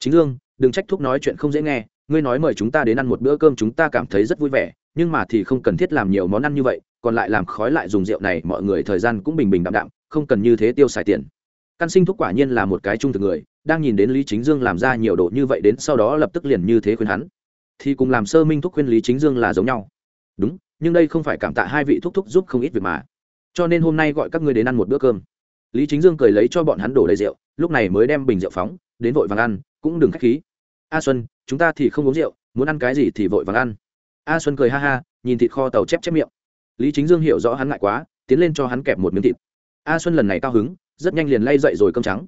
Chính dương, đừng trách thúc nói chuyện không dễ nghe, ngươi nói mời chúng ta đến ăn một bữa cơm chúng ta cảm thấy rất vui vẻ, nhưng mà thì không cần thiết làm nhiều món ăn như vậy, còn lại làm khói lại dùng rượu này, mọi người thời gian cũng bình bình đạm đạm, không cần như thế tiêu xài tiền căn sinh thúc quả nhiên là một cái trung thực người, đang nhìn đến lý chính dương làm ra nhiều đồ như vậy đến sau đó lập tức liền như thế khuyên hắn. Thì cùng làm sơ minh thúc khuyên lý chính dương là giống nhau. Đúng, nhưng đây không phải cảm tạ hai vị thúc thúc giúp không ít việc mà. Cho nên hôm nay gọi các ngươi đến ăn một bữa cơm. Lý chính dương cười lấy cho bọn hắn đổ đầy rượu, lúc này mới đem bình rượu phóng, đến vội vàng ăn, cũng đừng k h á c h khí. A xuân, chúng ta thì không uống rượu, muốn ăn cái gì thì vội vàng ăn. A xuân cười ha ha, nhìn thịt kho tàu chép chép miệng. Lý chính dương hiểu rõ hắn ngại quá, tiến lên cho hắn kẹp một miếng thịt. A xuân lần này cao hứng rất nhanh liền lay dậy rồi cơm trắng.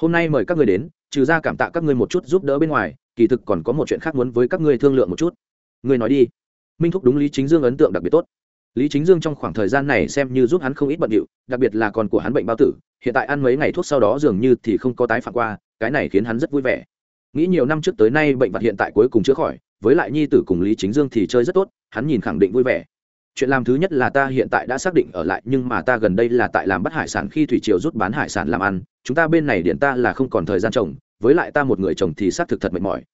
Hôm nay mời các người đến, trừ ra cảm tạ các ngươi một chút giúp đỡ bên ngoài, kỳ thực còn có một chuyện khác muốn với các ngươi thương lượng một chút. Ngươi nói đi. Minh thúc đúng lý chính dương ấn tượng đặc biệt tốt. Lý chính dương trong khoảng thời gian này xem như giúp hắn không ít bận điệu, đặc biệt là còn của hắn bệnh bao tử, hiện tại ăn mấy ngày thuốc sau đó dường như thì không có tái phạm qua, cái này khiến hắn rất vui vẻ. Nghĩ nhiều năm trước tới nay bệnh vật hiện tại cuối cùng chữa khỏi, với lại nhi tử cùng lý chính dương thì chơi rất tốt, hắn nhìn khẳng định vui vẻ chuyện làm thứ nhất là ta hiện tại đã xác định ở lại, nhưng mà ta gần đây là tại làm bắt hải sản khi thủy triều rút bán hải sản làm ăn. Chúng ta bên này điện ta là không còn thời gian trồng, với lại ta một người chồng thì xác thực thật mệt mỏi.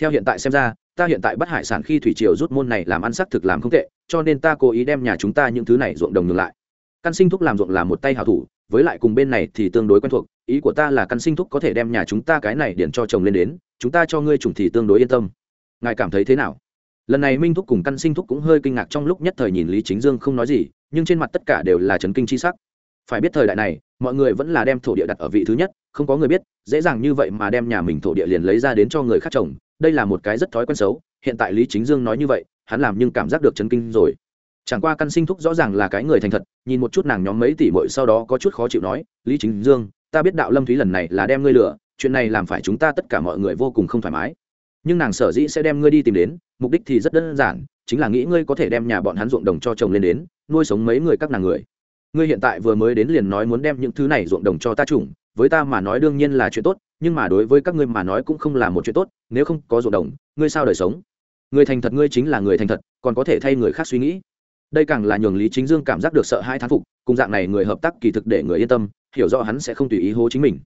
Theo hiện tại xem ra, ta hiện tại bắt hải sản khi thủy triều rút môn này làm ăn xác thực làm không tệ, cho nên ta cố ý đem nhà chúng ta những thứ này ruộng đồng ngược lại. Căn sinh thúc làm ruộng là một tay hảo thủ, với lại cùng bên này thì tương đối quen thuộc, ý của ta là căn sinh thúc có thể đem nhà chúng ta cái này điện cho chồng lên đến, chúng ta cho ngươi chủng thì tương đối yên tâm. Ngài cảm thấy thế nào? Lần này minh thúc cùng căn sinh thúc cũng hơi kinh ngạc trong lúc nhất thời nhìn lý chính dương không nói gì, nhưng trên mặt tất cả đều là trấn kinh c h i sắc. Phải biết thời đại này, mọi người vẫn là đem thổ địa đặt ở vị thứ nhất, không có người biết, dễ dàng như vậy mà đem nhà mình thổ địa liền lấy ra đến cho người khác trồng, đây là một cái rất thói quen xấu, hiện tại lý chính dương nói như vậy, hắn làm nhưng cảm giác được chấn kinh rồi. Chẳng qua căn sinh thúc rõ ràng là cái người thành thật, nhìn một chút nàng nhóm mấy tỷ mội sau đó có chút khó chịu nói, lý chính dương, ta biết đạo lâm thúy lần này là đem ngươi lừa, chuyện này làm phải chúng ta tất cả mọi người vô cùng không thoải mái nhưng nàng sở dĩ sẽ đem ngươi đi tìm đến, mục đích thì rất đơn giản, chính là nghĩ ngươi có thể đem nhà bọn hắn ruộng đồng cho chồng lên đến, nuôi sống mấy người các nàng người. Ngươi hiện tại vừa mới đến liền nói muốn đem những thứ này ruộng đồng cho ta chủng, với ta mà nói đương nhiên là chuyện tốt, nhưng mà đối với các ngươi mà nói cũng không là một chuyện tốt, nếu không có ruộng đồng, ngươi sao đời sống? Người thành thật ngươi chính là người thành thật, còn có thể thay người khác suy nghĩ. Đây càng là nhường lý chính dương cảm giác được sợ hai thán phục, cùng dạng này người hợp tác kỳ thực để người yên tâm, hiểu rõ hắn sẽ không tùy ý hố chính mình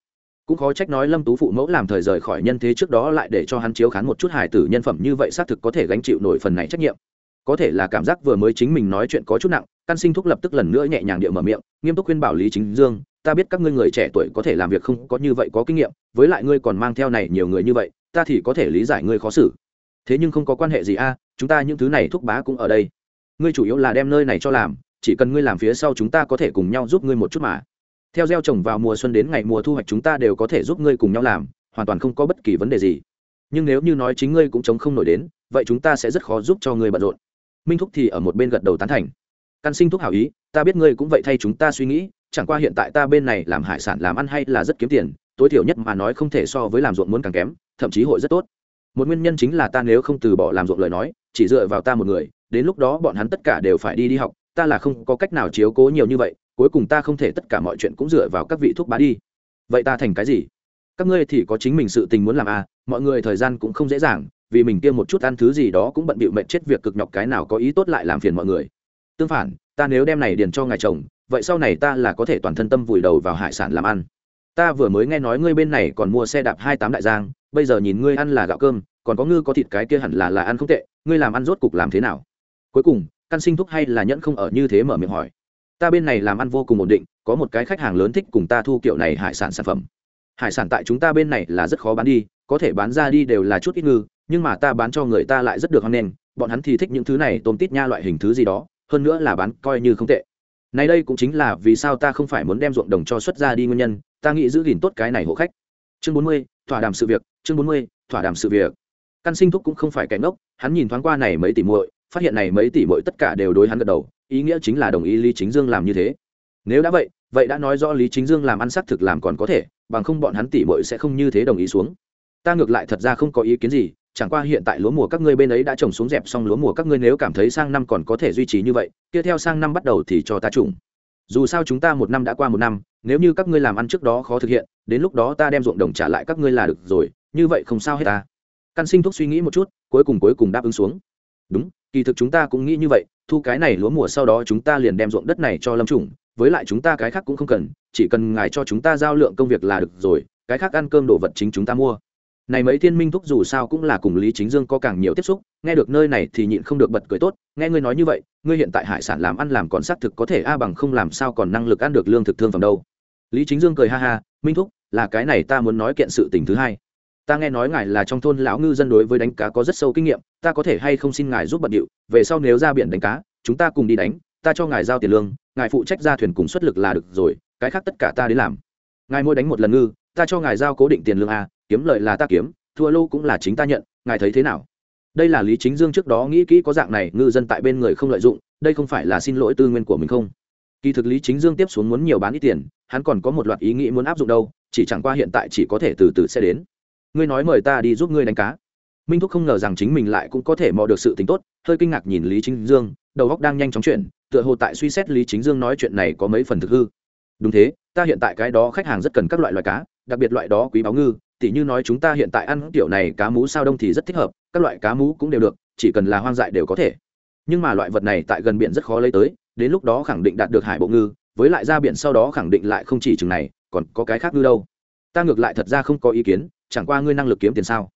cũng khó trách nói lâm tú phụ mẫu làm thời rời khỏi nhân thế trước đó lại để cho hắn chiếu khán một chút hài tử nhân phẩm như vậy xác thực có thể gánh chịu nổi phần này trách nhiệm. Có thể là cảm giác vừa mới chính mình nói chuyện có chút nặng, căn sinh thúc lập tức lần nữa nhẹ nhàng điệu mở miệng, nghiêm túc khuyên bảo lý chính dương, ta biết các ngươi người trẻ tuổi có thể làm việc không có như vậy có kinh nghiệm, với lại ngươi còn mang theo này nhiều người như vậy, ta thì có thể lý giải ngươi khó xử. Thế nhưng không có quan hệ gì a, chúng ta những thứ này thúc bá cũng ở đây. Ngươi chủ yếu là đem nơi này cho làm, chỉ cần ngươi làm phía sau chúng ta có thể cùng nhau giúp ngươi một chút mà theo gieo trồng vào mùa xuân đến ngày mùa thu hoạch chúng ta đều có thể giúp ngươi cùng nhau làm, hoàn toàn không có bất kỳ vấn đề gì. Nhưng nếu như nói chính ngươi cũng chống không nổi đến, vậy chúng ta sẽ rất khó giúp cho ngươi bận rộn. Minh thúc thì ở một bên gật đầu tán thành. Căn sinh thúc hảo ý, ta biết ngươi cũng vậy thay chúng ta suy nghĩ, chẳng qua hiện tại ta bên này làm hải sản làm ăn hay là rất kiếm tiền, tối thiểu nhất mà nói không thể so với làm ruộng muốn càng kém, thậm chí hội rất tốt. Một nguyên nhân chính là ta nếu không từ bỏ làm ruộng lời nói, chỉ dựa vào ta một người, đến lúc đó bọn hắn tất cả đều phải đi đi học, ta là không có cách nào chiếu cố nhiều như vậy cuối cùng ta không thể tất cả mọi chuyện cũng dựa vào các vị thuốc bá đi. Vậy ta thành cái gì? Các ngươi thì có chính mình sự tình muốn làm à mọi người thời gian cũng không dễ dàng, vì mình kia một chút ăn thứ gì đó cũng bận bịu mệnh chết việc cực nhọc cái nào có ý tốt lại làm phiền mọi người. Tương phản, ta nếu đem này điền cho ngài chồng, vậy sau này ta là có thể toàn thân tâm vùi đầu vào hải sản làm ăn. Ta vừa mới nghe nói ngươi bên này còn mua xe đạp hai tám đại giang, bây giờ nhìn ngươi ăn là gạo cơm, còn có ngư có thịt cái kia hẳn là là ăn không tệ, ngươi làm ăn rốt cục làm thế nào? Cuối cùng, căn sinh thúc hay là nhẫn không ở như thế mở miệng hỏi ta bên này làm ăn vô cùng ổn định, có một cái khách hàng lớn thích cùng ta thu kiểu này hải sản sản phẩm. Hải sản tại chúng ta bên này là rất khó bán đi, có thể bán ra đi đều là chút ít ngư, nhưng mà ta bán cho người ta lại rất được hăng nghênh, bọn hắn thì thích những thứ này, tôm tít nha loại hình thứ gì đó, hơn nữa là bán coi như không tệ. Nay đây cũng chính là vì sao ta không phải muốn đem ruộng đồng cho xuất ra đi nguyên nhân, ta nghĩ giữ gìn tốt cái này hộ khách. Chương bốn mươi, thỏa đàm sự việc, chương bốn mươi, thỏa đàm sự việc. Căn sinh thúc cũng không phải kẻ ngốc, hắn nhìn thoáng qua này mấy tỷ muội, phát hiện này mấy tỷ muội tất cả đều đối hắn gật đầu ý nghĩa chính là đồng ý lý chính dương làm như thế. Nếu đã vậy vậy đã nói rõ lý chính dương làm ăn xác thực làm còn có thể, bằng không bọn hắn tỉ mội sẽ không như thế đồng ý xuống. Ta ngược lại thật ra không có ý kiến gì, chẳng qua hiện tại lúa mùa các ngươi bên ấy đã trồng xuống dẹp xong lúa mùa các ngươi nếu cảm thấy sang năm còn có thể duy trì như vậy, kia theo sang năm bắt đầu thì cho ta trùng. Dù sao chúng ta một năm đã qua một năm, nếu như các ngươi làm ăn trước đó khó thực hiện, đến lúc đó ta đem ruộng đồng trả lại các ngươi là được rồi, như vậy không sao hết ta. Căn sinh thuốc suy nghĩ một chút, cuối cùng cuối cùng đáp ứng xuống. Đúng kỳ thực chúng ta cũng nghĩ như vậy, thu cái này lúa mùa sau đó chúng ta liền đem ruộng đất này cho lâm trùng, với lại chúng ta cái khác cũng không cần, chỉ cần ngài cho chúng ta giao lượng công việc là được rồi, cái khác ăn cơm đồ vật chính chúng ta mua. Này mấy thiên minh thúc dù sao cũng là cùng lý chính dương có càng nhiều tiếp xúc, nghe được nơi này thì nhịn không được bật cười tốt, nghe ngươi nói như vậy, ngươi hiện tại hải sản làm ăn làm còn xác thực có thể a bằng không làm sao còn năng lực ăn được lương thực thương phẩm đâu. Lý chính dương cười ha ha, minh thúc, là cái này ta muốn nói kiện sự tình thứ hai. Ta nghe nói ngài là trong thôn lão ngư dân đối với đánh cá có rất sâu kinh nghiệm ta có thể hay không xin ngài giúp bận điệu, về sau nếu ra biển đánh cá, chúng ta cùng đi đánh, ta cho ngài giao tiền lương, ngài phụ trách ra thuyền cùng xuất lực là được rồi, cái khác tất cả ta đến làm. Ngài mua đánh một lần ngư, ta cho ngài giao cố định tiền lương a, kiếm lợi là ta kiếm, thua lô cũng là chính ta nhận, ngài thấy thế nào? Đây là lý chính dương trước đó nghĩ kỹ có dạng này, ngư dân tại bên người không lợi dụng, đây không phải là xin lỗi tư nguyên của mình không? Kỳ thực lý chính dương tiếp xuống muốn nhiều bán ít tiền, hắn còn có một loạt ý nghĩ muốn áp dụng đâu, chỉ chẳng qua hiện tại chỉ có thể từ từ sẽ đến. Ngươi nói mời ta đi giúp ngươi đánh cá minh thúc không ngờ rằng chính mình lại cũng có thể mò được sự tính tốt hơi kinh ngạc nhìn lý chính dương đầu óc đang nhanh chóng chuyện, tựa hồ tại suy xét lý chính dương nói chuyện này có mấy phần thực hư. Đúng thế ta hiện tại cái đó khách hàng rất cần các loại loài cá đặc biệt loại đó quý báo ngư tỉ như nói chúng ta hiện tại ăn kiểu này cá mú sao đông thì rất thích hợp các loại cá mú cũng đều được chỉ cần là hoang dại đều có thể. Nhưng mà loại vật này tại gần biển rất khó lấy tới đến lúc đó khẳng định đạt được hải bộ ngư với lại ra biển sau đó khẳng định lại không chỉ chừng này còn có cái khác ngư đâu. Ta ngược lại thật ra không có ý kiến chẳng qua ngươi năng lực kiếm tiền sao?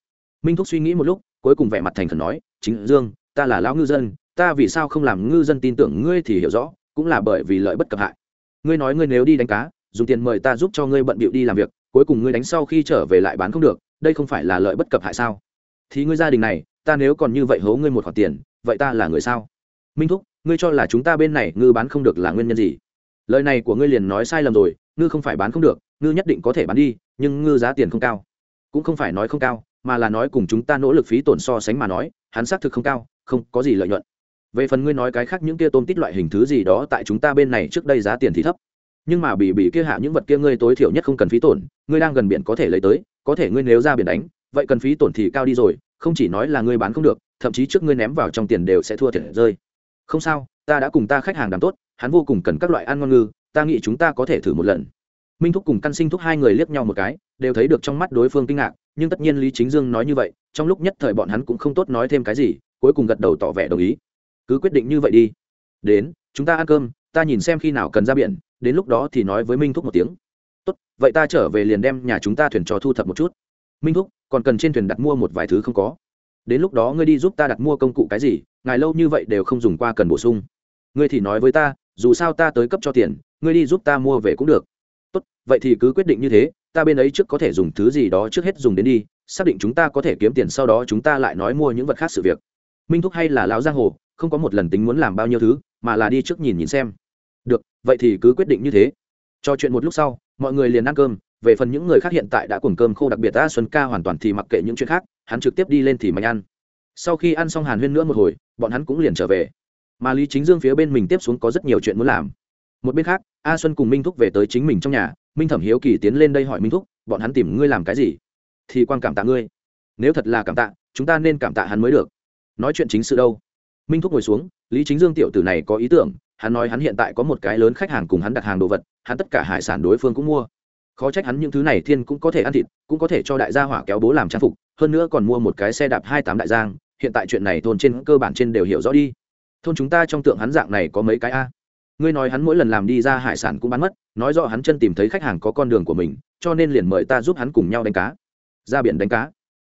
Minh thúc suy nghĩ một lúc, cuối cùng vẻ mặt thành khẩn nói, chính dương, ta là lão ngư dân, ta vì sao không làm ngư dân tin tưởng ngươi thì hiểu rõ, cũng là bởi vì lợi bất cập hại. Ngươi nói ngươi nếu đi đánh cá, dùng tiền mời ta giúp cho ngươi bận bịu đi làm việc, cuối cùng ngươi đánh sau khi trở về lại bán không được, đây không phải là lợi bất cập hại sao? Thì ngươi gia đình này, ta nếu còn như vậy hố ngươi một khoản tiền, vậy ta là người sao? Minh thúc, ngươi cho là chúng ta bên này ngư bán không được là nguyên nhân gì? Lời này của ngươi liền nói sai lầm rồi, ngư không phải bán không được, ngư nhất định có thể bán đi, nhưng ngư giá tiền không cao. Cũng không phải nói không cao mà là nói cùng chúng ta nỗ lực phí tổn so sánh mà nói, hắn xác thực không cao, không có gì lợi nhuận. Về phần ngươi nói cái khác những kia tôm tít loại hình thứ gì đó tại chúng ta bên này trước đây giá tiền thì thấp. Nhưng mà bị bị kia hạ những vật kia ngươi tối thiểu nhất không cần phí tổn, ngươi đang gần biển có thể lấy tới, có thể ngươi nếu ra biển đánh, vậy cần phí tổn thì cao đi rồi, không chỉ nói là ngươi bán không được, thậm chí trước ngươi ném vào trong tiền đều sẽ thua thiệt rơi. Không sao, ta đã cùng ta khách hàng đàm tốt, hắn vô cùng cần các loại ăn ngon ngư, ta nghĩ chúng ta có thể thử một lần minh thúc cùng căn sinh thúc hai người liếc nhau một cái, đều thấy được trong mắt đối phương kinh ngạc, nhưng tất nhiên lý chính dương nói như vậy, trong lúc nhất thời bọn hắn cũng không tốt nói thêm cái gì, cuối cùng gật đầu tỏ vẻ đồng ý. Cứ quyết định như vậy đi. Đến, chúng ta ăn cơm, ta nhìn xem khi nào cần ra biển, đến lúc đó thì nói với minh thúc một tiếng. Tốt, vậy ta trở về liền đem nhà chúng ta thuyền trò thu thập một chút. Minh thúc, còn cần trên thuyền đặt mua một vài thứ không có? Đến lúc đó ngươi đi giúp ta đặt mua công cụ cái gì, ngài lâu như vậy đều không dùng qua cần bổ sung. Ngươi thì nói với ta, dù sao ta tới cấp cho tiền, ngươi đi giúp ta mua về cũng được tốt, vậy thì cứ quyết định như thế, ta bên ấy trước có thể dùng thứ gì đó trước hết dùng đến đi, xác định chúng ta có thể kiếm tiền sau đó chúng ta lại nói mua những vật khác sự việc. Minh thúc hay là lão giang hồ, không có một lần tính muốn làm bao nhiêu thứ, mà là đi trước nhìn nhìn xem. Được, vậy thì cứ quyết định như thế. Cho chuyện một lúc sau, mọi người liền ăn cơm, về phần những người khác hiện tại đã cuồng cơm khô, đặc biệt ta xuân ca hoàn toàn thì mặc kệ những chuyện khác, hắn trực tiếp đi lên thì mạnh ăn. Sau khi ăn xong hàn huyên nữa một hồi, bọn hắn cũng liền trở về. Mà lý chính dương phía bên mình tiếp xuống có rất nhiều chuyện muốn làm một bên khác, a xuân cùng minh thúc về tới chính mình trong nhà, minh thẩm hiếu kỳ tiến lên đây hỏi minh thúc, bọn hắn tìm ngươi làm cái gì? Thì quan cảm tạ ngươi. Nếu thật là cảm tạ, chúng ta nên cảm tạ hắn mới được. Nói chuyện chính sự đâu? Minh thúc ngồi xuống, lý chính dương tiểu tử này có ý tưởng, hắn nói hắn hiện tại có một cái lớn khách hàng cùng hắn đặt hàng đồ vật, hắn tất cả hải sản đối phương cũng mua. Khó trách hắn những thứ này thiên cũng có thể ăn thịt, cũng có thể cho đại gia hỏa kéo bố làm trang phục, hơn nữa còn mua một cái xe đạp hai tám đại giang, hiện tại chuyện này thôn trên cơ bản trên đều hiểu rõ đi. Thôn chúng ta trong tượng hắn dạng này có mấy cái a? Ngươi nói hắn mỗi lần làm đi ra hải sản cũng bán mất, nói rõ hắn chân tìm thấy khách hàng có con đường của mình, cho nên liền mời ta giúp hắn cùng nhau đánh cá. Ra biển đánh cá.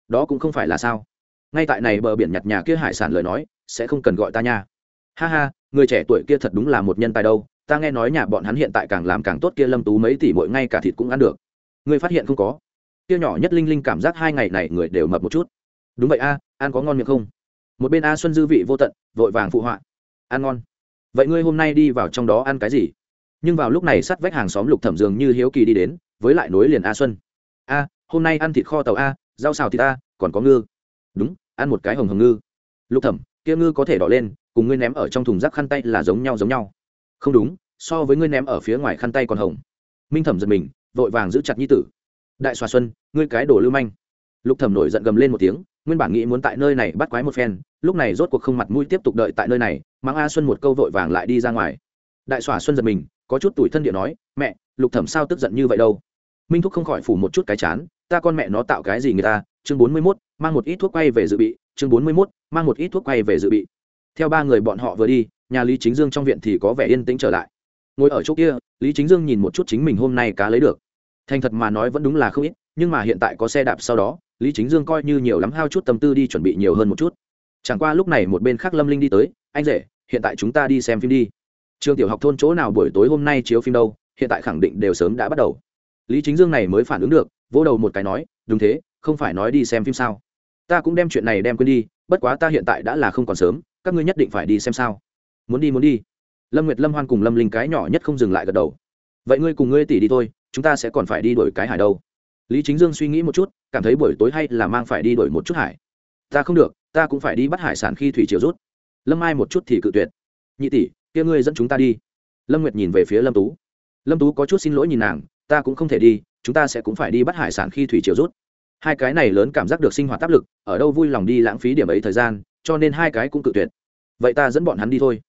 Đó cũng không phải là sao. Ngay tại này bờ biển nhặt nhà kia hải sản lời nói, sẽ không cần gọi ta nha. Ha ha, người trẻ tuổi kia thật đúng là một nhân tài đâu, ta nghe nói nhà bọn hắn hiện tại càng làm càng tốt kia lâm tú mấy tỷ mỗi ngay cả thịt cũng ăn được. Ngươi phát hiện không có? Kia nhỏ nhất linh linh cảm giác hai ngày này người đều mập một chút. Đúng vậy a, ăn có ngon miệng không? Một bên a xuân dư vị vô tận, vội vàng phụ họa. Ăn ngon vậy ngươi hôm nay đi vào trong đó ăn cái gì? Nhưng vào lúc này sắt vách hàng xóm lục thẩm dường như hiếu kỳ đi đến, với lại nối liền a xuân. A, hôm nay ăn thịt kho tàu a, rau xào thịt a, còn có ngư. Đúng, ăn một cái hồng hồng ngư. Lục thẩm, kia ngư có thể đỏ lên, cùng ngươi ném ở trong thùng rác khăn tay là giống nhau giống nhau. Không đúng, so với ngươi ném ở phía ngoài khăn tay còn hồng. Minh thẩm giật mình, vội vàng giữ chặt nhi tử. Đại xòa xuân, ngươi cái đồ lưu manh. Lục thẩm nổi giận gầm lên một tiếng, nguyên bản nghĩ muốn tại nơi này bắt quái một phen, lúc này rốt cuộc không mặt mũi tiếp tục đợi tại nơi này mang a xuân một câu vội vàng lại đi ra ngoài. Đại xòa xuân giật mình, có chút tuổi thân địa nói, mẹ, lục thẩm sao tức giận như vậy đâu? Minh thúc không khỏi phủ một chút cái chán, ta con mẹ nó tạo cái gì người ta? Chương bốn mươi mốt, mang một ít thuốc quay về dự bị, chương bốn mươi mốt, mang một ít thuốc quay về dự bị. Theo ba người bọn họ vừa đi, nhà lý chính dương trong viện thì có vẻ yên tĩnh trở lại. Ngồi ở chỗ kia, lý chính dương nhìn một chút chính mình hôm nay cá lấy được. Thành thật mà nói vẫn đúng là không ít, nhưng mà hiện tại có xe đạp sau đó, lý chính dương coi như nhiều lắm hao chút tâm tư đi chuẩn bị nhiều hơn một chút chẳng qua lúc này một bên khác lâm linh đi tới, anh rể, hiện tại chúng ta đi xem phim đi. Trường tiểu học thôn chỗ nào buổi tối hôm nay chiếu phim đâu, hiện tại khẳng định đều sớm đã bắt đầu. Lý chính dương này mới phản ứng được, vỗ đầu một cái nói, đúng thế, không phải nói đi xem phim sao? Ta cũng đem chuyện này đem quên đi, bất quá ta hiện tại đã là không còn sớm, các ngươi nhất định phải đi xem sao? Muốn đi muốn đi. Lâm nguyệt, lâm hoan cùng lâm linh cái nhỏ nhất không dừng lại gật đầu. Vậy ngươi cùng ngươi tỷ đi thôi, chúng ta sẽ còn phải đi đổi cái hải đâu. Lý chính dương suy nghĩ một chút, cảm thấy buổi tối hay là mang phải đi đổi một chút hải. Ta không được ta cũng phải đi bắt hải sản khi thủy triều rút. Lâm ai một chút thì cự tuyệt. Nhị tỷ, kia ngươi dẫn chúng ta đi. Lâm nguyệt nhìn về phía lâm tú. Lâm tú có chút xin lỗi nhìn nàng, ta cũng không thể đi, chúng ta sẽ cũng phải đi bắt hải sản khi thủy triều rút. Hai cái này lớn cảm giác được sinh hoạt áp lực, ở đâu vui lòng đi lãng phí điểm ấy thời gian, cho nên hai cái cũng cự tuyệt. Vậy ta dẫn bọn hắn đi thôi.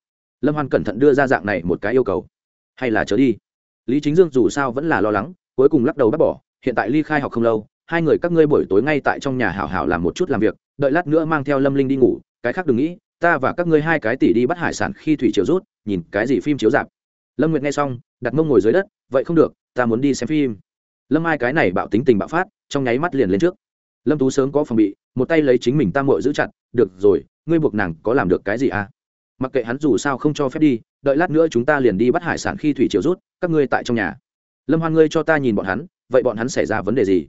Lâm hoan cẩn thận đưa ra dạng này một cái yêu cầu. Hay là chớ đi. Lý chính dương dù sao vẫn là lo lắng, cuối cùng lắc đầu bác bỏ, hiện tại ly khai học không lâu, hai người các ngươi buổi tối ngay tại trong nhà hảo hảo làm một chút làm việc đợi lát nữa mang theo lâm linh đi ngủ, cái khác đừng nghĩ, ta và các ngươi hai cái tỷ đi bắt hải sản khi thủy chiều rút, nhìn cái gì phim chiếu dạp lâm nguyệt nghe xong, đặt mông ngồi dưới đất, vậy không được, ta muốn đi xem phim. Lâm ai cái này bạo tính tình bạo phát, trong nháy mắt liền lên trước. Lâm tú sớm có phòng bị, một tay lấy chính mình tam mội giữ chặt, được rồi, ngươi buộc nàng có làm được cái gì à? Mặc kệ hắn dù sao không cho phép đi, đợi lát nữa chúng ta liền đi bắt hải sản khi thủy chiều rút, các ngươi tại trong nhà. Lâm hoan ngươi cho ta nhìn bọn hắn, vậy bọn hắn xảy ra vấn đề gì?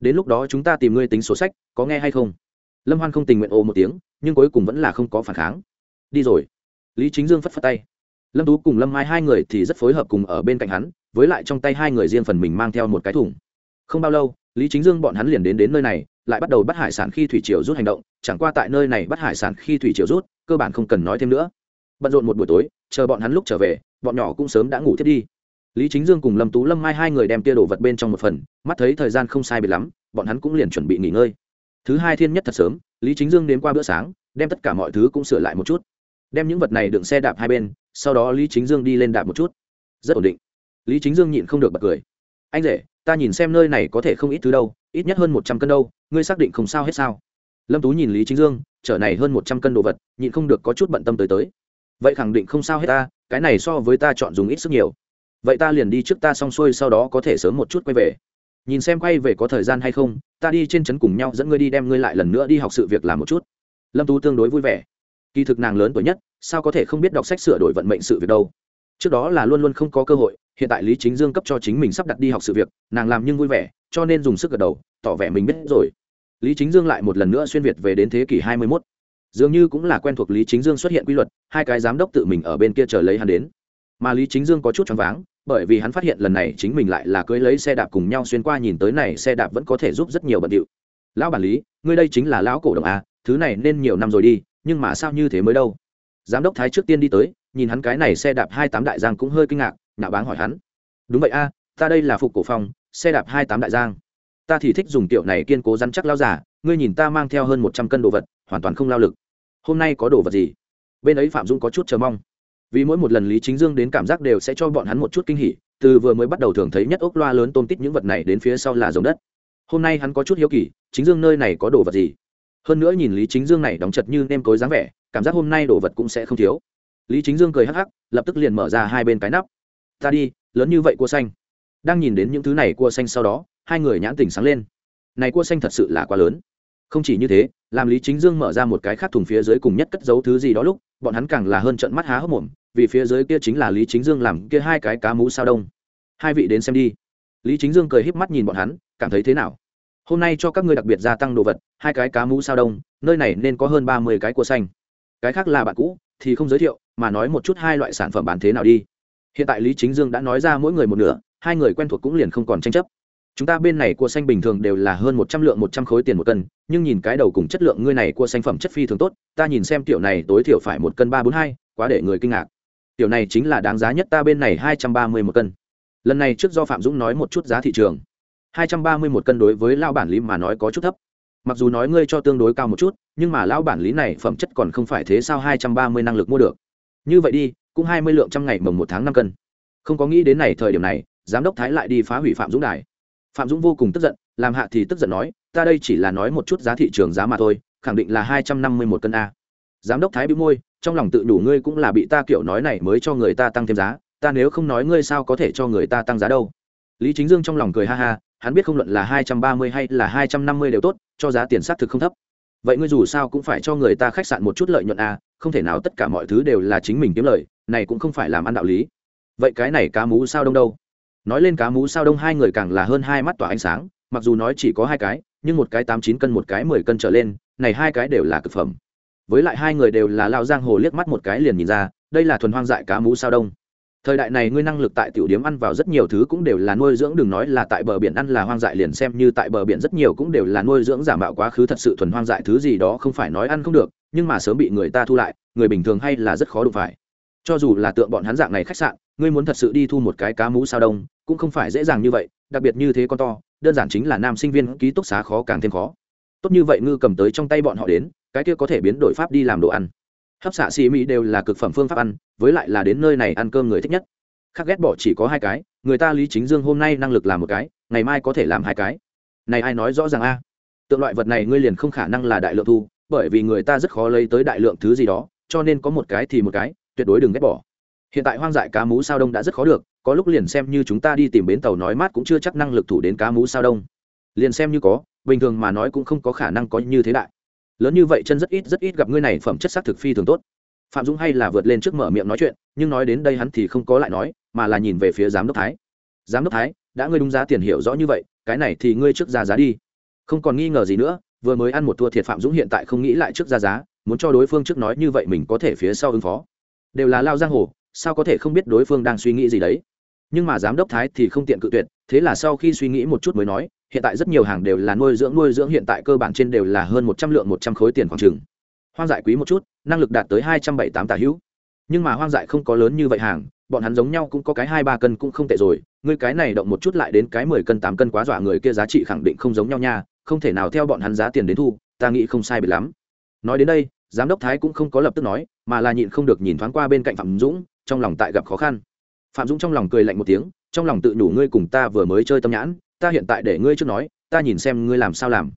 Đến lúc đó chúng ta tìm ngươi tính số sách, có nghe hay không? Lâm hoan không tình nguyện ồ một tiếng, nhưng cuối cùng vẫn là không có phản kháng. Đi rồi. Lý chính dương phất phất tay. Lâm tú cùng lâm mai hai người thì rất phối hợp cùng ở bên cạnh hắn, với lại trong tay hai người riêng phần mình mang theo một cái thùng. Không bao lâu, lý chính dương bọn hắn liền đến đến nơi này, lại bắt đầu bắt hải sản khi thủy triều rút hành động, chẳng qua tại nơi này bắt hải sản khi thủy triều rút, cơ bản không cần nói thêm nữa. Bận rộn một buổi tối, chờ bọn hắn lúc trở về, bọn nhỏ cũng sớm đã ngủ thiết đi. Lý chính dương cùng lâm tú, lâm mai hai người đem tia đổ vật bên trong một phần, mắt thấy thời gian không sai biệt lắm, bọn hắn cũng liền chuẩn bị nghỉ ngơi thứ hai thiên nhất thật sớm, lý chính dương đến qua bữa sáng, đem tất cả mọi thứ cũng sửa lại một chút. Đem những vật này đựng xe đạp hai bên, sau đó lý chính dương đi lên đạp một chút. Rất ổn định. Lý chính dương nhịn không được bật cười. Anh rể, ta nhìn xem nơi này có thể không ít thứ đâu, ít nhất hơn một trăm cân đâu, ngươi xác định không sao hết sao? Lâm tú nhìn lý chính dương chở này hơn một trăm cân đồ vật, nhịn không được có chút bận tâm tới tới. Vậy khẳng định không sao hết ta, cái này so với ta chọn dùng ít sức nhiều. Vậy ta liền đi trước ta xong xuôi sau đó có thể sớm một chút quay về nhìn xem quay về có thời gian hay không, ta đi trên trấn cùng nhau dẫn ngươi đi đem ngươi lại lần nữa đi học sự việc làm một chút. Lâm tú tương đối vui vẻ. Kỳ thực nàng lớn tuổi nhất, sao có thể không biết đọc sách sửa đổi vận mệnh sự việc đâu. Trước đó là luôn luôn không có cơ hội, hiện tại lý chính dương cấp cho chính mình sắp đặt đi học sự việc, nàng làm nhưng vui vẻ, cho nên dùng sức gật đầu, tỏ vẻ mình biết rồi. Lý chính dương lại một lần nữa xuyên việt về đến thế kỷ hai mươi mốt. Dường như cũng là quen thuộc lý chính dương xuất hiện quy luật, hai cái giám đốc tự mình ở bên kia chờ lấy hắn đến. Mà lý chính dương có chút choáng váng bởi vì hắn phát hiện lần này chính mình lại là cưới lấy xe đạp cùng nhau xuyên qua nhìn tới này xe đạp vẫn có thể giúp rất nhiều bận điệu. Lão bản lý, ngươi đây chính là lão cổ đồng a, thứ này nên nhiều năm rồi đi, nhưng mà sao như thế mới đâu? Giám đốc thái trước tiên đi tới, nhìn hắn cái này xe đạp hai tám đại giang cũng hơi kinh ngạc nạ báng hỏi hắn. Đúng vậy a, ta đây là phục cổ phong xe đạp hai tám đại giang. Ta thì thích dùng tiểu này kiên cố rắn chắc lao giả, ngươi nhìn ta mang theo hơn một trăm cân đồ vật, hoàn toàn không lao lực. Hôm nay có đồ vật gì? Bên ấy phạm dũng có chút chờ mong vì mỗi một lần lý chính dương đến cảm giác đều sẽ cho bọn hắn một chút kinh hỉ, từ vừa mới bắt đầu thường thấy nhất ốc loa lớn tôm tít những vật này đến phía sau là giống đất. Hôm nay hắn có chút hiếu kỳ, chính dương nơi này có đồ vật gì? Hơn nữa nhìn lý chính dương này đóng chật như nem cối dáng vẻ, cảm giác hôm nay đồ vật cũng sẽ không thiếu. Lý chính dương cười hắc hắc, lập tức liền mở ra hai bên cái nắp. Ta đi, lớn như vậy cua xanh. Đang nhìn đến những thứ này cua xanh sau đó, hai người nhãn tỉnh sáng lên. Này cua xanh thật sự là quá lớn. Không chỉ như thế, làm lý chính dương mở ra một cái khác thùng phía dưới cùng nhất cất giấu thứ gì đó lúc, bọn hắn càng là hơn trận mắt há hốc mồm vì phía dưới kia chính là lý chính dương làm kia hai cái cá mú sao đông. Hai vị đến xem đi. Lý chính dương cười híp mắt nhìn bọn hắn, cảm thấy thế nào? Hôm nay cho các ngươi đặc biệt gia tăng đồ vật, hai cái cá mú sao đông, nơi này nên có hơn ba mươi cái cua xanh. Cái khác là bạn cũ, thì không giới thiệu, mà nói một chút hai loại sản phẩm bán thế nào đi. Hiện tại lý chính dương đã nói ra mỗi người một nửa, hai người quen thuộc cũng liền không còn tranh chấp. Chúng ta bên này cua xanh bình thường đều là hơn một trăm lượng một trăm khối tiền một cân, nhưng nhìn cái đầu cùng chất lượng ngươi này cua xanh phẩm chất phi thường tốt, ta nhìn xem tiểu này tối thiểu phải một cân ba bốn hai, quá để người kinh ngạc tiểu này chính là đáng giá nhất ta bên này hai trăm ba mươi một cân. Lần này trước do phạm dũng nói một chút giá thị trường. hai trăm ba mươi một cân đối với lao bản lý mà nói có chút thấp. Mặc dù nói ngươi cho tương đối cao một chút, nhưng mà Lão bản lý này phẩm chất còn không phải thế sao hai trăm ba mươi năng lực mua được. Như vậy đi, cũng hai mươi lượng trăm ngày mồng một tháng năm cân. Không có nghĩ đến này thời điểm này, giám đốc thái lại đi phá hủy phạm dũng đài. Phạm dũng vô cùng tức giận, làm hạ thì tức giận nói, ta đây chỉ là nói một chút giá thị trường giá mà thôi, khẳng định là hai trăm năm mươi một cân a. Giám đốc thái bị môi trong lòng tự đủ ngươi cũng là bị ta kiểu nói này mới cho người ta tăng thêm giá ta nếu không nói ngươi sao có thể cho người ta tăng giá đâu? Lý chính dương trong lòng cười ha ha hắn biết không luận là hai trăm ba mươi hay là hai trăm năm mươi đều tốt cho giá tiền xác thực không thấp. Vậy ngươi dù sao cũng phải cho người ta khách sạn một chút lợi nhuận à, không thể nào tất cả mọi thứ đều là chính mình kiếm lời này cũng không phải làm ăn đạo lý. Vậy cái này cá mú sao đông đâu? Nói lên cá mú sao đông hai người càng là hơn hai mắt tỏa ánh sáng mặc dù nói chỉ có hai cái nhưng một cái tám chín cân một cái mười cân trở lên này hai cái đều là cực phẩm với lại hai người đều là lao giang hồ liếc mắt một cái liền nhìn ra, đây là thuần hoang dại cá mú sao đông. Thời đại này ngươi năng lực tại tiểu điếm ăn vào rất nhiều thứ cũng đều là nuôi dưỡng, đừng nói là tại bờ biển ăn là hoang dại liền xem như tại bờ biển rất nhiều cũng đều là nuôi dưỡng giả mạo quá khứ thật sự thuần hoang dại thứ gì đó không phải nói ăn không được, nhưng mà sớm bị người ta thu lại, người bình thường hay là rất khó đụng phải. Cho dù là tượng bọn hắn dạng này khách sạn, ngươi muốn thật sự đi thu một cái cá mú sao đông, cũng không phải dễ dàng như vậy, đặc biệt như thế con to, đơn giản chính là nam sinh viên ký túc xá khó càng thêm khó. Tốt như vậy ngư cầm tới trong tay bọn họ đến cái kia có thể biến đổi pháp đi làm đồ ăn. Hấp xạ xì mỹ đều là cực phẩm phương pháp ăn, với lại là đến nơi này ăn cơm người thích nhất. Khác ghét bỏ chỉ có hai cái, người ta lý chính dương hôm nay năng lực làm một cái, ngày mai có thể làm hai cái. Này ai nói rõ ràng a? Tượng loại vật này ngươi liền không khả năng là đại lượng thu, bởi vì người ta rất khó lấy tới đại lượng thứ gì đó, cho nên có một cái thì một cái, tuyệt đối đừng ghét bỏ. Hiện tại hoang dại cá mú sao đông đã rất khó được, có lúc liền xem như chúng ta đi tìm bến tàu nói mát cũng chưa chắc năng lực thủ đến cá mú sao đông. Liền xem như có, bình thường mà nói cũng không có khả năng có như thế đại lớn như vậy chân rất ít rất ít gặp ngươi này, phẩm chất xác thực phi thường tốt. Phạm dũng hay là vượt lên trước mở miệng nói chuyện, nhưng nói đến đây hắn thì không có lại nói, mà là nhìn về phía giám đốc thái. Giám đốc thái, đã ngươi đúng giá tiền hiểu rõ như vậy, cái này thì ngươi trước ra giá đi. Không còn nghi ngờ gì nữa, vừa mới ăn một thua thiệt phạm dũng hiện tại không nghĩ lại trước ra giá, muốn cho đối phương trước nói như vậy mình có thể phía sau ứng phó. Đều là lao giang hồ, sao có thể không biết đối phương đang suy nghĩ gì đấy? Nhưng mà giám đốc thái thì không tiện cự tuyệt, thế là sau khi suy nghĩ một chút mới nói hiện tại rất nhiều hàng đều là nuôi dưỡng nuôi dưỡng hiện tại cơ bản trên đều là hơn một trăm lượng, một trăm khối tiền khoảng chừng. Hoang dại quý một chút, năng lực đạt tới hai trăm bảy tám tả hữu. Nhưng mà hoang dại không có lớn như vậy hàng, bọn hắn giống nhau cũng có cái hai ba cân cũng không tệ rồi, ngươi cái này động một chút lại đến cái mười cân, tám cân quá dọa người kia giá trị khẳng định không giống nhau nha, không thể nào theo bọn hắn giá tiền đến thu, ta nghĩ không sai biệt lắm. Nói đến đây, giám đốc thái cũng không có lập tức nói, mà là nhịn không được nhìn thoáng qua bên cạnh phạm dũng, trong lòng tại gặp khó khăn. Phạm dũng trong lòng cười lạnh một tiếng, trong lòng tự đủ ngươi cùng ta vừa mới chơi tâm nhãn ta hiện tại để ngươi trước nói, ta nhìn xem ngươi làm sao làm.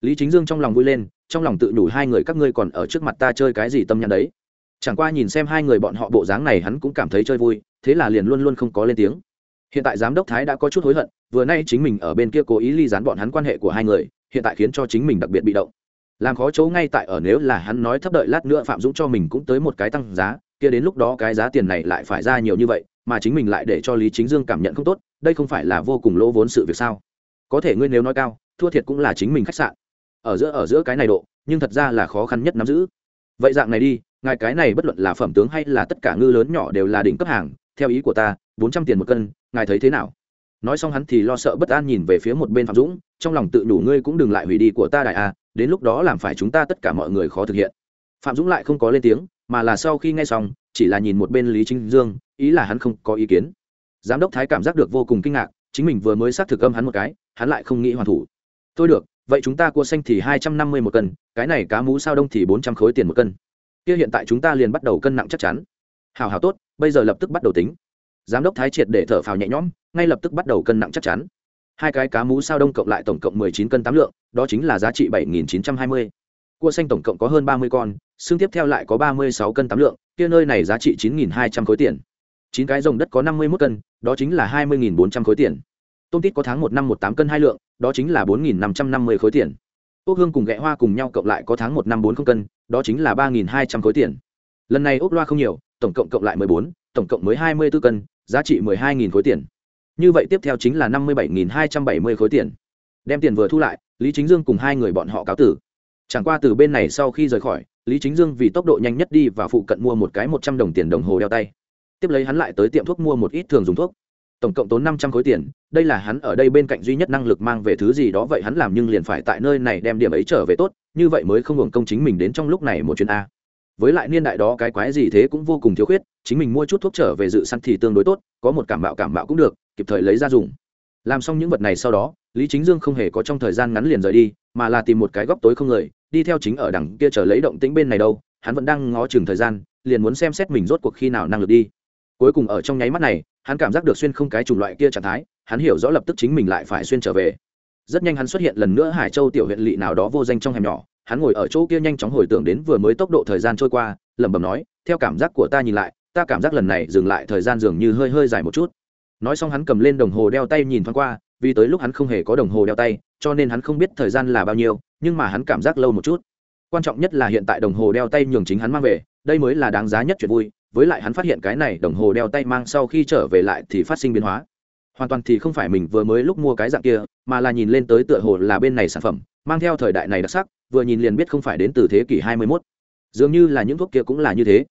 Lý chính dương trong lòng vui lên, trong lòng tự đủ hai người các ngươi còn ở trước mặt ta chơi cái gì tâm nhãn đấy. Chẳng qua nhìn xem hai người bọn họ bộ dáng này hắn cũng cảm thấy chơi vui, thế là liền luôn luôn không có lên tiếng. Hiện tại giám đốc thái đã có chút hối hận, vừa nay chính mình ở bên kia cố ý ly dán bọn hắn quan hệ của hai người, hiện tại khiến cho chính mình đặc biệt bị động. Làm khó chỗ ngay tại ở nếu là hắn nói thấp đợi lát nữa phạm dũng cho mình cũng tới một cái tăng giá, kia đến lúc đó cái giá tiền này lại phải ra nhiều như vậy mà chính mình lại để cho lý chính dương cảm nhận không tốt, đây không phải là vô cùng lỗ vốn sự việc sao? Có thể ngươi nếu nói cao, thua thiệt cũng là chính mình khách sạn. Ở giữa ở giữa cái này độ, nhưng thật ra là khó khăn nhất nắm giữ. Vậy dạng này đi, ngài cái này bất luận là phẩm tướng hay là tất cả ngư lớn nhỏ đều là đỉnh cấp hàng, theo ý của ta, bốn trăm tiền một cân, ngài thấy thế nào? Nói xong hắn thì lo sợ bất an nhìn về phía một bên phạm dũng, trong lòng tự đủ ngươi cũng đừng lại hủy đi của ta đại a đến lúc đó làm phải chúng ta tất cả mọi người khó thực hiện. Phạm dũng lại không có lên tiếng mà là sau khi nghe xong, chỉ là nhìn một bên lý chính dương, ý là hắn không có ý kiến. Giám đốc thái cảm giác được vô cùng kinh ngạc, chính mình vừa mới xác thực âm hắn một cái, hắn lại không nghĩ hoàn thủ. Tôi được, vậy chúng ta cua xanh thì hai trăm năm mươi một cân, cái này cá mú sao đông thì bốn trăm khối tiền một cân. Kia hiện tại chúng ta liền bắt đầu cân nặng chắc chắn. Hào hào tốt, bây giờ lập tức bắt đầu tính. Giám đốc thái triệt để thở phào nhẹ nhõm, ngay lập tức bắt đầu cân nặng chắc chắn. Hai cái cá mú sao đông cộng lại tổng cộng mười chín cân tám lượng, đó chính là giá trị bảy nghìn chín trăm hai mươi cua xanh tổng cộng có hơn ba mươi con, xương tiếp theo lại có ba mươi sáu cân tám lượng, kia nơi này giá trị chín nghìn hai trăm khối tiền. Chín cái rồng đất có năm mươi mốt cân, đó chính là hai mươi nghìn bốn trăm khối tiền. Tôm tít có tháng một năm một tám cân hai lượng, đó chính là bốn nghìn năm trăm năm mươi khối tiền. Ốc hương cùng ghẹ hoa cùng nhau cộng lại có tháng một năm bốn không cân, đó chính là ba nghìn hai trăm khối tiền. Lần này ốc loa không nhiều, tổng cộng cộng lại mười bốn, tổng cộng mới hai mươi b ố cân, giá trị mười hai nghìn khối tiền. Như vậy tiếp theo chính là năm mươi bảy nghìn hai trăm bảy mươi khối tiền. Đem tiền vừa thu lại, lý chính dương cùng hai người bọn họ cáo tử chẳng qua từ bên này sau khi rời khỏi, lý chính dương vì tốc độ nhanh nhất đi và phụ cận mua một cái một trăm đồng tiền đồng hồ đeo tay. Tiếp lấy hắn lại tới tiệm thuốc mua một ít thường dùng thuốc. Tổng cộng tốn năm trăm khối tiền, đây là hắn ở đây bên cạnh duy nhất năng lực mang về thứ gì đó, vậy hắn làm nhưng liền phải tại nơi này đem điểm ấy trở về tốt, như vậy mới không hưởng công chính mình đến trong lúc này một chuyến a. Với lại niên đại đó cái quái gì thế cũng vô cùng thiếu khuyết, chính mình mua chút thuốc trở về dự săn thì tương đối tốt, có một cảm bạo cảm bạo cũng được, kịp thời lấy ra dùng. Làm xong những vật này sau đó, lý chính dương không hề có trong thời gian ngắn liền rời đi, mà là tìm một cái góc tối không người đi theo chính ở đằng kia chờ lấy động tĩnh bên này đâu, hắn vẫn đang ngó chừng thời gian, liền muốn xem xét mình rốt cuộc khi nào năng lực đi. Cuối cùng ở trong nháy mắt này, hắn cảm giác được xuyên không cái chủng loại kia trạng thái, hắn hiểu rõ lập tức chính mình lại phải xuyên trở về. Rất nhanh hắn xuất hiện lần nữa hải châu tiểu huyện lỵ nào đó vô danh trong hẻm nhỏ, hắn ngồi ở chỗ kia nhanh chóng hồi tưởng đến vừa mới tốc độ thời gian trôi qua, lẩm bẩm nói, theo cảm giác của ta nhìn lại, ta cảm giác lần này dừng lại thời gian dường như hơi hơi dài một chút. Nói xong hắn cầm lên đồng hồ đeo tay nhìn thoáng qua, vì tới lúc hắn không hề có đồng hồ đeo tay, cho nên hắn không biết thời gian là bao nhiêu nhưng mà hắn cảm giác lâu một chút. Quan trọng nhất là hiện tại đồng hồ đeo tay nhường chính hắn mang về, đây mới là đáng giá nhất chuyện vui, với lại hắn phát hiện cái này đồng hồ đeo tay mang sau khi trở về lại thì phát sinh biến hóa. Hoàn toàn thì không phải mình vừa mới lúc mua cái dạng kia, mà là nhìn lên tới tựa hồ là bên này sản phẩm, mang theo thời đại này đặc sắc, vừa nhìn liền biết không phải đến từ thế kỷ 21. dường như là những thuốc kia cũng là như thế.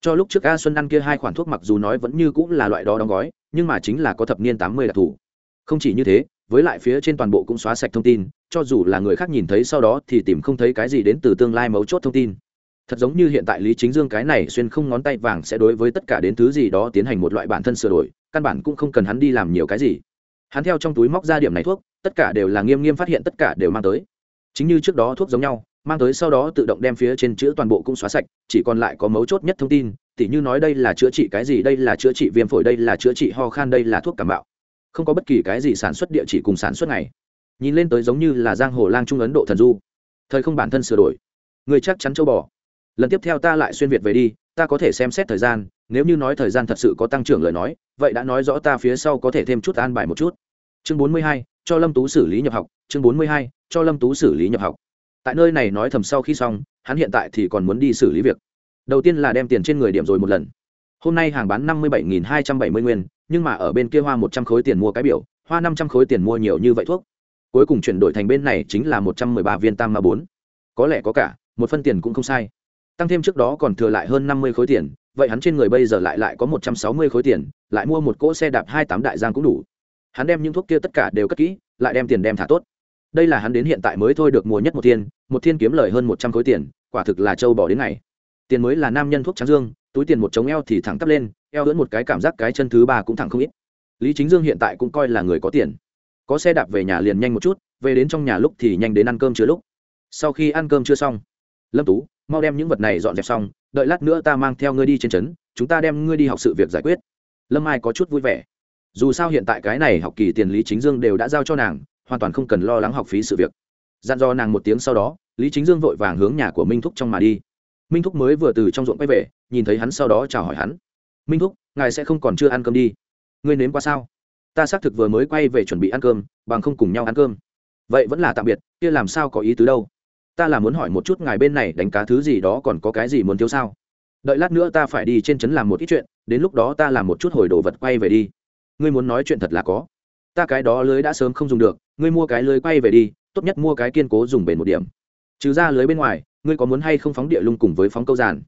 Cho lúc trước a xuân ăn kia hai khoản thuốc mặc dù nói vẫn như cũng là loại đó đóng gói, nhưng mà chính là có thập niên 80 đặc thù. Không chỉ như thế, với lại phía trên toàn bộ cũng xóa sạch thông tin cho dù là người khác nhìn thấy sau đó thì tìm không thấy cái gì đến từ tương lai mấu chốt thông tin. Thật giống như hiện tại lý chính dương cái này xuyên không ngón tay vàng sẽ đối với tất cả đến thứ gì đó tiến hành một loại bản thân sửa đổi, căn bản cũng không cần hắn đi làm nhiều cái gì. Hắn theo trong túi móc ra điểm này thuốc, tất cả đều là nghiêm nghiêm phát hiện tất cả đều mang tới. Chính như trước đó thuốc giống nhau, mang tới sau đó tự động đem phía trên chữ toàn bộ cũng xóa sạch, chỉ còn lại có mấu chốt nhất thông tin, tỉ như nói đây là chữa trị cái gì, đây là chữa trị viêm phổi, đây là chữa trị ho khan, đây là thuốc cảm bạo không có bất kỳ cái gì sản xuất địa chỉ cùng sản xuất này nhìn lên tới giống như là giang hồ lang trung ấn độ thần du. Thời không bản thân sửa đổi. Người chắc chắn châu bò. Lần tiếp theo ta lại xuyên việt về đi, ta có thể xem xét thời gian, nếu như nói thời gian thật sự có tăng trưởng lời nói, vậy đã nói rõ ta phía sau có thể thêm chút an bài một chút. Chương bốn mươi hai, cho lâm tú xử lý nhập học. Chương bốn mươi hai, cho lâm tú xử lý nhập học. Tại nơi này nói thầm sau khi xong, hắn hiện tại thì còn muốn đi xử lý việc. Đầu tiên là đem tiền trên người điểm rồi một lần. Hôm nay hàng bán năm mươi bảy nghìn hai trăm bảy mươi nguyên, nhưng mà ở bên kia hoa một trăm khối tiền mua cái biểu, hoa năm trăm khối tiền mua nhiều như vậy thuốc cuối cùng chuyển đổi thành bên này chính là một trăm mười ba viên tam ma bốn. Có lẽ có cả, một phân tiền cũng không sai. Tăng thêm trước đó còn thừa lại hơn năm mươi khối tiền, vậy hắn trên người bây giờ lại lại có một trăm sáu mươi khối tiền, lại mua một cỗ xe đạp hai tám đại giang cũng đủ. Hắn đem những thuốc kia tất cả đều cất kỹ, lại đem tiền đem thả tốt. Đây là hắn đến hiện tại mới thôi được mùa nhất một thiên một thiên kiếm lời hơn một trăm khối tiền, quả thực là châu bỏ đến ngày. Tiền mới là nam nhân thuốc trắng dương, túi tiền một chống eo thì thẳng tắp lên, eo lưỡn một cái cảm giác cái chân thứ ba cũng thẳng không ít. Lý chính dương hiện tại cũng coi là người có tiền có xe đạp về nhà liền nhanh một chút, về đến trong nhà lúc thì nhanh đến ăn cơm chưa lúc. Sau khi ăn cơm chưa xong, lâm tú, mau đem những vật này dọn dẹp xong, đợi lát nữa ta mang theo ngươi đi trên trấn, chúng ta đem ngươi đi học sự việc giải quyết. Lâm ai có chút vui vẻ. Dù sao hiện tại cái này học kỳ tiền lý chính dương đều đã giao cho nàng, hoàn toàn không cần lo lắng học phí sự việc. Dặn dò nàng một tiếng sau đó, lý chính dương vội vàng hướng nhà của minh thúc trong mà đi. Minh thúc mới vừa từ trong ruộng quay về, nhìn thấy hắn sau đó chào hỏi hắn. Minh thúc, ngài sẽ không còn chưa ăn cơm đi. Ngươi nếm qua sao? Ta xác thực vừa mới quay về chuẩn bị ăn cơm, bằng không cùng nhau ăn cơm. Vậy vẫn là tạm biệt, kia làm sao có ý tứ đâu? Ta là muốn hỏi một chút ngài bên này đánh cá thứ gì đó còn có cái gì muốn thiếu sao? Đợi lát nữa ta phải đi trên trấn làm một ít chuyện, đến lúc đó ta làm một chút hồi đồ vật quay về đi. Ngươi muốn nói chuyện thật là có. Ta cái đó lưới đã sớm không dùng được, ngươi mua cái lưới quay về đi, tốt nhất mua cái kiên cố dùng bền một điểm. Trừ ra lưới bên ngoài, ngươi có muốn hay không phóng địa lung cùng với phóng câu giàn?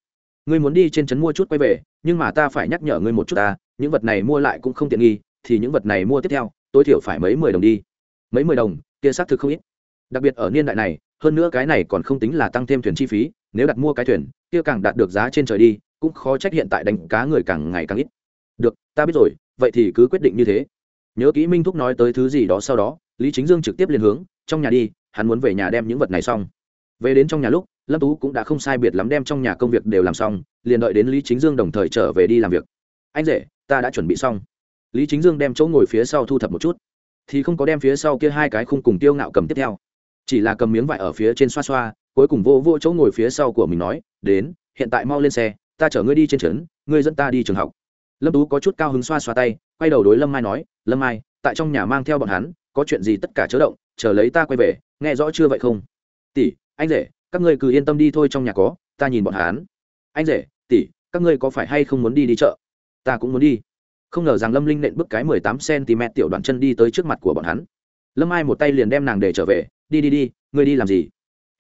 Ngươi muốn đi trên trấn mua chút quay về, nhưng mà ta phải nhắc nhở ngươi một chút ta, những vật này mua lại cũng không tiện nghi thì những vật này mua tiếp theo, tối thiểu phải mấy mười đồng đi. Mấy mười đồng, kia xác thực không ít. Đặc biệt ở niên đại này, hơn nữa cái này còn không tính là tăng thêm thuyền chi phí, nếu đặt mua cái thuyền, kia càng đạt được giá trên trời đi, cũng khó trách hiện tại đánh cá người càng ngày càng ít. Được, ta biết rồi, vậy thì cứ quyết định như thế. Nhớ kỹ minh thúc nói tới thứ gì đó sau đó, lý chính dương trực tiếp liền hướng, trong nhà đi, hắn muốn về nhà đem những vật này xong. Về đến trong nhà lúc, lâm tú cũng đã không sai biệt lắm đem trong nhà công việc đều làm xong, liền đợi đến lý chính dương đồng thời trở về đi làm việc. Anh rể, ta đã chuẩn bị xong lý chính dương đem chỗ ngồi phía sau thu thập một chút. Thì không có đem phía sau kia hai cái khung cùng tiêu ngạo cầm tiếp theo. Chỉ là cầm miếng vải ở phía trên xoa xoa, cuối cùng vô vô chỗ ngồi phía sau của mình nói, đến, hiện tại mau lên xe, ta chở ngươi đi trên trấn, ngươi dẫn ta đi trường học. Lâm tú có chút cao hứng xoa xoa tay, quay đầu đối lâm mai nói, lâm mai, tại trong nhà mang theo bọn hắn, có chuyện gì tất cả chớ động, chờ lấy ta quay về, nghe rõ chưa vậy không? Tỷ, anh rể, các ngươi cứ yên tâm đi thôi trong nhà có, ta nhìn bọn hắn. Anh rể, tỷ, các ngươi có phải hay không muốn đi đi chợ? Ta cũng muốn đi không ngờ rằng lâm linh nện bước cái mười tám cm tiểu đoạn chân đi tới trước mặt của bọn hắn. Lâm ai một tay liền đem nàng để trở về, đi đi đi, ngươi đi làm gì?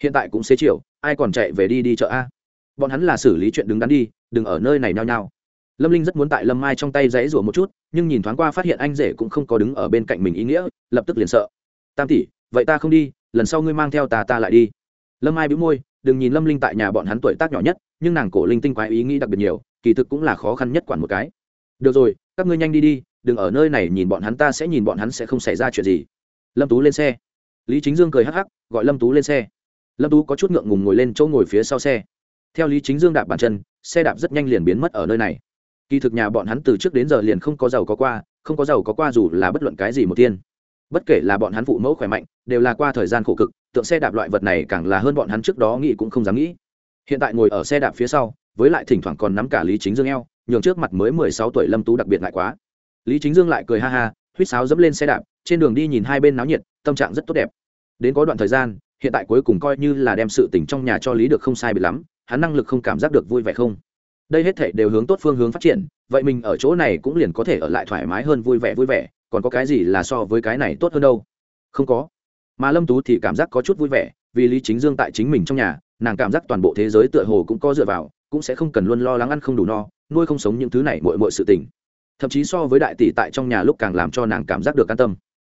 Hiện tại cũng xế chiều, ai còn chạy về đi đi chợ a? Bọn hắn là xử lý chuyện đứng đắn đi, đừng ở nơi này nhao nhao. Lâm linh rất muốn tại lâm mai trong tay dãy rủa một chút, nhưng nhìn thoáng qua phát hiện anh rể cũng không có đứng ở bên cạnh mình ý nghĩa, lập tức liền sợ. Tam tỷ, vậy ta không đi, lần sau ngươi mang theo ta ta lại đi. Lâm mai bĩu môi, đừng nhìn lâm linh tại nhà bọn hắn tuổi tác nhỏ nhất, nhưng nàng cổ linh tinh quái ý nghĩ đặc biệt nhiều, kỳ thực cũng là khó khăn nhất quản một cái được rồi, các ngươi nhanh đi đi, đừng ở nơi này nhìn bọn hắn, ta sẽ nhìn bọn hắn sẽ không xảy ra chuyện gì. Lâm tú lên xe. Lý chính dương cười hắc hắc, gọi lâm tú lên xe. Lâm tú có chút ngượng ngùng ngồi lên chỗ ngồi phía sau xe. Theo lý chính dương đạp bàn chân, xe đạp rất nhanh liền biến mất ở nơi này. Kỳ thực nhà bọn hắn từ trước đến giờ liền không có giàu có qua, không có giàu có qua dù là bất luận cái gì một tiên. Bất kể là bọn hắn phụ mẫu khỏe mạnh, đều là qua thời gian khổ cực, tượng xe đạp loại vật này càng là hơn bọn hắn trước đó nghĩ cũng không dám nghĩ. Hiện tại ngồi ở xe đạp phía sau, với lại thỉnh thoảng còn nắm cả lý chính dương eo nhường trước mặt mới mười sáu tuổi lâm tú đặc biệt ngại quá. Lý chính dương lại cười ha ha, huýt sáo dẫm lên xe đạp, trên đường đi nhìn hai bên náo nhiệt, tâm trạng rất tốt đẹp. Đến có đoạn thời gian, hiện tại cuối cùng coi như là đem sự tình trong nhà cho lý được không sai bị lắm, hắn năng lực không cảm giác được vui vẻ không? Đây hết thể đều hướng tốt phương hướng phát triển, vậy mình ở chỗ này cũng liền có thể ở lại thoải mái hơn vui vẻ vui vẻ, còn có cái gì là so với cái này tốt hơn đâu? Không có. Mà lâm tú thì cảm giác có chút vui vẻ, vì lý chính dương tại chính mình trong nhà, nàng cảm giác toàn bộ thế giới tựa hồ cũng có dựa vào cũng sẽ không cần luôn lo lắng ăn không đủ no, nuôi không sống những thứ này mội mội sự tình. Thậm chí so với đại tỷ tại trong nhà lúc càng làm cho nàng cảm giác được an tâm.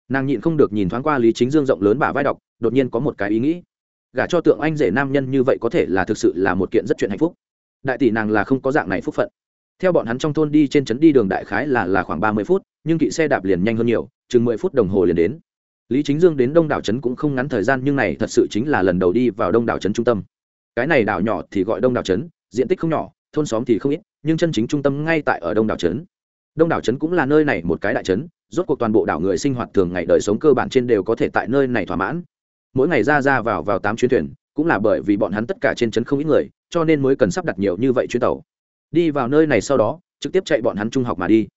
Nàng nhịn không được nhìn thoáng qua lý chính dương rộng lớn bà vai đọc, đột nhiên có một cái ý nghĩ. Gả cho tượng anh rể nam nhân như vậy có thể là thực sự là một kiện rất chuyện hạnh phúc. Đại tỷ nàng là không có dạng này phúc phận. Theo bọn hắn trong thôn đi trên trấn đi đường đại khái là là khoảng ba mươi phút, nhưng kỵ xe đạp liền nhanh hơn nhiều, chừng mười phút đồng hồ liền đến. Lý chính dương đến đông đảo trấn cũng không ngắn thời gian, nhưng này thật sự chính là lần đầu đi vào đông đảo trấn trung tâm. Cái này đảo nhỏ thì gọi đông đảo trấn diện tích không nhỏ, thôn xóm thì không ít, nhưng chân chính trung tâm ngay tại ở đông đảo trấn. Đông đảo trấn cũng là nơi này một cái đại trấn, rốt cuộc toàn bộ đảo người sinh hoạt thường ngày đời sống cơ bản trên đều có thể tại nơi này thỏa mãn. Mỗi ngày ra ra vào vào tám chuyến thuyền, cũng là bởi vì bọn hắn tất cả trên trấn không ít người, cho nên mới cần sắp đặt nhiều như vậy chuyến tàu. Đi vào nơi này sau đó, trực tiếp chạy bọn hắn trung học mà đi.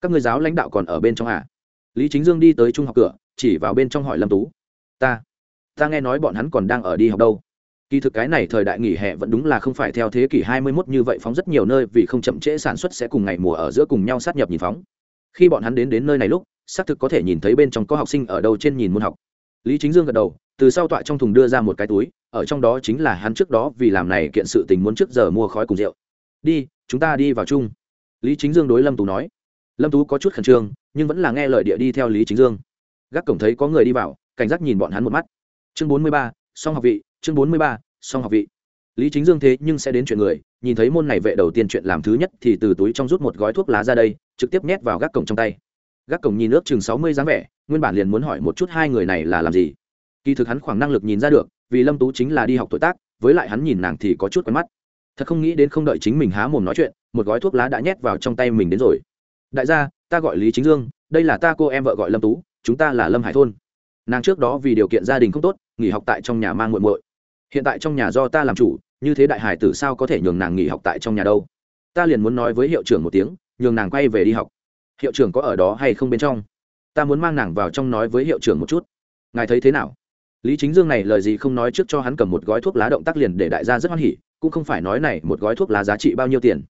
Các người giáo lãnh đạo còn ở bên trong à? Lý chính dương đi tới trung học cửa, chỉ vào bên trong hỏi lâm tú. Ta ta nghe nói bọn hắn còn đang ở đi học đâu? Kỳ thực cái này thời đại nghỉ hè vẫn đúng là không phải theo thế kỷ hai mươi 21 như vậy phóng rất nhiều nơi, vì không chậm trễ sản xuất sẽ cùng ngày mùa ở giữa cùng nhau sát nhập nhìn phóng. Khi bọn hắn đến đến nơi này lúc, xác thực có thể nhìn thấy bên trong có học sinh ở đâu trên nhìn môn học. Lý chính dương gật đầu, từ sau tọa trong thùng đưa ra một cái túi, ở trong đó chính là hắn trước đó vì làm này kiện sự tình muốn trước giờ mua khói cùng rượu. Đi, chúng ta đi vào chung. Lý chính dương đối lâm tú nói. Lâm tú có chút khẩn trương, nhưng vẫn là nghe lời địa đi theo lý chính dương. Gác cổng thấy có người đi vào, cảnh giác nhìn bọn hắn một mắt. Chương bốn mươi ba, song học vị chương bốn mươi ba, song học vị. Lý chính dương thế nhưng sẽ đến chuyện người, nhìn thấy môn này vệ đầu tiên chuyện làm thứ nhất thì từ túi trong rút một gói thuốc lá ra đây, trực tiếp nhét vào gác cổng trong tay. Gác cổng nhìn ước chừng sáu mươi dáng vẻ, nguyên bản liền muốn hỏi một chút hai người này là làm gì. Kỳ thực hắn khoảng năng lực nhìn ra được, vì lâm tú chính là đi học tuổi tác, với lại hắn nhìn nàng thì có chút quen mắt. Thật không nghĩ đến không đợi chính mình há mồm nói chuyện, một gói thuốc lá đã nhét vào trong tay mình đến rồi. Đại gia, ta gọi lý chính dương, đây là ta cô em vợ gọi lâm tú, chúng ta là lâm hải thôn. Nàng trước đó vì điều kiện gia đình không tốt, nghỉ học tại trong nhà mang muội muội hiện tại trong nhà do ta làm chủ, như thế đại hải tử sao có thể nhường nàng nghỉ học tại trong nhà đâu? Ta liền muốn nói với hiệu trưởng một tiếng, nhường nàng quay về đi học. Hiệu trưởng có ở đó hay không bên trong? Ta muốn mang nàng vào trong nói với hiệu trưởng một chút. Ngài thấy thế nào? Lý chính dương này lời gì không nói trước cho hắn cầm một gói thuốc lá động tác liền để đại gia rất hoan hỉ, cũng không phải nói này, một gói thuốc lá giá trị bao nhiêu tiền.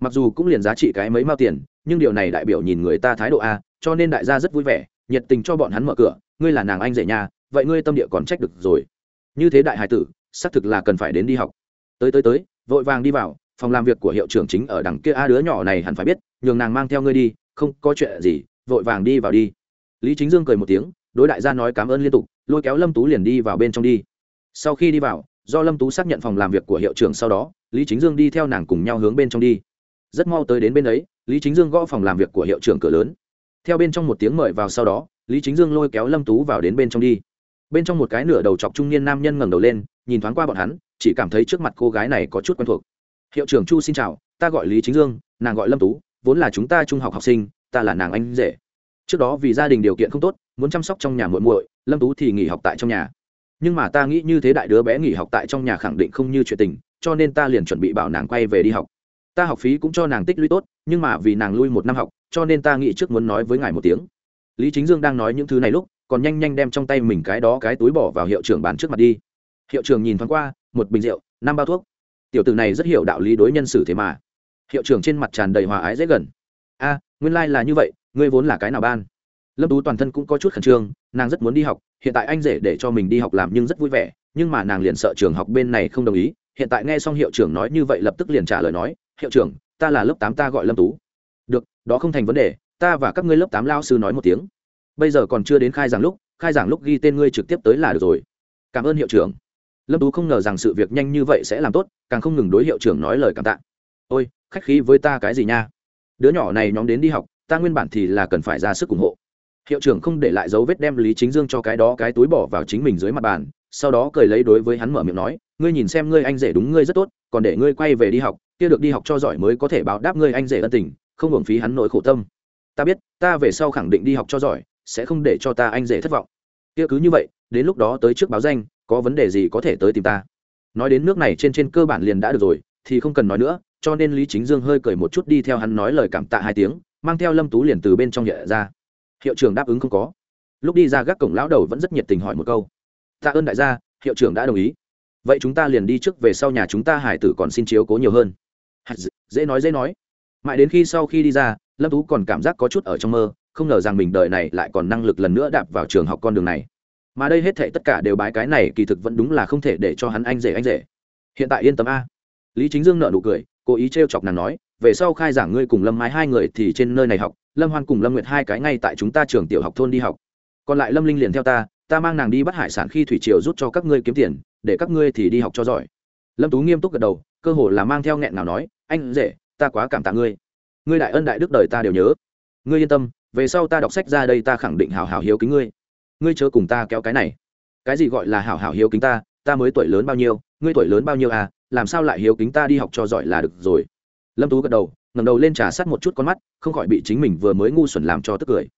Mặc dù cũng liền giá trị cái mấy mao tiền, nhưng điều này đại biểu nhìn người ta thái độ a, cho nên đại gia rất vui vẻ, nhiệt tình cho bọn hắn mở cửa, ngươi là nàng anh rể nhà, vậy ngươi tâm địa còn trách được rồi. Như thế đại hải tử xác thực là cần phải đến đi học. Tới tới tới, vội vàng đi vào, phòng làm việc của hiệu trưởng chính ở đằng kia a đứa nhỏ này hẳn phải biết, nhường nàng mang theo ngươi đi, không có chuyện gì, vội vàng đi vào đi. Lý chính dương cười một tiếng, đối đại gia nói cảm ơn liên tục, lôi kéo lâm tú liền đi vào bên trong đi. Sau khi đi vào, do lâm tú xác nhận phòng làm việc của hiệu trưởng sau đó, lý chính dương đi theo nàng cùng nhau hướng bên trong đi. Rất mau tới đến bên ấy, lý chính dương gõ phòng làm việc của hiệu trưởng cửa lớn. Theo bên trong một tiếng mời vào sau đó, lý chính dương lôi kéo lâm tú vào đến bên trong đi bên trong một cái nửa đầu chọc trung niên nam nhân ngẩng đầu lên, nhìn thoáng qua bọn hắn, chỉ cảm thấy trước mặt cô gái này có chút quen thuộc. Hiệu trưởng chu xin chào, ta gọi lý chính dương, nàng gọi lâm tú, vốn là chúng ta trung học học sinh, ta là nàng anh rể. Trước đó vì gia đình điều kiện không tốt, muốn chăm sóc trong nhà muội muội, lâm tú thì nghỉ học tại trong nhà. Nhưng mà ta nghĩ như thế đại đứa bé nghỉ học tại trong nhà khẳng định không như chuyện tình, cho nên ta liền chuẩn bị bảo nàng quay về đi học. Ta học phí cũng cho nàng tích lũy tốt, nhưng mà vì nàng lui một năm học, cho nên ta nghĩ trước muốn nói với ngài một tiếng. Lý chính dương đang nói những thứ này lúc còn nhanh nhanh đem trong tay mình cái đó cái túi bỏ vào hiệu trưởng bàn trước mặt đi. Hiệu trưởng nhìn thoáng qua, một bình rượu, năm bao thuốc. Tiểu tử này rất hiểu đạo lý đối nhân xử thế mà. Hiệu trưởng trên mặt tràn đầy hòa ái dễ gần. A, nguyên lai、like、là như vậy, ngươi vốn là cái nào ban? Lâm tú toàn thân cũng có chút khẩn trương, nàng rất muốn đi học, hiện tại anh rể để cho mình đi học làm nhưng rất vui vẻ, nhưng mà nàng liền sợ trường học bên này không đồng ý. Hiện tại nghe xong hiệu trưởng nói như vậy lập tức liền trả lời nói, hiệu trưởng, ta là lớp tám ta gọi lâm tú. Được, đó không thành vấn đề, ta và các ngươi lớp tám lao sư nói một tiếng bây giờ còn chưa đến khai giảng lúc, khai giảng lúc ghi tên ngươi trực tiếp tới là được rồi. Cảm ơn hiệu trưởng. Lâm tú không ngờ rằng sự việc nhanh như vậy sẽ làm tốt, càng không ngừng đối hiệu trưởng nói lời cảm tạ. Ôi, khách khí với ta cái gì nha? Đứa nhỏ này nhóm đến đi học, ta nguyên bản thì là cần phải ra sức ủng hộ. Hiệu trưởng không để lại dấu vết đem lý chính dương cho cái đó cái túi bỏ vào chính mình dưới mặt bàn, sau đó cười lấy đối với hắn mở miệng nói, ngươi nhìn xem ngươi anh rể đúng ngươi rất tốt, còn để ngươi quay về đi học, kia được đi học cho giỏi mới có thể báo đáp ngươi anh rể ân tình, không hưởng phí hắn nỗi khổ tâm. Ta biết, ta về sau khẳng định đi học cho giỏi sẽ không để cho ta anh rể thất vọng. Kia cứ như vậy, đến lúc đó tới trước báo danh, có vấn đề gì có thể tới tìm ta. Nói đến nước này trên trên cơ bản liền đã được rồi, thì không cần nói nữa, cho nên lý chính dương hơi cười một chút đi theo hắn nói lời cảm tạ hai tiếng, mang theo lâm tú liền từ bên trong nhẹ ra. Hiệu trưởng đáp ứng không có. Lúc đi ra gác cổng lão đầu vẫn rất nhiệt tình hỏi một câu. Tạ ơn đại gia, hiệu trưởng đã đồng ý. Vậy chúng ta liền đi trước về sau nhà chúng ta hải tử còn xin chiếu cố nhiều hơn. Dễ nói dễ nói. Mãi đến khi sau khi đi ra, lâm tú còn cảm giác có chút ở trong mơ không ngờ rằng mình đời này lại còn năng lực lần nữa đạp vào trường học con đường này. Mà đây hết thệ tất cả đều bái cái này kỳ thực vẫn đúng là không thể để cho hắn anh rể anh rể. Hiện tại yên tâm a. Lý chính dương nợ nụ cười, cố ý t r e o chọc nàng nói, về sau khai giảng ngươi cùng lâm mái hai người thì trên nơi này học, lâm hoan cùng lâm nguyệt hai cái ngay tại chúng ta trường tiểu học thôn đi học. Còn lại lâm linh liền theo ta ta mang nàng đi bắt hải sản khi thủy triều rút cho các ngươi kiếm tiền, để các ngươi thì đi học cho giỏi. Lâm tú nghiêm túc gật đầu, cơ hồ là mang theo nghẹn nào nói, anh rể, ta quá cảm tạ ngươi. Ngươi đại ân đại đức đời ta đều nhớ. Ngươi yên tâm về sau ta đọc sách ra đây ta khẳng định hảo hảo hiếu kính ngươi. Ngươi chớ cùng ta kéo cái này. Cái gì gọi là hảo hảo hiếu kính ta? Ta mới tuổi lớn bao nhiêu? Ngươi tuổi lớn bao nhiêu à? Làm sao lại hiếu kính ta đi học cho giỏi là được rồi? Lâm tú gật đầu, ngẩng đầu lên trà sát một chút con mắt, không khỏi bị chính mình vừa mới ngu xuẩn làm cho tức cười.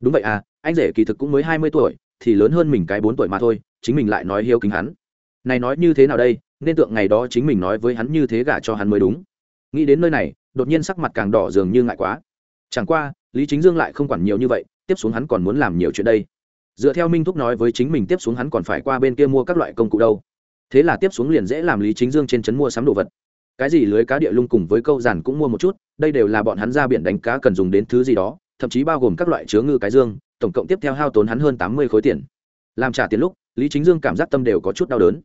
Đúng vậy à anh rể kỳ thực cũng mới hai mươi tuổi, thì lớn hơn mình cái bốn tuổi mà thôi, chính mình lại nói hiếu kính hắn. Này nói như thế nào đây? Nên tượng ngày đó chính mình nói với hắn như thế gả cho hắn mới đúng. Nghĩ đến nơi này, đột nhiên sắc mặt càng đỏ dường như ngại quá chẳng qua, lý chính dương lại không quản nhiều như vậy, tiếp xuống hắn còn muốn làm nhiều chuyện đây. Dựa theo minh thúc nói với chính mình tiếp xuống hắn còn phải qua bên kia mua các loại công cụ đâu. Thế là tiếp xuống liền dễ làm lý chính dương trên trấn mua sắm đồ vật. Cái gì lưới cá địa lung cùng với câu giàn cũng mua một chút, đây đều là bọn hắn ra biển đánh cá cần dùng đến thứ gì đó, thậm chí bao gồm các loại chứa ngư cái dương, tổng cộng tiếp theo hao tốn hắn hơn tám mươi khối tiền. Làm trả tiền lúc, lý chính dương cảm giác tâm đều có chút đau đớn.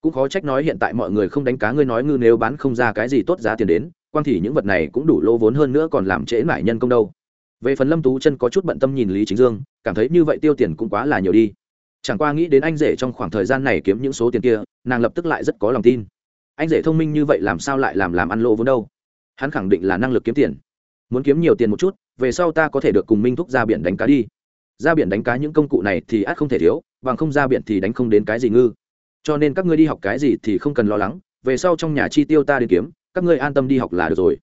Cũng khó trách nói hiện tại mọi người không đánh cá ngươi nói ngư nếu bán không ra cái gì tốt giá tiền đến quan thì những vật này cũng đủ lỗ vốn hơn nữa còn làm trễ mãi nhân công đâu. Về phần lâm tú chân có chút bận tâm nhìn lý chính dương, cảm thấy như vậy tiêu tiền cũng quá là nhiều đi. Chẳng qua nghĩ đến anh rể trong khoảng thời gian này kiếm những số tiền kia, nàng lập tức lại rất có lòng tin. Anh rể thông minh như vậy làm sao lại làm làm ăn lỗ vốn đâu? Hắn khẳng định là năng lực kiếm tiền. Muốn kiếm nhiều tiền một chút, về sau ta có thể được cùng minh thúc ra biển đánh cá đi. Ra biển đánh cá những công cụ này thì ắt không thể thiếu, bằng không ra biển thì đánh không đến cái gì ngư. Cho nên các ngươi đi học cái gì thì không cần lo lắng, về sau trong nhà chi tiêu ta đến kiếm các ngươi an tâm đi học là được rồi.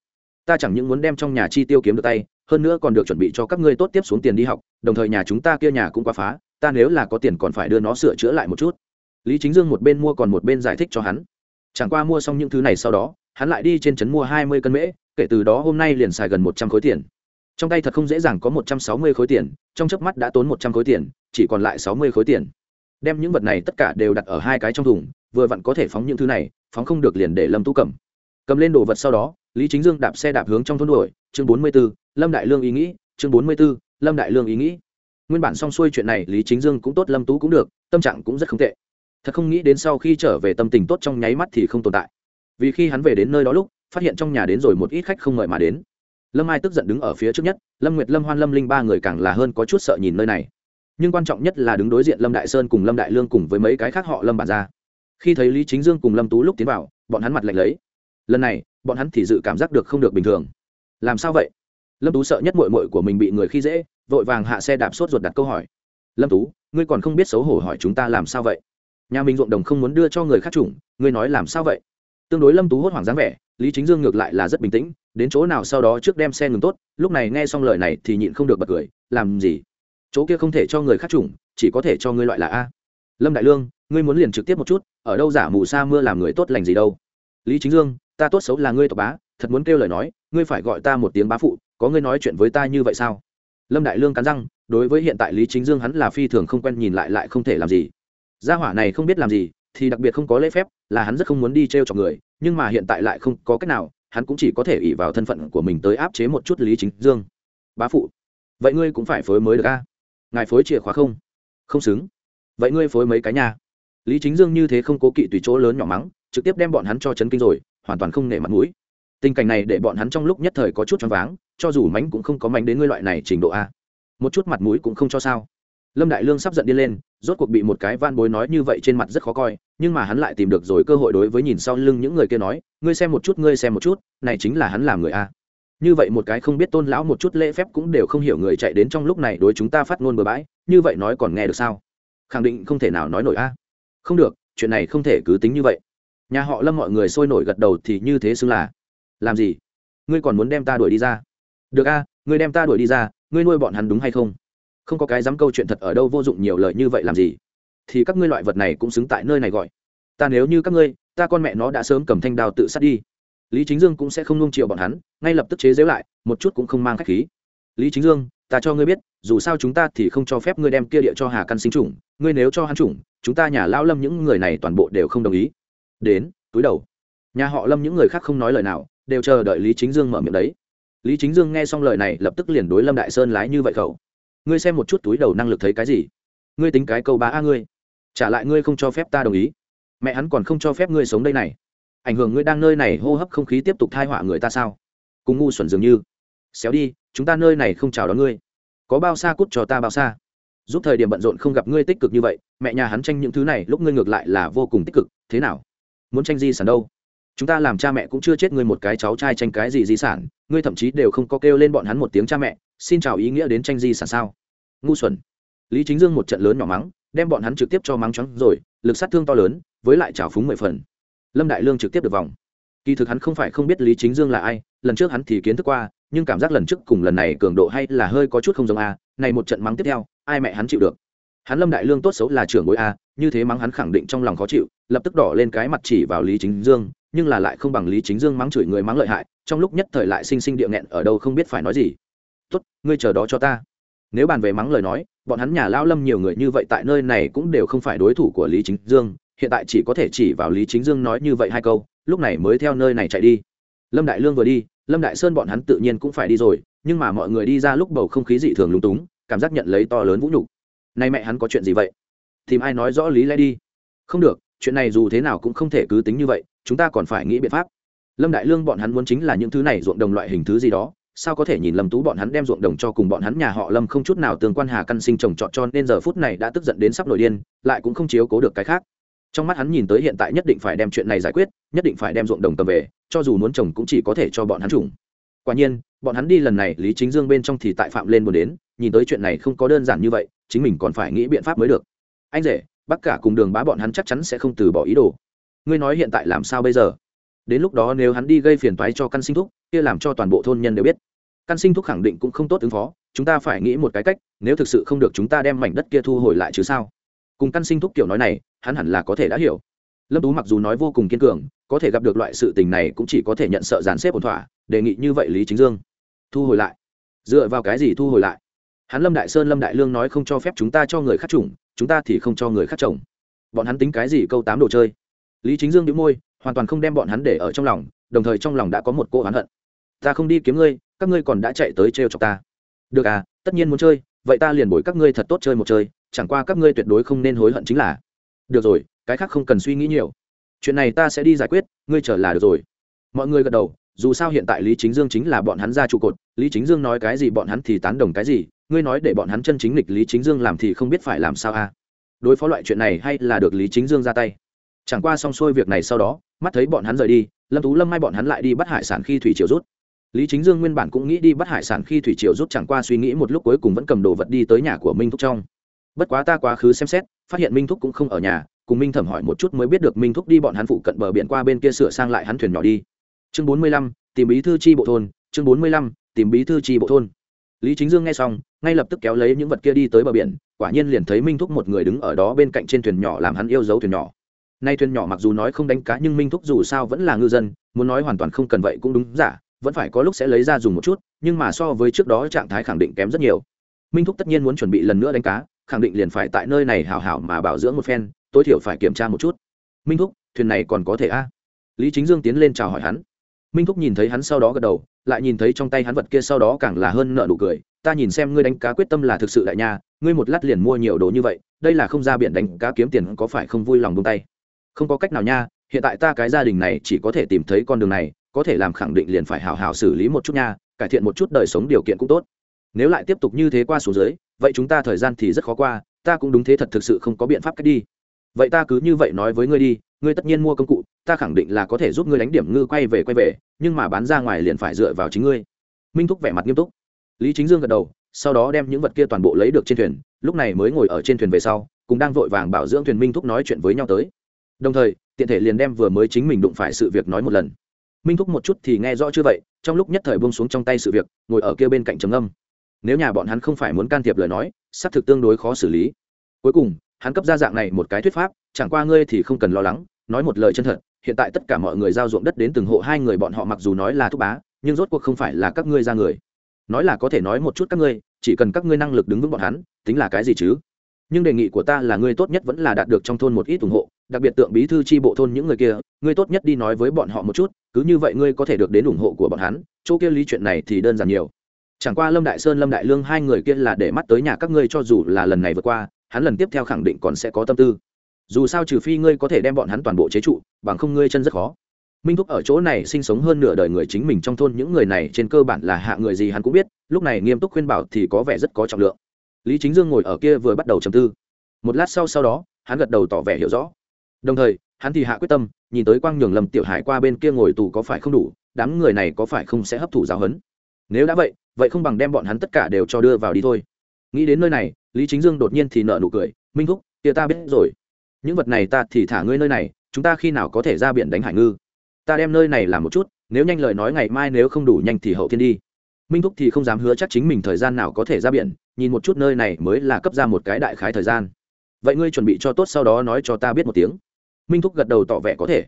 Ta chẳng những muốn đem trong nhà chi tiêu kiếm được tay, hơn nữa còn được chuẩn bị cho các ngươi tốt tiếp xuống tiền đi học, đồng thời nhà chúng ta kia nhà cũng quá phá, ta nếu là có tiền còn phải đưa nó sửa chữa lại một chút. Lý chính dương một bên mua còn một bên giải thích cho hắn. Chẳng qua mua xong những thứ này sau đó, hắn lại đi trên trấn mua hai mươi cân mễ, kể từ đó hôm nay liền xài gần một trăm khối tiền. Trong tay thật không dễ dàng có một trăm sáu mươi khối tiền, trong chớp mắt đã tốn một trăm khối tiền, chỉ còn lại sáu mươi khối tiền. Đem những vật này tất cả đều đặt ở hai cái trong thùng, vừa vặn có thể phóng những thứ này, phóng không được liền để lâm tú cầm cầm lên đồ vật sau đó, lý chính dương đạp xe đạp hướng trong thôn đuổi. Chương bốn mươi b ố lâm đại lương ý nghĩ. Chương bốn mươi b ố lâm đại lương ý nghĩ. Nguyên bản xong xuôi chuyện này, lý chính dương cũng tốt, lâm tú cũng được, tâm trạng cũng rất không tệ. Thật không nghĩ đến sau khi trở về tâm tình tốt trong nháy mắt thì không tồn tại. Vì khi hắn về đến nơi đó lúc, phát hiện trong nhà đến rồi một ít khách không ngợi mà đến. Lâm ai tức giận đứng ở phía trước nhất, lâm nguyệt, lâm hoan, lâm linh ba người càng là hơn có chút sợ nhìn nơi này. Nhưng quan trọng nhất là đứng đối diện lâm đại sơn cùng lâm đại lương cùng với mấy cái khác họ lâm bản ra. Khi thấy lý chính dương cùng lâm tú lúc tiến vào, bọn hắn mặt lạnh lấy lần này, bọn hắn thì dự cảm giác được không được bình thường. Làm sao vậy? Lâm tú sợ nhất mội mội của mình bị người khi dễ, vội vàng hạ xe đạp sốt ruột đặt câu hỏi. Lâm tú, ngươi còn không biết xấu hổ hỏi chúng ta làm sao vậy? Nhà mình ruộng đồng không muốn đưa cho người khác chủng ngươi nói làm sao vậy? Tương đối lâm tú hốt hoảng dáng vẻ, lý chính dương ngược lại là rất bình tĩnh, đến chỗ nào sau đó trước đem xe ngừng tốt, lúc này nghe xong lời này thì nhịn không được bật cười, làm gì? Chỗ kia không thể cho người khác chủng chỉ có thể cho ngươi loại là a. Lâm đại lương, ngươi muốn liền trực tiếp một chút, ở đâu giả mù sa mưa làm người tốt lành gì đâu? Lý chính dương ta tốt xấu là ngươi tộc bá, thật muốn kêu lời nói, ngươi phải gọi ta một tiếng bá phụ, có ngươi nói chuyện với ta như vậy sao? Lâm đại lương cắn răng, đối với hiện tại lý chính dương hắn là phi thường không quen nhìn lại lại không thể làm gì. Gia hỏa này không biết làm gì, thì đặc biệt không có lễ phép, là hắn rất không muốn đi t r e o chọc người, nhưng mà hiện tại lại không có cách nào, hắn cũng chỉ có thể ỉ vào thân phận của mình tới áp chế một chút lý chính dương. Bá phụ, vậy ngươi cũng phải phối mới được a? Ngài phối chìa khóa không? Không xứng. Vậy ngươi phối mấy cái nhà lý chính dương như thế không cố kỵ tùy chỗ lớn nhỏ mắng, trực tiếp đem bọn hắn cho chấn kinh rồi hoàn toàn không nể mặt mũi. Tình cảnh này để bọn hắn trong lúc nhất thời có chút choáng váng, cho dù mánh cũng không có mánh đến ngươi loại này trình độ a. Một chút mặt mũi cũng không cho sao. Lâm đại lương sắp giận đi lên, rốt cuộc bị một cái van bối nói như vậy trên mặt rất khó coi, nhưng mà hắn lại tìm được rồi cơ hội đối với nhìn sau lưng những người kia nói, ngươi xem một chút, ngươi xem một chút, này chính là hắn làm người a. Như vậy một cái không biết tôn lão một chút lễ phép cũng đều không hiểu người chạy đến trong lúc này đối chúng ta phát ngôn bừa bãi, như vậy nói còn nghe được sao? Khẳng định không thể nào nói nổi a. Không được, chuyện này không thể cứ tính như vậy nhà họ lâm mọi người sôi nổi gật đầu thì như thế xưng là, làm gì? Ngươi còn muốn đem ta đuổi đi ra? Được a, ngươi đem ta đuổi đi ra, ngươi nuôi bọn hắn đúng hay không? Không có cái dám câu chuyện thật ở đâu vô dụng nhiều lời như vậy làm gì? Thì các ngươi loại vật này cũng xứng tại nơi này gọi. Ta nếu như các ngươi, ta con mẹ nó đã sớm cầm thanh đào tự sát đi. Lý chính dương cũng sẽ không nung chiều bọn hắn, ngay lập tức chế giễu lại, một chút cũng không mang khách khí. Lý chính dương, ta cho ngươi biết, dù sao chúng ta thì không cho phép ngươi đem kia địa cho hà căn sinh chủng, ngươi nếu cho hắn chủng, chúng ta nhà lao lâm những người này toàn bộ đều không đồng ý đến, túi đầu. Nhà họ lâm những người khác không nói lời nào, đều chờ đợi lý chính dương mở miệng đấy. Lý chính dương nghe xong lời này, lập tức liền đối lâm đại sơn lái như vậy khẩu. Ngươi xem một chút túi đầu năng lực thấy cái gì? Ngươi tính cái câu bá a ngươi. Trả lại ngươi không cho phép ta đồng ý. Mẹ hắn còn không cho phép ngươi sống đây này. Ảnh hưởng ngươi đang nơi này hô hấp không khí tiếp tục thai họa người ta sao? Cùng ngu xuẩn dường như. Xéo đi, chúng ta nơi này không chào đón ngươi. Có bao xa cút cho ta bao xa? Giúp thời điểm bận rộn không gặp ngươi tích cực như vậy, mẹ nhà hắn tranh những thứ này, lúc ngươi ngược lại là vô cùng tích cực, thế nào? Muốn tranh di sản đâu? Chúng ta làm cha mẹ cũng chưa chết ngươi một cái cháu trai tranh cái gì di sản, ngươi thậm chí đều không có kêu lên bọn hắn một tiếng cha mẹ, xin chào ý nghĩa đến tranh di sản sao? Ngu xuẩn. Lý chính dương một trận lớn nhỏ mắng, đem bọn hắn trực tiếp cho mắng trắng rồi, lực sát thương to lớn, với lại trào phúng mười phần. Lâm đại lương trực tiếp được vòng. Kỳ thực hắn không phải không biết lý chính dương là ai, lần trước hắn thì kiến thức qua, nhưng cảm giác lần trước cùng lần này cường độ hay là hơi có chút không giống a, này một trận mắng tiếp theo, ai mẹ hắn chịu được? Hắn lâm đại lương tốt xấu là trưởng bối a, như thế mắng hắn khẳng định trong lòng khó chịu, lập tức đỏ lên cái mặt chỉ vào lý chính dương, nhưng là lại không bằng lý chính dương mắng chửi người mắng lợi hại, trong lúc nhất thời lại sinh sinh địa nghẹn ở đâu không biết phải nói gì. Tốt, ngươi chờ đó cho ta. Nếu bàn về mắng lời nói, bọn hắn nhà lao lâm nhiều người như vậy tại nơi này cũng đều không phải đối thủ của lý chính dương, hiện tại chỉ có thể chỉ vào lý chính dương nói như vậy hai câu, lúc này mới theo nơi này chạy đi. Lâm đại lương vừa đi, lâm đại sơn bọn hắn tự nhiên cũng phải đi rồi, nhưng mà mọi người đi ra lúc bầu không khí dị thường lúng túng, cảm giác nhận lấy to lớn vũ nhục nay mẹ hắn có chuyện gì vậy? Tìm ai nói rõ lý lẽ đi. Không được, chuyện này dù thế nào cũng không thể cứ tính như vậy, chúng ta còn phải nghĩ biện pháp. Lâm đại lương bọn hắn muốn chính là những thứ này ruộng đồng loại hình thứ gì đó, sao có thể nhìn lâm tú bọn hắn đem ruộng đồng cho cùng bọn hắn nhà họ lâm không chút nào tương quan hà căn sinh trồng trọt cho nên giờ phút này đã tức giận đến sắp nổi điên, lại cũng không chiếu cố được cái khác. Trong mắt hắn nhìn tới hiện tại nhất định phải đem chuyện này giải quyết, nhất định phải đem ruộng đồng cầm về, cho dù muốn trồng cũng chỉ có thể cho bọn hắn trùng. Quả nhiên, bọn hắn đi lần này, lý chính dương bên trong thì tại phạm lên muốn đến, nhìn tới chuyện này không có đơn giản như vậy chính mình còn phải nghĩ biện pháp mới được. Anh rể, bác cả cùng đường bá bọn hắn chắc chắn sẽ không từ bỏ ý đồ. Ngươi nói hiện tại làm sao bây giờ? Đến lúc đó nếu hắn đi gây phiền toái cho căn sinh thúc, kia làm cho toàn bộ thôn nhân đều biết. Căn sinh thúc khẳng định cũng không tốt ứng phó, chúng ta phải nghĩ một cái cách, nếu thực sự không được chúng ta đem mảnh đất kia thu hồi lại chứ sao? Cùng căn sinh thúc kiểu nói này, hắn hẳn là có thể đã hiểu. Lâm tú mặc dù nói vô cùng kiên cường, có thể gặp được loại sự tình này cũng chỉ có thể nhận sợ dàn xếp ổn thỏa, đề nghị như vậy lý chính dương. Thu hồi lại. Dựa vào cái gì thu hồi lại? Hắn lâm đại sơn lâm đại lương nói không cho phép chúng ta cho người khác chủng, chúng ta thì không cho người khác trồng. Bọn hắn tính cái gì câu tám đồ chơi? Lý chính dương đĩu môi, hoàn toàn không đem bọn hắn để ở trong lòng, đồng thời trong lòng đã có một cô oán hận. Ta không đi kiếm ngươi, các ngươi còn đã chạy tới trêu chọc ta. Được à tất nhiên muốn chơi, vậy ta liền bồi các ngươi thật tốt chơi một chơi, chẳng qua các ngươi tuyệt đối không nên hối hận chính là. Được rồi, cái khác không cần suy nghĩ nhiều. Chuyện này ta sẽ đi giải quyết, ngươi chờ là được rồi. Mọi người gật đầu, dù sao hiện tại lý chính dương chính là bọn hắn ra trụ cột, lý chính dương nói cái gì bọn hắn thì tán đồng cái gì ngươi nói để bọn hắn chân chính lịch lý chính dương làm thì không biết phải làm sao a đối phó loại chuyện này hay là được lý chính dương ra tay? Chẳng qua xong xuôi việc này sau đó, mắt thấy bọn hắn rời đi, lâm tú lâm mai bọn hắn lại đi bắt hải sản khi thủy triều rút. Lý chính dương nguyên bản cũng nghĩ đi bắt hải sản khi thủy triều rút, chẳng qua suy nghĩ một lúc cuối cùng vẫn cầm đồ vật đi tới nhà của minh thúc trong. Bất quá ta quá khứ xem xét, phát hiện minh thúc cũng không ở nhà, cùng minh thẩm hỏi một chút mới biết được minh thúc đi bọn hắn phụ cận bờ biển qua bên kia sửa sang lại hắn thuyền nhỏ đi. Chương bốn mươi lăm, tìm bí thư chi bộ thôn, chương bốn mươi lăm, tìm bí thư chi bộ thôn lý chính dương nghe xong, ngay lập tức kéo lấy những vật kia đi tới bờ biển, quả nhiên liền thấy minh thúc một người đứng ở đó bên cạnh trên thuyền nhỏ làm hắn yêu dấu thuyền nhỏ. Nay thuyền nhỏ mặc dù nói không đánh cá nhưng minh thúc dù sao vẫn là ngư dân, muốn nói hoàn toàn không cần vậy cũng đúng giả, vẫn phải có lúc sẽ lấy ra dùng một chút, nhưng mà so với trước đó trạng thái khẳng định kém rất nhiều. Minh thúc tất nhiên muốn chuẩn bị lần nữa đánh cá, khẳng định liền phải tại nơi này hảo hảo mà bảo dưỡng một phen, tối thiểu phải kiểm tra một chút. Minh thúc, thuyền này còn có thể a? Lý chính dương tiến lên chào hỏi hắn. Minh thúc nhìn thấy hắn sau đó gật đầu lại nhìn thấy trong tay hắn vật kia sau đó càng là hơn nợ nụ cười. Ta nhìn xem ngươi đánh cá quyết tâm là thực sự đại nha, ngươi một lát liền mua nhiều đồ như vậy, đây là không ra biển đánh cá kiếm tiền có phải không vui lòng buông tay? Không có cách nào nha, hiện tại ta cái gia đình này chỉ có thể tìm thấy con đường này, có thể làm khẳng định liền phải hào hào xử lý một chút nha, cải thiện một chút đời sống điều kiện cũng tốt. Nếu lại tiếp tục như thế qua số dưới, vậy chúng ta thời gian thì rất khó qua, ta cũng đúng thế thật thực sự không có biện pháp cách đi. Vậy ta cứ như vậy nói với ngươi đi ngươi tất nhiên mua công cụ, ta khẳng định là có thể giúp ngươi đánh điểm ngư quay về quay về, nhưng mà bán ra ngoài liền phải dựa vào chính ngươi. Minh thúc vẻ mặt nghiêm túc. Lý chính dương gật đầu, sau đó đem những vật kia toàn bộ lấy được trên thuyền, lúc này mới ngồi ở trên thuyền về sau cũng đang vội vàng bảo dưỡng thuyền minh thúc nói chuyện với nhau tới. Đồng thời, tiện thể liền đem vừa mới chính mình đụng phải sự việc nói một lần. Minh thúc một chút thì nghe rõ chưa vậy, trong lúc nhất thời buông xuống trong tay sự việc, ngồi ở kia bên cạnh trầm âm nếu nhà bọn hắn không phải muốn can thiệp lời nói, xác thực tương đối khó xử lý. Cuối cùng hắn cấp ra dạng này một cái thuyết pháp, chẳng qua ngươi thì không cần lo lắng, nói một lời chân thật, hiện tại tất cả mọi người giao ruộng đất đến từng hộ hai người bọn họ mặc dù nói là thúc bá, nhưng rốt cuộc không phải là các ngươi ra người. Nói là có thể nói một chút các ngươi, chỉ cần các ngươi năng lực đứng vững bọn hắn, tính là cái gì chứ? Nhưng đề nghị của ta là ngươi tốt nhất vẫn là đạt được trong thôn một ít ủng hộ, đặc biệt tượng bí thư tri bộ thôn những người kia, ngươi tốt nhất đi nói với bọn họ một chút, cứ như vậy ngươi có thể được đến ủng hộ của bọn hắn, chỗ kia lý chuyện này thì đơn giản nhiều. Chẳng qua lâm đại sơn, lâm đại lương hai người kia là để mắt tới nhà các ngươi cho dù là lần này vượt qua hắn lần tiếp theo khẳng định còn sẽ có tâm tư. Dù sao trừ phi ngươi có thể đem bọn hắn toàn bộ chế trụ, bằng không ngươi chân rất khó. Minh thúc ở chỗ này sinh sống hơn nửa đời người chính mình trong thôn, những người này trên cơ bản là hạ người gì hắn cũng biết, lúc này nghiêm túc khuyên bảo thì có vẻ rất có trọng lượng. Lý chính dương ngồi ở kia vừa bắt đầu trầm tư. Một lát sau sau đó, hắn gật đầu tỏ vẻ hiểu rõ. Đồng thời, hắn thì hạ quyết tâm, nhìn tới quang nhường lầm tiểu hải qua bên kia ngồi tù có phải không đủ, đám người này có phải không sẽ hấp thụ giáo huấn. Nếu đã vậy vậy không bằng đem bọn hắn tất cả đều cho đưa vào đi thôi. Nghĩ đến nơi này lý chính dương đột nhiên thì nợ nụ cười, minh thúc, kia ta biết rồi. Những vật này ta thì thả ngươi nơi này, chúng ta khi nào có thể ra biển đánh hải ngư? Ta đem nơi này làm một chút, nếu nhanh lời nói ngày mai nếu không đủ nhanh thì hậu thiên đi. Minh thúc thì không dám hứa chắc chính mình thời gian nào có thể ra biển, nhìn một chút nơi này mới là cấp ra một cái đại khái thời gian. Vậy ngươi chuẩn bị cho tốt sau đó nói cho ta biết một tiếng. Minh thúc gật đầu tỏ vẻ có thể.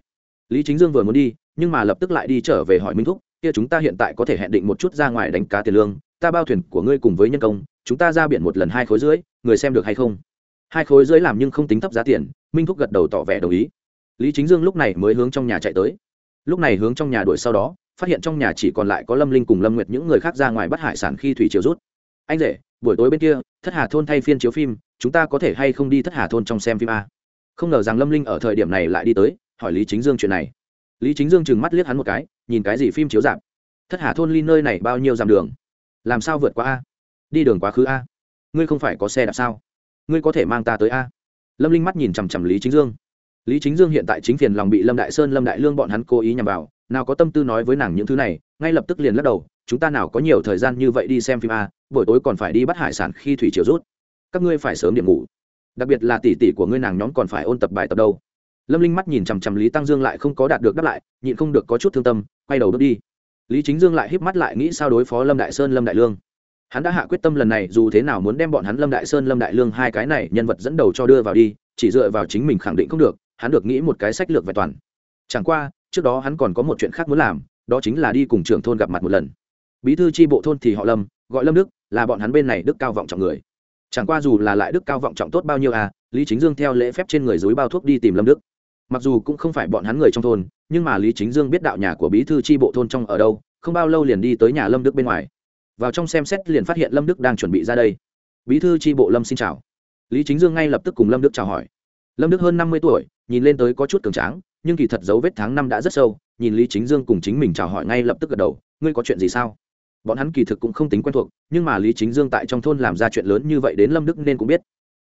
Lý chính dương vừa muốn đi, nhưng mà lập tức lại đi trở về hỏi minh thúc, kia chúng ta hiện tại có thể hẹn định một chút ra ngoài đánh cá tiền lương, ta bao thuyền của ngươi cùng với nhân công chúng ta ra biển một lần hai khối rưỡi, người xem được hay không? Hai khối rưỡi làm nhưng không tính thấp giá tiền, minh thúc gật đầu tỏ vẻ đồng ý. Lý chính dương lúc này mới hướng trong nhà chạy tới. Lúc này hướng trong nhà đuổi sau đó, phát hiện trong nhà chỉ còn lại có lâm linh cùng lâm nguyệt những người khác ra ngoài bắt hải sản khi thủy chiều rút. Anh rể, buổi tối bên kia, thất hà thôn thay phiên chiếu phim, chúng ta có thể hay không đi thất hà thôn trong xem phim a? Không ngờ rằng lâm linh ở thời điểm này lại đi tới, hỏi lý chính dương chuyện này. Lý chính dương chừng mắt liếc hắn một cái, nhìn cái gì phim chiếu giảm? thất hà thôn ly nơi này bao nhiêu dặm đường? Làm sao vượt qua a? Đi đường quá khứ a. Ngươi không phải có xe đạp sao? Ngươi có thể mang ta tới a. Lâm linh mắt nhìn chằm chằm lý chính dương. Lý chính dương hiện tại chính phiền lòng bị lâm đại sơn, lâm đại lương bọn hắn cố ý nhằm vào. Nào có tâm tư nói với nàng những thứ này, ngay lập tức liền lắc đầu. Chúng ta nào có nhiều thời gian như vậy đi xem phim a, buổi tối còn phải đi bắt hải sản khi thủy chiều rút. Các ngươi phải sớm điểm ngủ. Đặc biệt là tỷ tỷ của ngươi nàng nhóm còn phải ôn tập bài tập đâu. Lâm linh mắt nhìn chằm chằm lý tăng dương lại không có đạt được đáp lại, nhịn không được có chút thương tâm, quay đầu bước đi. Lý chính dương lại híp mắt lại nghĩ sao đối phó lâm đại sơn, lâm đại lương hắn đã hạ quyết tâm lần này, dù thế nào muốn đem bọn hắn lâm đại sơn, lâm đại lương hai cái này nhân vật dẫn đầu cho đưa vào đi, chỉ dựa vào chính mình khẳng định không được, hắn được nghĩ một cái sách lược vẹn toàn. Chẳng qua, trước đó hắn còn có một chuyện khác muốn làm, đó chính là đi cùng trưởng thôn gặp mặt một lần. Bí thư tri bộ thôn thì họ lâm, gọi lâm đức, là bọn hắn bên này đức cao vọng trọng người. Chẳng qua dù là lại đức cao vọng trọng tốt bao nhiêu à lý chính dương theo lễ phép trên người dối bao thuốc đi tìm lâm đức. Mặc dù cũng không phải bọn hắn người trong thôn, nhưng mà lý chính dương biết đạo nhà của bí thư tri bộ thôn trong ở đâu, không bao lâu liền đi tới nhà lâm đức bên ngoài vào trong xem xét liền phát hiện lâm đức đang chuẩn bị ra đây. Bí thư tri bộ lâm xin chào. Lý chính dương ngay lập tức cùng lâm đức chào hỏi. Lâm đức hơn năm mươi tuổi, nhìn lên tới có chút cường tráng, nhưng kỳ thật dấu vết tháng năm đã rất sâu, nhìn lý chính dương cùng chính mình chào hỏi ngay lập tức gật đầu, ngươi có chuyện gì sao? Bọn hắn kỳ thực cũng không tính quen thuộc, nhưng mà lý chính dương tại trong thôn làm ra chuyện lớn như vậy đến lâm đức nên cũng biết.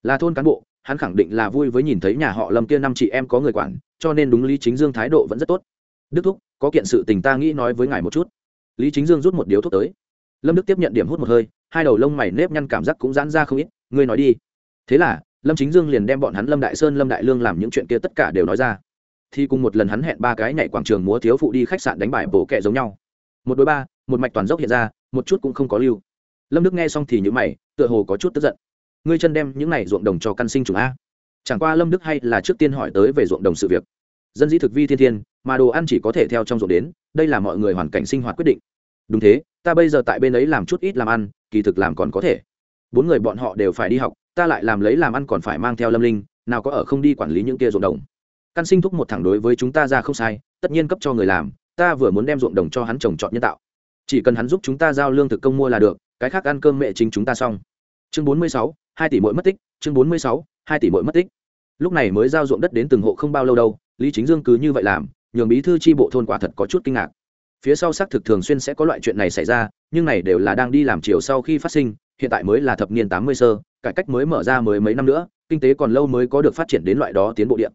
Là thôn cán bộ, hắn khẳng định là vui với nhìn thấy nhà họ lâm kia năm chị em có người quản, cho nên đúng lý chính dương thái độ vẫn rất tốt. Đức thúc, có kiện sự tình ta nghĩ nói với ngài một chút. Lý chính dương rút một điếu thuốc tới lâm đức tiếp nhận điểm hút một hơi, hai đầu lông mày nếp nhăn cảm giác cũng giãn ra không ít, ngươi nói đi. Thế là, lâm chính dương liền đem bọn hắn lâm đại sơn, lâm đại lương làm những chuyện kia tất cả đều nói ra. Thì cùng một lần hắn hẹn ba cái nhảy quảng trường múa thiếu phụ đi khách sạn đánh bài bổ kẹ giống nhau. Một đối ba, một mạch toàn dốc hiện ra, một chút cũng không có lưu. Lâm đức nghe xong thì những mày, tựa hồ có chút tức giận. Ngươi chân đem những này ruộng đồng cho căn sinh chủng a. Chẳng qua lâm đức hay là trước tiên hỏi tới về ruộng đồng sự việc. Dân dĩ thực vi thiên thiên, mà đồ ăn chỉ có thể theo trong ruộng đến, đây là mọi người hoàn cảnh sinh hoạt quyết định. Đúng thế ta bây giờ tại bên ấy làm chút ít làm ăn, kỳ thực làm còn có thể. Bốn người bọn họ đều phải đi học, ta lại làm lấy làm ăn còn phải mang theo lâm linh, nào có ở không đi quản lý những kia ruộng đồng. Căn sinh thúc một thẳng đối với chúng ta ra không sai, tất nhiên cấp cho người làm, ta vừa muốn đem ruộng đồng cho hắn trồng trọt nhân tạo. Chỉ cần hắn giúp chúng ta giao lương thực công mua là được, cái khác ăn cơm mẹ chính chúng ta xong. Chương bốn mươi sáu, hai tỷ mỗi mất tích, chương bốn mươi sáu, hai tỷ mỗi mất tích. Lúc này mới giao ruộng đất đến từng hộ không bao lâu đâu, lý chính dương cứ như vậy làm, nhường bí thư tri bộ thôn quả thật có chút kinh ngạc phía sau xác thực thường xuyên sẽ có loại chuyện này xảy ra, nhưng này đều là đang đi làm chiều sau khi phát sinh, hiện tại mới là thập niên tám mươi sơ, cải cách mới mở ra mới mấy năm nữa, kinh tế còn lâu mới có được phát triển đến loại đó tiến bộ điện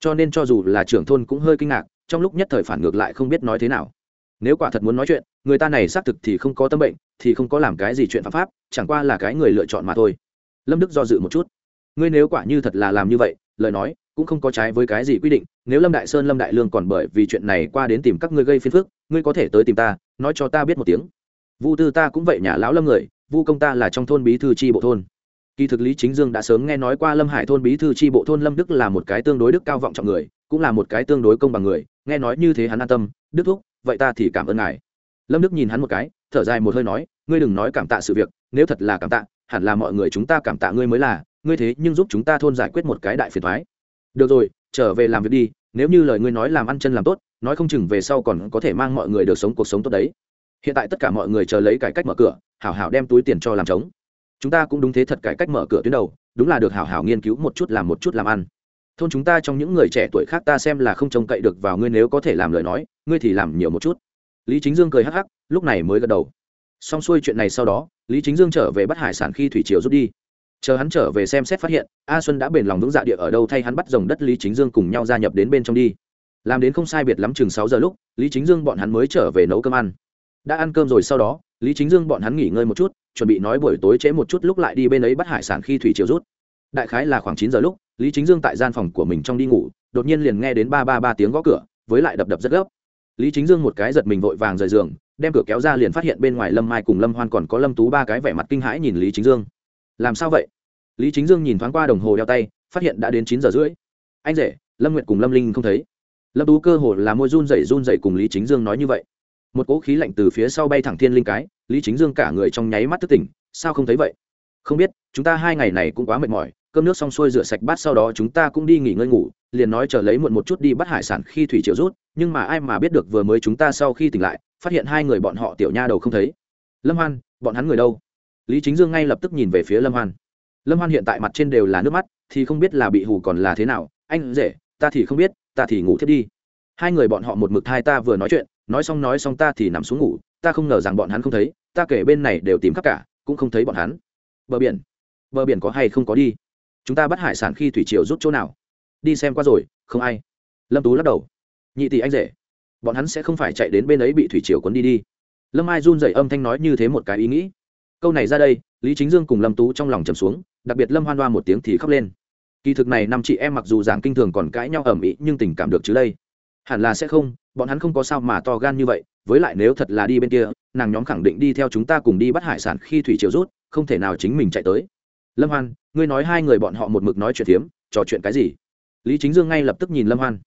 cho nên cho dù là trưởng thôn cũng hơi kinh ngạc, trong lúc nhất thời phản ngược lại không biết nói thế nào. Nếu quả thật muốn nói chuyện, người ta này xác thực thì không có tâm bệnh, thì không có làm cái gì chuyện phạm pháp, chẳng qua là cái người lựa chọn mà thôi. Lâm đức do dự một chút. Ngươi nếu quả như thật là làm như vậy, lời nói cũng không có trái với cái gì quy định, nếu lâm đại sơn, lâm đại lương còn bởi vì chuyện này qua đến tìm các ngươi gây phiền phức, ngươi có thể tới tìm ta, nói cho ta biết một tiếng. Vu tư ta cũng vậy nhà lão lâm người, vu công ta là trong thôn bí thư tri bộ thôn. Kỳ thực lý chính dương đã sớm nghe nói qua lâm hải thôn bí thư tri bộ thôn lâm đức là một cái tương đối đức cao vọng trọng người, cũng là một cái tương đối công bằng người, nghe nói như thế hắn an tâm, đức thúc, vậy ta thì cảm ơn ngài. Lâm đức nhìn hắn một cái, thở dài một hơi nói, ngươi đừng nói cảm tạ sự việc, nếu thật là cảm tạ, hẳn là mọi người chúng ta cảm tạ ngươi mới là, ngươi thế nhưng giúp chúng ta thôn giải quyết một cái đại phiền thoái được rồi, trở về làm việc đi, nếu như lời ngươi nói làm ăn chân làm tốt, nói không chừng về sau còn có thể mang mọi người được sống cuộc sống tốt đấy. Hiện tại tất cả mọi người chờ lấy cải cách mở cửa, hảo hảo đem túi tiền cho làm trống. Chúng ta cũng đúng thế thật cải cách mở cửa tuyến đầu, đúng là được hảo hảo nghiên cứu một chút làm một chút làm ăn. Thôn chúng ta trong những người trẻ tuổi khác ta xem là không trông cậy được vào ngươi nếu có thể làm lời nói, ngươi thì làm nhiều một chút. Lý chính dương cười hắc hắc, lúc này mới gật đầu. Xong xuôi chuyện này sau đó, lý chính dương trở về bắt hải sản khi thủy triều rút đi chờ hắn trở về xem xét phát hiện, a xuân đã bền lòng vững dạ địa ở đâu thay hắn bắt dòng đất lý chính dương cùng nhau gia nhập đến bên trong đi. Làm đến không sai biệt lắm chừng sáu giờ lúc, lý chính dương bọn hắn mới trở về nấu cơm ăn. Đã ăn cơm rồi sau đó, lý chính dương bọn hắn nghỉ ngơi một chút, chuẩn bị nói buổi tối trễ một chút lúc lại đi bên ấy bắt hải sản khi thủy chiều rút. Đại khái là khoảng chín giờ lúc, lý chính dương tại gian phòng của mình trong đi ngủ, đột nhiên liền nghe đến ba ba ba tiếng gõ cửa, với lại đập đập rất gấp. Lý chính dương một cái giật mình vội vàng rời giường, đem cửa kéo ra liền phát hiện bên ngoài lâm mai cùng lâm hoan còn có lâm tú ba cái vẻ mặt kinh hãi nhìn lý chính dương làm sao vậy? Lý chính dương nhìn thoáng qua đồng hồ đeo tay, phát hiện đã đến chín giờ rưỡi. Anh rể, lâm nguyệt cùng lâm linh không thấy. Lâm tú cơ hồ là môi run rẩy run rẩy cùng lý chính dương nói như vậy. Một cỗ khí lạnh từ phía sau bay thẳng thiên linh cái, lý chính dương cả người trong nháy mắt thức tỉnh, sao không thấy vậy? Không biết, chúng ta hai ngày này cũng quá mệt mỏi, cơm nước xong xuôi rửa sạch bát sau đó chúng ta cũng đi nghỉ ngơi ngủ, liền nói chờ lấy muộn một chút đi bắt hải sản khi thủy triều rút, nhưng mà ai mà biết được vừa mới chúng ta sau khi tỉnh lại, phát hiện hai người bọn họ tiểu nha đầu không thấy. Lâm hoan, bọn hắn người đâu? Lý chính dương ngay lập tức nhìn về phía lâm hoan. Lâm hoan hiện tại mặt trên đều là nước mắt, thì không biết là bị hù còn là thế nào. Anh rể, ta thì không biết, ta thì ngủ thiết đi. Hai người bọn họ một mực thai ta vừa nói chuyện, nói xong nói xong ta thì nằm xuống ngủ, ta không ngờ rằng bọn hắn không thấy, ta kể bên này đều tìm khắp cả, cũng không thấy bọn hắn. Bờ biển bờ biển có hay không có đi? Chúng ta bắt hải sản khi thủy triều rút chỗ nào? Đi xem qua rồi, không ai. Lâm tú lắc đầu. Nhị tỷ anh rể, bọn hắn sẽ không phải chạy đến bên ấy bị thủy triều cuốn đi đi. Lâm ai run dậy âm thanh nói như thế một cái ý nghĩ câu này ra đây, lý chính dương cùng lâm tú trong lòng trầm xuống, đặc biệt lâm hoan hoa một tiếng thì khóc lên. Kỳ thực này năm chị em mặc dù giảng kinh thường còn cãi nhau ầm ĩ, nhưng tình cảm được chứ đây. Hẳn là sẽ không, bọn hắn không có sao mà to gan như vậy, với lại nếu thật là đi bên kia, nàng nhóm khẳng định đi theo chúng ta cùng đi bắt hải sản khi thủy triều rút, không thể nào chính mình chạy tới. Lâm hoan, ngươi nói hai người bọn họ một mực nói chuyện phiếm trò chuyện cái gì? Lý chính dương ngay lập tức nhìn lâm hoan.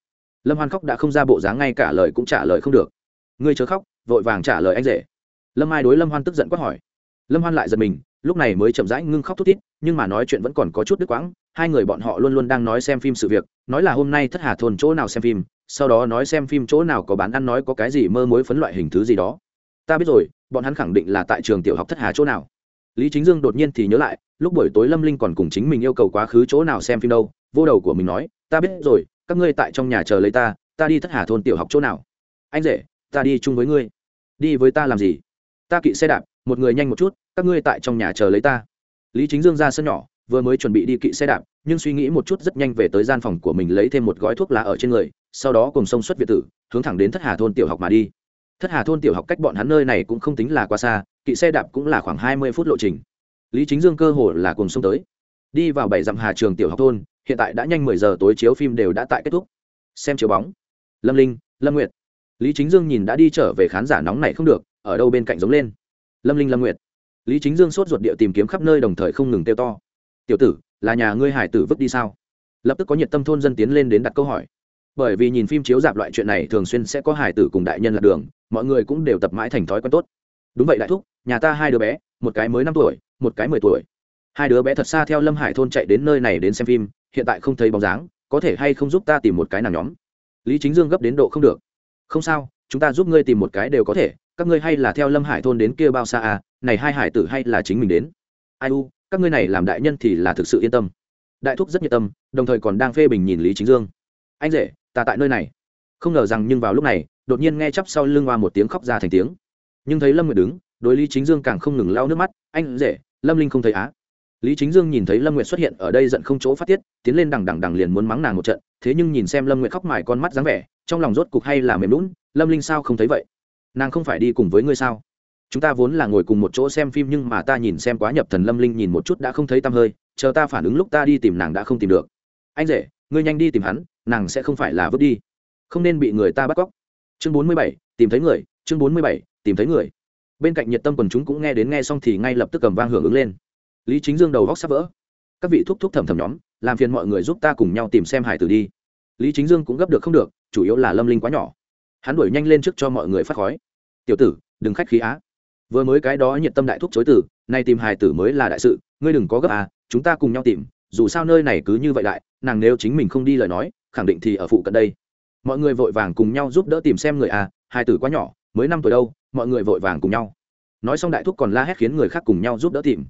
Lâm hoan khóc đã không ra bộ dáng ngay cả lời cũng trả lời không được. Ngươi chớ khóc, vội vàng trả lời anh rể. Lâm ai đối lâm hoan tức giận quát hỏi lâm hoan lại giật mình, lúc này mới chậm rãi ngưng khóc thút thít, nhưng mà nói chuyện vẫn còn có chút đứt quãng, hai người bọn họ luôn luôn đang nói xem phim sự việc, nói là hôm nay thất hà thôn chỗ nào xem phim, sau đó nói xem phim chỗ nào có bán ăn, nói có cái gì mơ mối phấn loại hình thứ gì đó. Ta biết rồi, bọn hắn khẳng định là tại trường tiểu học thất hà chỗ nào. Lý chính dương đột nhiên thì nhớ lại, lúc buổi tối lâm linh còn cùng chính mình yêu cầu quá khứ chỗ nào xem phim đâu, vô đầu của mình nói, ta biết rồi, các ngươi tại trong nhà chờ lấy ta ta đi thất hà thôn tiểu học chỗ nào? Anh rể, ta đi chung với ngươi. Đi với ta làm gì? Ta kỵ xe đạp, một người nhanh một chút các ngươi tại trong nhà chờ lấy ta. Lý chính dương ra sân nhỏ, vừa mới chuẩn bị đi kỵ xe đạp, nhưng suy nghĩ một chút rất nhanh về tới gian phòng của mình lấy thêm một gói thuốc lá ở trên người, sau đó cùng sông xuất việt tử, hướng thẳng đến thất hà thôn tiểu học mà đi. Thất hà thôn tiểu học cách bọn hắn nơi này cũng không tính là quá xa, kỵ xe đạp cũng là khoảng hai mươi phút lộ trình. Lý chính dương cơ hồ là cùng sông tới. Đi vào bảy dặm hà trường tiểu học thôn, hiện tại đã nhanh mười giờ tối chiếu phim đều đã tại kết thúc. Xem chiếu bóng. Lâm linh, lâm nguyệt. Lý chính dương nhìn đã đi trở về khán giả nóng này không được, ở đâu bên cạnh giống lên. Lâm linh, lâm nguyệt lý chính dương sốt ruột địa tìm kiếm khắp nơi đồng thời không ngừng kêu to. Tiểu tử, là nhà ngươi hải tử vứt đi sao? Lập tức có nhiệt tâm thôn dân tiến lên đến đặt câu hỏi. Bởi vì nhìn phim chiếu dạp loại chuyện này thường xuyên sẽ có hải tử cùng đại nhân lạc đường, mọi người cũng đều tập mãi thành thói quen tốt. Đúng vậy đại thúc, nhà ta hai đứa bé, một cái mới năm tuổi, một cái mười tuổi. Hai đứa bé thật xa theo lâm hải thôn chạy đến nơi này đến xem phim, hiện tại không thấy bóng dáng, có thể hay không giúp ta tìm một cái nào nhóm? Lý chính dương gấp đến độ không được. Không sao, chúng ta giúp ngươi tìm một cái đều có thể, các ngươi hay là theo lâm hải thôn đến kia bao xa à này hai hải tử hay là chính mình đến? Ai u, các ngươi này làm đại nhân thì là thực sự yên tâm. Đại thúc rất nhiệt tâm, đồng thời còn đang phê bình nhìn lý chính dương. Anh rể, ta tại nơi này. Không ngờ rằng nhưng vào lúc này, đột nhiên nghe chắp sau lưng hoa một tiếng khóc ra thành tiếng. Nhưng thấy lâm nguyệt đứng, đối lý chính dương càng không ngừng lau nước mắt. Anh rể, lâm linh không thấy á? Lý chính dương nhìn thấy lâm nguyệt xuất hiện ở đây giận không chỗ phát tiết, tiến lên đằng đằng đằng liền muốn mắng nàng một trận. Thế nhưng nhìn xem lâm nguyệt khóc mải con mắt dáng vẻ, trong lòng rốt cục hay là mềm lún lâm linh sao không thấy vậy? Nàng không phải đi cùng với ngươi sao? Chúng ta vốn là ngồi cùng một chỗ xem phim nhưng mà ta nhìn xem quá nhập thần lâm linh nhìn một chút đã không thấy tăm hơi, chờ ta phản ứng lúc ta đi tìm nàng đã không tìm được. Anh rể, ngươi nhanh đi tìm hắn, nàng sẽ không phải là vứt đi. Không nên bị người ta bắt cóc. Chương bốn mươi bảy, tìm thấy người, chương bốn mươi bảy, tìm thấy người. Bên cạnh nhiệt tâm quần chúng cũng nghe đến nghe xong thì ngay lập tức cầm vang hưởng ứng lên. Lý chính dương đầu góc sắp vỡ. Các vị thúc thúc thầm thầm nhóm, làm phiền mọi người giúp ta cùng nhau tìm xem hải tử đi. Lý chính dương cũng gấp được không được, chủ yếu là lâm linh quá nhỏ. Hắn đuổi nhanh lên trước cho mọi người phát khói. Tiểu tử, đừng khách khí á vừa mới cái đó nhiệt tâm đại thúc chối tử nay tìm hài tử mới là đại sự, ngươi đừng có gấp à chúng ta cùng nhau tìm, dù sao nơi này cứ như vậy đại nàng nếu chính mình không đi lời nói, khẳng định thì ở phụ cận đây. Mọi người vội vàng cùng nhau giúp đỡ tìm xem người à hài tử quá nhỏ, mới năm tuổi đâu, mọi người vội vàng cùng nhau. Nói xong đại thúc còn la hét khiến người khác cùng nhau giúp đỡ tìm.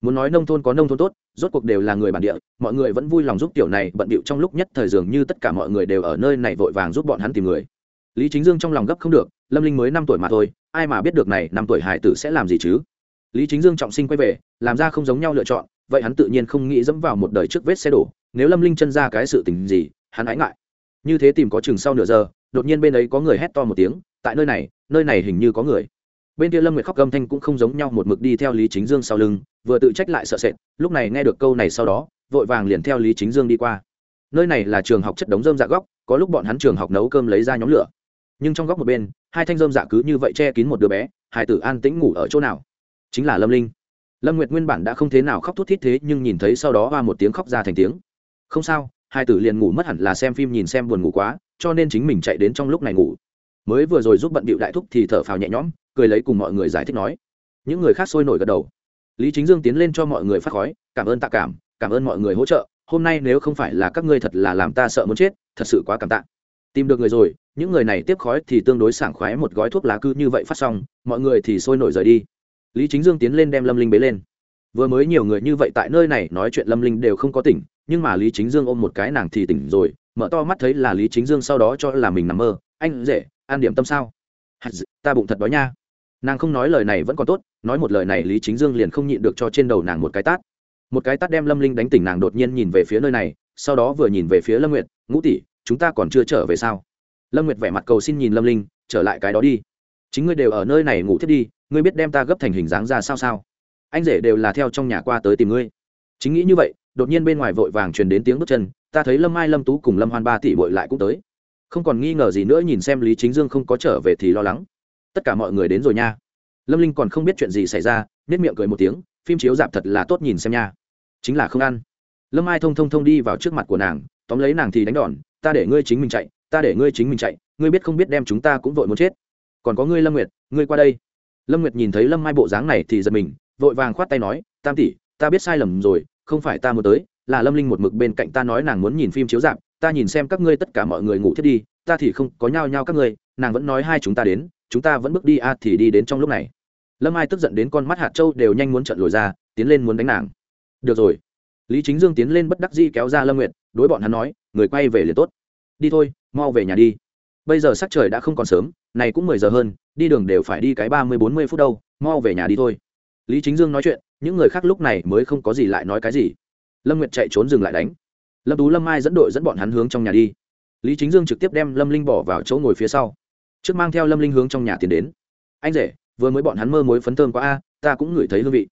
Muốn nói nông thôn có nông thôn tốt, rốt cuộc đều là người bản địa, mọi người vẫn vui lòng giúp tiểu này, bận bịu trong lúc nhất thời dường như tất cả mọi người đều ở nơi này vội vàng giúp bọn hắn tìm người. Lý chính dương trong lòng gấp không được, lâm linh mới năm tuổi mà thôi ai mà biết được này, năm tuổi hải tử sẽ làm gì chứ? Lý chính dương trọng sinh quay về, làm ra không giống nhau lựa chọn, vậy hắn tự nhiên không nghĩ dẫm vào một đời trước vết xe đổ, nếu lâm linh chân ra cái sự tình gì, hắn ái ngại. Như thế tìm có chừng sau nửa giờ, đột nhiên bên ấy có người hét to một tiếng, tại nơi này nơi này hình như có người. Bên kia lâm nguyệt khóc âm thanh cũng không giống nhau, một mực đi theo lý chính dương sau lưng, vừa tự trách lại sợ sệt, lúc này nghe được câu này sau đó, vội vàng liền theo lý chính dương đi qua. Nơi này là trường học chất đống dơm dạ góc, có lúc bọn hắn trường học nấu cơm lấy ra nhóm lửa nhưng trong góc một bên, hai thanh dơm dạ cứ như vậy che kín một đứa bé hải tử an tĩnh ngủ ở chỗ nào? Chính là lâm linh. Lâm nguyệt nguyên bản đã không thế nào khóc thút thít thế, nhưng nhìn thấy sau đó hoa một tiếng khóc ra thành tiếng. Không sao, hai tử liền ngủ mất hẳn là xem phim nhìn xem buồn ngủ quá, cho nên chính mình chạy đến trong lúc này ngủ. Mới vừa rồi giúp bận bịu đại thúc thì thở phào nhẹ nhõm, cười lấy cùng mọi người giải thích nói. Những người khác sôi nổi gật đầu. Lý chính dương tiến lên cho mọi người phát khói, cảm ơn tạ cảm cảm ơn mọi người hỗ trợ. Hôm nay nếu không phải là các ngươi thật là làm ta sợ muốn chết, thật sự quá cảm tạ. Tìm được người rồi những người này tiếp khói thì tương đối sảng khoái, một gói thuốc lá cư như vậy phát xong, mọi người thì sôi nổi rời đi. Lý chính dương tiến lên đem lâm linh bế lên. Vừa mới nhiều người như vậy tại nơi này nói chuyện lâm linh đều không có tỉnh, nhưng mà lý chính dương ôm một cái nàng thì tỉnh rồi, mở to mắt thấy là lý chính dương sau đó cho là mình nằm mơ. Anh dễ an điểm tâm sao? Ta bụng thật đói nha. Nàng không nói lời này vẫn còn tốt, nói một lời này lý chính dương liền không nhịn được cho trên đầu nàng một cái tát. Một cái tát đem lâm linh đánh tỉnh nàng đột nhiên nhìn về phía nơi này, sau đó vừa nhìn về phía lâm nguyệt, ngũ tỷ, chúng ta còn chưa trở về sao? Lâm nguyệt vẻ mặt cầu xin nhìn lâm linh, trở lại cái đó đi. Chính ngươi đều ở nơi này ngủ thiết đi, ngươi biết đem ta gấp thành hình dáng ra sao sao? Anh rể đều là theo trong nhà qua tới tìm ngươi. Chính nghĩ như vậy, đột nhiên bên ngoài vội vàng truyền đến tiếng bước chân, ta thấy lâm ai lâm tú cùng lâm hoan ba tỷ bội lại cũng tới. Không còn nghi ngờ gì nữa nhìn xem lý chính dương không có trở về thì lo lắng. Tất cả mọi người đến rồi nha. Lâm linh còn không biết chuyện gì xảy ra nết miệng cười một tiếng, phim chiếu dạp thật là tốt nhìn xem nha. Chính là không ăn. Lâm ai thông thông thông đi vào trước mặt của nàng, tóm lấy nàng thì đánh đòn, ta để ngươi chính mình chạy ta để ngươi chính mình chạy, ngươi biết không biết đem chúng ta cũng vội muốn chết. Còn có ngươi lâm nguyệt, ngươi qua đây. Lâm nguyệt nhìn thấy lâm mai bộ dáng này thì giật mình, vội vàng khoát tay nói, tam tỷ, ta biết sai lầm rồi, không phải ta muốn tới, là lâm linh một mực bên cạnh ta nói nàng muốn nhìn phim chiếu dạp ta nhìn xem các ngươi tất cả mọi người ngủ thiết đi, ta thì không có nhao nhao các ngươi, nàng vẫn nói hai chúng ta đến, chúng ta vẫn bước đi, a, thì đi đến trong lúc này. Lâm ai tức giận đến con mắt hạt châu đều nhanh muốn trận lồi ra, tiến lên muốn đánh nàng. Được rồi. Lý chính dương tiến lên bất đắc dĩ kéo ra lâm nguyệt, đối bọn hắn nói, người quay về liền tốt. Đi thôi mau về nhà đi. Bây giờ sắc trời đã không còn sớm, này cũng mười giờ hơn, đi đường đều phải đi cái ba mươi bốn mươi phút đâu, mau về nhà đi thôi. Lý chính dương nói chuyện, những người khác lúc này mới không có gì lại nói cái gì. Lâm nguyệt chạy trốn dừng lại đánh. Lâm tú, lâm mai dẫn đội dẫn bọn hắn hướng trong nhà đi. Lý chính dương trực tiếp đem lâm linh bỏ vào chỗ ngồi phía sau. Trước mang theo lâm linh hướng trong nhà tiến đến. Anh rể, vừa mới bọn hắn mơ mối phấn thơm quá a, ta cũng ngửi thấy hương vị.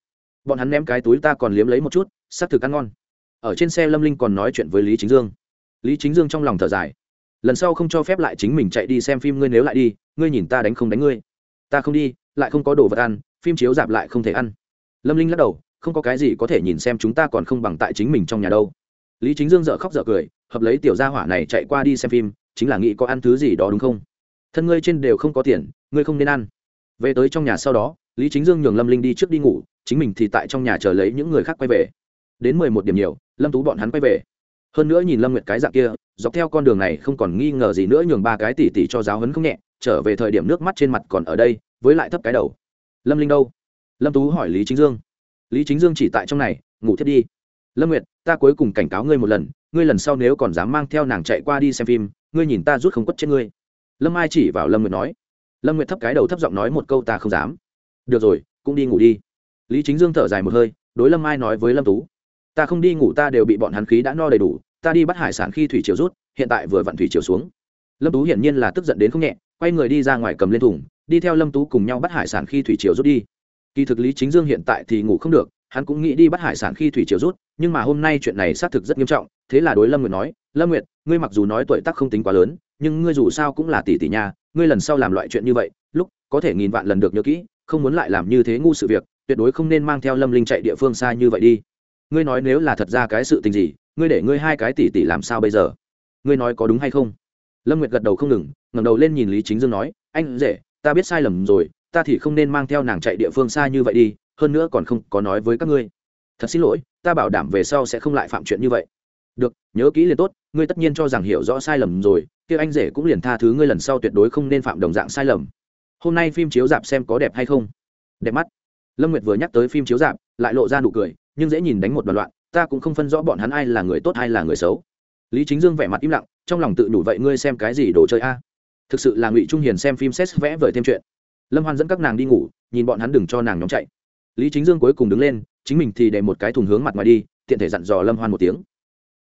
Bọn hắn ném cái túi ta còn liếm lấy một chút s ắ c thực ăn ngon. Ở trên xe lâm linh còn nói chuyện với lý chính dương. Lý chính dương trong lòng thở dài lần sau không cho phép lại chính mình chạy đi xem phim ngươi nếu lại đi, ngươi nhìn ta đánh không đánh ngươi. Ta không đi, lại không có đồ vật ăn, phim chiếu dạp lại không thể ăn. Lâm linh lắc đầu, không có cái gì có thể nhìn xem chúng ta còn không bằng tại chính mình trong nhà đâu. Lý chính dương dợ khóc dợ cười, hợp lấy tiểu gia hỏa này chạy qua đi xem phim, chính là nghĩ có ăn thứ gì đó đúng không? Thân ngươi trên đều không có tiền, ngươi không nên ăn. Về tới trong nhà sau đó, lý chính dương nhường lâm linh đi trước đi ngủ, chính mình thì tại trong nhà chờ lấy những người khác quay về. Đến mười một điểm nhiều, lâm tú bọn hắn quay về hơn nữa nhìn lâm nguyệt cái dạng kia, dọc theo con đường này không còn nghi ngờ gì nữa nhường ba cái tỉ tỉ cho giáo hấn không nhẹ, trở về thời điểm nước mắt trên mặt còn ở đây, với lại thấp cái đầu. Lâm linh đâu? Lâm tú hỏi lý chính dương. Lý chính dương chỉ tại trong này, ngủ thiết đi. Lâm nguyệt, ta cuối cùng cảnh cáo ngươi một lần, ngươi lần sau nếu còn dám mang theo nàng chạy qua đi xem phim, ngươi nhìn ta rút không quất chết ngươi. Lâm ai chỉ vào lâm nguyệt nói. Lâm nguyệt thấp cái đầu thấp giọng nói một câu ta không dám. Được rồi, cũng đi ngủ đi. Lý chính dương thở dài một hơi, đối lâm ai nói với lâm tú ta không đi ngủ, ta đều bị bọn hắn khí đã no đầy đủ, ta đi bắt hải sản khi thủy chiều rút, hiện tại vừa vặn thủy chiều xuống. Lâm tú hiển nhiên là tức giận đến không nhẹ, quay người đi ra ngoài cầm lên thùng, đi theo lâm tú cùng nhau bắt hải sản khi thủy chiều rút đi. Kỳ thực lý chính dương hiện tại thì ngủ không được, hắn cũng nghĩ đi bắt hải sản khi thủy chiều rút, nhưng mà hôm nay chuyện này xác thực rất nghiêm trọng, thế là đối lâm nguyệt nói, lâm nguyệt, ngươi mặc dù nói tuổi tác không tính quá lớn, nhưng ngươi dù sao cũng là tỷ tỷ nha, ngươi lần sau làm loại chuyện như vậy, lúc có thể nghìn vạn lần được nhớ kỹ, không muốn lại làm như thế ngu sự việc, tuyệt đối không nên mang theo lâm linh chạy địa phương xa như vậy đi ngươi nói nếu là thật ra cái sự tình gì, ngươi để ngươi hai cái tỷ tỷ làm sao bây giờ? Ngươi nói có đúng hay không? Lâm nguyệt gật đầu không ngừng, ngẩng đầu lên nhìn lý chính dương nói, anh rể, ta biết sai lầm rồi, ta thì không nên mang theo nàng chạy địa phương xa như vậy đi, hơn nữa còn không có nói với các ngươi. Thật xin lỗi, ta bảo đảm về sau sẽ không lại phạm chuyện như vậy. Được, nhớ kỹ liền tốt, ngươi tất nhiên cho rằng hiểu rõ sai lầm rồi, kia anh rể cũng liền tha thứ ngươi lần sau tuyệt đối không nên phạm đồng dạng sai lầm. Hôm nay phim chiếu dạp xem có đẹp hay không? Đẹp mắt. Lâm nguyệt vừa nhắc tới phim chiếu dạp lại lộ ra nụ cười nhưng dễ nhìn đánh một đoạn loạn, ta cũng không phân rõ bọn hắn ai là người tốt hay là người xấu. Lý chính dương vẻ mặt im lặng, trong lòng tự đủ vậy ngươi xem cái gì đồ chơi a? Thực sự là ngụy trung hiền xem phim xét vẽ vời thêm chuyện. Lâm hoan dẫn các nàng đi ngủ, nhìn bọn hắn đừng cho nàng nhóm chạy. Lý chính dương cuối cùng đứng lên, chính mình thì để một cái thùng hướng mặt ngoài đi, tiện thể dặn dò lâm hoan một tiếng.